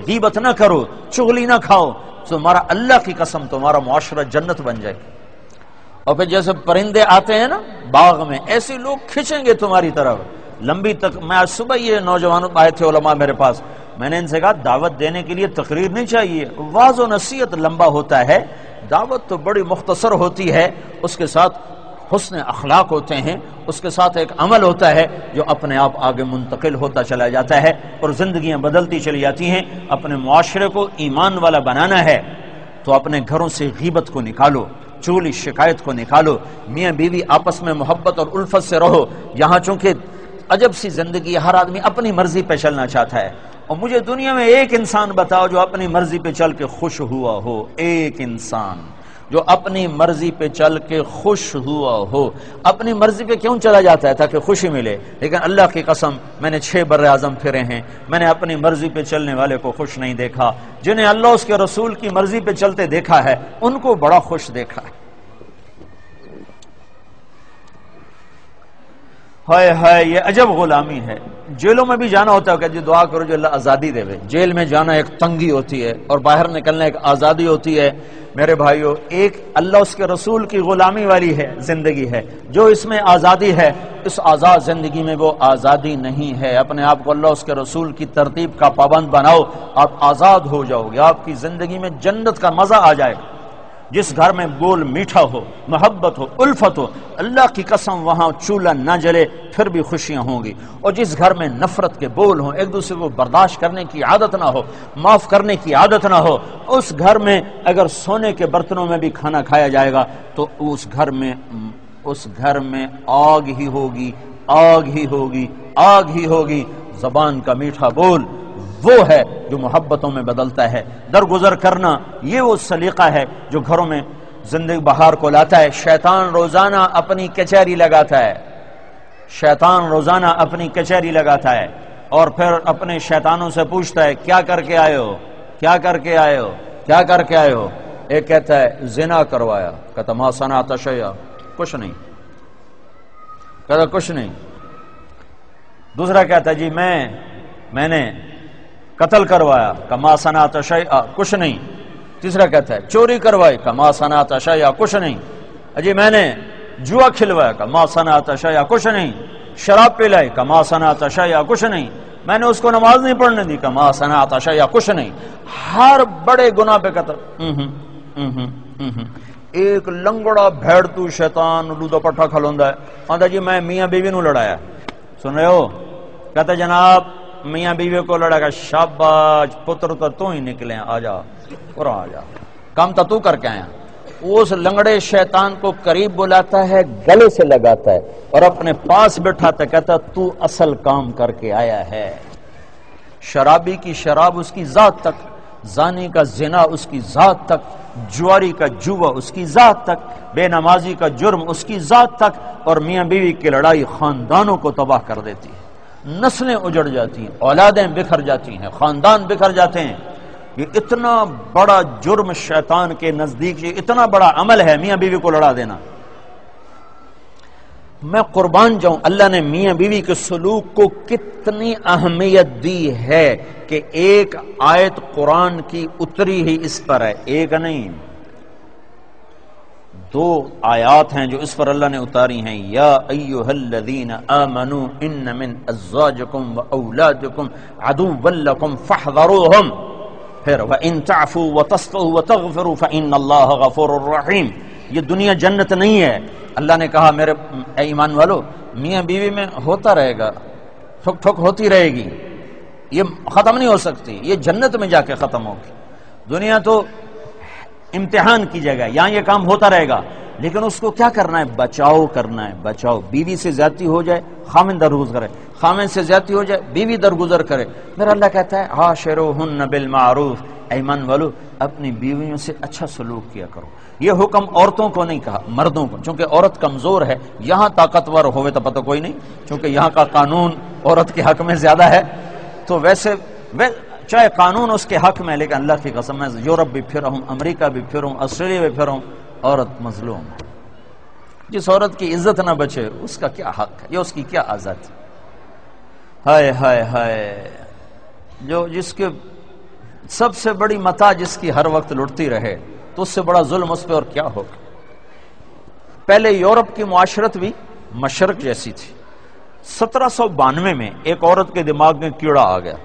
غیبت نہ کرو، چغلی نہ کھاؤ۔ تمہارا اللہ کی قسم، تمہارا معاشرہ جنت بن جائے۔ اور پھر جیسے پرندے آتے ہیں نا، باغ میں، ایسے لوگ کھچیں گے تمہاری طرف۔ لمبی تک، میں آج صبح یہ نوجوانوں، آئے تھے علماء میرے پاس۔ میں نے ان سے کہا، دعوت دینے کے لیے تقریر نہیں چاہیے۔ واض و نصیحت لمبا ہوتا ہے۔ دعوت تو بڑی مختصر ہوتی ہے۔ اس کے ساتھ حسن اخلاق ہوتے ہیں۔ اس کے ساتھ ایک عمل ہوتا ہے جو اپنے آپ آگے منتقل ہوتا چلا جاتا ہے اور زندگیاں بدلتی چلی جاتی ہیں۔ اپنے معاشرے کو ایمان والا بنانا ہے۔ تو اپنے گھروں سے غیبت کو نکالو، چولی شکایت کو نکالو۔ میاں بیوی آپس میں محبت اور الفت سے رہو۔ یہاں چونکہ عجب سی زندگی ہر آدمی اپنی مرضی پہ چلنا چاہتا ہے۔ اور مجھے دنیا میں ایک انسان بتاؤ جو اپنی مرضی پہ چل کے خوش ہوا ہو، ایک انسان جو اپنی مرضی پہ چل کے خوش ہوا ہو۔ اپنی مرضی پہ کیوں چلا جاتا ہے؟ تاکہ خوشی ملے۔ لیکن اللہ کی قسم، میں نے چھ بر اعظم پھرے ہیں۔ میں نے اپنی مرضی پہ چلنے والے کو خوش نہیں دیکھا۔ جنہیں اللہ اس کے رسول کی مرضی پہ چلتے دیکھا ہے، ان کو بڑا خوش دیکھا ہے۔ ہائے ہائے، یہ عجب غلامی ہے۔ جیلوں میں بھی جانا ہوتا ہے کہ جو دعا کرو جو اللہ آزادی دے جیل میں جانا ایک تنگی ہوتی ہے اور باہر نکلنا ایک آزادی ہوتی ہے۔ میرے بھائیو، ایک اللہ اس کے رسول کی غلامی والی ہے، زندگی ہے۔ جو اس میں آزادی ہے، اس آزاد زندگی میں وہ آزادی نہیں ہے۔ اپنے آپ کو اللہ اس کے رسول کی ترتیب کا پابند بناؤ، آپ آزاد ہو جاؤ گے۔ آپ کی زندگی میں جنت کا مزہ آ جائے۔ گا جس گھر میں بول میٹھا ہو، محبت ہو، الفت ہو، اللہ کی قسم وہاں چولہا نہ جلے، پھر بھی خوشیاں ہوں گی۔ اور جس گھر میں نفرت کے بول ہوں، ایک دوسرے کو برداشت کرنے کی عادت نہ ہو، معاف کرنے کی عادت نہ ہو، اس گھر میں اگر سونے کے برتنوں میں بھی کھانا کھایا جائے گا، تو اس گھر میں، اس گھر میں آگ ہی ہوگی، آگ ہی ہوگی، آگ ہی ہوگی۔ زبان کا میٹھا بول۔ وہ ہے جو محبتوں میں بدلتا ہے۔ درگزر کرنا یہ وہ سلیقہ ہے جو گھروں میں زندگی بہار کو لاتا ہے۔ شیطان روزانہ اپنی کچہری لگاتا ہے۔ شیطان روزانہ اپنی کچہری لگاتا ہے۔ اور پھر اپنے شیطانوں سے پوچھتا ہے، کیا کر کے آئے ہو؟ کیا کر کے آئے ہو؟ کیا کر کے آئے ہو؟ ایک کہتا ہے، زنا کروایا کہتا ما سنا تشیا کچھ نہیں۔ کہتا کچھ نہیں دوسرا کہتا ہے جی میں میں نے قتل کروایا، کما سنا تشیا کچھ نہیں۔ تیسرا کہتا ہے، چوری کروائی، کما سنا تشیا کچھ نہیں۔ اجی میں نے جوا کھلوایا، کما سنا تشیا کچھ نہیں۔ شراب پلائی، کما سنا تشیا کچھ نہیں۔ میں نے اس کو نماز نہیں پڑھنے دی، کما سنا تشیا کچھ نہیں۔ ہر بڑے گناہ پہ قتل۔ ایک لنگڑا بھیڑ تو شیطان لودو پٹھا کھلوندا ہے۔ آندا جی میں میاں بیوی نو لڑایا۔ سن رہے ہو؟ کہتا جناب میاں بیوی کو لڑا گا شاباش، پتر تو تو ہی نکلے آ جا، اور آ جا۔ کام تو تو کر کے آیا اس لنگڑے شیطان کو قریب بلاتا ہے، گلے سے لگاتا ہے، اور اپنے پاس بٹھاتا ہے، کہتا تو اصل کام کر کے آیا ہے۔ شرابی کی شراب اس کی ذات تک، زانی کا زنا اس کی ذات تک، جواری کا جوا اس کی ذات تک، بے نمازی کا جرم اس کی ذات تک، اور میاں بیوی کی لڑائی خاندانوں کو تباہ کر دیتی ہے۔ نسلیں اجڑ جاتی ہیں، اولادیں بکھر جاتی ہیں، خاندان بکھر جاتے ہیں۔ یہ اتنا بڑا جرم شیطان کے نزدیک، یہ اتنا بڑا عمل ہے، میاں بیوی کو لڑا دینا۔ میں قربان جاؤں، اللہ نے میاں بیوی کے سلوک کو کتنی اہمیت دی ہے کہ ایک آیت قرآن کی اتری ہی اس پر ہے، ایک نہیں۔ دو آیات ہیں جو اس پر اللہ نے اتاری ہیں۔ یا ایوہ الذین آمنوا ان من ازواجکم و اولادکم عدو لکم فحذروہم پھر وَإِن تَعْفُوا وَتَصْفَهُ وَتَغْفِرُوا فَإِنَّ اللَّهَ غَفُورُ الرَّحِيمُ یہ دنیا جنت نہیں ہے۔ اللہ نے کہا، میرے اے ایمان والو، میاں بیوی میں ہوتا رہے گا، ٹھک ٹھک ہوتی رہے گی۔ یہ ختم نہیں ہو سکتی، یہ جنت میں جا کے ختم ہوگی۔ دنیا تو امتحان کی جگہ یہاں یہ کام ہوتا رہے گا۔ لیکن اس کو کیا کرنا ہے؟ بچاؤ کرنا ہے، بچاؤ۔ بیوی سے زیادتی ہو جائے، خامن درگز کرے۔ خامن سے زیادتی ہو جائے، بیوی درگزر کرے۔ میرا اللہ کہتا ہے ہا شیرو ہن بالمعروف ایمان والو، اپنی بیویوں سے اچھا سلوک کیا کرو۔ یہ حکم عورتوں کو نہیں کہا، مردوں کو۔ چونکہ عورت کمزور ہے، یہاں طاقتور ہوئے تو پتہ کوئی نہیں۔ چونکہ یہاں کا قانون عورت کے حق میں زیادہ ہے، تو ویسے چاہے قانون اس کے حق میں، لیکن اللہ کی قسم میں یورپ بھی پھر ہوں، امریکہ بھی پھر ہوں، آسٹریلیا بھی پھر ہوں، عورت مظلوم ہے۔ جس عورت کی عزت نہ بچے، اس کا کیا حق ہے؟ یہ اس کی کیا آزاد؟ ہائے ہائے ہائے۔ جو جس کے سب سے بڑی متا جس کی ہر وقت لٹتی رہے، تو اس سے بڑا ظلم اس پہ اور کیا ہوگا پہلے یورپ کی معاشرت بھی مشرق جیسی تھی۔ سترہ سو بانوے میں ایک عورت کے دماغ میں کیڑا آ گیا۔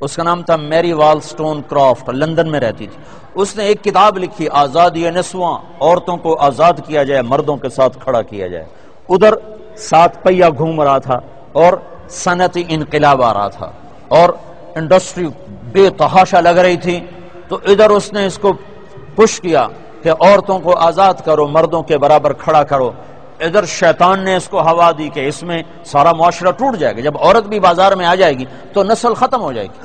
اس کا نام تھا میری وال سٹون کرافٹ، لندن میں رہتی تھی۔ اس نے ایک کتاب لکھی، آزادی نسواں، عورتوں کو آزاد کیا جائے، مردوں کے ساتھ کھڑا کیا جائے۔ ادھر سات پہیا گھوم رہا تھا اور صنعتی انقلاب آ رہا تھا اور انڈسٹری بے تحاشا لگ رہی تھی۔ تو ادھر اس نے اس کو پش کیا کہ عورتوں کو آزاد کرو، مردوں کے برابر کھڑا کرو۔ ادھر شیطان نے اس کو ہوا دی کہ اس میں سارا معاشرہ ٹوٹ جائے گا، جب عورت بھی بازار میں آ جائے گی تو نسل ختم ہو جائے گی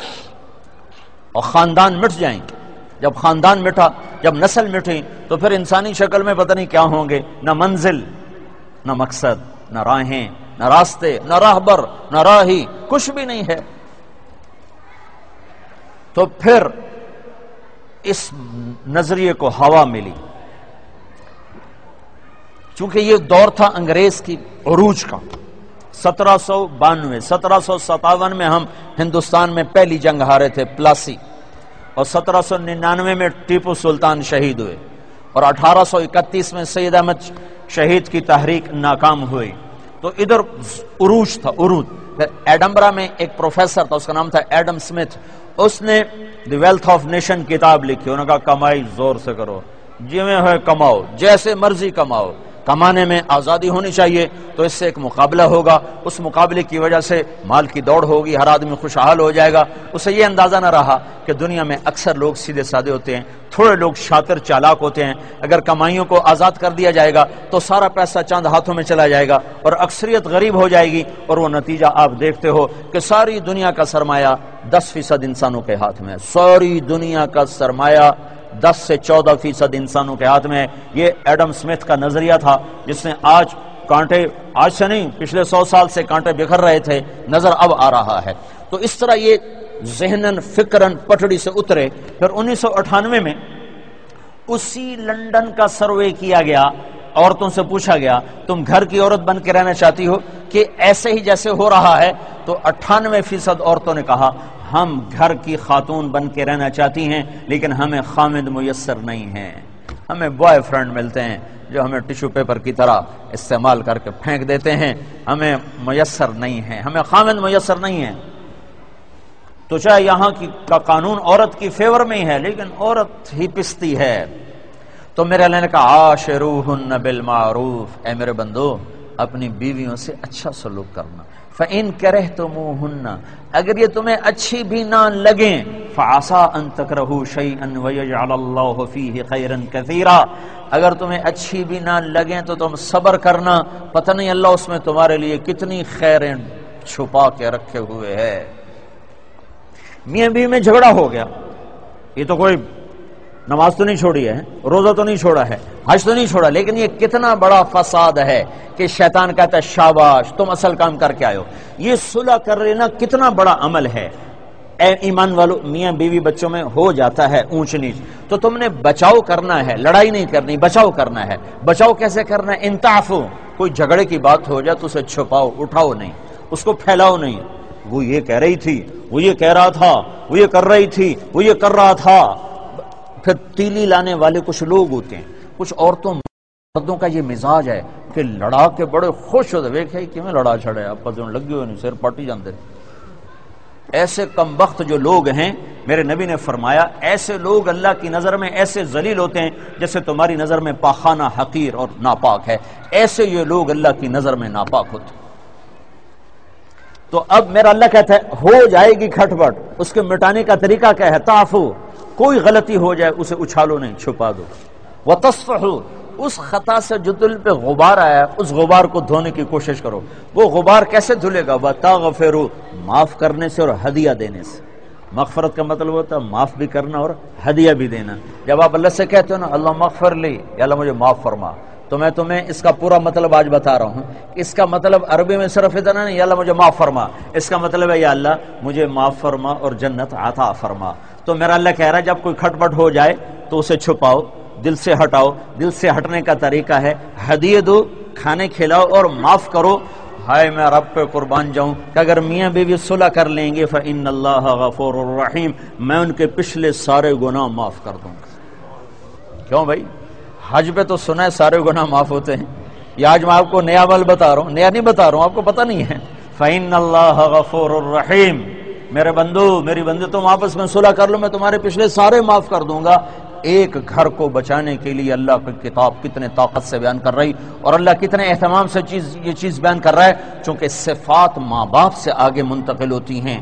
اور خاندان مٹ جائیں گے۔ جب خاندان مٹا، جب نسل مٹی تو پھر انسانی شکل میں پتہ نہیں کیا ہوں گے۔ نہ منزل، نہ مقصد، نہ راہیں، نہ راستے، نہ راہبر، نہ راہی، کچھ بھی نہیں ہے۔ تو پھر اس نظریے کو ہوا ملی۔ چونکہ یہ دور تھا انگریز کی عروج کا۔ سترہ سو بانوے، سترہ سو ستاون میں ہم ہندوستان میں پہلی جنگ ہارے تھے پلاسی۔ اور سترہ سو ننانوے میں ٹیپو سلطان شہید ہوئے۔ اور اٹھارہ سو اکتیس میں سید احمد شہید کی تحریک ناکام ہوئی۔ تو ادھر عروج تھا، عروج۔ پھر ایڈمبرا میں ایک پروفیسر تھا، اس کا نام تھا ایڈم سمتھ۔ اس نے دی ویلتھ آف نیشن کتاب لکھی، انہوں نے کہا، کمائی زور سے کرو۔ جی میں ہوئے کماؤ، جیسے مرضی کماؤ۔ کمانے میں آزادی ہونی چاہیے، تو اس سے ایک مقابلہ ہوگا۔ اس مقابلے کی وجہ سے مال کی دوڑ ہوگی، ہر آدمی خوشحال ہو جائے گا۔ اسے یہ اندازہ نہ رہا کہ دنیا میں اکثر لوگ سیدھے سادے ہوتے ہیں، تھوڑے لوگ شاطر چالاک ہوتے ہیں۔ اگر کمائیوں کو آزاد کر دیا جائے گا، تو سارا پیسہ چاند ہاتھوں میں چلا جائے گا اور اکثریت غریب ہو جائے گی۔ اور وہ نتیجہ آپ دیکھتے ہو کہ ساری دنیا کا سرمایہ دس فیصد انسانوں کے ہاتھ میں ساری دنیا کا سرمایہ دس سے چودہ فیصد انسانوں کے ہاتھ میں ہے۔ یہ ایڈم سمتھ کا نظریہ تھا، جس نے آج کانٹے، آج سے نہیں، پچھلے سو سال سے کانٹے بکھر رہے تھے، نظر اب آ رہا ہے۔ تو اس طرح یہ ذہنن فکرن پٹڑی سے اترے۔ پھر انیس سو اٹھانوے میں اسی لنڈن کا سروے کیا گیا، عورتوں سے پوچھا گیا، تم گھر کی عورت بن کے رہنا چاہتی ہو کہ ایسے ہی جیسے ہو رہا ہے؟ تو اٹھانوے فیصد عورتوں نے کہا ہم گھر کی خاتون بن کے رہنا چاہتی ہیں، لیکن ہمیں خامد میسر نہیں ہیں۔ ہمیں بوائے فرینڈ ملتے ہیں جو ہمیں ٹشو پیپر کی طرح استعمال کر کے پھینک دیتے ہیں۔ ہمیں میسر نہیں ہیں۔ ہمیں خامد میسر نہیں ہیں۔ تو چاہے یہاں کی کا قانون عورت کی فیور میں ہی ہے، لیکن عورت ہی پستی ہے۔ تو میرے اللہ نے کہا آشروہن بالمعروف۔ اے میرے بندو، اپنی بیویوں سے اچھا سلوک کرنا۔ فَإِن كَرِهْتُمُوهُنَّ، اگر یہ تمہیں اچھی بھی نہ لگیں فَعَسَا أَن تَكْرَهُ شَيْئًا وَيَجْعَلَ اللَّهُ فِيهِ خَيْرًا كَثِيرًا۔ اگر تمہیں اچھی بھی نہ لگیں تو تم صبر کرنا، پتہ نہیں اللہ اس میں تمہارے لیے کتنی خیریں چھپا کے رکھے ہوئے ہے میاں بیوی میں جھگڑا ہو گیا۔ یہ تو کوئی نماز تو نہیں چھوڑی ہے، روزہ تو نہیں چھوڑا ہے، حج تو نہیں چھوڑا، لیکن یہ کتنا بڑا فساد ہے کہ شیطان کہتا ہے، شاباش، تم اصل کام کر کے آئے ہو۔ یہ صلح کر لینا کتنا بڑا عمل ہے۔ اے ایمان والو، میاں بیوی بچوں میں ہو جاتا ہے اونچ نیچ۔ تو تم نے بچاؤ کرنا ہے، لڑائی نہیں کرنی، بچاؤ کرنا ہے۔ بچاؤ کیسے کرنا ہے؟ انتاف کوئی جھگڑے کی بات ہو جائے تو اسے چھپاؤ، اٹھاؤ نہیں۔ اس کو پھیلاؤ نہیں۔ وہ یہ کہہ رہی تھی، وہ یہ کہہ رہا تھا، وہ یہ کر رہی تھی، وہ یہ کر رہا تھا۔ پھر تیلی لانے والے کچھ لوگ ہوتے ہیں۔ کچھ عورتوں، مردوں کا یہ مزاج ہے کہ لڑا کے بڑے خوش ہوتے ویکھے کہ لڑا چھڑے آپ لگے ہوئے نہیں، سر پاٹی جانتے ایسے کم وقت جو لوگ ہیں، میرے نبی نے فرمایا، ایسے لوگ اللہ کی نظر میں ایسے ذلیل ہوتے ہیں جیسے تمہاری نظر میں پاخانہ حقیر اور ناپاک ہے۔ ایسے یہ لوگ اللہ کی نظر میں ناپاک ہوتے ہیں۔ تو اب میرا اللہ کہتا ہے، ہو جائے گی کھٹ بٹ اس کے مٹانے کا طریقہ کیا ہے؟ تافو۔ کوئی غلطی ہو جائے اسے اچھالو نہیں، چھپا دو۔ وہ اس خطا سے جو دل پہ غبار آیا، اس غبار کو دھونے کی کوشش کرو۔ وہ غبار کیسے دھلے گا؟ بتا غفرو معاف کرنے سے اور ہدیہ دینے سے۔ مغفرت کا مطلب ہوتا ہے معاف بھی کرنا اور ہدیہ بھی دینا۔ جب آپ اللہ سے کہتے ہو نا، اللہ مغفر لی یا اللہ مجھے معاف فرما۔ تو میں تمہیں اس کا پورا مطلب آج بتا رہا ہوں۔ اس کا مطلب عربی میں صرف اتنا نہیں، یا اللہ مجھے معاف فرما۔ اس کا مطلب ہے، یا اللہ مجھے معاف فرما اور جنت عطا فرما۔ تو میرا اللہ کہہ رہا ہے، جب کوئی کھٹ پٹ ہو جائے تو اسے چھپاؤ، دل سے ہٹاؤ۔ دل سے ہٹنے کا طریقہ ہے ہدیے دو کھانے کھلاؤ اور معاف کرو۔ ہائے، میں رب پہ قربان جاؤں۔ کہ اگر میاں بیوی صلح کر لیں گے، فَإِنَّ اللَّهَ غَفُورُ الرَّحِيمُ میں ان کے پچھلے سارے گناہ معاف کر دوں گا۔ کیوں بھائی؟ حج پہ تو سنا ہے سارے گناہ معاف ہوتے ہیں۔ یا آج میں آپ کو نیا بل بتا رہا ہوں، نیا نہیں بتا رہا ہوں، آپ کو پتہ نہیں ہے۔ فعین اللہ غفور الرحیم میرے بندو، میری بندو تم آپس میں صلح کر لو، میں تمہارے پچھلے سارے معاف کر دوں گا۔ ایک گھر کو بچانے کے لیے اللہ کی کتاب کتنے طاقت سے بیان کر رہی، اور اللہ کتنے اہتمام سے چیز، یہ چیز بیان کر رہا ہے، چونکہ صفات ماں باپ سے آگے منتقل ہوتی ہیں۔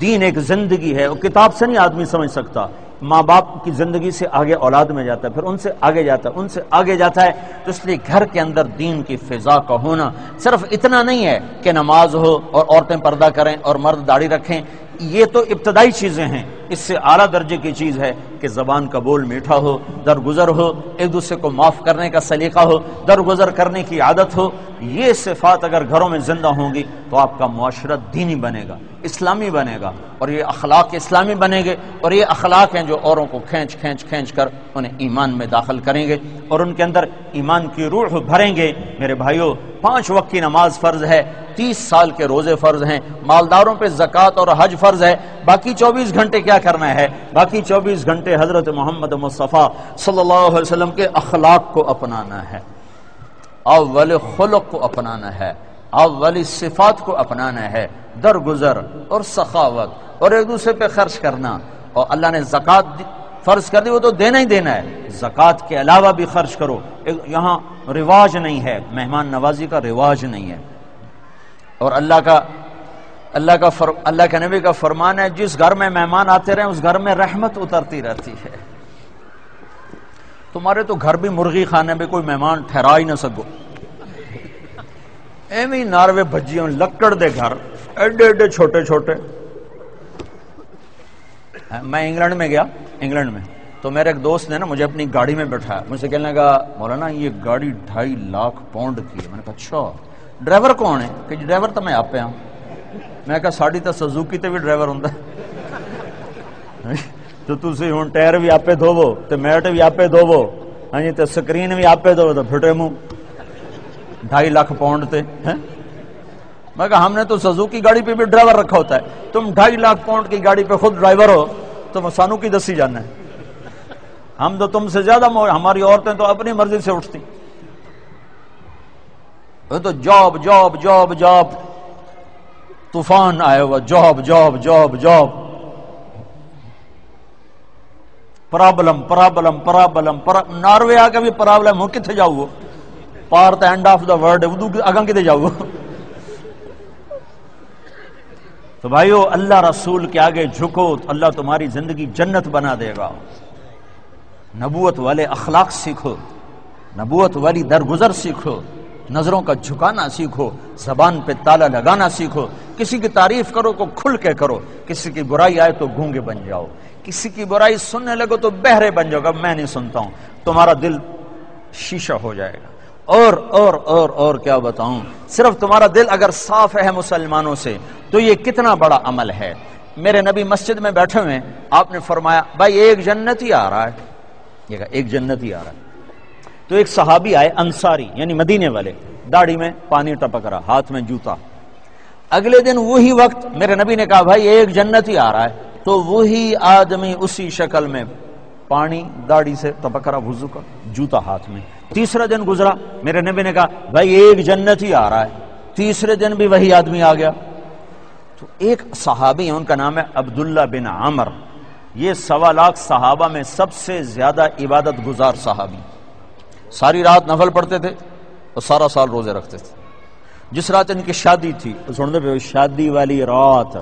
دین ایک زندگی ہے وہ کتاب سے نہیں آدمی سمجھ سکتا۔ ماں باپ کی زندگی سے آگے اولاد میں جاتا ہے، پھر ان سے آگے جاتا ہے، ان سے آگے جاتا ہے۔ تو اس لیے گھر کے اندر دین کی فضا کا ہونا صرف اتنا نہیں ہے کہ نماز ہو اور عورتیں پردہ کریں اور مرد داڑھی رکھیں۔ یہ تو ابتدائی چیزیں ہیں۔ اس سے اعلیٰ درجے کی چیز ہے کہ زبان کا بول میٹھا ہو، درگزر ہو، ایک دوسرے کو معاف کرنے کا سلیقہ ہو، درگزر کرنے کی عادت ہو، یہ صفات اگر گھروں میں زندہ ہوں گی تو آپ کا معاشرہ دینی بنے گا، اسلامی بنے گا اور یہ اخلاق اسلامی بنے گے اور یہ اخلاق ہیں جو اوروں کو کھینچ کھینچ کھینچ کر انہیں ایمان میں داخل کریں گے اور ان کے اندر ایمان کی روح بھریں گے۔ میرے بھائیوں پانچ وقت کی نماز فرض ہے، تیس سال کے روزے فرض ہیں، مالداروں پہ زکوٰۃ اور حج فرض ہے، باقی چوبیس گھنٹے کیا کرنا ہے؟ باقی چوبیس گھنٹے حضرت محمد مصطفیٰ صلی اللہ علیہ وسلم کے اخلاق کو اپنانا ہے۔ اول خلق کو اپنانا ہے۔ اول صفات کو اپنانا ہے۔ درگزر اور سخاوت اور ایک دوسرے پہ خرچ کرنا۔ اور اللہ نے زکوٰۃ فرض کر دی، وہ تو دینا ہی دینا ہے۔ زکوٰۃ کے علاوہ بھی خرچ کرو۔ یہاں رواج نہیں ہے۔ مہمان نوازی کا رواج نہیں ہے۔ اور اللہ کا اللہ کا فر... اللہ کے نبی کا فرمان ہے، جس گھر میں مہمان آتے رہے، اس گھر میں رحمت اترتی رہتی ہے۔ تمہارے تو گھر بھی مرغی خانے میں کوئی مہمان ٹھہرا ہی نہ سکو۔ ایویں ناروے بھجیوں لکڑ دے گھر، ایڈے ایڈے چھوٹے چھوٹے۔ میں انگلینڈ میں گیا، انگلینڈ میں۔ تو میرے ایک دوست نے نا مجھے اپنی گاڑی میں بیٹھایا مجھ سے کہنے لگا، مولانا، یہ گاڑی ڈھائی لاکھ پاؤنڈ کی ہے۔ میں نے کہا اچھا۔ ڈرائیور کون ہے؟ کہ جی، ڈرائیور تو میں آپ پہ ہوں میں کہا ساڑی تو سزوکی تے بھی ڈرائیور ہوں تو تسی ٹائر بھی آپ دھوو تو میٹ بھی آپ دھوو ہاں جی تو سکرین بھی آپ دھوو تو پھٹے منہ ڈھائی لاکھ پاؤنڈ تھے میں کہا ہم نے تو سزو کی گاڑی پہ بھی ڈرائیور رکھا ہوتا ہے۔ تم ڈھائی لاکھ پاؤنڈ کی گاڑی پہ خود ڈرائیور ہو، تو سانو کی دسی جانا ہے؟ ہم تو تم سے زیادہ ہماری عورتیں تو اپنی مرضی سے اٹھتی۔ تو جاب جاب جاب جاب۔ طوفان آئے ہوا job job job job problem problem problem Norway آ کے بھی پرابلم ہو کتنے جاؤ پارت اینڈ آف دا ورڈ اگاں کتنے جاؤ تو بھائیو، اللہ رسول کے آگے جھکو، تو اللہ تمہاری زندگی جنت بنا دے گا۔ نبوت والے اخلاق سیکھو، نبوت والی درگزر سیکھو۔ نظروں کا جھکانا سیکھو، زبان پہ تالا لگانا سیکھو، کسی کی تعریف کرو کو کھل کے کرو، کسی کی برائی آئے تو گونگے بن جاؤ، کسی کی برائی سننے لگو تو بہرے بن جاؤ، گا میں نہیں سنتا ہوں، تمہارا دل شیشہ ہو جائے گا۔ اور اور اور اور کیا بتاؤں، صرف تمہارا دل اگر صاف ہے مسلمانوں سے، تو یہ کتنا بڑا عمل ہے۔ میرے نبی مسجد میں بیٹھے ہوئے آپ نے فرمایا، بھائی ایک جنت ہی آ رہا ہے۔ یہ ایک جنت ہی آ رہا ہے۔ تو ایک صحابی آئے، انصاری یعنی مدینے والے، داڑھی میں پانی ٹپک رہا، ہاتھ میں جوتا۔ اگلے دن وہی وقت میرے نبی نے کہا، بھائی، ایک جنت ہی آ رہا ہے۔ تو وہی آدمی اسی شکل میں پانی داڑھی سے ٹپک رہا، وضو کا جوتا ہاتھ میں۔ تیسرا دن گزرا، میرے نبی نے کہا، بھائی، ایک جنت ہی آ رہا ہے۔ تیسرے دن بھی وہی آدمی آ گیا۔ تو ایک صحابی ان کا نام ہے عبداللہ بن عمر۔ یہ سوا لاکھ صحابہ میں سب سے زیادہ عبادت گزار صحابی۔ ساری رات نفل پڑھتے تھے اور سارا سال روزے رکھتے تھے۔ جس رات ان کی شادی تھی پہ شادی والی رات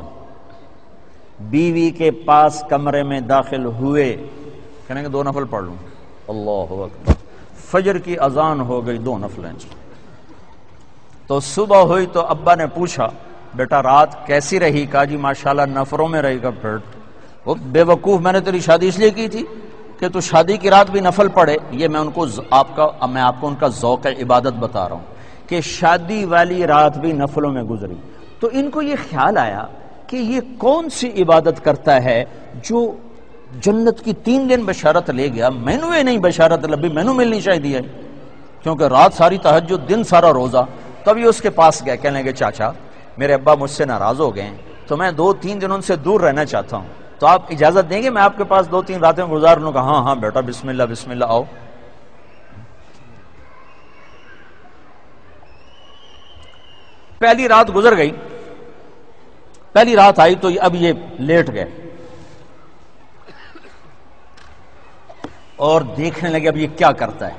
بیوی کے پاس کمرے میں داخل ہوئے، کہنے کہ دو نفل پڑھ لوں۔ اللہ اکبر۔ فجر کی اذان ہو گئی، دو نفلیں۔ تو صبح ہوئی تو ابا نے پوچھا، بیٹا، رات کیسی رہی؟ کہا جی ماشاءاللہ نفروں میں رہی۔ گا پھر وہ بے وقوف، میں نے تیری شادی اس لیے کی تھی کہ تو شادی کی رات بھی نفل پڑے، یہ میں ان کو آپ کا میں آپ کو ان کا ذوق عبادت بتا رہا ہوں کہ شادی والی رات بھی نفلوں میں گزری۔ تو ان کو یہ خیال آیا کہ یہ کون سی عبادت کرتا ہے جو جنت کی تین دن بشارت لے گیا؟ مینو یہ نہیں بشارت لبی مینو ملنی چاہیے۔ کیونکہ رات ساری تحجد دن سارا روزہ۔ تب یہ اس کے پاس گئے، کہنے لگے، چاچا، میرے ابا مجھ سے ناراض ہو گئے تو میں دو تین دن ان سے دور رہنا چاہتا ہوں۔ تو آپ اجازت دیں گے؟ میں آپ کے پاس دو تین راتیں گزار لوں گا۔ ہاں ہاں بیٹا، بسم اللہ بسم اللہ، آؤ۔ پہلی رات گزر گئی۔ پہلی رات آئی تو اب یہ لیٹ گئے۔ اور دیکھنے لگے اب یہ کیا کرتا ہے۔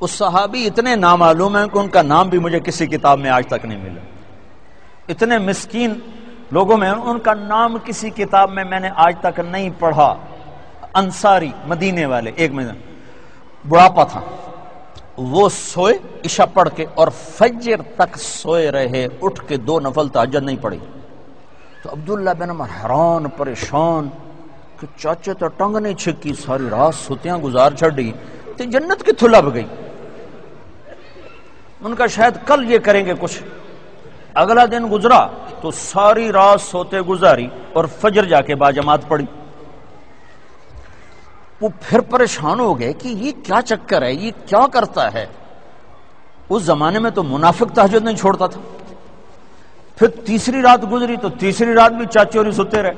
اس صحابی اتنے نامعلوم ہیں کہ ان کا نام بھی مجھے کسی کتاب میں آج تک نہیں ملا۔ اتنے مسکین لوگوں میں، ان کا نام کسی کتاب میں میں نے آج تک نہیں پڑھا۔ انصاری، مدینے والے، ایک مہینہ بڑھاپا تھا۔ وہ سوئے عشا پڑھ کے اور فجر تک سوئے رہے۔ اٹھ کے دو نفل تاجر نہیں پڑی تو عبداللہ بن عمر حیران، پریشان کہ چاچے تو ٹنگ نہیں چھکی، ساری رات ستیاں گزار چھڑی۔ تو جنت کی تھلب گئی؟ ان کا شاید کل یہ کریں گے کچھ۔ اگلا دن گزرا تو ساری رات سوتے گزاری اور فجر جا کے با جماعت پڑی وہ پھر پریشان ہو گئے کہ یہ کیا چکر ہے، یہ کیا کرتا ہے۔ اس زمانے میں تو منافق تحجد نہیں چھوڑتا تھا۔ پھر تیسری رات گزری تو تیسری رات بھی چاچی اور سوتے رہے۔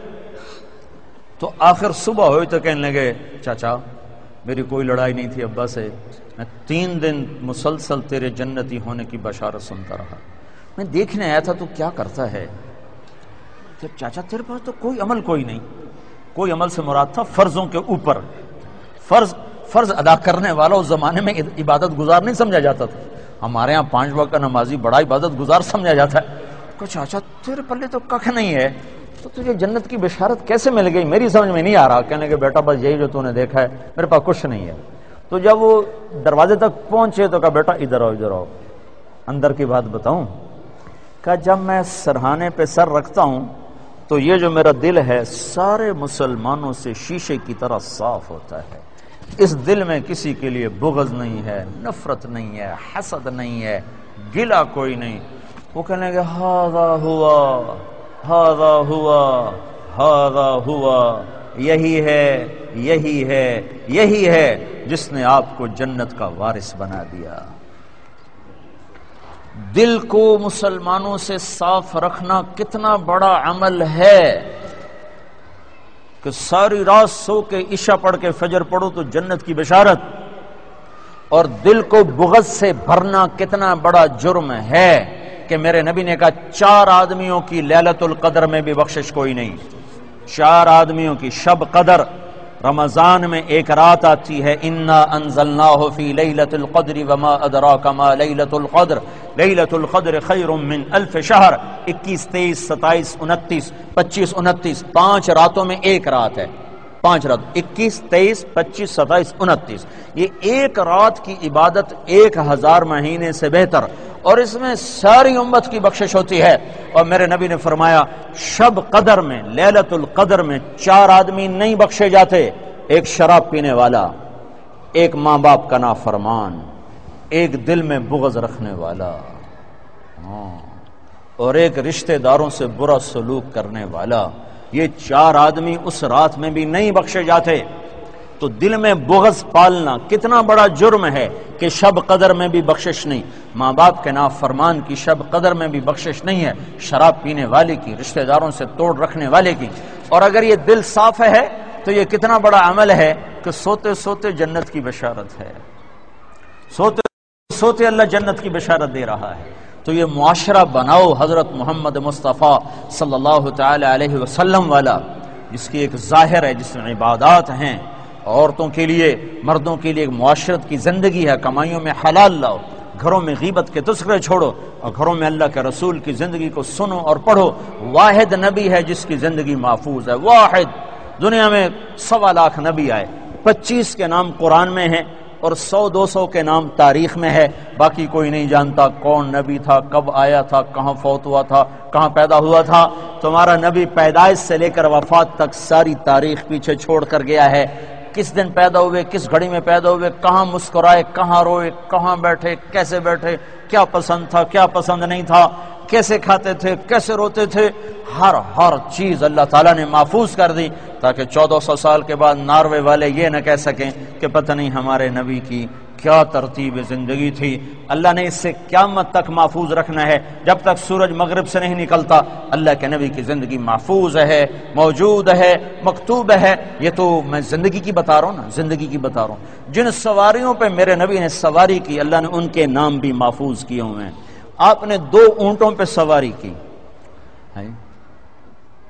تو آخر صبح ہوئی تو کہنے لگے، چاچا، میری کوئی لڑائی نہیں تھی، ابا سے، میں تین دن مسلسل تیرے جنتی ہونے کی بشارت سنتا رہا۔ میں دیکھنے آیا تھا تو کیا کرتا ہے؟ چاچا تیرے پاس تو کوئی عمل کوئی نہیں۔ کوئی عمل سے مراد تھا فرضوں کے اوپر۔ فرض فرض ادا کرنے والا اس زمانے میں عبادت گزار نہیں سمجھا جاتا تھا۔ ہمارے ہاں پانچ وقت کا نمازی بڑا عبادت گزار سمجھا جاتا ہے۔ کہ چاچا تیرے پلے تو کخ نہیں ہے۔ تو تجھے جنت کی بشارت کیسے مل گئی؟ میری سمجھ میں نہیں آ رہا۔ کہنے کہ بیٹا، بس یہی جو تو نے دیکھا ہے، میرے پاس کچھ نہیں ہے۔ تو جب وہ دروازے تک پہنچے تو کہا، بیٹا، ادھر آؤ ادھر آؤ۔ اندر کی بات بتاؤں؟ کہ جب میں سرہانے پہ سر رکھتا ہوں، تو یہ جو میرا دل ہے، سارے مسلمانوں سے شیشے کی طرح صاف ہوتا ہے۔ اس دل میں کسی کے لیے بغض نہیں ہے، نفرت نہیں ہے، حسد نہیں ہے گلا کوئی نہیں۔ وہ کہنے گے ہاضا ہوا ہاضا ہوا ہاضا ہوا، یہی ہے یہی ہے یہی ہے، جس نے آپ کو جنت کا وارث بنا دیا۔ دل کو مسلمانوں سے صاف رکھنا کتنا بڑا عمل ہے کہ ساری رات سو کے عشاء پڑھ کے فجر پڑھو تو جنت کی بشارت اور دل کو بغض سے بھرنا کتنا بڑا جرم ہے کہ میرے نبی نے کہا چار آدمیوں کی للت القدر میں بھی بخشش کوئی نہیں چار آدمیوں کی شب قدر رمضان میں ایک رات آتی ہے، انا انزلناہ فی لیلت القدر وما ادراک ما لیلت القدر لیلت القدر خیر من الف شہر اکیس تیس ستائیس، انتیس، پچیس، انتیس، پانچ راتوں میں ایک رات ہے۔ پانچ رات اکیس، تیئیس، پچیس، ستائیس، انتیس۔ یہ ایک رات کی عبادت ایک ہزار مہینے سے بہتر۔ اور اس میں ساری امت کی بخشش ہوتی ہے۔ اور میرے نبی نے فرمایا، شب قدر میں لیلت القدر میں چار آدمی نہیں بخشے جاتے۔ ایک شراب پینے والا، ایک ماں باپ کا نا فرمان ایک دل میں بغض رکھنے والا۔ ہاں۔ اور ایک رشتہ داروں سے برا سلوک کرنے والا۔ یہ چار آدمی اس رات میں بھی نہیں بخشے جاتے۔ تو دل میں بغض پالنا کتنا بڑا جرم ہے کہ شب قدر میں بھی بخشش نہیں۔ ماں باپ کے نام فرمان کی شب قدر میں بھی بخشش نہیں ہے۔ شراب پینے والے کی، رشتہ داروں سے توڑ رکھنے والے کی۔ اور اگر یہ دل صاف ہے، تو یہ کتنا بڑا عمل ہے کہ سوتے سوتے جنت کی بشارت ہے۔ سوتے سوتے اللہ جنت کی بشارت دے رہا ہے۔ تو یہ معاشرہ بناؤ حضرت محمد مصطفیٰ صلی اللہ تعالی علیہ وسلم والا، جس کی ایک ظاہر ہے، جس میں عبادات ہیں، عورتوں کے لیے، مردوں کے لیے ایک معاشرت کی زندگی ہے، کمائیوں میں حلال لاؤ، گھروں میں غیبت کے تذکرے چھوڑو، اور گھروں میں اللہ کے رسول کی زندگی کو سنو اور پڑھو۔ واحد نبی ہے جس کی زندگی محفوظ ہے، واحد۔ دنیا میں سوا لاکھ نبی آئے، پچیس کے نام قرآن میں ہیں اور سو دو سو کے نام تاریخ میں ہے۔ باقی کوئی نہیں جانتا کون نبی تھا، کب آیا تھا، کہاں فوت ہوا تھا، کہاں پیدا ہوا تھا۔ تمہارا نبی پیدائش سے لے کر وفات تک ساری تاریخ پیچھے چھوڑ کر گیا ہے۔ کس دن پیدا ہوئے، کس گھڑی میں پیدا ہوئے، کہاں مسکرائے، کہاں روئے، کہاں بیٹھے، کیسے بیٹھے، کیا پسند تھا، کیا پسند نہیں تھا۔ کیسے کھاتے تھے، کیسے روتے تھے، ہر ہر چیز اللہ تعالیٰ نے محفوظ کر دی تاکہ چودہ سو سال کے بعد ناروے والے یہ نہ کہہ سکیں کہ پتہ نہیں ہمارے نبی کی کیا ترتیب زندگی تھی۔ اللہ نے اس سے قیامت تک محفوظ رکھنا ہے۔ جب تک سورج مغرب سے نہیں نکلتا، اللہ کے نبی کی زندگی محفوظ ہے، موجود ہے، مکتوب ہے۔ یہ تو میں زندگی کی بتا رہا ہوں نا، زندگی کی بتا رہا ہوں۔ جن سواریوں پہ میرے نبی نے سواری کی، اللہ نے ان کے نام بھی محفوظ کیے ہوئے ہیں۔ آپ نے دو اونٹوں پہ سواری کی۔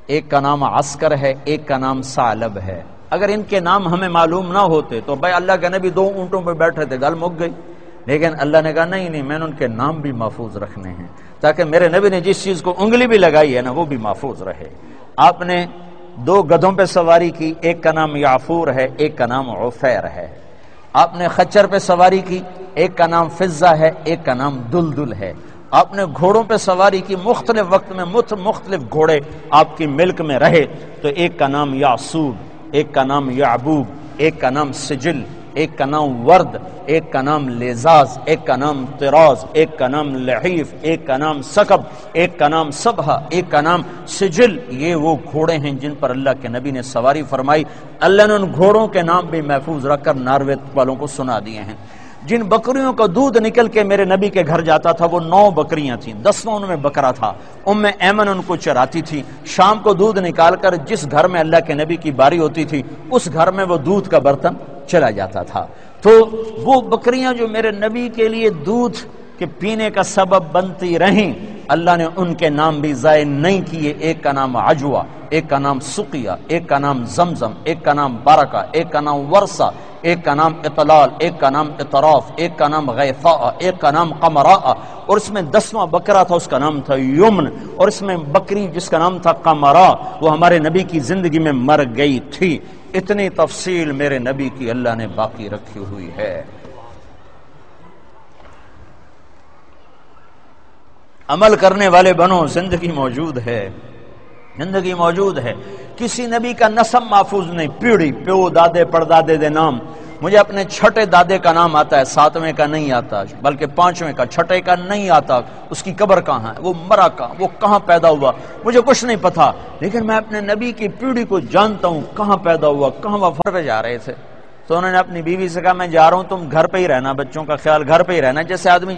ایک کا نام عسکر ہے، ایک کا نام سالب ہے۔ اگر ان کے نام ہمیں معلوم نہ ہوتے تو بھائی اللہ کے نبی دو اونٹوں پہ بیٹھے تھے، گل مک گئی۔ لیکن اللہ نے کہا، نہیں نہیں، میں نے ان کے نام بھی محفوظ رکھنے ہیں۔ تاکہ میرے نبی نے جس چیز کو انگلی بھی لگائی ہے نا، وہ بھی محفوظ رہے۔ آپ نے دو گدھوں پہ سواری کی، ایک کا نام یافور ہے، ایک کا نام عفیر ہے۔ آپ نے خچر پہ سواری کی، ایک کا نام فضا ہے، ایک کا نام دلدل ہے۔ آپ نے گھوڑوں پہ سواری کی مختلف وقت میں مختلف گھوڑے آپ کی ملک میں رہے تو ایک کا نام یاسوب ایک کا نام یعبوب ایک کا نام سجل ایک کا نام ورد ایک کا نام لیزاز ایک کا نام تراز ایک کا نام لحیف ایک کا نام سکب ایک کا نام سبہ ایک کا نام سجل یہ وہ گھوڑے ہیں جن پر اللہ کے نبی نے سواری فرمائی اللہ نے ان گھوڑوں کے نام بھی محفوظ رکھ کر نارویت والوں کو سنا دیے ہیں جن بکریوں کا دودھ نکل کے میرے نبی کے گھر جاتا تھا، وہ نو بکریاں تھیں۔ دسواں ان میں بکرا تھا۔ ام ایمن ان کو چراتی تھی۔ شام کو دودھ نکال کر جس گھر میں اللہ کے نبی کی باری ہوتی تھی، اس گھر میں وہ دودھ کا برتن چلا جاتا تھا۔ تو وہ بکریاں جو میرے نبی کے لیے دودھ کے پینے کا سبب بنتی رہیں اللہ نے ان کے نام بھی ضائع نہیں کیے ایک کا نام عجوا ایک کا نام سقیا ایک کا نام زمزم ایک کا نام بارکا ایک کا نام ورسا ایک کا نام اطلال ایک کا نام اطراف ایک کا نام غیفا ایک کا نام قمرا اور اس میں دسواں بکرا تھا اس کا نام تھا یمن اور اس میں بکری جس کا نام تھا قمرا وہ ہمارے نبی کی زندگی میں مر گئی تھی اتنی تفصیل میرے نبی کی اللہ نے باقی رکھی ہوئی ہے عمل کرنے والے بنو زندگی موجود ہے، زندگی موجود ہے۔ کسی نبی کا نسب محفوظ نہیں، پیڑھی، پیو، دادے، پردادے دے نام۔ مجھے اپنے چھٹے دادے کا نام آتا ہے، ساتویں کا نہیں آتا، بلکہ پانچویں کا، چھٹے کا نہیں آتا۔ اس کی قبر کہاں ہے؟ وہ مرا کہاں؟ وہ کہاں پیدا ہوا؟ مجھے کچھ نہیں پتا لیکن میں اپنے نبی کی پیڑھی کو جانتا ہوں، کہاں پیدا ہوا، کہاں وفر پہ جا رہے تھے۔ تو انہوں نے اپنی بیوی سے کہا، میں جا رہا ہوں، تم گھر پہ ہی رہنا بچوں کا خیال، گھر پہ ہی رہنا۔ جیسے آدمی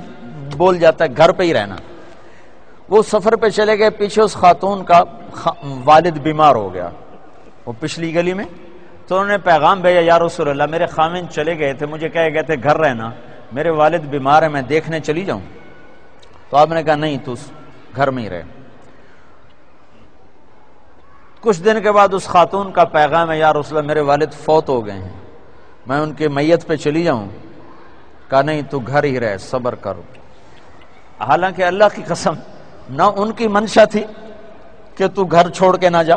بول جاتا ہے، گھر پہ ہی رہنا۔ وہ سفر پہ چلے گئے، پیچھے اس خاتون کا والد بیمار ہو گیا۔ وہ پچھلی گلی میں۔ تو انہوں نے پیغام بھیجا، یا رسول اللہ، میرے خامن چلے گئے تھے، مجھے کہے گئے تھے، گھر رہنا، میرے والد بیمار ہے میں دیکھنے چلی جاؤں۔ تو آپ نے کہا، نہیں، تو گھر میں ہی رہے کچھ دن کے بعد اس خاتون کا پیغام ہے، یا رسول اللہ، میرے والد فوت ہو گئے ہیں، میں ان کے میت پہ چلی جاؤں۔ کہا، نہیں، تو گھر ہی رہے صبر کرو حالانکہ اللہ کی قسم نہ ان کی منشا تھی کہ تو گھر چھوڑ کے نہ جا۔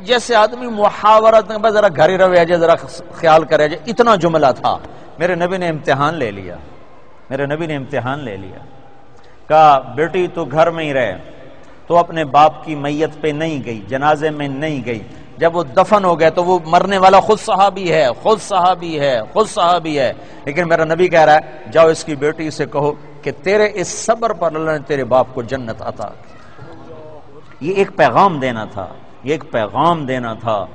جیسے آدمی محاورت میں ذرا گھر ہی رہے جائے ذرا خیال کرے جائے اتنا جملہ تھا۔ میرے نبی نے امتحان لے لیا۔ میرے نبی نے امتحان لے لیا۔ کہا، بیٹی تو گھر میں ہی رہے۔ تو اپنے باپ کی میت پہ نہیں گئی، جنازے میں نہیں گئی۔ جب وہ دفن ہو گئے تو وہ مرنے والا خود صحابی ہے، خود صحابی ہے، خود صحابی ہے۔ لیکن میرا نبی کہہ رہا ہے، جاؤ اس کی بیٹی سے کہو۔ کہ تیرے اس صبر پر اللہ نے تیرے باپ کو جنت عطا کی۔ یہ ایک پیغام دینا تھا، یہ ایک پیغام دینا تھا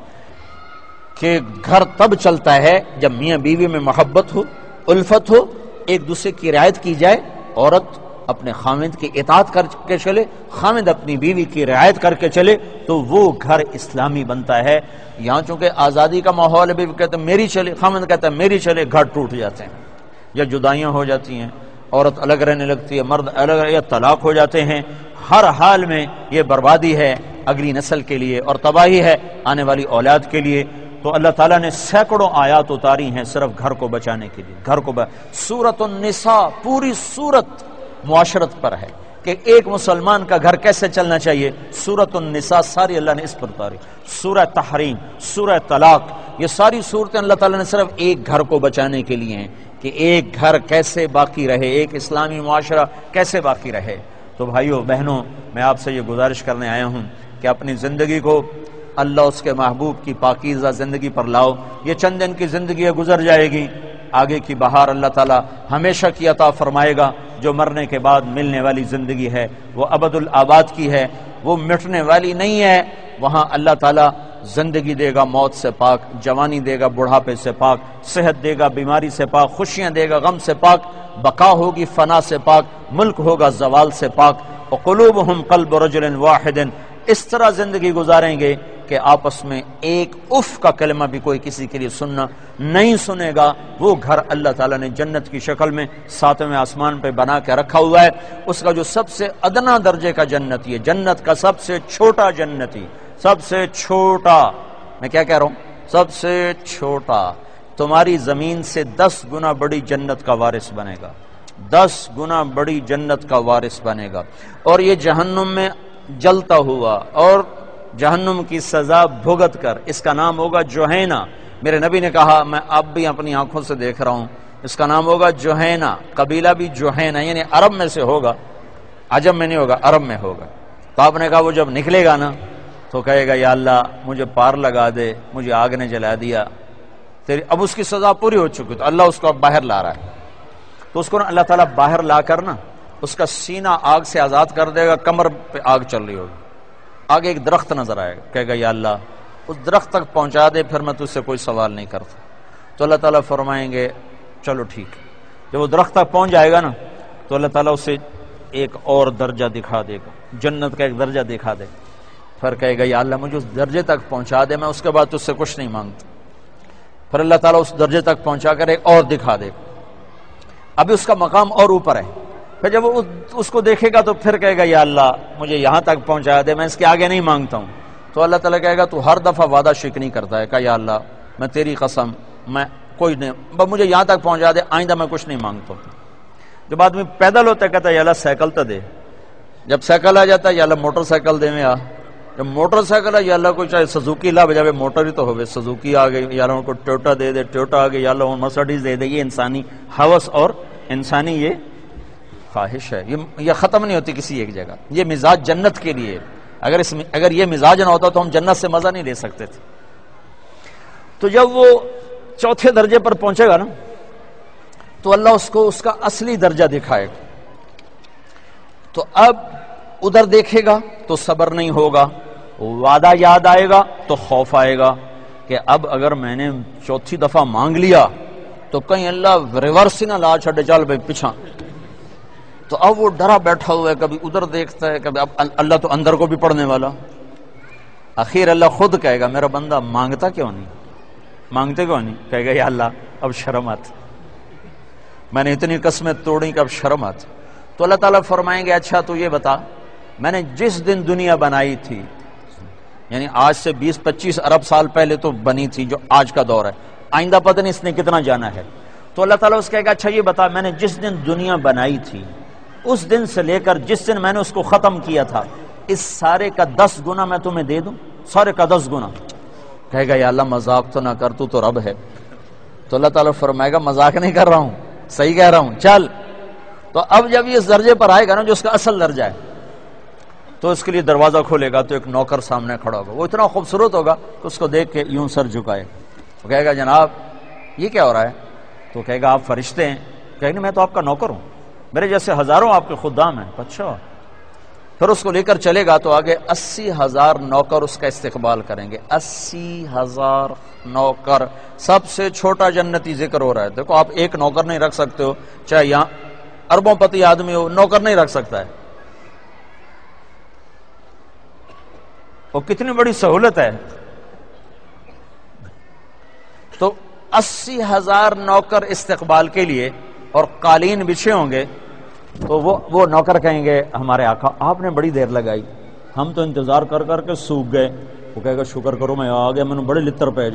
کہ گھر تب چلتا ہے جب میاں بیوی میں محبت ہو، الفت ہو، ایک دوسرے کی رعایت کی جائے، عورت اپنے خامد کی اطاعت کر کے چلے خامد اپنی بیوی کی رعایت کر کے چلے، تو وہ گھر اسلامی بنتا ہے۔ یہاں چونکہ آزادی کا ماحول ہے کہتے ہیں میری چلے خامد کہتا ہے میری چلے، گھر ٹوٹ جاتے ہیں یا جدائیاں ہو جاتی ہیں۔ عورت الگ رہنے لگتی ہے، مرد الگ یا طلاق ہو جاتے ہیں۔ ہر حال میں یہ بربادی ہے اگلی نسل کے لیے اور تباہی ہے آنے والی اولاد کے لیے۔ تو اللہ تعالیٰ نے سینکڑوں آیات اتاری ہیں صرف گھر کو بچانے کے لیے۔ گھر کو سورت النساء، پوری سورت معاشرت پر ہے کہ ایک مسلمان کا گھر کیسے چلنا چاہیے۔ سورت النساء ساری اللہ نے اس پر اتاری۔ سورہ تحریم، سورہ طلاق، یہ ساری صورتیں اللہ تعالیٰ نے صرف ایک گھر کو بچانے کے لیے ہیں۔ کہ ایک گھر کیسے باقی رہے، ایک اسلامی معاشرہ کیسے باقی رہے؟ تو بھائیوں بہنوں، میں آپ سے یہ گزارش کرنے آیا ہوں کہ اپنی زندگی کو اللہ اس کے محبوب کی پاکیزہ زندگی پر لاؤ۔ یہ چند دن کی زندگی گزر جائے گی۔ آگے کی بہار اللہ تعالیٰ ہمیشہ کی عطا فرمائے گا۔ جو مرنے کے بعد ملنے والی زندگی ہے، وہ ابد الآباد کی ہے۔ وہ مٹنے والی نہیں ہے۔ وہاں اللہ تعالیٰ زندگی دے گا، موت سے پاک، جوانی دے گا، بڑھاپے سے پاک، صحت دے گا، بیماری سے پاک، خوشیاں دے گا، غم سے پاک، بقا ہوگی، فنا سے پاک، ملک ہوگا، زوال سے پاک۔ قلوب ہم قلب رجل واحد اس طرح زندگی گزاریں گے۔ کہ آپس میں ایک اف کا کلمہ بھی کوئی کسی کے لیے سننا نہیں سنے گا، وہ گھر اللہ تعالیٰ نے جنت کی شکل میں ساتویں آسمان پہ بنا کے رکھا ہوا ہے۔ اس کا جو سب سے ادنا درجے کا جنتی ہے جنت کا سب سے چھوٹا جنتی سب سے چھوٹا۔ میں کیا کہہ رہا ہوں؟ سب سے چھوٹا۔ تمہاری زمین سے دس گنا بڑی جنت کا وارث بنے گا۔ دس گنا بڑی جنت کا وارث بنے گا۔ اور یہ جہنم میں جلتا ہوا اور جہنم کی سزا بھگت کر۔ اس کا نام ہوگا جوہینا میرے نبی نے کہا، میں اب بھی اپنی آنکھوں سے دیکھ رہا ہوں۔ اس کا نام ہوگا جوہینا قبیلہ بھی جوہینا یعنی عرب میں سے ہوگا۔ عجب میں نہیں ہوگا، عرب میں ہوگا۔ تو آپ نے کہا، وہ جب نکلے گا نا، تو کہے گا، یا اللہ، مجھے پار لگا دے، مجھے آگ نے جلا دیا۔ تیری، اب اس کی سزا پوری ہو چکی تو اللہ اس کو اب باہر لا رہا ہے۔ تو اس کو نا اللہ تعالیٰ باہر لا کر نا، اس کا سینہ آگ سے آزاد کر دے گا، کمر پہ آگ چل رہی ہوگی۔ آگے ایک درخت نظر آئے گا، کہے گا، یا اللہ، اس درخت تک پہنچا دے، پھر میں تجھ سے کوئی سوال نہیں کرتا۔ تو اللہ تعالیٰ فرمائیں گے، چلو ٹھیک۔ جب وہ درخت تک پہنچ جائے گا نا، تو اللہ تعالیٰ اسے ایک اور درجہ دکھا دے گا۔ جنت کا ایک درجہ دکھا دے۔ پھر کہے گا، یا اللہ، مجھے اس درجے تک پہنچا دے، میں اس کے بعد تجھ سے کچھ نہیں مانگتا۔ پھر اللہ تعالیٰ اس درجے تک پہنچا کر ایک اور دکھا دے۔ گا ابھی اس کا مقام اور اوپر ہے۔ پھر جب وہ اس کو دیکھے گا تو پھر کہے گا، یا اللہ، مجھے یہاں تک پہنچا دے، میں اس کے آگے نہیں مانگتا ہوں۔ تو اللہ تعالیٰ کہے گا، تو ہر دفعہ وعدہ شکنی کرتا ہے۔ کہ یا اللہ، میں تیری قسم، میں کوئی نہیں مجھے یہاں تک پہنچا دے، آئندہ میں کچھ نہیں مانگتا ہوں۔ جب آدمی پیدل ہوتا ہے، کہتا ہے، یا اللہ، سائیکل تو دے۔ جب سائیکل آ جاتا ہے، یا اللہ، موٹر سائیکل دے میں آ۔ جب موٹر سائیکل ہے یا اللہ کو چاہے سزوکی لا بجا موٹر ہی تو ہوگی سزوکی آ گئی، یا اللہ ان کو ٹوٹا دے دے ٹوٹا آ گئی، یا اللہ مرسڈیز دے دے، یہ انسانی حوث اور انسانی یہ خواہش ہے۔ یہ ختم نہیں ہوتی کسی ایک جگہ۔ یہ مزاج جنت کے لیے۔ اگر اس اگر یہ مزاج نہ ہوتا تو ہم جنت سے مزہ نہیں لے سکتے تھے۔ تو جب وہ چوتھے درجے پر پہنچے گا نا، تو اللہ اس کو اس کا اصلی درجہ دکھائے گا۔ تو اب ادھر دیکھے گا تو صبر نہیں ہوگا، وعدہ یاد آئے گا تو خوف آئے گا کہ اب اگر میں نے چوتھی دفعہ مانگ لیا تو کہیں اللہ ریورس نہ لا چھڈے چل بھائی پیچھا تو اب وہ ڈرا بیٹھا ہوا ہے، کبھی ادھر دیکھتا ہے، کبھی اب اللہ تو اندر کو بھی پڑھنے والا۔ آخر اللہ خود کہے گا، میرا بندہ مانگتا کیوں نہیں؟ مانگتے کیوں نہیں؟ کہے گا، یا اللہ، اب شرم آتی میں نے اتنی قسمیں توڑی کہ اب شرم آتی تو اللہ تعالیٰ فرمائیں گے اچھا تو یہ بتا، میں نے جس دن دنیا بنائی تھی یعنی آج سے بیس، پچیس ارب سال پہلے تو بنی تھی، جو آج کا دور ہے۔ آئندہ پتہ نہیں اس نے کتنا جانا ہے۔ تو اللہ تعالیٰ اس کہے گا اچھا یہ بتا، میں نے جس دن دنیا بنائی تھی اس دن سے لے کر جس دن میں نے اس کو ختم کیا تھا، اس سارے کا دس گنا میں تمہیں دے دوں۔ سارے کا دس گنا۔ کہے گا، یا اللہ، مذاق تو نہ کر، تو تو رب ہے۔ تو اللہ تعالیٰ فرمائے گا، مذاق نہیں کر رہا ہوں۔ صحیح کہہ رہا ہوں۔ چل۔ تو اب جب یہ اس درجے پر آئے گا نا، جو اس کا اصل درجہ ہے، تو اس کے لیے دروازہ کھولے گا، تو ایک نوکر سامنے کھڑا ہوگا۔ وہ اتنا خوبصورت ہوگا کہ اس کو دیکھ کے یوں سر جھکائے۔ وہ کہے گا، جناب، یہ کیا ہو رہا ہے؟ تو کہے گا، آپ فرشتے ہیں۔ کہیں گے، میں تو آپ کا نوکر ہوں۔ میرے جیسے ہزاروں آپ کے خدام ہیں۔ اچھا۔ پھر اس کو لے کر چلے گا تو آگے اسی ہزار نوکر اس کا استقبال کریں گے۔ اسی ہزار نوکر۔ سب سے چھوٹا جنتی ذکر ہو رہا ہے۔ دیکھو، آپ ایک نوکر نہیں رکھ سکتے ہو، چاہے یہاں اربوں پتی آدمی ہو، نوکر نہیں رکھ سکتا ہے۔ وہ کتنی بڑی سہولت ہے۔ تو اسی ہزار نوکر استقبال کے لیے اور قالین بچھے ہوں گے، تو وہ وہ نوکر کہیں گے، ہمارے آقا، آپ نے بڑی دیر لگائی۔ ہم تو انتظار کر کر کے سوکھ گئے۔ وہ کہے گا، شکر کرو میں آ گیا میں نے بڑے لتر پہ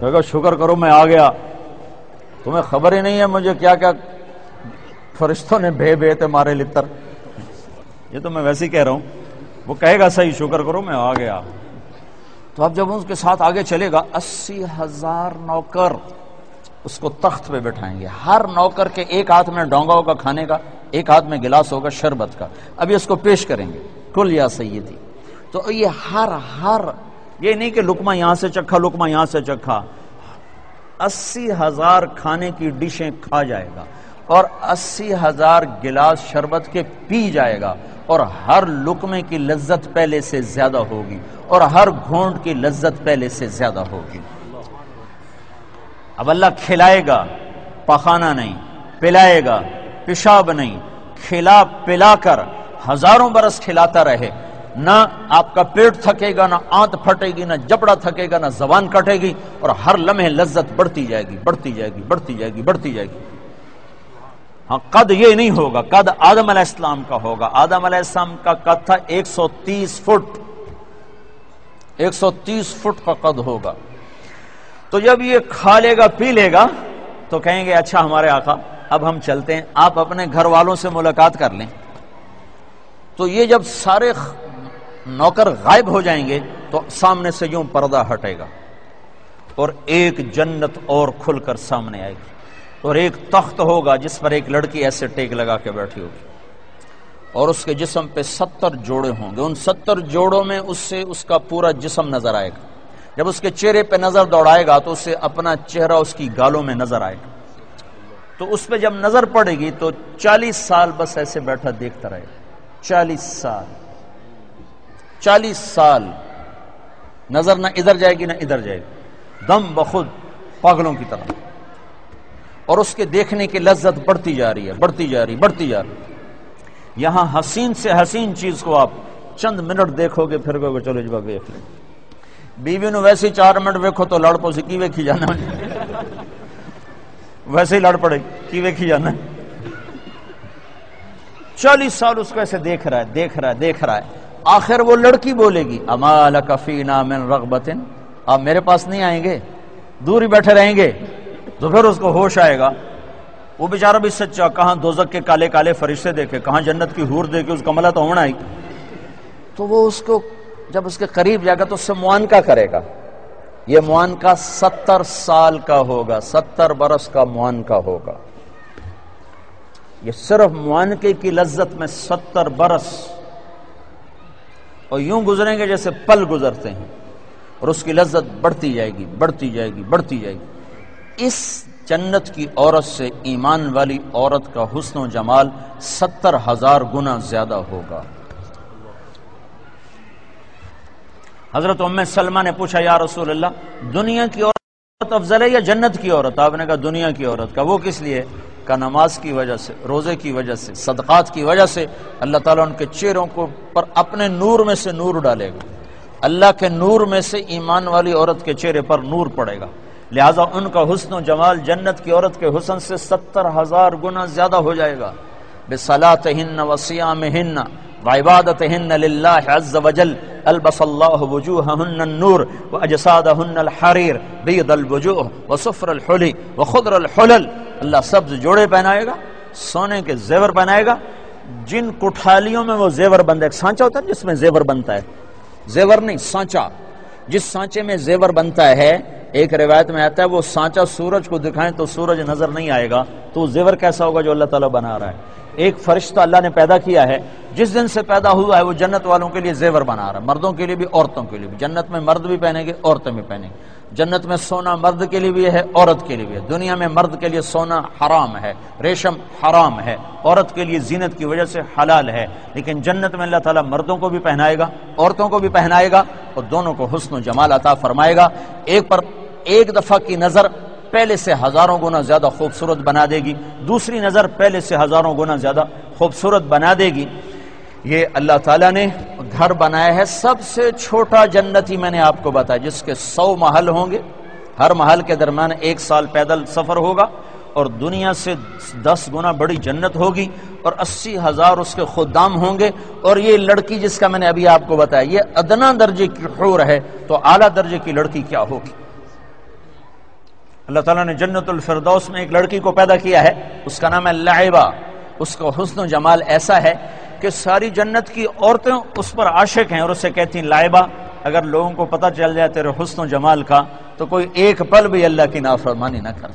کہے گا، شکر کرو میں آ گیا۔ تمہیں خبر ہی نہیں ہے مجھے کیا کیا فرشتوں نے بھے بھے تھے مارے لتر۔ یہ تو میں ویسے ہی کہہ رہا ہوں۔ وہ کہے گا، صحیح، شکر کرو میں آ گیا۔ تو اب جب اس کے ساتھ آگے چلے گا، اسی ہزار نوکر۔ اس کو تخت پہ بٹھائیں گے۔ ہر نوکر کے ایک ہاتھ میں ڈونگا ہوگا کھانے کا، ایک ہاتھ میں گلاس ہوگا شربت کا۔ ابھی اس کو پیش کریں گے۔ کل یا سیدی۔ تو یہ ہر ہر، یہ نہیں کہ لکما یہاں سے چکھا لکما یہاں سے چکھا۔ اسی ہزار کھانے کی ڈشیں کھا جائے گا اور اسی ہزار گلاس شربت کے پی جائے گا اور ہر لکمے کی لذت پہلے سے زیادہ ہوگی اور ہر گھونٹ کی لذت پہلے سے زیادہ ہوگی۔ اب اللہ کھلائے گا پخانا نہیں، پلائے گا، پیشاب نہیں، کھلا، پلا کر ہزاروں برس کھلاتا رہے۔ نہ آپ کا پیٹ تھکے گا، نہ آنت پھٹے گی، نہ جبڑا تھکے گا، نہ زبان کٹے گی اور ہر لمحے لذت بڑھتی جائے گی، بڑھتی جائے گی، بڑھتی جائے گی، بڑھتی جائے گی۔ ہاں قد یہ نہیں ہوگا، قد آدم علیہ السلام کا ہوگا۔ آدم علیہ السلام کا قد تھا ایک سو تیس فٹ۔ ایک سو تیس فٹ کا قد ہوگا۔ تو جب یہ کھا لے گا، پی لے گا، تو کہیں گے اچھا ہمارے آقا، اب ہم چلتے ہیں، آپ اپنے گھر والوں سے ملاقات کر لیں۔ تو یہ جب سارے نوکر غائب ہو جائیں گے، تو سامنے سے یوں پردہ ہٹے گا۔ اور ایک جنت اور کھل کر سامنے آئے گی۔ اور ایک تخت ہوگا، جس پر ایک لڑکی ایسے ٹیک لگا کے بیٹھی ہوگی۔ اور اس کے جسم پہ ستر جوڑے ہوں گے۔ ان ستر جوڑوں میں اس سے اس کا پورا جسم نظر آئے گا۔ جب اس کے چہرے پہ نظر دوڑائے گا تو اسے اپنا چہرہ اس کی گالوں میں نظر آئے گا۔ تو اس پہ جب نظر پڑے گی تو چالیس سال بس ایسے بیٹھا دیکھتا رہے گا۔ چالیس سال۔ چالیس سال۔ نظر نہ ادھر جائے گی نہ ادھر جائے گی۔ دم بخود پاگلوں کی طرح۔ اور اس کے دیکھنے کی لذت بڑھتی جا رہی ہے، بڑھتی جا رہی، بڑھتی جا رہی۔ یہاں حسین سے حسین چیز کو آپ چند منٹ دیکھو گے، پھر گے چلو جی جب دیکھ لیں۔ بیوی نو ویسے چار منٹ ویکھو تو لڑ پو سی کی ویکھی جانا؟ ویسے ہی لڑ پڑے، کی ویکھی جانا؟ چالیس سال اس کو ایسے دیکھ رہا ہے، دیکھ رہا ہے، دیکھ رہا ہے۔ آخر وہ لڑکی بولے گی امال کفینا من رغبتن؟ آپ میرے پاس نہیں آئیں گے، دور ہی بیٹھے رہیں گے۔ تو پھر اس کو ہوش آئے گا۔ وہ بیچارہ بھی سچا، کہاں دوزک کے کالے کالے فرشتے دیکھے، کہاں جنت کی حور دیکھے، اس کملہ تو ہونا آئی تو وہ اس کو جب اس کے قریب جائے گا تو اس سے معانکہ کرے گا۔ یہ معانکہ ستر سال کا ہوگا، ستر برس کا معانکہ ہوگا۔ یہ صرف معانکے کی لذت میں ستر برس۔ اور یوں گزریں گے جیسے پل گزرتے ہیں۔ اور اس کی لذت بڑھتی جائے گی، بڑھتی جائے گی، بڑھتی جائے گی۔ اس جنت کی عورت سے ایمان والی عورت کا حسن و جمال ستر ہزار گنا زیادہ ہوگا۔ حضرت ام سلمہ نے پوچھا، یا رسول اللہ، دنیا کی عورت افضل ہے یا جنت کی عورت؟ آپ نے کہا، دنیا کی عورت۔ کا وہ کس لیے؟ کا نماز کی وجہ سے، روزے کی وجہ سے، صدقات کی وجہ سے۔ اللہ تعالیٰ ان کے چہروں کو پر اپنے نور میں سے نور ڈالے گا۔ اللہ کے نور میں سے ایمان والی عورت کے چہرے پر نور پڑے گا۔ لہذا ان کا حسن و جمال جنت کی عورت کے حسن سے ستر ہزار گنا زیادہ ہو جائے گا۔ بے صلاح ہن وسیام ہن وعبادت ہن للہ عز وجل البس اللہ وجوہہن النور واجسادہن الحریر بید الوجوہ وصفر الحلی وخضر الحلل. اللہ سبز جوڑے پہنائے گا، سونے کے زیور پہنائے گا۔ جن کٹھالیوں میں وہ زیور بندہ، ایک سانچہ ہوتا ہے جس میں زیور بنتا ہے؟ زیور نہیں، سانچا۔ جس سانچے میں زیور بنتا ہے، ایک روایت میں آتا ہے، وہ سانچا سورج کو دکھائیں تو سورج نظر نہیں آئے گا، تو زیور کیسا ہوگا جو اللہ تعالیٰ بنا رہا ہے؟ ایک فرشتہ اللہ نے پیدا کیا ہے، جس دن سے پیدا ہوا ہے، وہ جنت والوں کے لیے زیور بنا رہا ہے، مردوں کے لیے بھی، عورتوں کے لیے بھی۔ جنت میں مرد بھی پہنیں گے، عورتیں بھی پہنیں گے۔ جنت میں سونا مرد کے لیے بھی ہے، عورت کے لیے بھی ہے۔ دنیا میں مرد کے لیے سونا حرام ہے، ریشم حرام ہے۔ عورت کے لیے زینت کی وجہ سے حلال ہے۔ لیکن جنت میں اللہ تعالیٰ مردوں کو بھی پہنائے گا، عورتوں کو بھی پہنائے گا اور دونوں کو حسن و جمال عطا فرمائے گا۔ ایک پر ایک دفعہ کی نظر پہلے سے ہزاروں گنا زیادہ خوبصورت بنا دے گی۔ دوسری نظر پہلے سے ہزاروں گنا زیادہ خوبصورت بنا دے گی۔ یہ اللہ تعالیٰ نے گھر بنایا ہے۔ سب سے چھوٹا جنتی میں نے آپ کو بتایا، جس کے سو محل ہوں گے۔ ہر محل کے درمیان ایک سال پیدل سفر ہوگا اور دنیا سے دس گنا بڑی جنت ہوگی اور اسی ہزار اس کے خدام ہوں گے۔ اور یہ لڑکی جس کا میں نے ابھی آپ کو بتایا، یہ ادنا درجے کی حور ہے۔ تو اعلیٰ درجے کی لڑکی کیا ہوگی؟ اللہ تعالیٰ نے جنت الفردوس میں ایک لڑکی کو پیدا کیا ہے، اس کا نام ہے لعبہ۔ اس کا حسن و جمال ایسا ہے کہ ساری جنت کی عورتیں اس پر عاشق ہیں اور اسے کہتی ہیں لائبہ اگر لوگوں کو پتہ چل جائے تیرے حسن و جمال کا، تو کوئی ایک پل بھی اللہ کی نافرمانی نہ کر۔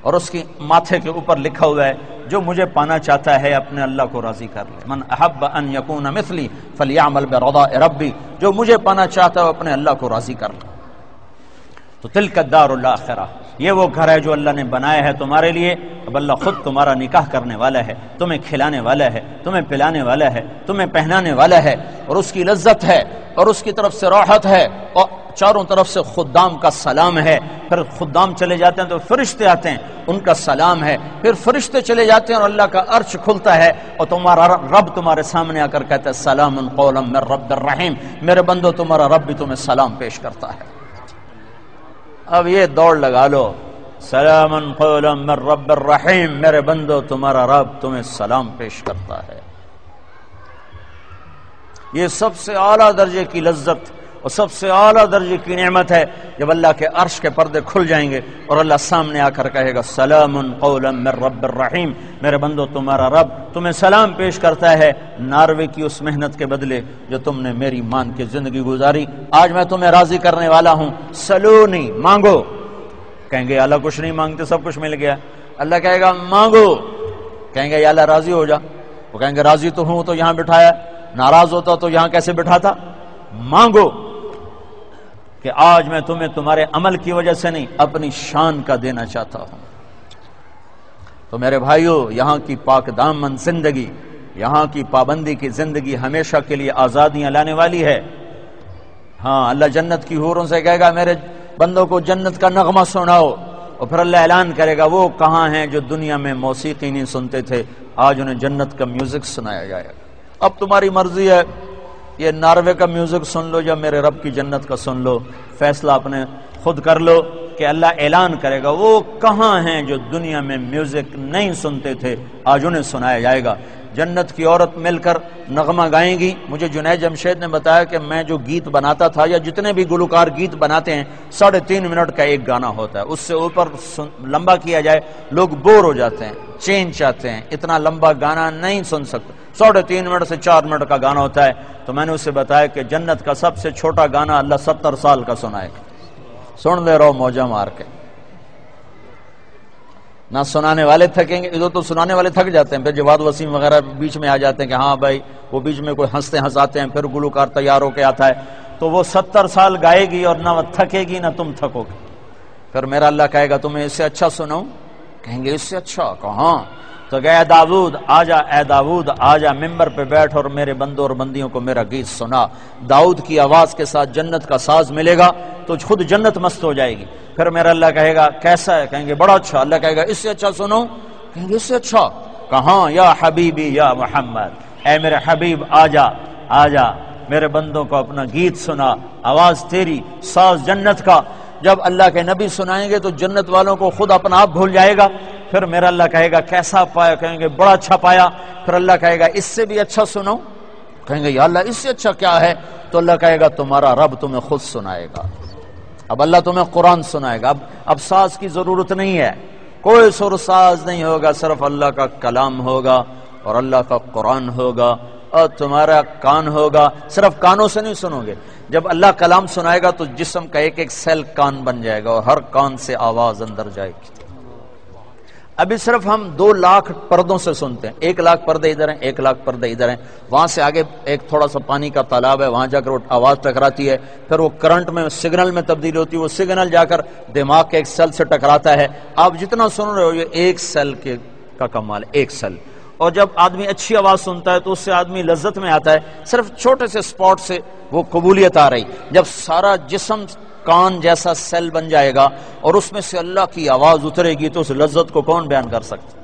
اور اس کی ماتھے کے اوپر لکھا ہوا ہے، جو مجھے پانا چاہتا ہے، اپنے اللہ کو راضی کر لے۔ من احب ان یکون مثلی فلیعمل برضا ربی، جو مجھے پانا چاہتا ہے اپنے اللہ کو راضی کر لے۔ تو تلک الدار الاخرہ یہ وہ گھر ہے جو اللہ نے بنایا ہے تمہارے لیے۔ اب اللہ خود تمہارا نکاح کرنے والا ہے، تمہیں کھلانے والا ہے، تمہیں پلانے والا ہے، تمہیں پہنانے والا ہے۔ اور اس کی لذت ہے، اور اس کی طرف سے راحت ہے، اور چاروں طرف سے خدام کا سلام ہے۔ پھر خدام چلے جاتے ہیں تو فرشتے آتے ہیں، ان کا سلام ہے۔ پھر فرشتے چلے جاتے ہیں اور اللہ کا عرش کھلتا ہے۔ اور تمہارا رب تمہارے سامنے آ کر کہتا ہے، سلام قولم من رب الرحیم۔ میرے بندو، تمہارا رب بھی تمہیں سلام پیش کرتا ہے۔ اب یہ دوڑ لگا لو۔ سلام من رب الرحیم۔ میرے بندو، تمہارا رب تمہیں سلام پیش کرتا ہے۔ یہ سب سے اعلیٰ درجے کی لذت اور سب سے اعلیٰ درجے کی نعمت ہے جب اللہ کے عرش کے پردے کھل جائیں گے اور اللہ سامنے آ کر کہے گا، سلام قولا من رب الرحیم۔ میرے بندو، تمہارا رب تمہیں سلام پیش کرتا ہے ناروے کی اس محنت کے بدلے جو تم نے میری مان کی زندگی گزاری۔ آج میں تمہیں راضی کرنے والا ہوں۔ سلونی، مانگو۔ کہیں گے، اللہ کچھ نہیں مانگتے، سب کچھ مل گیا۔ اللہ کہے گا، مانگو۔ کہیں گے اللہ راضی ہو جا۔ وہ کہیں گے، راضی تو ہوں تو یہاں بٹھایا، ناراض ہوتا تو یہاں کیسے بٹھا تھا مانگو۔ کہ آج میں تمہیں تمہارے عمل کی وجہ سے نہیں، اپنی شان کا دینا چاہتا ہوں۔ تو میرے بھائیوں یہاں کی پاک دامن زندگی، یہاں کی پابندی کی زندگی ہمیشہ کے لیے آزادیاں لانے والی ہے۔ ہاں اللہ جنت کی حوروں سے کہے گا، میرے بندوں کو جنت کا نغمہ سناؤ۔ اور پھر اللہ اعلان کرے گا، وہ کہاں ہیں جو دنیا میں موسیقی نہیں سنتے تھے، آج انہیں جنت کا میوزک سنایا جائے گا۔ اب تمہاری مرضی ہے یہ ناروے کا میوزک سن لو یا میرے رب کی جنت کا سن لو، فیصلہ اپنے خود کر لو کہ اللہ اعلان کرے گا وہ کہاں ہیں جو دنیا میں میوزک نہیں سنتے تھے، آج انہیں سنایا جائے گا۔ جنت کی عورت مل کر نغمہ گائیں گی۔ مجھے جنید جمشید نے بتایا کہ میں جو گیت بناتا تھا یا جتنے بھی گلوکار گیت بناتے ہیں، ساڑھے تین منٹ کا ایک گانا ہوتا ہے۔ اس سے اوپر لمبا کیا جائے، لوگ بور ہو جاتے ہیں، چین چاہتے ہیں۔ اتنا لمبا گانا نہیں سن سکتے ساڑھے تین منٹ سے چار منٹ کا گانا ہوتا ہے۔ تو میں نے اسے بتایا کہ جنت کا سب سے چھوٹا گانا اللہ ستر سال کا سنائے۔ سن لے رہو موجہ مار کے۔ نہ سنانے والے تھکیں گے، ادھر تو سنانے والے تھک جاتے ہیں، پھر جواد وسیم وغیرہ بیچ میں آ جاتے ہیں کہ ہاں بھائی، وہ بیچ میں کوئی ہنستے ہنساتے ہیں، پھر گلوکار تیار ہو کے آتا ہے۔ تو وہ ستر سال گائے گی اور نہ وہ تھکے گی، نہ تم تھکو گے۔ پھر میرا اللہ کہے گا، تمہیں اس سے اچھا سناؤں؟ کہیں گے، اس سے اچھا؟ کہاں؟ تو گیا داود آجا، اے داود آجا ممبر پہ بیٹھ اور میرے بندوں اور بندیوں کو میرا گیت سنا۔ داؤد کی آواز کے ساتھ جنت کا ساز ملے گا تو خود جنت مست ہو جائے گی۔ پھر میرا اللہ کہے گا، کیسا ہے؟ کہیں گے، بڑا اچھا۔ اللہ کہے گا، اس سے اچھا سنو۔ کہیں گے، اس سے اچھا۔ کہاں؟ یا حبیبی، یا محمد۔ اے میرے حبیب آ جا آ جا میرے بندوں کو اپنا گیت سنا۔ آواز تیری، ساز جنت کا۔ جب اللہ کے نبی سنائیں گے تو جنت والوں کو خود اپنا آپ بھول جائے گا۔ پھر میرا اللہ کہے گا، کیسا پایا؟ کہیں گے، بڑا اچھا پایا۔ پھر اللہ کہے گا، اس سے بھی اچھا سنو کہیں گے، یا اللہ، اس سے اچھا کیا ہے؟ تو اللہ کہے گا، تمہارا رب تمہیں خود سنائے گا۔ اب اللہ تمہیں قرآن سنائے گا۔ اب اب ساز کی ضرورت نہیں ہے۔ کوئی سر ساز نہیں ہوگا، صرف اللہ کا کلام ہوگا اور اللہ کا قرآن ہوگا۔ اور تمہارا کان ہوگا۔ صرف کانوں سے نہیں سنو گے۔ جب اللہ کلام سنائے گا تو جسم کا ایک ایک سیل کان بن جائے گا اور ہر کان سے آواز اندر جائے گی۔ ابھی صرف ہم دو لاکھ پردوں سے سنتے ہیں۔ ایک لاکھ پردے ادھر ہیں، ایک لاکھ پردے ادھر ہیں۔ وہاں سے آگے ایک تھوڑا سا پانی کا تالاب ہے، وہاں جا کر وہ آواز ٹکراتی ہے۔ پھر وہ کرنٹ میں، سگنل میں تبدیل ہوتی ہے۔ وہ سگنل جا کر دماغ کے ایک سیل سے ٹکراتا ہے۔ آپ جتنا سن رہے ہو، یہ ایک سیل کے کا کمال ایک سیل۔ اور جب آدمی اچھی آواز سنتا ہے تو اس سے آدمی لذت میں آتا ہے۔ صرف چھوٹے سے اسپاٹ سے وہ قبولیت آ رہی۔ جب سارا جسم کان جیسا سیل بن جائے گا اور اس میں سے اللہ کی آواز اترے گی تو اس لذت کو کون بیان کر سکتا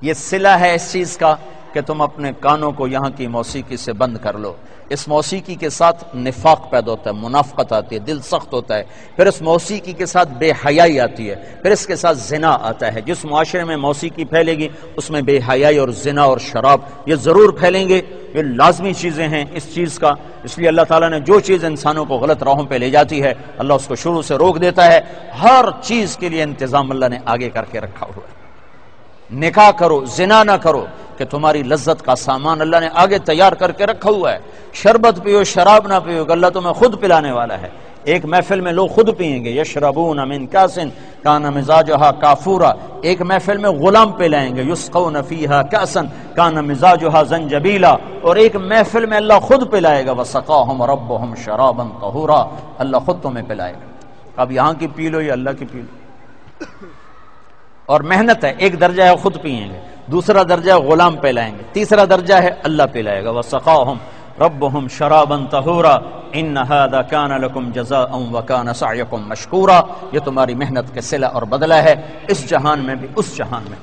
یہ سلا ہے اس چیز کا۔ کہ تم اپنے کانوں کو یہاں کی موسیقی سے بند کر لو۔ اس موسیقی کے ساتھ نفاق پیدا ہوتا ہے، منافقت آتی ہے، دل سخت ہوتا ہے۔ پھر اس موسیقی کے ساتھ بے حیائی آتی ہے۔ پھر اس کے ساتھ زنا آتا ہے۔ جس معاشرے میں موسیقی پھیلے گی، اس میں بے حیائی اور زنا اور شراب یہ ضرور پھیلیں گے۔ یہ لازمی چیزیں ہیں اس چیز کا۔ اس لیے اللہ تعالیٰ نے جو چیز انسانوں کو غلط راہوں پہ لے جاتی ہے، اللہ اس کو شروع سے روک دیتا ہے۔ ہر چیز کے لیے انتظام اللہ نے آگے کر کے رکھا ہوا ہے۔ نکاح کرو، زنا نہ کرو۔ کہ تمہاری لذت کا سامان اللہ نے آگے تیار کر کے رکھا ہوا ہے۔ شربت پیو، شراب نہ پیو، کہ اللہ تمہیں خود پلانے والا ہے۔ ایک محفل میں لوگ خود پئیں گے۔ یشربون من کاسن کان مزاجها کافورا۔ ایک محفل میں غلام پلائیں گے۔ یسقون فیها کاسن، کان مزاجها زنجبیلا۔ اور ایک محفل میں اللہ خود پلائے گا۔ وسقاهم ربهم شرابا طهورا اللہ خود تمہیں پلائے گا۔ اب یہاں کی پی لو یا اللہ کی پی لو اور محنت ہے، ایک درجہ ہے، خود پئیں گے۔ دوسرا درجہ غلام پلائیں گے۔ تیسرا درجہ ہے اللہ پلائے گا۔ وسقاهم ربهم شرابا طهورا۔ ان هذا كان لكم جزاء وكان سعيكم مشكورا۔ یہ تمہاری محنت کے صلہ اور بدلہ ہے۔ اس جہان میں بھی، اس جہان میں۔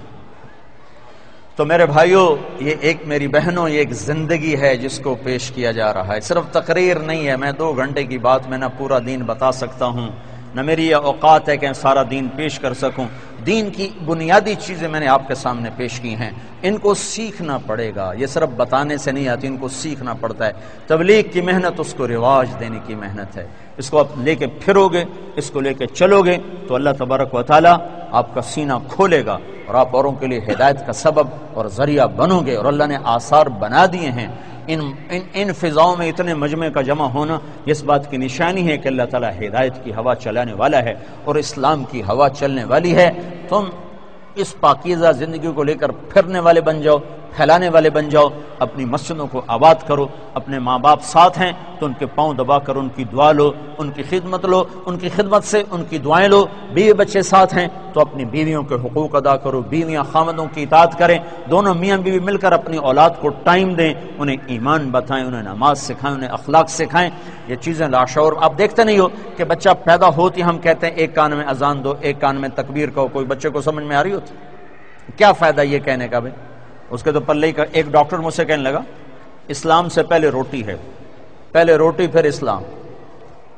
تو میرے بھائیوں یہ ایک میری بہنوں، یہ ایک زندگی ہے جس کو پیش کیا جا رہا ہے۔ صرف تقریر نہیں ہے، میں دو گھنٹے کی بات میں نہ پورا دین بتا سکتا ہوں۔ نہ میری یہ اوقات ہے کہ سارا دین پیش کر سکوں۔ دین کی بنیادی چیزیں میں نے آپ کے سامنے پیش کی ہیں۔ ان کو سیکھنا پڑے گا۔ یہ صرف بتانے سے نہیں آتی، ان کو سیکھنا پڑتا ہے۔ تبلیغ کی محنت، اس کو رواج دینے کی محنت ہے۔ اس کو آپ لے کے پھرو گے، اس کو لے کے چلو گے، تو اللہ تبارک و تعالیٰ آپ کا سینہ کھولے گا اور آپ اوروں کے لیے ہدایت کا سبب اور ذریعہ بنو گے۔ اور اللہ نے آثار بنا دیے ہیں۔ ان ان ان فضاؤں میں اتنے مجمع کا جمع ہونا اس بات کی نشانی ہے کہ اللہ تعالیٰ ہدایت کی ہوا چلانے والا ہے اور اسلام کی ہوا چلنے والی ہے۔ تم اس پاکیزہ زندگی کو لے کر پھرنے والے بن جاؤ پھیلانے والے بن جاؤ، اپنی مسجدوں کو آباد کرو، اپنے ماں باپ ساتھ ہیں تو ان کے پاؤں دبا کر ان کی دعا لو، ان کی خدمت لو، ان کی خدمت سے ان کی دعائیں لو۔ بیوی بچے ساتھ ہیں تو اپنی بیویوں کے حقوق ادا کرو، بیویاں خامدوں کی اطاعت کریں۔ دونوں میاں بیوی مل کر اپنی اولاد کو ٹائم دیں، انہیں ایمان بتائیں، انہیں نماز سکھائیں، انہیں اخلاق سکھائیں۔ یہ چیزیں لاشور آپ دیکھتے نہیں ہو کہ بچہ پیدا ہوتی ہم کہتے ہیں، ایک کان میں اذان دو، ایک کان میں تکبیر کہو، کوئی بچے کو سمجھ میں آ رہی ہوتی؟ کیا فائدہ یہ کہنے کا بھائی؟ اس کے تو پلے کا ایک ڈاکٹر مجھ سے کہنے لگا، اسلام سے پہلے روٹی ہے۔ پہلے روٹی، پھر اسلام۔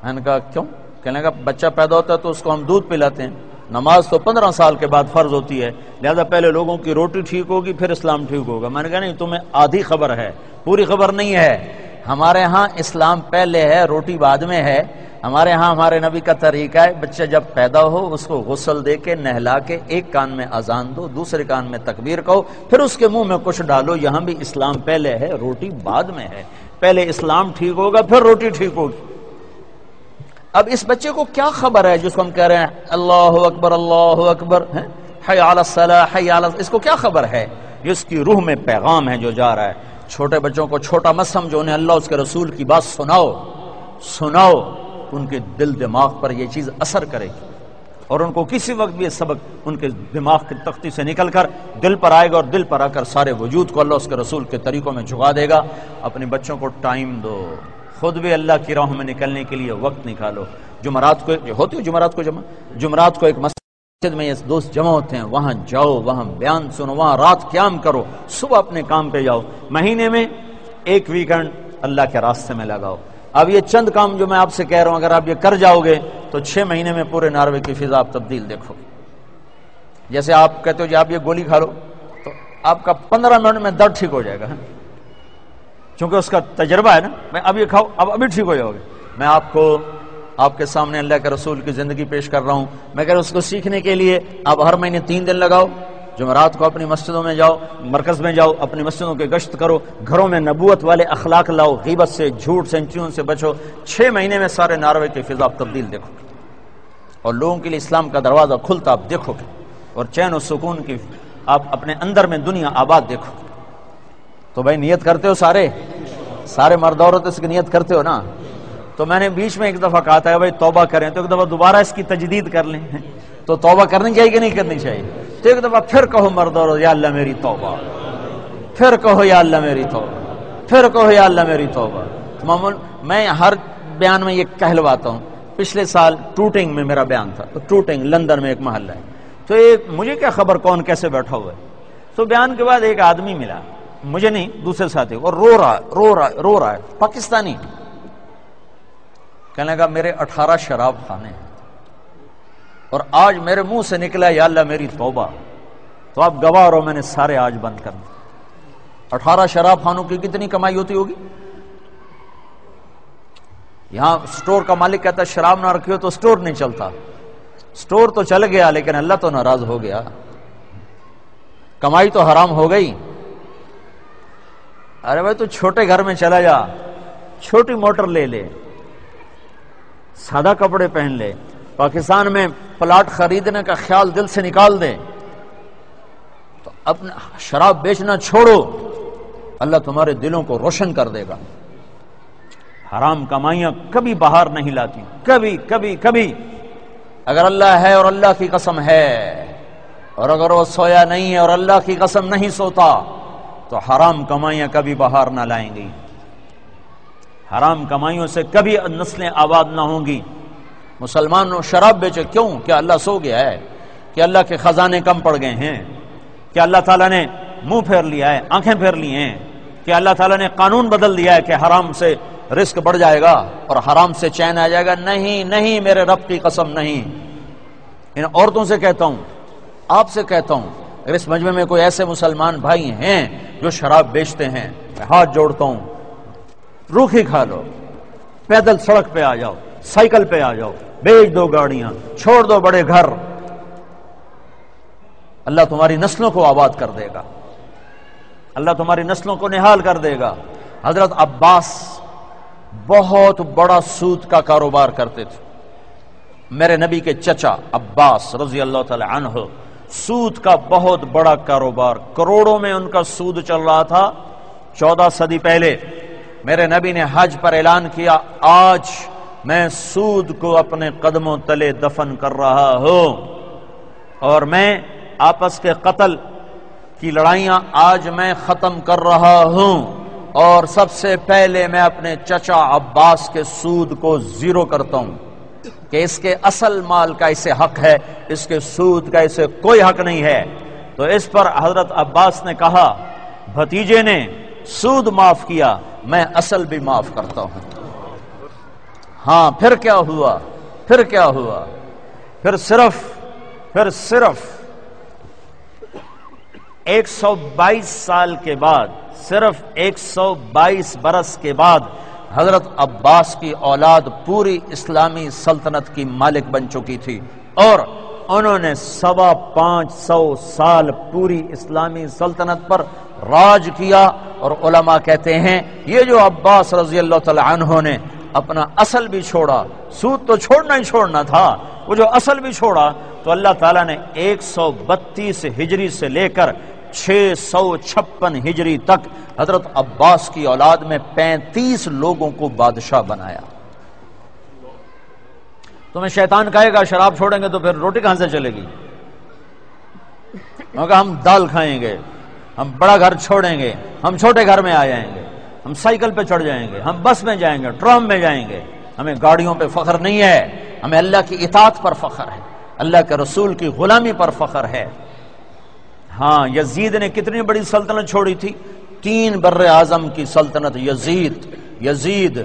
میں نے کہا، کیوں؟ کہنے لگا، بچہ پیدا ہوتا ہے تو اس کو ہم دودھ پلاتے ہیں۔ نماز تو پندرہ سال کے بعد فرض ہوتی ہے۔ لہذا پہلے لوگوں کی روٹی ٹھیک ہوگی، پھر اسلام ٹھیک ہوگا۔ میں نے کہا، نہیں، تمہیں آدھی خبر ہے۔ پوری خبر نہیں ہے۔ ہمارے ہاں اسلام پہلے ہے، روٹی بعد میں ہے۔ ہمارے ہاں ہمارے نبی کا طریقہ ہے، بچہ جب پیدا ہو، اس کو غسل دے کے، نہلا کے، ایک کان میں اذان دو، دوسرے کان میں تکبیر کہو، پھر اس کے منہ میں کچھ ڈالو۔ یہاں بھی اسلام پہلے ہے، روٹی بعد میں ہے۔ پہلے اسلام ٹھیک ہوگا، پھر روٹی ٹھیک ہوگی۔ اب اس بچے کو کیا خبر ہے، جس کو ہم کہہ رہے ہیں، اللہ اکبر اللہ اکبر اس کو کیا خبر ہے؟ جس کی روح میں پیغام ہے جو جا رہا ہے۔ چھوٹے بچوں کو چھوٹا مت سمجھو، انہیں اللہ اس کے رسول کی بات سناؤ۔ سناؤ، ان کے دل دماغ پر یہ چیز اثر کرے گی۔ اور ان کو کسی وقت بھی یہ سبق ان کے دماغ کی تختی سے نکل کر دل پر آئے گا اور دل پر آ کر سارے وجود کو اللہ اس کے رسول کے طریقوں میں جھکا دے گا۔ اپنے بچوں کو ٹائم دو۔ خود بھی اللہ کی راہوں میں نکلنے کے لیے وقت نکالو۔ جمعرات کو ہوتی ہو جمعرات کو جمع جمعرات کو ایک مسجد میں یہ دوست جمع ہوتے ہیں، وہاں جاؤ، وہاں بیان سنو، وہاں رات قیام کرو، صبح اپنے کام پہ جاؤ۔ مہینے میں ایک ویکنڈ اللہ کے راستے میں لگاؤ۔ اب یہ چند کام جو میں آپ سے کہہ رہا ہوں، اگر آپ یہ کر جاؤ گے تو چھ مہینے میں پورے ناروے کی فضا آپ تبدیل دیکھو۔ گے جیسے آپ کہتے ہو جی آپ یہ گولی کھا لو، تو آپ کا پندرہ منٹ میں درد ٹھیک ہو جائے گا چونکہ اس کا تجربہ ہے نا، میں اب یہ کھاؤ، اب ابھی ٹھیک ہو جاؤ گے۔ میں آپ کو آپ کے سامنے اللہ کے رسول کی زندگی پیش کر رہا ہوں۔ میں اس کو سیکھنے کے لیے آپ ہر مہینے تین دن لگاؤ، جمعرات کو اپنی مسجدوں میں جاؤ، مرکز میں جاؤ، اپنی مسجدوں کے گشت کرو، گھروں میں نبوت والے اخلاق لاؤ، غیبت سے، جھوٹ سینچریوں سے بچو۔ چھ مہینے میں سارے ناروے کی فضا آپ تبدیل دیکھو۔ گے اور لوگوں کے لیے اسلام کا دروازہ کھلتا آپ دیکھو۔ گے اور چین و سکون کی آپ اپنے اندر میں دنیا آباد دیکھو۔ گے تو بھائی نیت کرتے ہو سارے؟ سارے مرد عورت اس کی نیت کرتے ہو نا؟ تو میں نے بیچ میں ایک دفعہ کہا تھا بھائی توبہ کریں، تو ایک دفعہ دوبارہ اس کی تجدید کر لیں۔ تو توبہ کرنی چاہیے کہ نہیں کرنی چاہیے؟ تو ایک دفعہ پھر کہو مرد اور یا اللہ میری توبہ۔ پھر کہو یا اللہ میری توبہ۔ پھر کہو یا اللہ میری توبہ۔ معمول میں ہر بیان میں یہ کہلواتا ہوں۔ پچھلے سال ٹوٹنگ میں میرا بیان تھا۔ تو ٹوٹنگ، لندن میں ایک محلہ ہے۔ تو ایک مجھے کیا خبر کون کیسے بیٹھا ہوا ہے؟ تو بیان کے بعد ایک آدمی ملا۔ مجھے نہیں، دوسرے ساتھی اور رو رہا رو رہا رو رہا ہے۔ پاکستانی۔ کہنے لگا، میرے اٹھارہ شراب خانے ہیں اور آج میرے منہ سے نکلا یا اللہ میری توبہ۔ تو آپ گواہ رہو، میں نے سارے آج بند کر اٹھارہ شراب خانوں کی کتنی کمائی ہوتی ہوگی؟ یہاں سٹور کا مالک کہتا ہے، شراب نہ رکھی ہو تو سٹور نہیں چلتا۔ سٹور تو چل گیا، لیکن اللہ تو ناراض ہو گیا۔ کمائی تو حرام ہو گئی۔ ارے بھائی، تو چھوٹے گھر میں چلا جا، چھوٹی موٹر لے لے۔ سادہ کپڑے پہن لے، پاکستان میں پلاٹ خریدنے کا خیال دل سے نکال دے۔ تو اپنا شراب بیچنا چھوڑو۔ اللہ تمہارے دلوں کو روشن کر دے گا۔ حرام کمائیاں کبھی باہر نہیں لاتی۔ کبھی کبھی کبھی۔ اگر اللہ ہے اور اللہ کی قسم ہے، اور اگر وہ سویا نہیں ہے اور اللہ کی قسم نہیں سوتا، تو حرام کمائیاں کبھی باہر نہ لائیں گی۔ حرام کمائیوں سے کبھی نسلیں آباد نہ ہوں گی۔ مسلمان شراب بیچے کیوں؟ کیا اللہ سو گیا ہے؟ کہ اللہ کے خزانے کم پڑ گئے ہیں؟ کیا اللہ تعالیٰ نے منہ پھیر لیا ہے؟ آنکھیں پھیر لی ہیں؟ کہ اللہ تعالیٰ نے قانون بدل دیا ہے کہ حرام سے رسک بڑھ جائے گا اور حرام سے چین آ جائے گا؟ نہیں نہیں میرے رب کی قسم نہیں۔ ان عورتوں سے کہتا ہوں، آپ سے کہتا ہوں، اگر اس مجمع میں کوئی ایسے مسلمان بھائی ہیں جو شراب بیچتے ہیں، میں ہاتھ جوڑتا ہوں روکھی کھا لو۔ پیدل سڑک پہ آ جاؤ، سائیکل پہ آ جاؤ۔ بیچ دو گاڑیاں، چھوڑ دو بڑے گھر۔ اللہ تمہاری نسلوں کو آباد کر دے گا۔ اللہ تمہاری نسلوں کو نحال کر دے گا۔ حضرت عباس بہت بڑا سود کا کاروبار کرتے تھے۔ میرے نبی کے چچا عباس رضی اللہ تعالی عنہ سود کا بہت بڑا کاروبار، کروڑوں میں ان کا سود چل رہا تھا۔ چودہ صدی پہلے میرے نبی نے حج پر اعلان کیا، آج میں سود کو اپنے قدموں تلے دفن کر رہا ہوں۔ اور میں آپس کے قتل کی لڑائیاں آج میں ختم کر رہا ہوں۔ اور سب سے پہلے میں اپنے چچا عباس کے سود کو زیرو کرتا ہوں کہ اس کے اصل مال کا اسے حق ہے، اس کے سود کا اسے کوئی حق نہیں ہے۔ تو اس پر حضرت عباس نے کہا، بھتیجے نے سود معاف کیا۔ میں اصل بھی معاف کرتا ہوں۔ ہاں پھر کیا ہوا؟ پھر کیا ہوا؟ پھر صرف پھر صرف۔ ایک سو بائیس سال کے بعد، صرف ایک سو بائیس برس کے بعد، حضرت عباس کی اولاد پوری اسلامی سلطنت کی مالک بن چکی تھی۔ اور انہوں نے سوا پانچ سو سال پوری اسلامی سلطنت پر راج کیا اور علماء کہتے ہیں، یہ جو عباس رضی اللہ تعالی عنہ نے اپنا اصل بھی چھوڑا، سود تو چھوڑنا ہی چھوڑنا تھا، وہ جو اصل بھی چھوڑا، تو اللہ تعالیٰ نے ایک سو بتیس ہجری سے لے کر چھ سو چھپن ہجری تک حضرت عباس کی اولاد میں پینتیس لوگوں کو بادشاہ بنایا۔ تمہیں شیطان کہے گا، شراب چھوڑیں گے تو پھر روٹی کہاں سے چلے گی؟ ہم دال کھائیں گے۔ ہم بڑا گھر چھوڑیں گے، ہم چھوٹے گھر میں آ جائیں گے، ہم سائیکل پہ چڑھ جائیں گے، ہم بس میں جائیں گے، ٹرام میں جائیں گے۔ ہمیں گاڑیوں پہ فخر نہیں ہے، ہمیں اللہ کی اطاعت پر فخر ہے، اللہ کے رسول کی غلامی پر فخر ہے۔ ہاں یزید نے کتنی بڑی سلطنت چھوڑی تھی، تین بر اعظم کی سلطنت یزید یزید،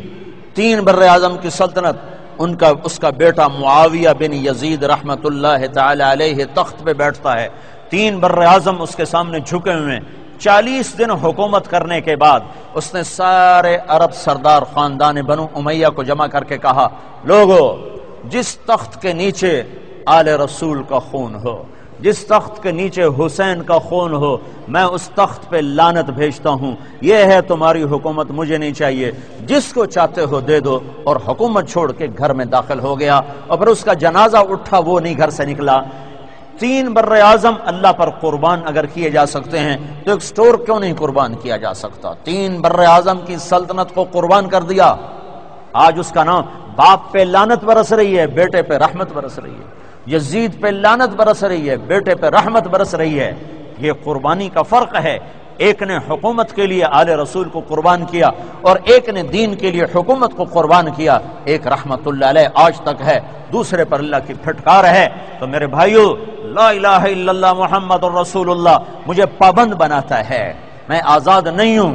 تین بر اعظم کی سلطنت۔ ان کا، اس کا بیٹا معاویہ بن یزید رحمت اللہ تعالی علیہ تخت پہ بیٹھتا ہے۔ تین بر اعظم اس کے سامنے جھکے ہوئے چالیس دن حکومت کرنے کے بعد اس نے سارے عرب سردار خاندان بنو امیہ کو جمع کر کے کہا، لوگو، جس تخت کے نیچے آل رسول کا خون ہو، جس تخت کے نیچے حسین کا خون ہو، میں اس تخت پہ لانت بھیجتا ہوں۔ یہ ہے تمہاری حکومت، مجھے نہیں چاہیے۔ جس کو چاہتے ہو دے دو۔ اور حکومت چھوڑ کے گھر میں داخل ہو گیا۔ اور پھر اس کا جنازہ اٹھا، وہ نہیں گھر سے نکلا۔ تین بر اعظم اللہ پر قربان اگر کیے جا سکتے ہیں، تو ایک سٹور کیوں نہیں قربان کیا جا سکتا؟ تین بر اعظم کی سلطنت کو قربان کر دیا۔ آج اس کا نام باپ پہ لانت برس رہی ہے، بیٹے پہ رحمت برس رہی ہے۔ یزید پہ لانت برس رہی ہے، بیٹے پہ رحمت برس رہی ہے۔ یہ قربانی کا فرق ہے۔ ایک نے حکومت کے لیے آل رسول کو قربان کیا اور ایک نے دین کے لیے حکومت کو قربان کیا، ایک رحمت اللہ علیہ آج تک ہے، دوسرے پر اللہ کی پھٹکار ہے۔ تو میرے بھائیو، لا الہ الا اللہ محمد رسول اللہ مجھے پابند بناتا ہے۔ میں آزاد نہیں ہوں،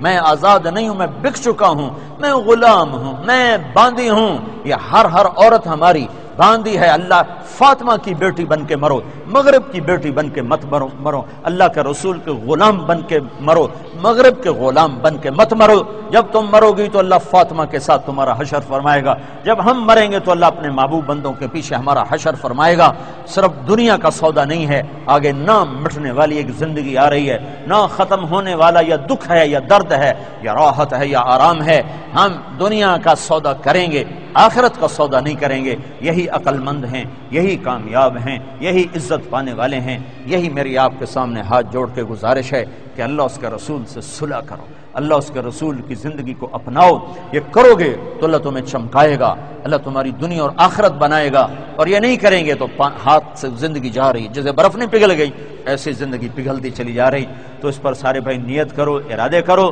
میں آزاد نہیں ہوں، میں بک چکا ہوں، میں غلام ہوں، میں باندھی ہوں۔ یہ ہر ہر عورت ہماری باندھی ہے اللہ، فاطمہ کی بیٹی بن کے مرو، مغرب کی بیٹی بن کے مت مرو مرو، اللہ کے رسول کے غلام بن کے مرو، مغرب کے غلام بن کے مت مرو۔ جب تم مرو گی تو اللہ فاطمہ کے ساتھ تمہارا حشر فرمائے گا۔ جب ہم مریں گے تو اللہ اپنے محبوب بندوں کے پیچھے ہمارا حشر فرمائے گا۔ صرف دنیا کا سودا نہیں ہے، آگے نہ مٹنے والی ایک زندگی آ رہی ہے۔ نہ ختم ہونے والا یا دکھ ہے یا درد ہے، یا راحت ہے یا آرام ہے۔ ہم دنیا کا سودا کریں گے۔ آخرت کا سودا نہیں کریں گے۔ یہی عقل مند ہیں، یہی کامیاب ہیں، یہی عزت پانے والے ہیں۔ یہی میری آپ کے سامنے ہاتھ جوڑ کے گزارش ہے کہ اللہ اس کے رسول سے صلح کرو۔ اللہ اس کے رسول کی زندگی کو اپناؤ۔ یہ کرو گے تو اللہ تمہیں چمکائے گا۔ اللہ تمہاری دنیا اور آخرت بنائے گا۔ اور یہ نہیں کریں گے تو ہاتھ سے زندگی جا رہی، جیسے برف نہیں پگھل گئی، ایسی زندگی پگھلتی چلی جا رہی۔ تو اس پر سارے بھائی نیت کرو، ارادے کرو۔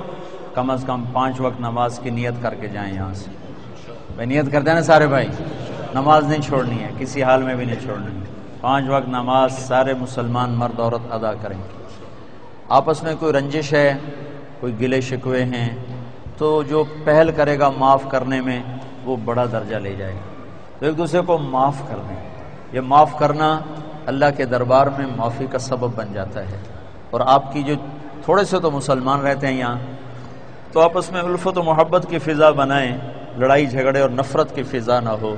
کم از کم پانچ وقت نماز کی نیت کر کے جائیں یہاں سے۔ بھائی نیت کرتے ہیں نا سارے بھائی، نماز نہیں چھوڑنی ہے، کسی حال میں بھی نہیں چھوڑنی۔ پانچ وقت نماز سارے مسلمان مرد عورت ادا کریں آپس میں کوئی رنجش ہے، کوئی گلے شکوے ہیں، تو جو پہل کرے گا معاف کرنے میں، وہ بڑا درجہ لے جائے گا۔ تو ایک دوسرے کو معاف کر دیں یہ معاف کرنا اللہ کے دربار میں معافی کا سبب بن جاتا ہے۔ اور آپ کی جو تھوڑے سے تو مسلمان رہتے ہیں یہاں، تو آپس میں الفت و محبت کی فضا بنائیں۔ لڑائی جھگڑے اور نفرت کی فضا نہ ہو۔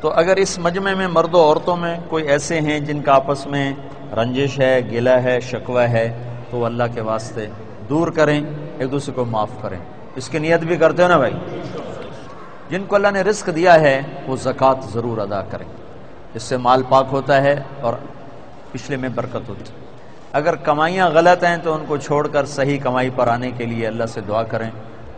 تو اگر اس مجمع میں مرد و عورتوں میں کوئی ایسے ہیں جن کا آپس میں رنجش ہے گلا ہے، شکوہ ہے، تو اللہ کے واسطے دور کریں، ایک دوسرے کو معاف کریں۔ اس کی نیت بھی کرتے ہو نا بھائی؟ جن کو اللہ نے رزق دیا ہے، وہ زکوٰۃ ضرور ادا کریں۔ اس سے مال پاک ہوتا ہے اور پچھلے میں برکت ہوتی ہے۔ اگر کمائیاں غلط ہیں، تو ان کو چھوڑ کر صحیح کمائی پر آنے کے لیے اللہ سے دعا کریں۔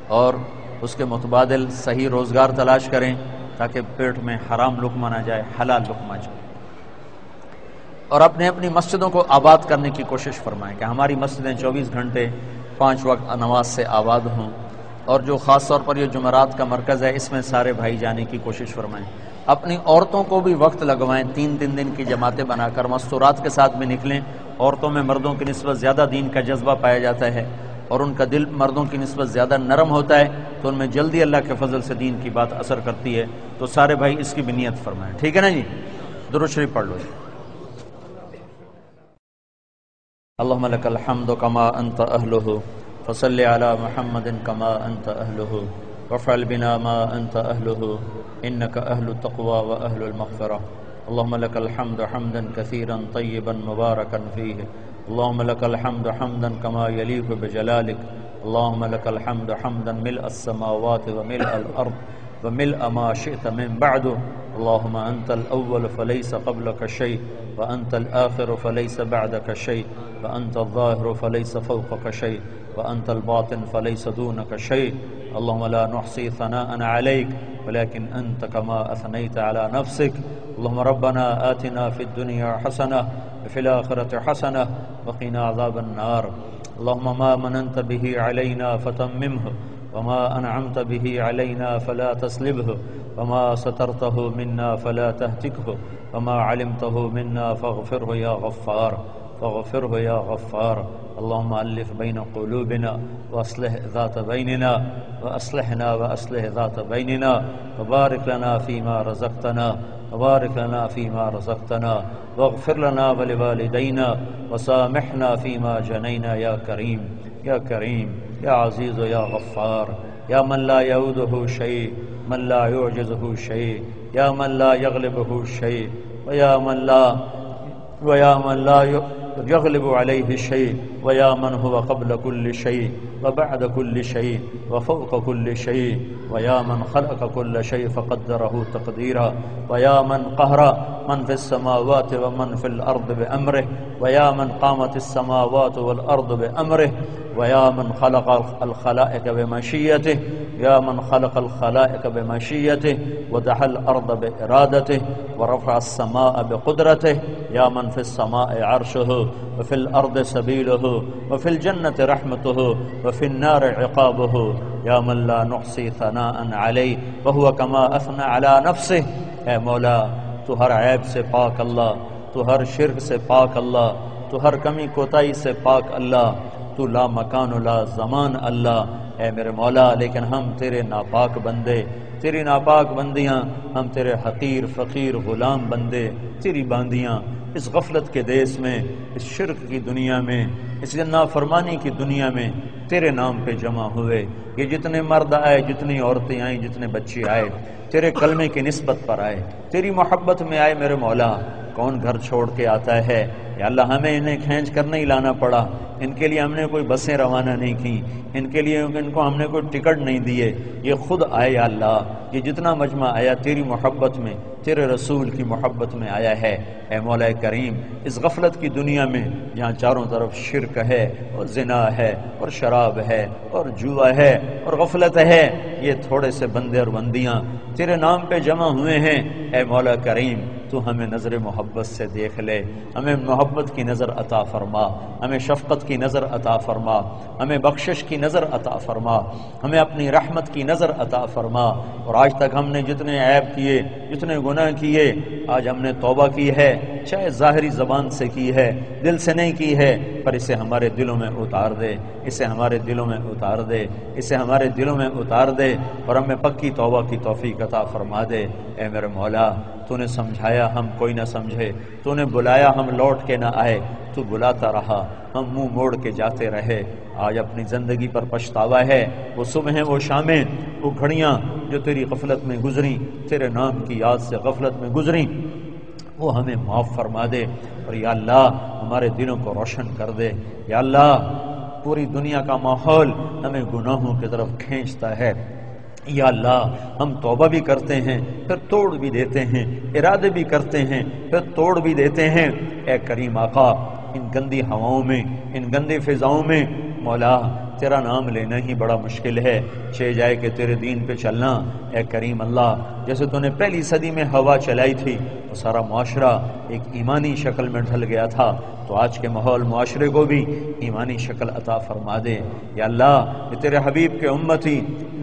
اور اس کے متبادل صحیح روزگار تلاش کریں تاکہ پیٹ میں حرام لقمہ نہ جائے، حلال لقمہ جائے۔ اور اپنے اپنی مسجدوں کو آباد کرنے کی کوشش فرمائیں کہ ہماری مسجدیں چوبیس گھنٹے پانچ وقت نماز سے آباد ہوں۔ اور جو خاص طور پر یہ جمعرات کا مرکز ہے، اس میں سارے بھائی جانے کی کوشش فرمائیں۔ اپنی عورتوں کو بھی وقت لگوائیں، تین تین دن کی جماعتیں بنا کر مستورات کے ساتھ بھی نکلیں۔ عورتوں میں مردوں کی نسبت زیادہ دین کا جذبہ پایا جاتا ہے۔ اور ان کا دل مردوں کی نسبت زیادہ نرم ہوتا ہے، تو ان میں جلدی اللہ کے فضل سے دین کی بات اثر کرتی ہے۔ تو سارے بھائی اس کی بنیت فرمائیں۔ ٹھیک ہے نا جی؟ درست شریف پڑھ لو جی۔ اللهم لك الحمد كما أنت أهله فصل على محمد كما أنت أهله وافعل بنا ما أنت أهله إنك أهل التقوى وأهل المغفرة اللهم لك الحمد حمدا كثيرا طيبا مباركا فيه اللهم لك الحمد حمدا كما يليق بجلالك. اللهم لك الحمد حمدا، ملء السماوات وملء الأرض. وملء ما شئت من بعده اللهم أنت الأول فليس قبلك شيء، وأنت الآخر فليس بعدك شيء، وأنت الظاهر فليس فوقك شيء، وأنت الباطن فليس دونك شيء. اللهم لا نحصي ثناء عليك، ولكن أنت كما أثنيت على نفسك. اللهم ربنا آتنا في الدنيا حسنة، وفي الآخرة حسنة، وقنا عذاب النار. اللهم ما مننت به علينا فتممه. وما أنعمت به علينا فلا تسلبه، وما سترته منا فلا تهتكه، وما علمته منا فاغفره يا غفار، فاغفره يا غفار. اللهم ألف بين قلوبنا وأصلح ذات بيننا وأصلحنا وأصلح ذات بيننا، وبارك لنا فيما رزقتنا، وبارك لنا فيما رزقتنا، واغفر لنا ولوالدينا، وسامحنا فيما جنينا. يا كريم يا كريم. یا عزیز و یا غفار، یا من لا يعوده شيء من لا يعجزه شيء یا من لا يغلبه و یا من لا و یا من لا یغلب عليه شيء ويا من هو قبل كل شيء وبعد كل شيء وفوق كل شيء ويا من خلق كل شيء فقدره تقديرا ويا من قهر من في السماوات ومن في الأرض بأمره ويا من قامت السماوات والأرض بأمره ويا من خلق الخلائق بمشيته يا من خلق الخلائق بمشيته ودح الأرض بإرادته ورفع السماء بقدرته يا من في السماء عرشه وفي الأرض سبيله وفي الجنة رحمته، وفي النار عقابه. يا من لا نحصي ثناء عليه، وهو كما أثنى على نفسه. اے مولا، تو ہر عیب سے پاک اللہ، تو ہر شرک سے پاک اللہ، تو ہر کمی کوتاہی سے پاک اللہ، تو لا مکان لا زمان اللہ. اے میرے مولا، لیکن ہم تیرے ناپاک بندے، تیری ناپاک بندیاں، ہم تیرے حقیر، فقیر، غلام بندے، تیری باندیاں اس غفلت کے دیس میں، اس شرک کی دنیا میں، اس نافرمانی کی دنیا میں تیرے نام پہ جمع ہوئے۔ یہ جتنے مرد آئے، جتنی عورتیں آئیں، جتنے بچے آئے، تیرے کلمے کی نسبت پر آئے۔ تیری محبت میں آئے میرے مولا۔ کون گھر چھوڑ کے آتا ہے؟ یا اللہ ہمیں انہیں کھینچ کر نہیں لانا پڑا۔ ان کے لیے ہم نے کوئی بسیں روانہ نہیں کی ان کے لیے ان کو ہم نے کوئی ٹکٹ نہیں دیے۔ یہ خود آئے یا اللہ، یہ جتنا مجمع آیا تیری محبت میں، تیرے رسول کی محبت میں آیا ہے۔ اے مولا کریم، اس غفلت کی دنیا میں جہاں چاروں طرف شرک ہے اور زنا ہے اور شراب ہے اور جوا ہے اور غفلت ہے، یہ تھوڑے سے بندے اور بندیاں تیرے نام پہ جمع ہوئے ہیں۔ اے مولا کریم تو ہمیں نظر محبت سے دیکھ لے۔ ہمیں محبت کی نظر عطا فرما۔ ہمیں شفقت کی نظر عطا فرما۔ ہمیں بخشش کی نظر عطا فرما۔ ہمیں اپنی رحمت کی نظر عطا فرما۔ اور آج تک ہم نے جتنے عیب کیے، جتنے گناہ کیے، آج ہم نے توبہ کی ہے۔ چاہے ظاہری زبان سے کی ہے، دل سے نہیں کی ہے، پر اسے ہمارے دلوں میں اتار دے۔ اسے ہمارے دلوں میں اتار دے۔ اسے ہمارے دلوں میں اتار دے۔ اور ہمیں پکی توبہ کی توفیق عطا فرما دے۔ اے میرے مولا تو نے سمجھایا ہم کوئی نہ سمجھے تو نے بلایا ہم لوٹ کے نہ آئے تو بلاتا رہا ہم منہ موڑ کے جاتے رہے آج اپنی زندگی پر پچھتاوا ہے وہ صبح وہ شامیں وہ گھڑیاں جو تیری غفلت میں گزری تیرے نام کی یاد سے غفلت میں گزری وہ ہمیں معاف فرما دے اور یا اللہ ہمارے دلوں کو روشن کر دے یا اللہ پوری دنیا کا ماحول ہمیں گناہوں کی طرف کھینچتا ہے یا اللہ، ہم توبہ بھی کرتے ہیں، پھر توڑ بھی دیتے ہیں، ارادے بھی کرتے ہیں، پھر توڑ بھی دیتے ہیں۔ اے کریم آقا، ان گندی ہواؤں میں، ان گندی فضاؤں میں، مولا، تیرا نام لینا ہی بڑا مشکل ہے۔ چھ جائے کہ تیرے دین پہ چلنا۔ اے کریم اللہ، جیسے تو نے پہلی صدی میں ہوا چلائی تھی وہ سارا معاشرہ ایک ایمانی شکل میں ڈھل گیا تھا۔ تو آج کے ماحول معاشرے کو بھی ایمانی شکل عطا فرما دے۔ یا اللہ یہ تیرے حبیب کے امتی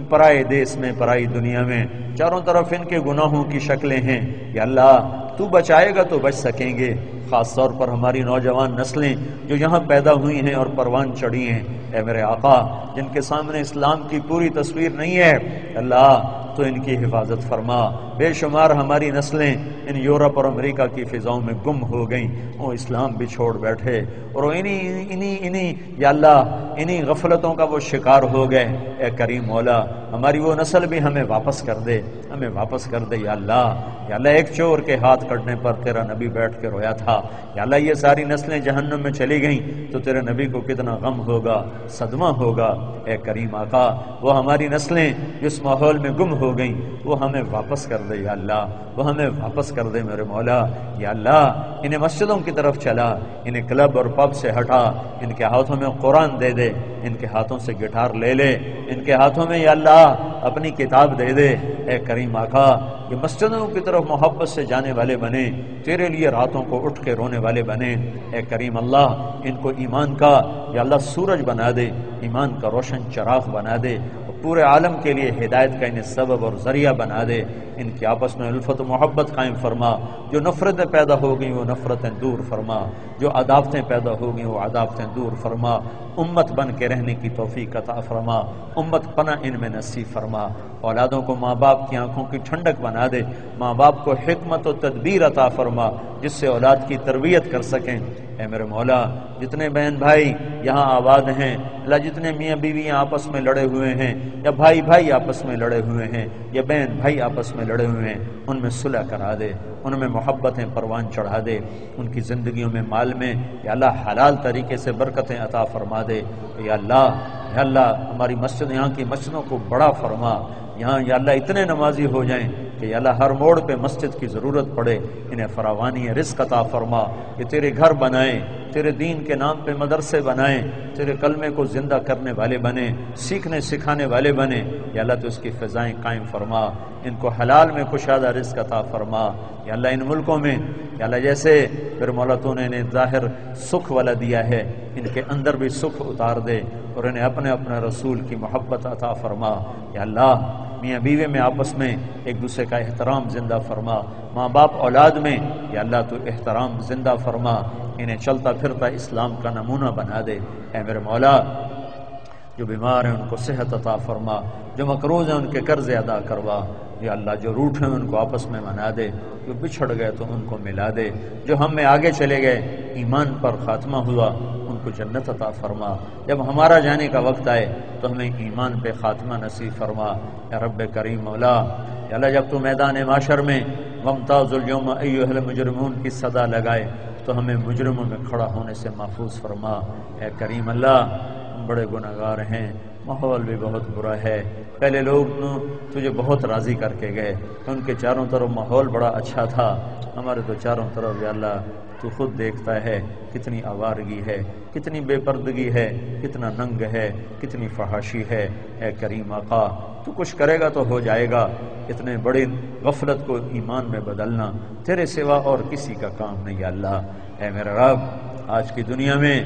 پرائے دیس میں پرائی دنیا میں چاروں طرف ان کے گناہوں کی شکلیں ہیں۔ یا اللہ، تو بچائے گا تو بچ سکیں گے۔ خاص طور پر ہماری نوجوان نسلیں جو یہاں پیدا ہوئی ہیں اور پروان چڑھی ہیں۔ اے میرے آقا، جن کے سامنے اسلام کی پوری تصویر نہیں ہے اللہ، تو ان کی حفاظت فرما۔ بے شمار ہماری نسلیں ان یورپ اور امریکہ کی فضاؤں میں گم ہو گئیں۔ وہ اسلام بھی چھوڑ بیٹھے۔ اور وہ انہی انہی انہی، یا اللہ، انہی غفلتوں کا وہ شکار ہو گئے۔ اے کریم مولا، ہماری وہ نسل بھی ہمیں واپس کر دے۔ ہمیں واپس کر دے، یا اللہ یا اللہ، ایک چور کے ہاتھ کٹنے پر تیرا نبی بیٹھ کے رویا تھا، یا اللہ، یہ ساری نسلیں جہنم میں چلی گئیں، تو تیرے نبی کو کتنا غم ہوگا، صدمہ ہوگا، اے کریم آقا، وہ ہماری نسلیں جس ماحول میں گم ہو گئیں، وہ ہمیں واپس کر دے، یا اللہ، وہ ہمیں واپس کر دے میرے مولا، یا اللہ، انہیں مسجدوں کی طرف چلا، انہیں کلب اور پب سے ہٹا، ان کے ہاتھوں میں قرآن دے دے، ان کے ہاتھوں سے گٹار لے لے، ان کے ہاتھوں میں، یا اللہ، اپنی کتاب دے دے، اے کریم آقا، یہ مسجدوں کی طرف محبت سے جانے والے بنے، تیرے لیے راتوں کو اٹھ کے رونے والے بنے۔ اے کریم اللہ، ان کو ایمان کا یا اللہ سورج بنا دے، ایمان کا روشن چراغ بنا دے۔ پورے عالم کے لیے ہدایت کا انہیں سبب اور ذریعہ بنا دے۔ ان کی آپس میں الفت و محبت قائم فرما۔ جو نفرتیں پیدا ہو گئیں، وہ نفرتیں دور فرما۔ جو عداوتیں پیدا ہو گئیں، وہ عداوتیں دور فرما۔ امت بن کے رہنے کی توفیق عطا فرما۔ امت پناہ ان میں نصیب فرما۔ اولادوں کو ماں باپ کی آنکھوں کی ٹھنڈک بنا دے۔ ماں باپ کو حکمت و تدبیر عطا فرما، جس سے اولاد کی تربیت کر سکیں۔ اے میرے مولا، جتنے بہن بھائی یہاں آباد ہیں، اللہ جتنے میاں بیوی آپس میں لڑے ہوئے ہیں، یا بھائی بھائی آپس میں لڑے ہوئے ہیں، یا بہن بھائی آپس میں لڑے ہوئے ہیں، ان میں صلح کرا دے، ان میں محبتیں پروان چڑھا دے، ان کی زندگیوں میں مال میں، یا اللہ، حلال طریقے سے برکتیں عطا فرما دے۔ یا اللہ یا اللہ، ہماری مسجد یہاں کی مسجدوں کو بڑا فرما، یہاں یا اللہ اتنے نمازی ہو جائیں کہ یا اللہ ہر موڑ پہ مسجد کی ضرورت پڑے، انہیں فراوانی رزق عطا فرما، کہ تیرے گھر بنائیں۔ تیرے دین کے نام پہ مدرسے بنائیں، تیرے کلمے کو زندہ کرنے والے بنے سیکھنے سکھانے والے بنے یا اللہ تو اس کی فضائیں قائم فرما، ان کو حلال میں کشادہ رزق عطا فرما۔ یا اللہ ان ملکوں میں، یا اللہ جیسے پھر مولا تو نے انہیں ظاہر سکھ والا دیا ہے، ان کے اندر بھی سکھ اتار دے اور انہیں اپنے اپنے رسول کی محبت عطا فرما۔ یا اللہ میاں بیوے میں آپس میں ایک دوسرے کا احترام زندہ فرما۔ ماں باپ اولاد میں، یا اللہ تو احترام زندہ فرما، انہیں چلتا پھرتا اسلام کا نمونہ بنا دے۔ اے میرے مولا جو بیمار ہیں ان کو صحت عطا فرما، جو مقروض ہیں ان کے قرض ادا کروا۔ یا اللہ جو روٹ ہیں ان کو آپس میں منا دے، جو بچھڑ گئے تو ان کو ملا دے۔ جو ہم میں آگے چلے گئے، ایمان پر خاتمہ ہوا، ان کو جنت عطا فرما۔ جب ہمارا جانے کا وقت آئے تو ہمیں ایمان پہ خاتمہ نصیب فرما۔ یا رب کریم مولا، یا اللہ جب تو میدان معاشر میں ممتاز اليوم ایوہ المجرمون کی صدا لگائے، تو ہمیں مجرموں میں کھڑا ہونے سے محفوظ فرما۔ اے کریم اللہ بڑے گناہ گار ہیں۔ ماحول بھی بہت برا ہے۔ پہلے لوگ تجھے بہت راضی کر کے گئے۔ ان کے چاروں طرف ماحول بڑا اچھا تھا۔ ہمارے تو چاروں طرف یا اللہ، تو خود دیکھتا ہے کتنی آوارگی ہے، کتنی بے پردگی ہے، کتنا ننگ ہے، کتنی فحاشی ہے۔ اے کریم آقا، تو کچھ کرے گا تو ہو جائے گا۔ اتنے بڑے غفلت کو ایمان میں بدلنا تیرے سوا اور کسی کا کام نہیں اللہ۔ اے میرا رب، آج کی دنیا میں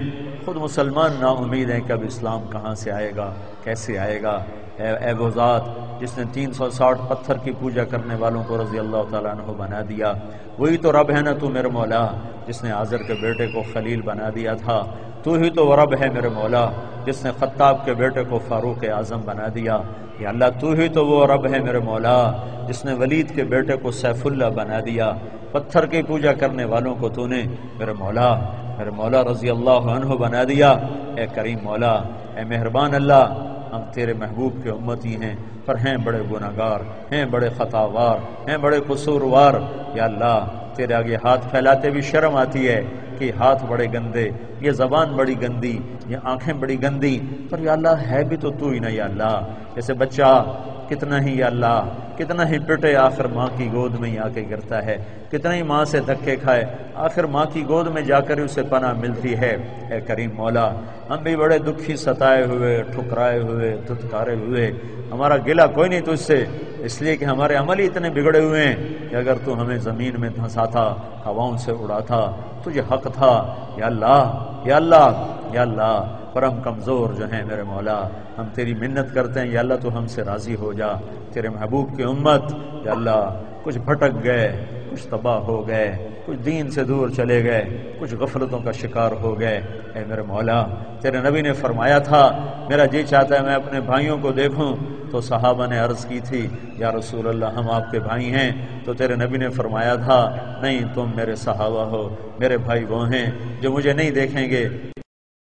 خود مسلمان نا امید ہیں کہ اب اسلام کہاں سے آئے گا، کیسے آئے گا؟ اے اے وہ ذات جس نے تین سو ساٹھ پتھر کی پوجا کرنے والوں کو رضی اللہ تعالیٰ عنہ بنا دیا، وہی تو رب ہے نا تو میرے مولا، جس نے آزر کے بیٹے کو خلیل بنا دیا تھا۔ تو ہی تو رب ہے میرے مولا، جس نے خطاب کے بیٹے کو فاروق اعظم بنا دیا۔ یا اللہ، تو ہی تو وہ رب ہے میرے مولا، جس نے ولید کے بیٹے کو سیف اللہ بنا دیا۔ پتھر کی پوجا کرنے والوں کو تو نے میرے مولا میرے مولا رضی اللہ عنہ بنا دیا۔ اے کریم مولا، اے مہربان اللہ، ہم تیرے محبوب کے امتی ہیں، پر ہیں بڑے گناہ گار ہیں بڑے خطاوار، ہیں بڑے قصوروار۔ یا اللہ، تیرے آگے ہاتھ پھیلاتے بھی شرم آتی ہے کہ ہاتھ بڑے گندے یہ زبان بڑی گندی، یہ آنکھیں بڑی گندی، پر یا اللہ ہے بھی تو تو ہی نا یا اللہ۔ جیسے بچہ، کتنا ہی یا اللہ، کتنا ہی پٹے آخر ماں کی گود میں ہی آ کے گرتا ہے، کتنا ہی ماں سے دھکے کھائے، آخر ماں کی گود میں جا کر اسے پناہ ملتی ہے۔ اے کریم مولا، ہم بھی بڑے دکھی ستائے ہوئے، ٹھکرائے ہوئے، دھتکارے ہوئے۔ ہمارا گلا کوئی نہیں تجھ سے، اس لیے کہ ہمارے عمل ہی اتنے بگڑے ہوئے ہیں کہ اگر تو ہمیں زمین میں دھنسا تھا ہواؤں سے اڑا تھا تجھے حق تھا۔ یا اللہ یا اللہ یا اللہ۔ پر ہم کمزور جو ہیں میرے مولا، ہم تیری منت کرتے ہیں، یا اللہ تو ہم سے راضی ہو جا۔ تیرے محبوب کی امت، یا اللہ، کچھ بھٹک گئے، کچھ تباہ ہو گئے، کچھ دین سے دور چلے گئے، کچھ غفلتوں کا شکار ہو گئے۔ اے میرے مولا، تیرے نبی نے فرمایا تھا، میرا جی چاہتا ہے میں اپنے بھائیوں کو دیکھوں۔ تو صحابہ نے عرض کی تھی، یا رسول اللہ، ہم آپ کے بھائی ہیں۔ تو تیرے نبی نے فرمایا تھا، نہیں، تم میرے صحابہ ہو، میرے بھائی وہ ہیں جو مجھے نہیں دیکھیں گے۔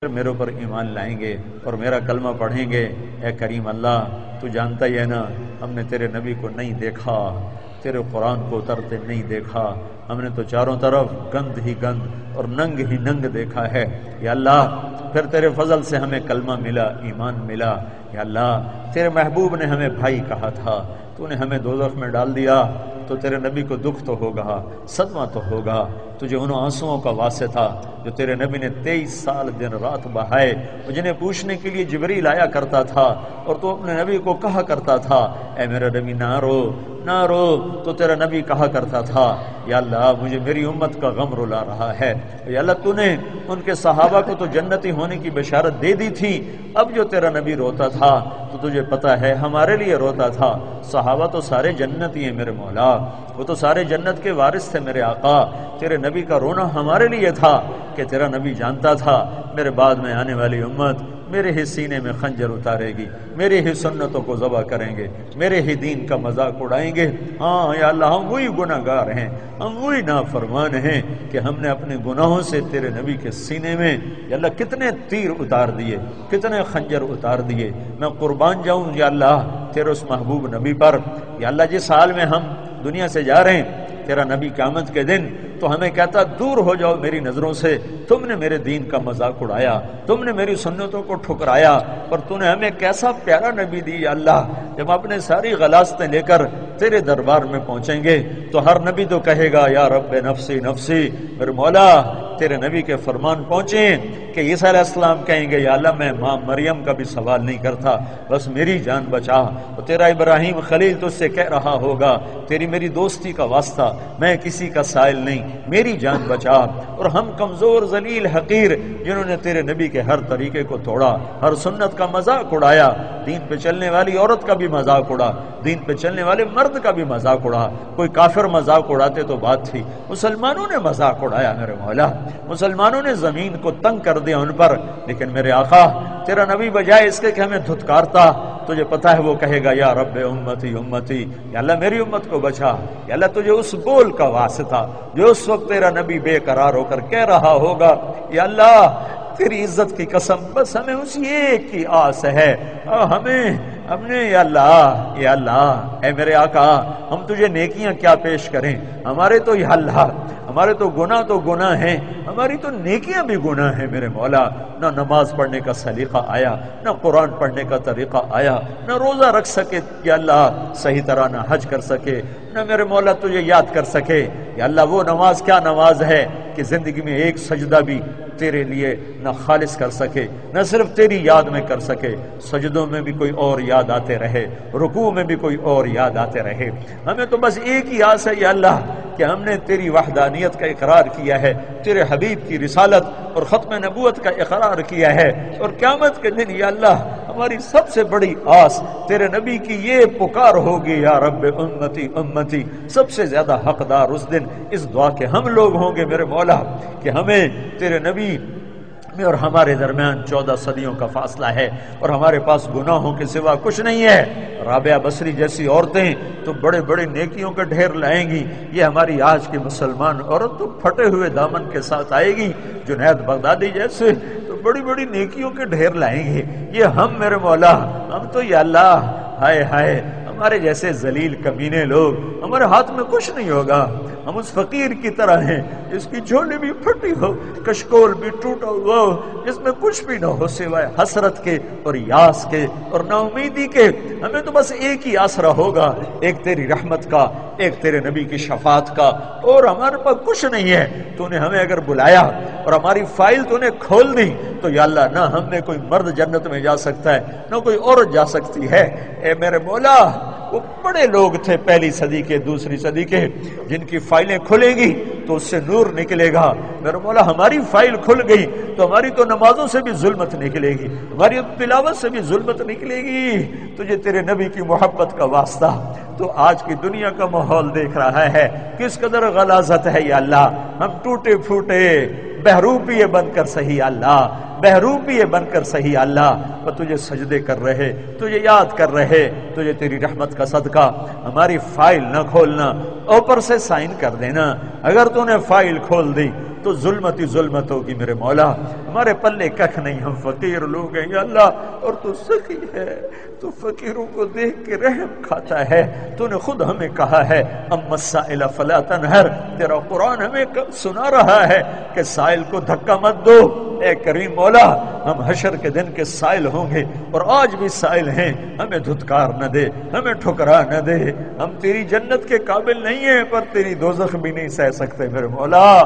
میرے اوپر ایمان لائیں گے اور میرا کلمہ پڑھیں گے۔ اے کریم اللہ، تو جانتا ہی ہے نا، ہم نے تیرے نبی کو نہیں دیکھا، تیرے قرآن کو اترتے نہیں دیکھا۔ ہم نے تو چاروں طرف گند ہی گند اور ننگ ہی ننگ دیکھا ہے۔ یا اللہ، پھر تیرے فضل سے ہمیں کلمہ ملا، ایمان ملا۔ یا اللہ، تیرے محبوب نے ہمیں بھائی کہا تھا، تو نے ہمیں دوزخ میں ڈال دیا۔ تو تیرے نبی کو دکھ تو ہوگا، صدمہ تو ہوگا۔ تجھے ان آنسوؤں کا واسطہ جو تیرے نبی نے تیئیس سال دن رات بہائے جنہیں پوچھنے کے لیے جبریل آیا کرتا تھا اور تو اپنے نبی کو کہا کرتا تھا، اے میرا نبی، نہ رو نہ رو۔ تو تیرا نبی کہا کرتا تھا، یا اللہ، مجھے میری امت کا غم رلا رہا ہے۔ یا اللہ، تو نے ان کے صحابہ کو تو جنتی ہونے کی بشارت دے دی تھی۔ اب جو تیرا نبی روتا تھا تو تجھے پتا ہے، ہمارے لیے روتا تھا۔ صحابہ تو سارے جنتی ہیں میرے مولا۔ وہ تو سارے جنت کے وارث تھے میرے آقا۔ تیرے نبی کا رونا ہمارے لیے تھا کہ تیرا نبی جانتا تھا۔ میرے بعد میں آنے والی امت میرے ہی سینے میں خنجر اتارے گی۔ میرے ہی سنتوں کو ذبح کریں گے۔ میرے ہی دین کا مذاق اڑائیں گے۔ ہاں یا اللہ، ہم وہی گناہ گار ہیں۔ ہم وہی نافرمان ہیں کہ ہم نے اپنے گناہوں سے تیرے نبی کے سینے میں، یا اللہ، کتنے تیر اتار دیے، کتنے خنجر اتار دیے۔ میں قربان جاؤں، یا اللہ، تیرے اس محبوب نبی پر۔ یا اللہ، جس حال میں ہم دنیا سے جا رہے ہیں، تیرا نبی قیامت کے دن تو ہمیں کہتا، دور ہو جاؤ میری نظروں سے، تم نے میرے دین کا مذاق اڑایا، تم نے میری سنتوں کو ٹھکرایا، اور تو نے ہمیں کیسا پیارا نبی دی اللہ، جب اپنے ساری غلاستیں لے کر تیرے دربار میں پہنچیں گے تو ہر نبی تو کہے گا، یا رب نفسی نفسی۔ میرے مولا، تیرے نبی کے فرمان پہنچے کہ عیسیٰ علیہ السلام کہیں گے، یا اللہ، میں ماں مریم کا بھی سوال نہیں کرتا، بس میری جان بچا۔ تو تیرا ابراہیم خلیل تو سے کہہ رہا ہوگا، تیری میری دوستی کا واسطہ، میں کسی کا سائل نہیں، میری جان بچا۔ اور ہم کمزور، ذلیل، حقیر، جنہوں نے تیرے نبی کے ہر طریقے کو توڑا، ہر سنت کا مذاق اڑایا۔ دین پہ چلنے والی عورت کا بھی مذاق اڑا، دین پہ چلنے والے مرد مرد کا بھی مذاق اڑا۔ کوئی کافر مذاق اڑاتے تو بات تھی۔ مسلمانوں نے مذاق اڑایا میرے مولا۔ مسلمانوں نے زمین کو تنگ کر دیا ان پر۔ لیکن میرے آقا، تیرا نبی بجائے اس کے کہ ہمیں دھتکارتا۔ تجھے پتا ہے وہ کہے گا، یا رب امتی امتی، یا اللہ میری امت کو بچا۔ یا اللہ تجھے اس بول کا واسطہ جو اس وقت تیرا نبی بے قرار ہو کر کہہ رہا ہوگا۔ یا اللہ تیری عزت کی قسم، بس ہمیں اسی ایک کی آس ہے۔ ہمیں، ہم نے، یا اللہ یا اللہ، اے میرے آقا، ہم تجھے نیکیاں کیا پیش کریں؟ ہمارے تو یا اللہ ہمارے تو گناہ تو گناہ ہیں، ہماری تو نیکیاں بھی گناہ ہیں میرے مولا۔ نہ نماز پڑھنے کا سلیقہ آیا، نہ قرآن پڑھنے کا طریقہ آیا۔ نہ روزہ رکھ سکے یا اللہ صحیح طرح نہ حج کر سکے۔ نہ میرے مولا تجھے یاد کر سکے یا اللہ وہ نماز، کیا نماز ہے کہ زندگی میں ایک سجدہ بھی تیرے لیے نہ خالص کر سکے، نہ صرف تیری یاد میں کر سکے۔ سجدوں میں بھی کوئی اور یاد آتے رہے، رکوع میں بھی کوئی اور یاد آتے رہے۔ ہمیں تو بس ایک ہی آس ہے، یا اللہ، کہ ہم نے تیری وحدانیت کا اقرار کیا ہے، تیرے حبیب کی رسالت اور ختم نبوت کا اقرار کیا ہے۔ اور قیامت کے دن یا اللہ، ہماری سب سے بڑی آس تیرے نبی کی یہ پکار ہوگی، یا رب امتی امتی، سب سے زیادہ حقدار اس دن۔ اس دعا کے ہم لوگ ہوں گے میرے مولا، کہ ہمیں تیرے نبی میں اور ہمارے درمیان چودہ صدیوں کا فاصلہ ہے اور ہمارے پاس گناہوں کے سوا کچھ نہیں ہے۔ رابعہ بصری جیسی عورتیں تو بڑے بڑے نیکیوں کا ڈھیر لائیں گی۔ یہ ہماری آج کی مسلمان عورت تو پھٹے ہوئے دامن کے ساتھ آئے گی۔ جنید بغدادی جیسے تو بڑی بڑی نیکیوں کے ڈھیر لائیں گے۔ یہ ہم میرے مولا، ہم تو یا اللہ، ہائے ہائے ہمارے جیسے ذلیل کمینے لوگ ہمارے ہاتھ میں کچھ نہیں ہوگا۔ ہم اس فقیر کی طرح ہیں۔ جس کی جھولی بھی پھٹی ہو، کشکول بھی ٹوٹا ہوا ہو، جس میں کچھ بھی نہ ہو سوائے حسرت کے اور یاس کے اور نا امیدی کے۔ ہمیں تو بس ایک ہی آسرا ہوگا، ایک تیری رحمت کا، ایک تیرے نبی کی شفاعت کا۔ اور ہمارے پاس کچھ نہیں ہے۔ تو نے ہمیں اگر بلایا اور ہماری فائل تو نے کھول دی، تو یا اللہ، نہ ہم میں کوئی مرد جنت میں جا سکتا ہے، نہ کوئی عورت جا سکتی ہے۔ اے میرے مولا وہ بڑے لوگ تھے پہلی صدی کے، دوسری صدی کے، جن کی فائلیں کھلے گی تو اس سے نور نکلے گا۔ میرے مولا ہماری فائل کھل گئی تو ہماری تو نمازوں سے بھی ظلمت نکلے گی، ہماری تلاوت سے بھی ظلمت نکلے گی۔ تجھے تیرے نبی کی محبت کا واسطہ۔ تو آج کی دنیا کا ماحول دیکھ رہا ہے۔ کس قدر غلازت ہے یا اللہ؟ ہم ٹوٹے پھوٹے بہروپیے بن کر، صحیح اللہ۔ بہروپیے بن کر صحیح اللہ، وہ تجھے سجدے کر رہے، تجھے یاد کر رہے، تجھے تیری رحمت کا صدقہ، ہماری فائل نہ کھولنا، اوپر سے سائن کر دینا۔ اگر تو نے فائل کھول دی تو ظلمت ہی ظلمت ہوگی میرے مولا۔ ہمارے پلے ککھ نہیں، ہم فقیر لوگ ہیں یا اللہ۔ اور تو سخی ہے، تو فقیروں کو دیکھ کے رحم کھاتا ہے۔ تو نے خود ہمیں کہا ہے ام السائل فلا تنہر۔ تیرا قرآن ہمیں سنا رہا ہے کہ سائل کو دھکا مت دو۔ اے کریم مولا، ہم حشر کے دن کے سائل ہوں گے۔ اور آج بھی سائل ہیں۔ ہمیں دھتکار نہ دے، ہمیں ٹھکرا نہ دے۔ ہم تیری جنت کے قابل نہیں ہیں، پر تیری دوزخ بھی نہیں سہ سکتے میرے مولا۔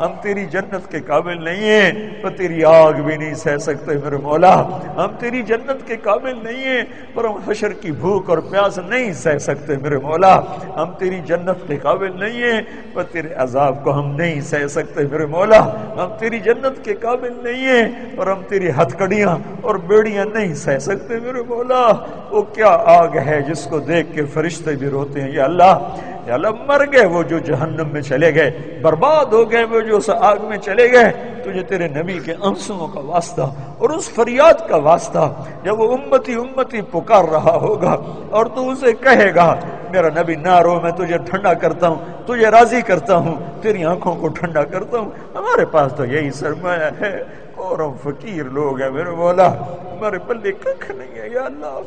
ہم تیری جنت کے قابل نہیں ہیں پر تیری آگ بھی نہیں سہ سکتے۔ میرے مولا، ہم تیری جنت کے قابل نہیں ہیں، پر ہم حشر کی بھوک اور پیاس نہیں سہ سکتے۔ میرے مولا، ہم تیری جنت کے قابل نہیں ہیں، پر تیرے عذاب کو ہم نہیں سہ سکتے۔ میرے مولا، ہم تیری جنت کے قابل نہیں ہیں اور ہم تیری ہتکڑیاں اور بیڑیاں نہیں سہ سکتے۔ میرے مولا، وہ کیا آگ ہے جس کو دیکھ کے فرشتے بھی روتے ہیں؟ یا اللہ یا اللہ مر گئے، وہ جو جہنم میں چلے گئے، برباد ہو گئے، وہ جو اس آگ میں چلے گئے، تجھے تیرے نبی کے انسوں کا واسطہ اور اس فریاد کا واسطہ جب وہ امتی امتی پکار رہا ہوگا اور تو اسے کہے گا، میرا نبی نہ رو میں تجھے ٹھنڈا کرتا ہوں، تجھے راضی کرتا ہوں، تیری آنکھوں کو ٹھنڈا کرتا ہوں۔ ہمارے پاس تو یہی سرمایہ ہے۔ اور ہم فقیر لوگ ہیں، میرے مولا، ہمارے پلے ککھ نہیں ہے، یا اللہ۔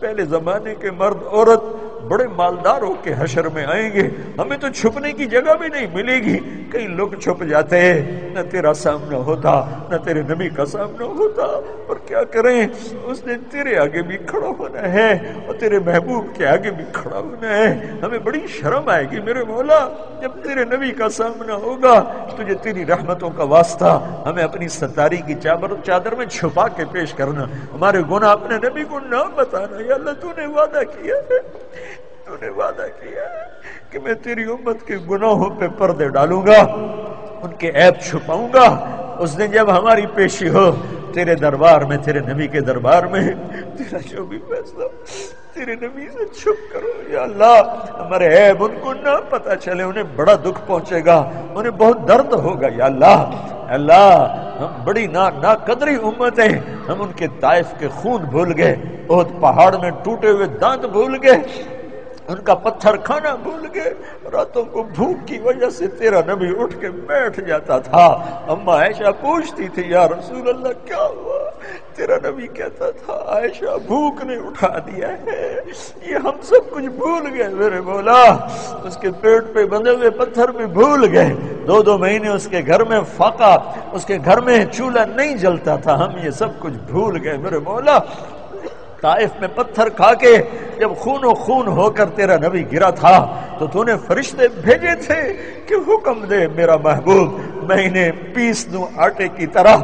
پہلے زمانے کے مرد، عورت بڑے مالدار ہو کے حشر میں آئیں گے۔ ہمیں تو چھپنے کی جگہ بھی نہیں ملے گی۔ کئی لوگ چھپ جاتے ہیں۔ نہ تیرا سامنا ہوتا، نہ تیرے نبی کا سامنا ہوتا۔ اور کیا کریں؟ اس نے تیرے آگے بھی کھڑا ہونا ہے اور تیرے محبوب کے آگے بھی کھڑا ہونا ہے۔ ہمیں بڑی شرم آئے گی، میرے مولا، جب تیرے نبی کا سامنا ہوگا۔ تجھے تیری رحمتوں کا واسطہ، ہمیں اپنی ستاری کی چادر چادر میں چھپا کے پیش کرنا۔ ہمارے گناہ اپنے نبی کو نہ بتانا، یا اللہ تو نے وعدہ کیا ہے۔ تو نے وعدہ کیا کہ میں تیری امت کے گناہوں پہ پردے ڈالوں گا، ان کے عیب چھپاؤں گا۔ اس دن جب ہماری پیشی ہو، تیرے دربار میں، تیرے نبی کے دربار میں، تیرا جو بھی فیصلہ، تیرے نبی سے چھپ کرو یا اللہ، ہمارے عیب ان کو نہ پتا چلے، انہیں بڑا دکھ پہنچے گا، انہیں بہت درد ہوگا، یا اللہ اللہ، ہم بڑی نا نا قدری امت ہیں، ہم ان کے طائف کے خون بھول گئے بہت پہاڑ میں ٹوٹے ہوئے دانت بھول گئے۔ ان کا پتھر کھانا بھول گئے، راتوں کو بھوک کی وجہ سے تیرا نبی اٹھ کے بیٹھ جاتا تھا۔ اما عائشہ پوچھتی تھی، یا رسول اللہ، کیا ہوا؟ تیرا نبی کہتا تھا، عائشہ بھوک نے اٹھا دیا ہے۔ یہ ہم سب کچھ بھول گئے۔ میرے بولا اس کے پیٹ پہ بندے ہوئے پتھر بھی بھول گئے۔ دو دو مہینے اس کے گھر میں فاقا اس کے گھر میں چولہا نہیں جلتا تھا۔ ہم یہ سب کچھ بھول گئے۔ میرے مولا طائف میں پتھر کھا کے جب خون و خون ہو کر تیرا نبی گرا تھا، تو تو نے فرشتے بھیجے تھے کہ حکم دے میرا محبوب، میں انہیں پیس دوں آٹے کی طرح۔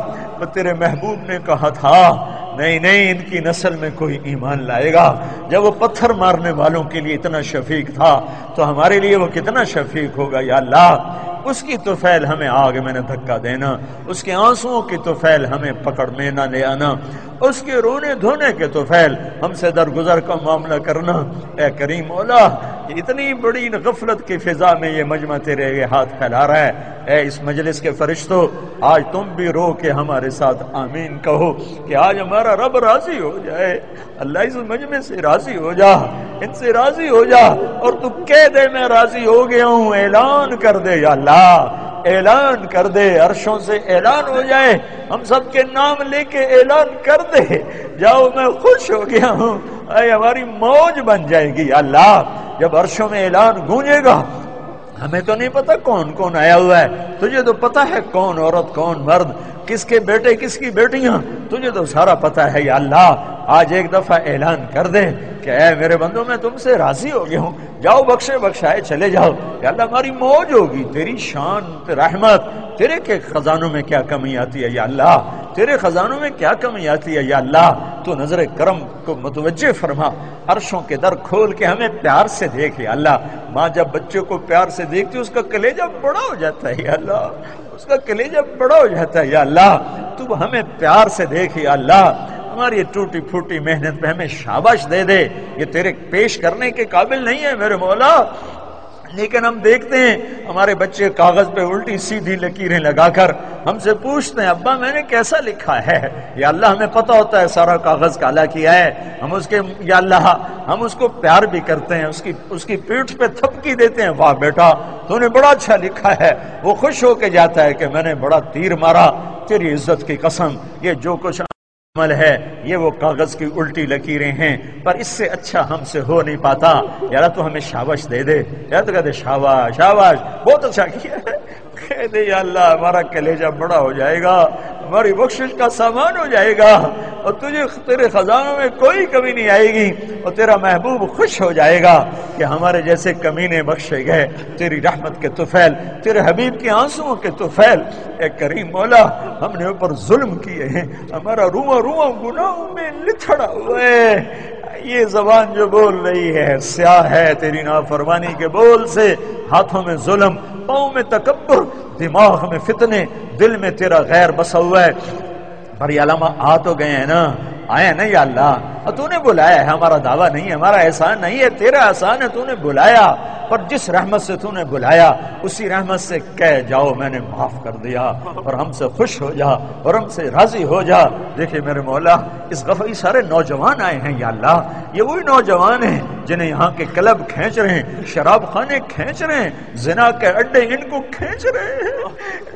تیرے محبوب نے کہا تھا، نہیں نہیں، ان کی نسل میں کوئی ایمان لائے گا۔ جب وہ پتھر مارنے والوں کے لیے اتنا شفیق تھا، تو ہمارے لیے وہ کتنا شفیق ہوگا، یا اللہ۔ اس کی توفیل ہمیں آگ میں نہ دھکا دینا، اس کے آنسو کی تو فیل ہمیں پکڑ میں نہ لے آنا۔ اس کے رونے دھونے کے تو فیل ہم سے درگزر کا معاملہ کرنا۔ اے کریم اولا، اتنی بڑی غفلت کی فضا میں یہ مجمع تیرے ہاتھ پھیلا رہا ہے۔ اے اس مجلس کے فرشتوں آج تم بھی رو کے ہمارے ہمارے ساتھ آمین کہو کہ آج ہمارا رب راضی ہو جائے۔ اللہ اس مجمع سے راضی ہو جا، ان سے راضی ہو جا، اور تو کہہ دے میں راضی ہو گیا ہوں، اعلان کر دے یا اللہ، اعلان کر دے، عرشوں سے اعلان ہو جائے۔ ہم سب کے نام لے کے اعلان کر دے۔ جاؤ، میں خوش ہو گیا ہوں۔ اے ہماری موج بن جائے گی اللہ۔ جب عرشوں میں اعلان گونجے گا، ہمیں تو نہیں پتا کون کون آیا ہوا ہے، تجھے تو پتا ہے کون عورت، کون مرد۔ کس کے بیٹے، کس کی بیٹیاں؟ تجھے تو سارا پتا ہے یا اللہ، آج ایک دفعہ اعلان کر دے کہ اے میرے بندوں میں تم سے راضی ہو گیا ہوں۔ جاؤ، بخشے، بخشائے چلے جاؤ۔ یا اللہ، ہماری موج ہوگی۔ تیری شان، رحمت، تیرے کے خزانوں میں کیا کمی آتی ہے یا اللہ؟ تیرے خزانوں میں کیا کمی آتی ہے یا اللہ؟ تو نظر کرم کو متوجہ فرما۔ عرشوں کے در کھول کے ہمیں پیار سے دیکھ یا اللہ۔ ماں، جب بچوں کو پیار سے دیکھتی اس کا کلیجہ بڑا ہو جاتا ہے یا اللہ۔ اس کا کلیجہ بڑا ہو جاتا ہے، یا اللہ تو ہمیں پیار سے دیکھ، یا اللہ، ہماری ٹوٹی پھوٹی محنت پہ ہمیں شاباش دے دے، یہ تیرے پیش کرنے کے قابل نہیں ہے میرے مولا۔ لیکن ہم دیکھتے ہیں، ہمارے بچے کاغذ پہ الٹی سیدھی لکیریں لگا کر ہم سے پوچھتے ہیں، ابا، میں نے کیسا لکھا ہے؟ یا اللہ، ہمیں پتا ہوتا ہے سارا کاغذ کالا کیا ہے۔ ہم اس کے، یا اللہ، ہم اس کو پیار بھی کرتے ہیں، اس کی اس کی پیٹھ پہ تھپکی دیتے ہیں۔ واہ بیٹا، تو نے بڑا اچھا لکھا ہے۔ وہ خوش ہو کے جاتا ہے کہ میں نے بڑا تیر مارا۔ تیری عزت کی قسم، یہ جو کچھ عمل ہے، یہ وہ کاغذ کی الٹی لکیریں ہیں۔ پر اس سے اچھا ہم سے ہو نہیں پاتا۔ یار تو ہمیں شابش دے دے۔ یار تو کہتے شاباش شاباش، بہت اچھا۔ کیا [LAUGHS] ہے کہہ دے یا اللہ، ہمارا کلیجہ بڑا ہو جائے گا۔ ہماری بخشش کا سامان ہو جائے گا اور تجھے تیرے خزانوں میں کوئی کمی نہیں آئے گی اور تیرا محبوب خوش ہو جائے گا کہ ہمارے جیسے کمینے بخشے گئے۔ تیری رحمت کے توفیل، تیرے حبیب کے آنسو کے توفیل۔ اے کریم مولا، ہم نے اوپر ظلم کیے ہیں۔ ہمارا رواں رواں گناہوں میں لتھڑا ہوا ہے۔ یہ زبان جو بول رہی ہے، سیاہ ہے تیری نافرمانی کے بول سے۔ ہاتھوں میں ظلم، پاؤں میں تکبر دماغ میں فتنے، دل میں تیرا غیر بسا ہوا ہے۔ پر یہ علامہ آ تو گئے ہیں نا۔ آئے نا یا اللہ؟ اور تو نے بلایا ہے، ہمارا دعویٰ نہیں ہے، ہمارا احسان نہیں ہے، تیرا احسان ہے، تو نے بلایا۔ پر جس رحمت سے تو نے بلایا، اسی رحمت سے کہہ جاؤ، میں نے معاف کر دیا۔ اور ہم سے خوش ہو جا، اور ہم سے راضی ہو جا۔ دیکھیں میرے مولا، اس غفی سارے نوجوان آئے ہیں یا اللہ۔ یہ وہی نوجوان ہیں جنہیں یہاں کے کلب کھینچ رہے ہیں، شراب خانے کھینچ رہے ہیں، زنا کے اڈے ان کو کھینچ رہے ہیں،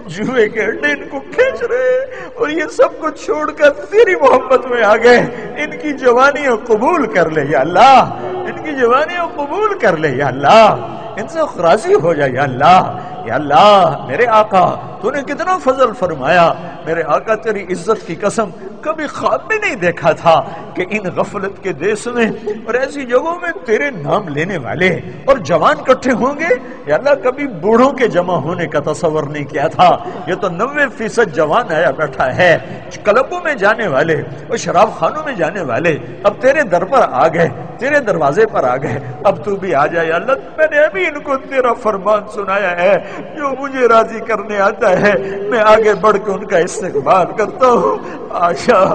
جوئے کے اڈے ان کو کھینچ رہے ہیں۔ اور یہ سب کچھ چھوڑ کر تیری محبت میں آ گئے ان کی جوانیوں قبول کر لے یا اللہ، ان کی جوانیوں قبول کر لے یا اللہ۔ ان سے راضی ہو جائے، یا اللہ یا اللہ، میرے آقا، تو نے کتنا فضل فرمایا۔ میرے آقا، تیری عزت کی قسم کبھی خواب میں نہیں دیکھا تھا کہ ان غفلت کے دیش میں اور ایسی جگہوں میں تیرے نام لینے والے اور جوان کٹھے ہوں گے۔ یا اللہ، کبھی بوڑھوں کے جمع ہونے کا تصور نہیں کیا تھا۔ یہ تو نوے فیصد جوان آیا بیٹھا ہے، کلبوں میں جانے والے اور شراب خانوں میں جانے والے۔ اب تیرے در پر آ گئے، تیرے دروازے پر آ گئے۔ اب تو بھی آ جائے اللہ، میں نے ابھی جن کو تیرا فرمان سنایا ہے، جو مجھے راضی کرنے آتا ہے، میں آگے بڑھ کے ان کا استقبال کرتا ہوں۔ آشا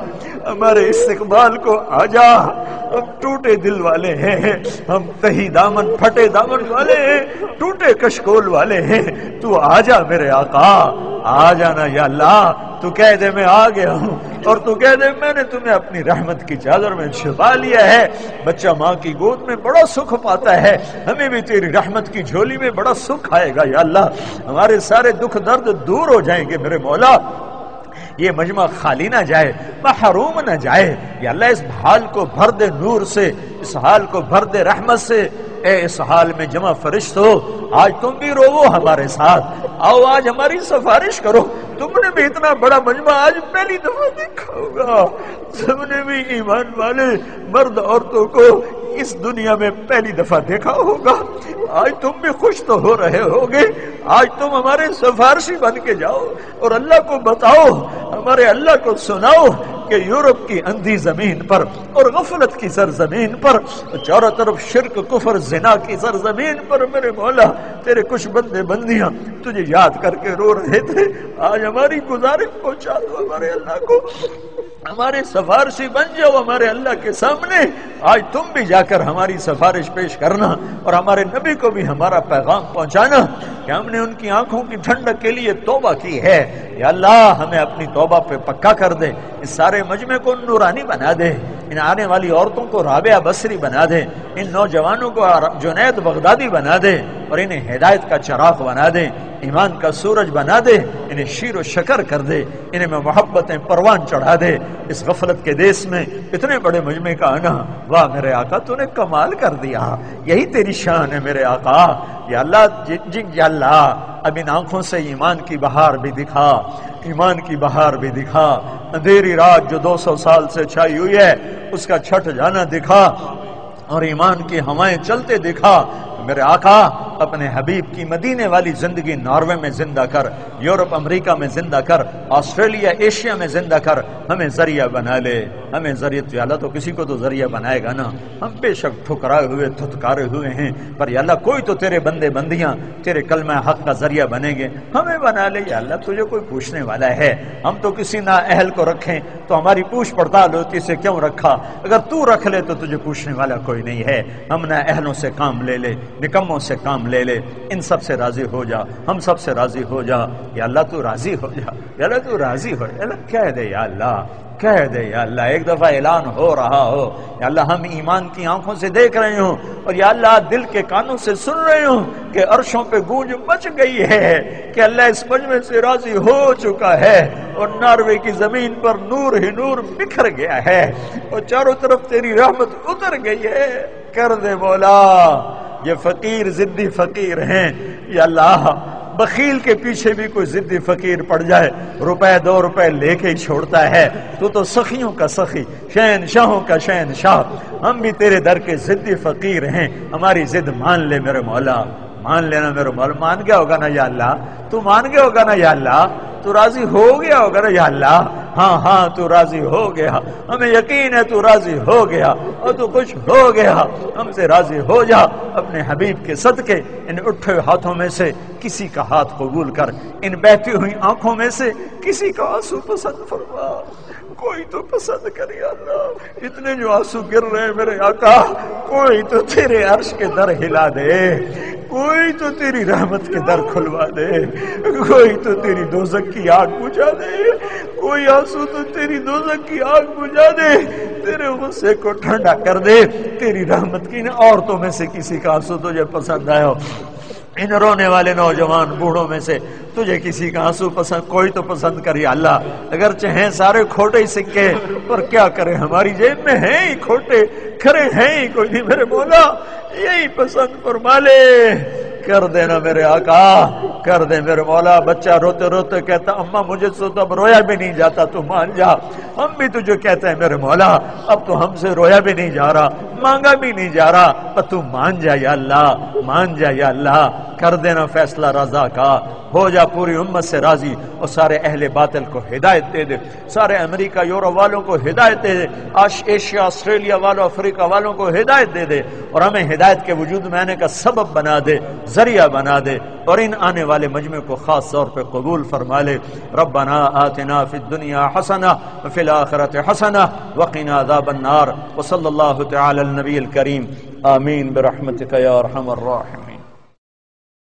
ہمارے استقبال کو آ جا ہم ٹوٹے دل والے ہیں۔ ہم تہی دامن، پھٹے دامن والے ہیں۔ ٹوٹے کشکول والے ہیں۔ تو آ جا میرے آقا۔ آ جانا یا اللہ، تو کہہ دے میں آ گیا ہوں۔ اور تو کہہ دے میں نے تمہیں اپنی رحمت کی چادر میں چھپا لیا ہے۔ بچہ ماں کی گود میں بڑا سکھ پاتا ہے۔ ہمیں بھی تیری رحمت کی جھولی میں بڑا سکھ آئے گا یا اللہ۔ ہمارے سارے دکھ درد دور ہو جائیں گے میرے مولا۔ یہ مجمع خالی نہ جائے، محروم نہ جائے۔ یا اللہ، اس حال کو بھر دے نور سے، اس حال کو بھر دے رحمت سے۔ اے، اس حال میں جمع فرشت ہو آج تم بھی رو ہمارے ساتھ۔ آؤ، آج ہماری سفارش کرو۔ تم نے بھی اتنا بڑا مجمع آج پہلی دفعہ دیکھا ہوگا۔ تم نے بھی ایمان والے مرد عورتوں کو اس دنیا میں پہلی دفعہ دیکھا ہوگا۔ آج تم بھی خوش تو ہو رہے ہوگے۔ آج تم ہمارے سفارشی بن کے جاؤ اور اللہ کو بتاؤ، ہمارے اللہ کو سناؤ کہ یورپ کی اندھی زمین پر اور غفلت کی سرزمین پر، چاروں طرف شرک، کفر، زنا کی سرزمین پر۔ میرے مولا، تیرے کچھ بندے بندیاں تجھے یاد کر کے رو رہے تھے۔ آج ہماری گزارش پہنچا دو ہمارے اللہ کو۔ ہمارے سفارشی بن جاؤ ہمارے اللہ کے سامنے۔ آج تم بھی جا کر ہماری سفارش پیش کرنا اور ہمارے نبی کو بھی ہمارا پیغام پہنچانا کہ ہم نے ان کی آنکھوں کی ٹھنڈک کے لیے توبہ کی ہے۔ یا اللہ، ہمیں اپنی توبہ پہ پکا کر دے، اس سارے مجمع کو نورانی بنا دے، ان آنے والی عورتوں کو رابعہ بصری بنا دے، ان نوجوانوں کو جنید بغدادی بنا دے اور انہیں ہدایت کا چراغ بنا دے۔ ایمان کا سورج بنا دے، انہیں شیر و شکر کر دے، انہیں میں محبتیں پروان چڑھا دے۔ اس غفلت کے دیس میں اتنے بڑے مجمع کا آنا، واہ میرے آقا، تو نے کمال کر دیا۔ یہی تیری شان ہے میرے آقا۔ یا اللہ جن، یا اللہ، اب ان آنکھوں سے ایمان کی بہار بھی دکھا، ایمان کی بہار بھی دکھا۔ اندھیری رات جو دو سو سال سے چھائی ہوئی ہے، اس کا چھٹ جانا دکھا اور ایمان کی ہوائیں چلتے دکھا۔ میرے آقا، اپنے حبیب کی مدینے والی زندگی ناروے میں زندہ کر، یورپ، امریکہ میں زندہ کر، آسٹریلیا، ایشیا میں زندہ کر، ہمیں ذریعہ بنا لے۔ ہمیں ذریعہ اللہ تو کسی کو تو ذریعہ بنائے گا نا۔ ہم بے شک ٹھکرائے ہوئے، تھتکارے ہوئے ہیں۔ پر یا اللہ کوئی تو تیرے بندے بندیاں، تیرے کلمہ حق کا ذریعہ بنیں گے۔ ہمیں بنا لے، یا اللہ تجھے کوئی پوچھنے والا ہے۔ ہم تو کسی نہ اہل کو رکھیں تو ہماری پوچھ پڑتال ہوتی سے کیوں رکھا؟ اگر تو رکھ لے تو تجھے پوچھنے والا کوئی نہیں ہے۔ ہم نہ اہلوں سے کام لے لے، نکموں سے کام لے لے۔ ان سب سے راضی ہو جا، ہم سب سے راضی ہو جا۔ یا اللہ تو راضی ہو جا، یا اللہ تو راضی ہو جا۔ اللہ کہہ دے، یا اللہ۔ کہہ دے، یا اللہ، ایک دفعہ اعلان ہو رہا ہو، یا اللہ، ہم ایمان کی آنکھوں سے دیکھ رہے ہوں، اور یا اللہ، دل کے کانوں سے سن رہے ہوں کہ عرشوں پہ گونج بچ گئی ہے، کہ اللہ اس مجمع سے راضی ہو چکا ہے، اور ناروے کی زمین پر نور ہی نور بکھر گیا ہے، اور چاروں طرف تیری رحمت اتر گئی ہے۔ کر دے مولا، یہ فقیر زدی فقیر ہیں۔ یا اللہ بخیل کے پیچھے بھی کوئی ضدی فقیر پڑ جائے، روپے دو روپے لے کے ہی چھوڑتا ہے۔ تو تو سخیوں کا سخی شہن شاہوں کا شہن شاہ ہم بھی تیرے در کے ضدی فقیر ہیں، ہماری ضد مان لے میرے مولا۔ مان لینا میرے مولا مان گیا ہوگا نا یا اللہ؟ تو مان گیا ہوگا نا یا اللہ؟ تو راضی ہو گیا ہوگا نا یا اللہ؟ ہاں ہاں تو راضی ہو گیا۔ ہمیں یقین ہے تو راضی ہو گیا۔ اور تو کچھ ہو گیا۔ ہم سے راضی ہو جا۔ اپنے حبیب کے صدقے، ان اٹھے ہاتھوں میں سے کسی کا ہاتھ قبول کر۔ ان بہتی ہوئی آنکھوں میں سے کسی کا آنسو پسند فرما۔ کوئی تو پسند کرے اللہ۔ اتنے جو آنسو گر رہے میرے آقا، کوئی تو تیرے عرش کے در ہلا دے۔ کوئی تو تیری رحمت کے در کھلوا دے۔ کوئی تو تیری دوزک کی آگ بجھا دے۔ کوئی آنسو تو تیری دوزک کی آگ بجھا دے۔ تیرے غصے کو ٹھنڈا کر دے۔ تیری رحمت کی نہ، عورتوں میں سے کسی کا آنسو تجھے پسند آیا ان رونے والے نوجوان بوڑھوں میں سے تجھے کسی کا آنسو پسند، کوئی تو پسند کری اللہ۔ اگر ہیں سارے کھوٹے ہی سکے، پر کیا کرے؟ ہماری جیب میں ہیں ہی کھوٹے کھرے ہیں ہی، کوئی نہیں میرے مولا، یہی پسند فرما لے۔ کر دینا میرے آقا، کر دے میرے مولا، بچہ روتے روتے کہتا اما مجھے تو تب رویا بھی نہیں جاتا، تو مان جا۔ ہم بھی تجھے کہتے ہیں میرے مولا، اب تو ہم سے رویا بھی نہیں جا رہا، مانگا بھی نہیں جا رہا۔ پر تو مان جا یا اللہ، مان جا یا اللہ، کر دینا فیصلہ رضا کا۔ ہو جا پوری امت سے راضی اور سارے اہل باطل کو ہدایت دے دے۔ سارے امریکہ، یورپ والوں کو ہدایت دے دے۔ آش، ایشیا، آسٹریلیا والوں، افریقہ والوں کو ہدایت دے دے۔ اور ہمیں ہدایت کے وجود میں آنے کا سبب بنا دے۔ ذریعہ بنا دے اور ان آنے والے مجمع کو خاص طور پہ قبول فرما لے۔ ربنا آتنا فی الدنیا حسنہ وفی الاخرت حسنہ وقنا عذاب النار۔ وصلی اللہ تعالی النبی الکریم۔ آمین برحمتک یا ارحم الراحم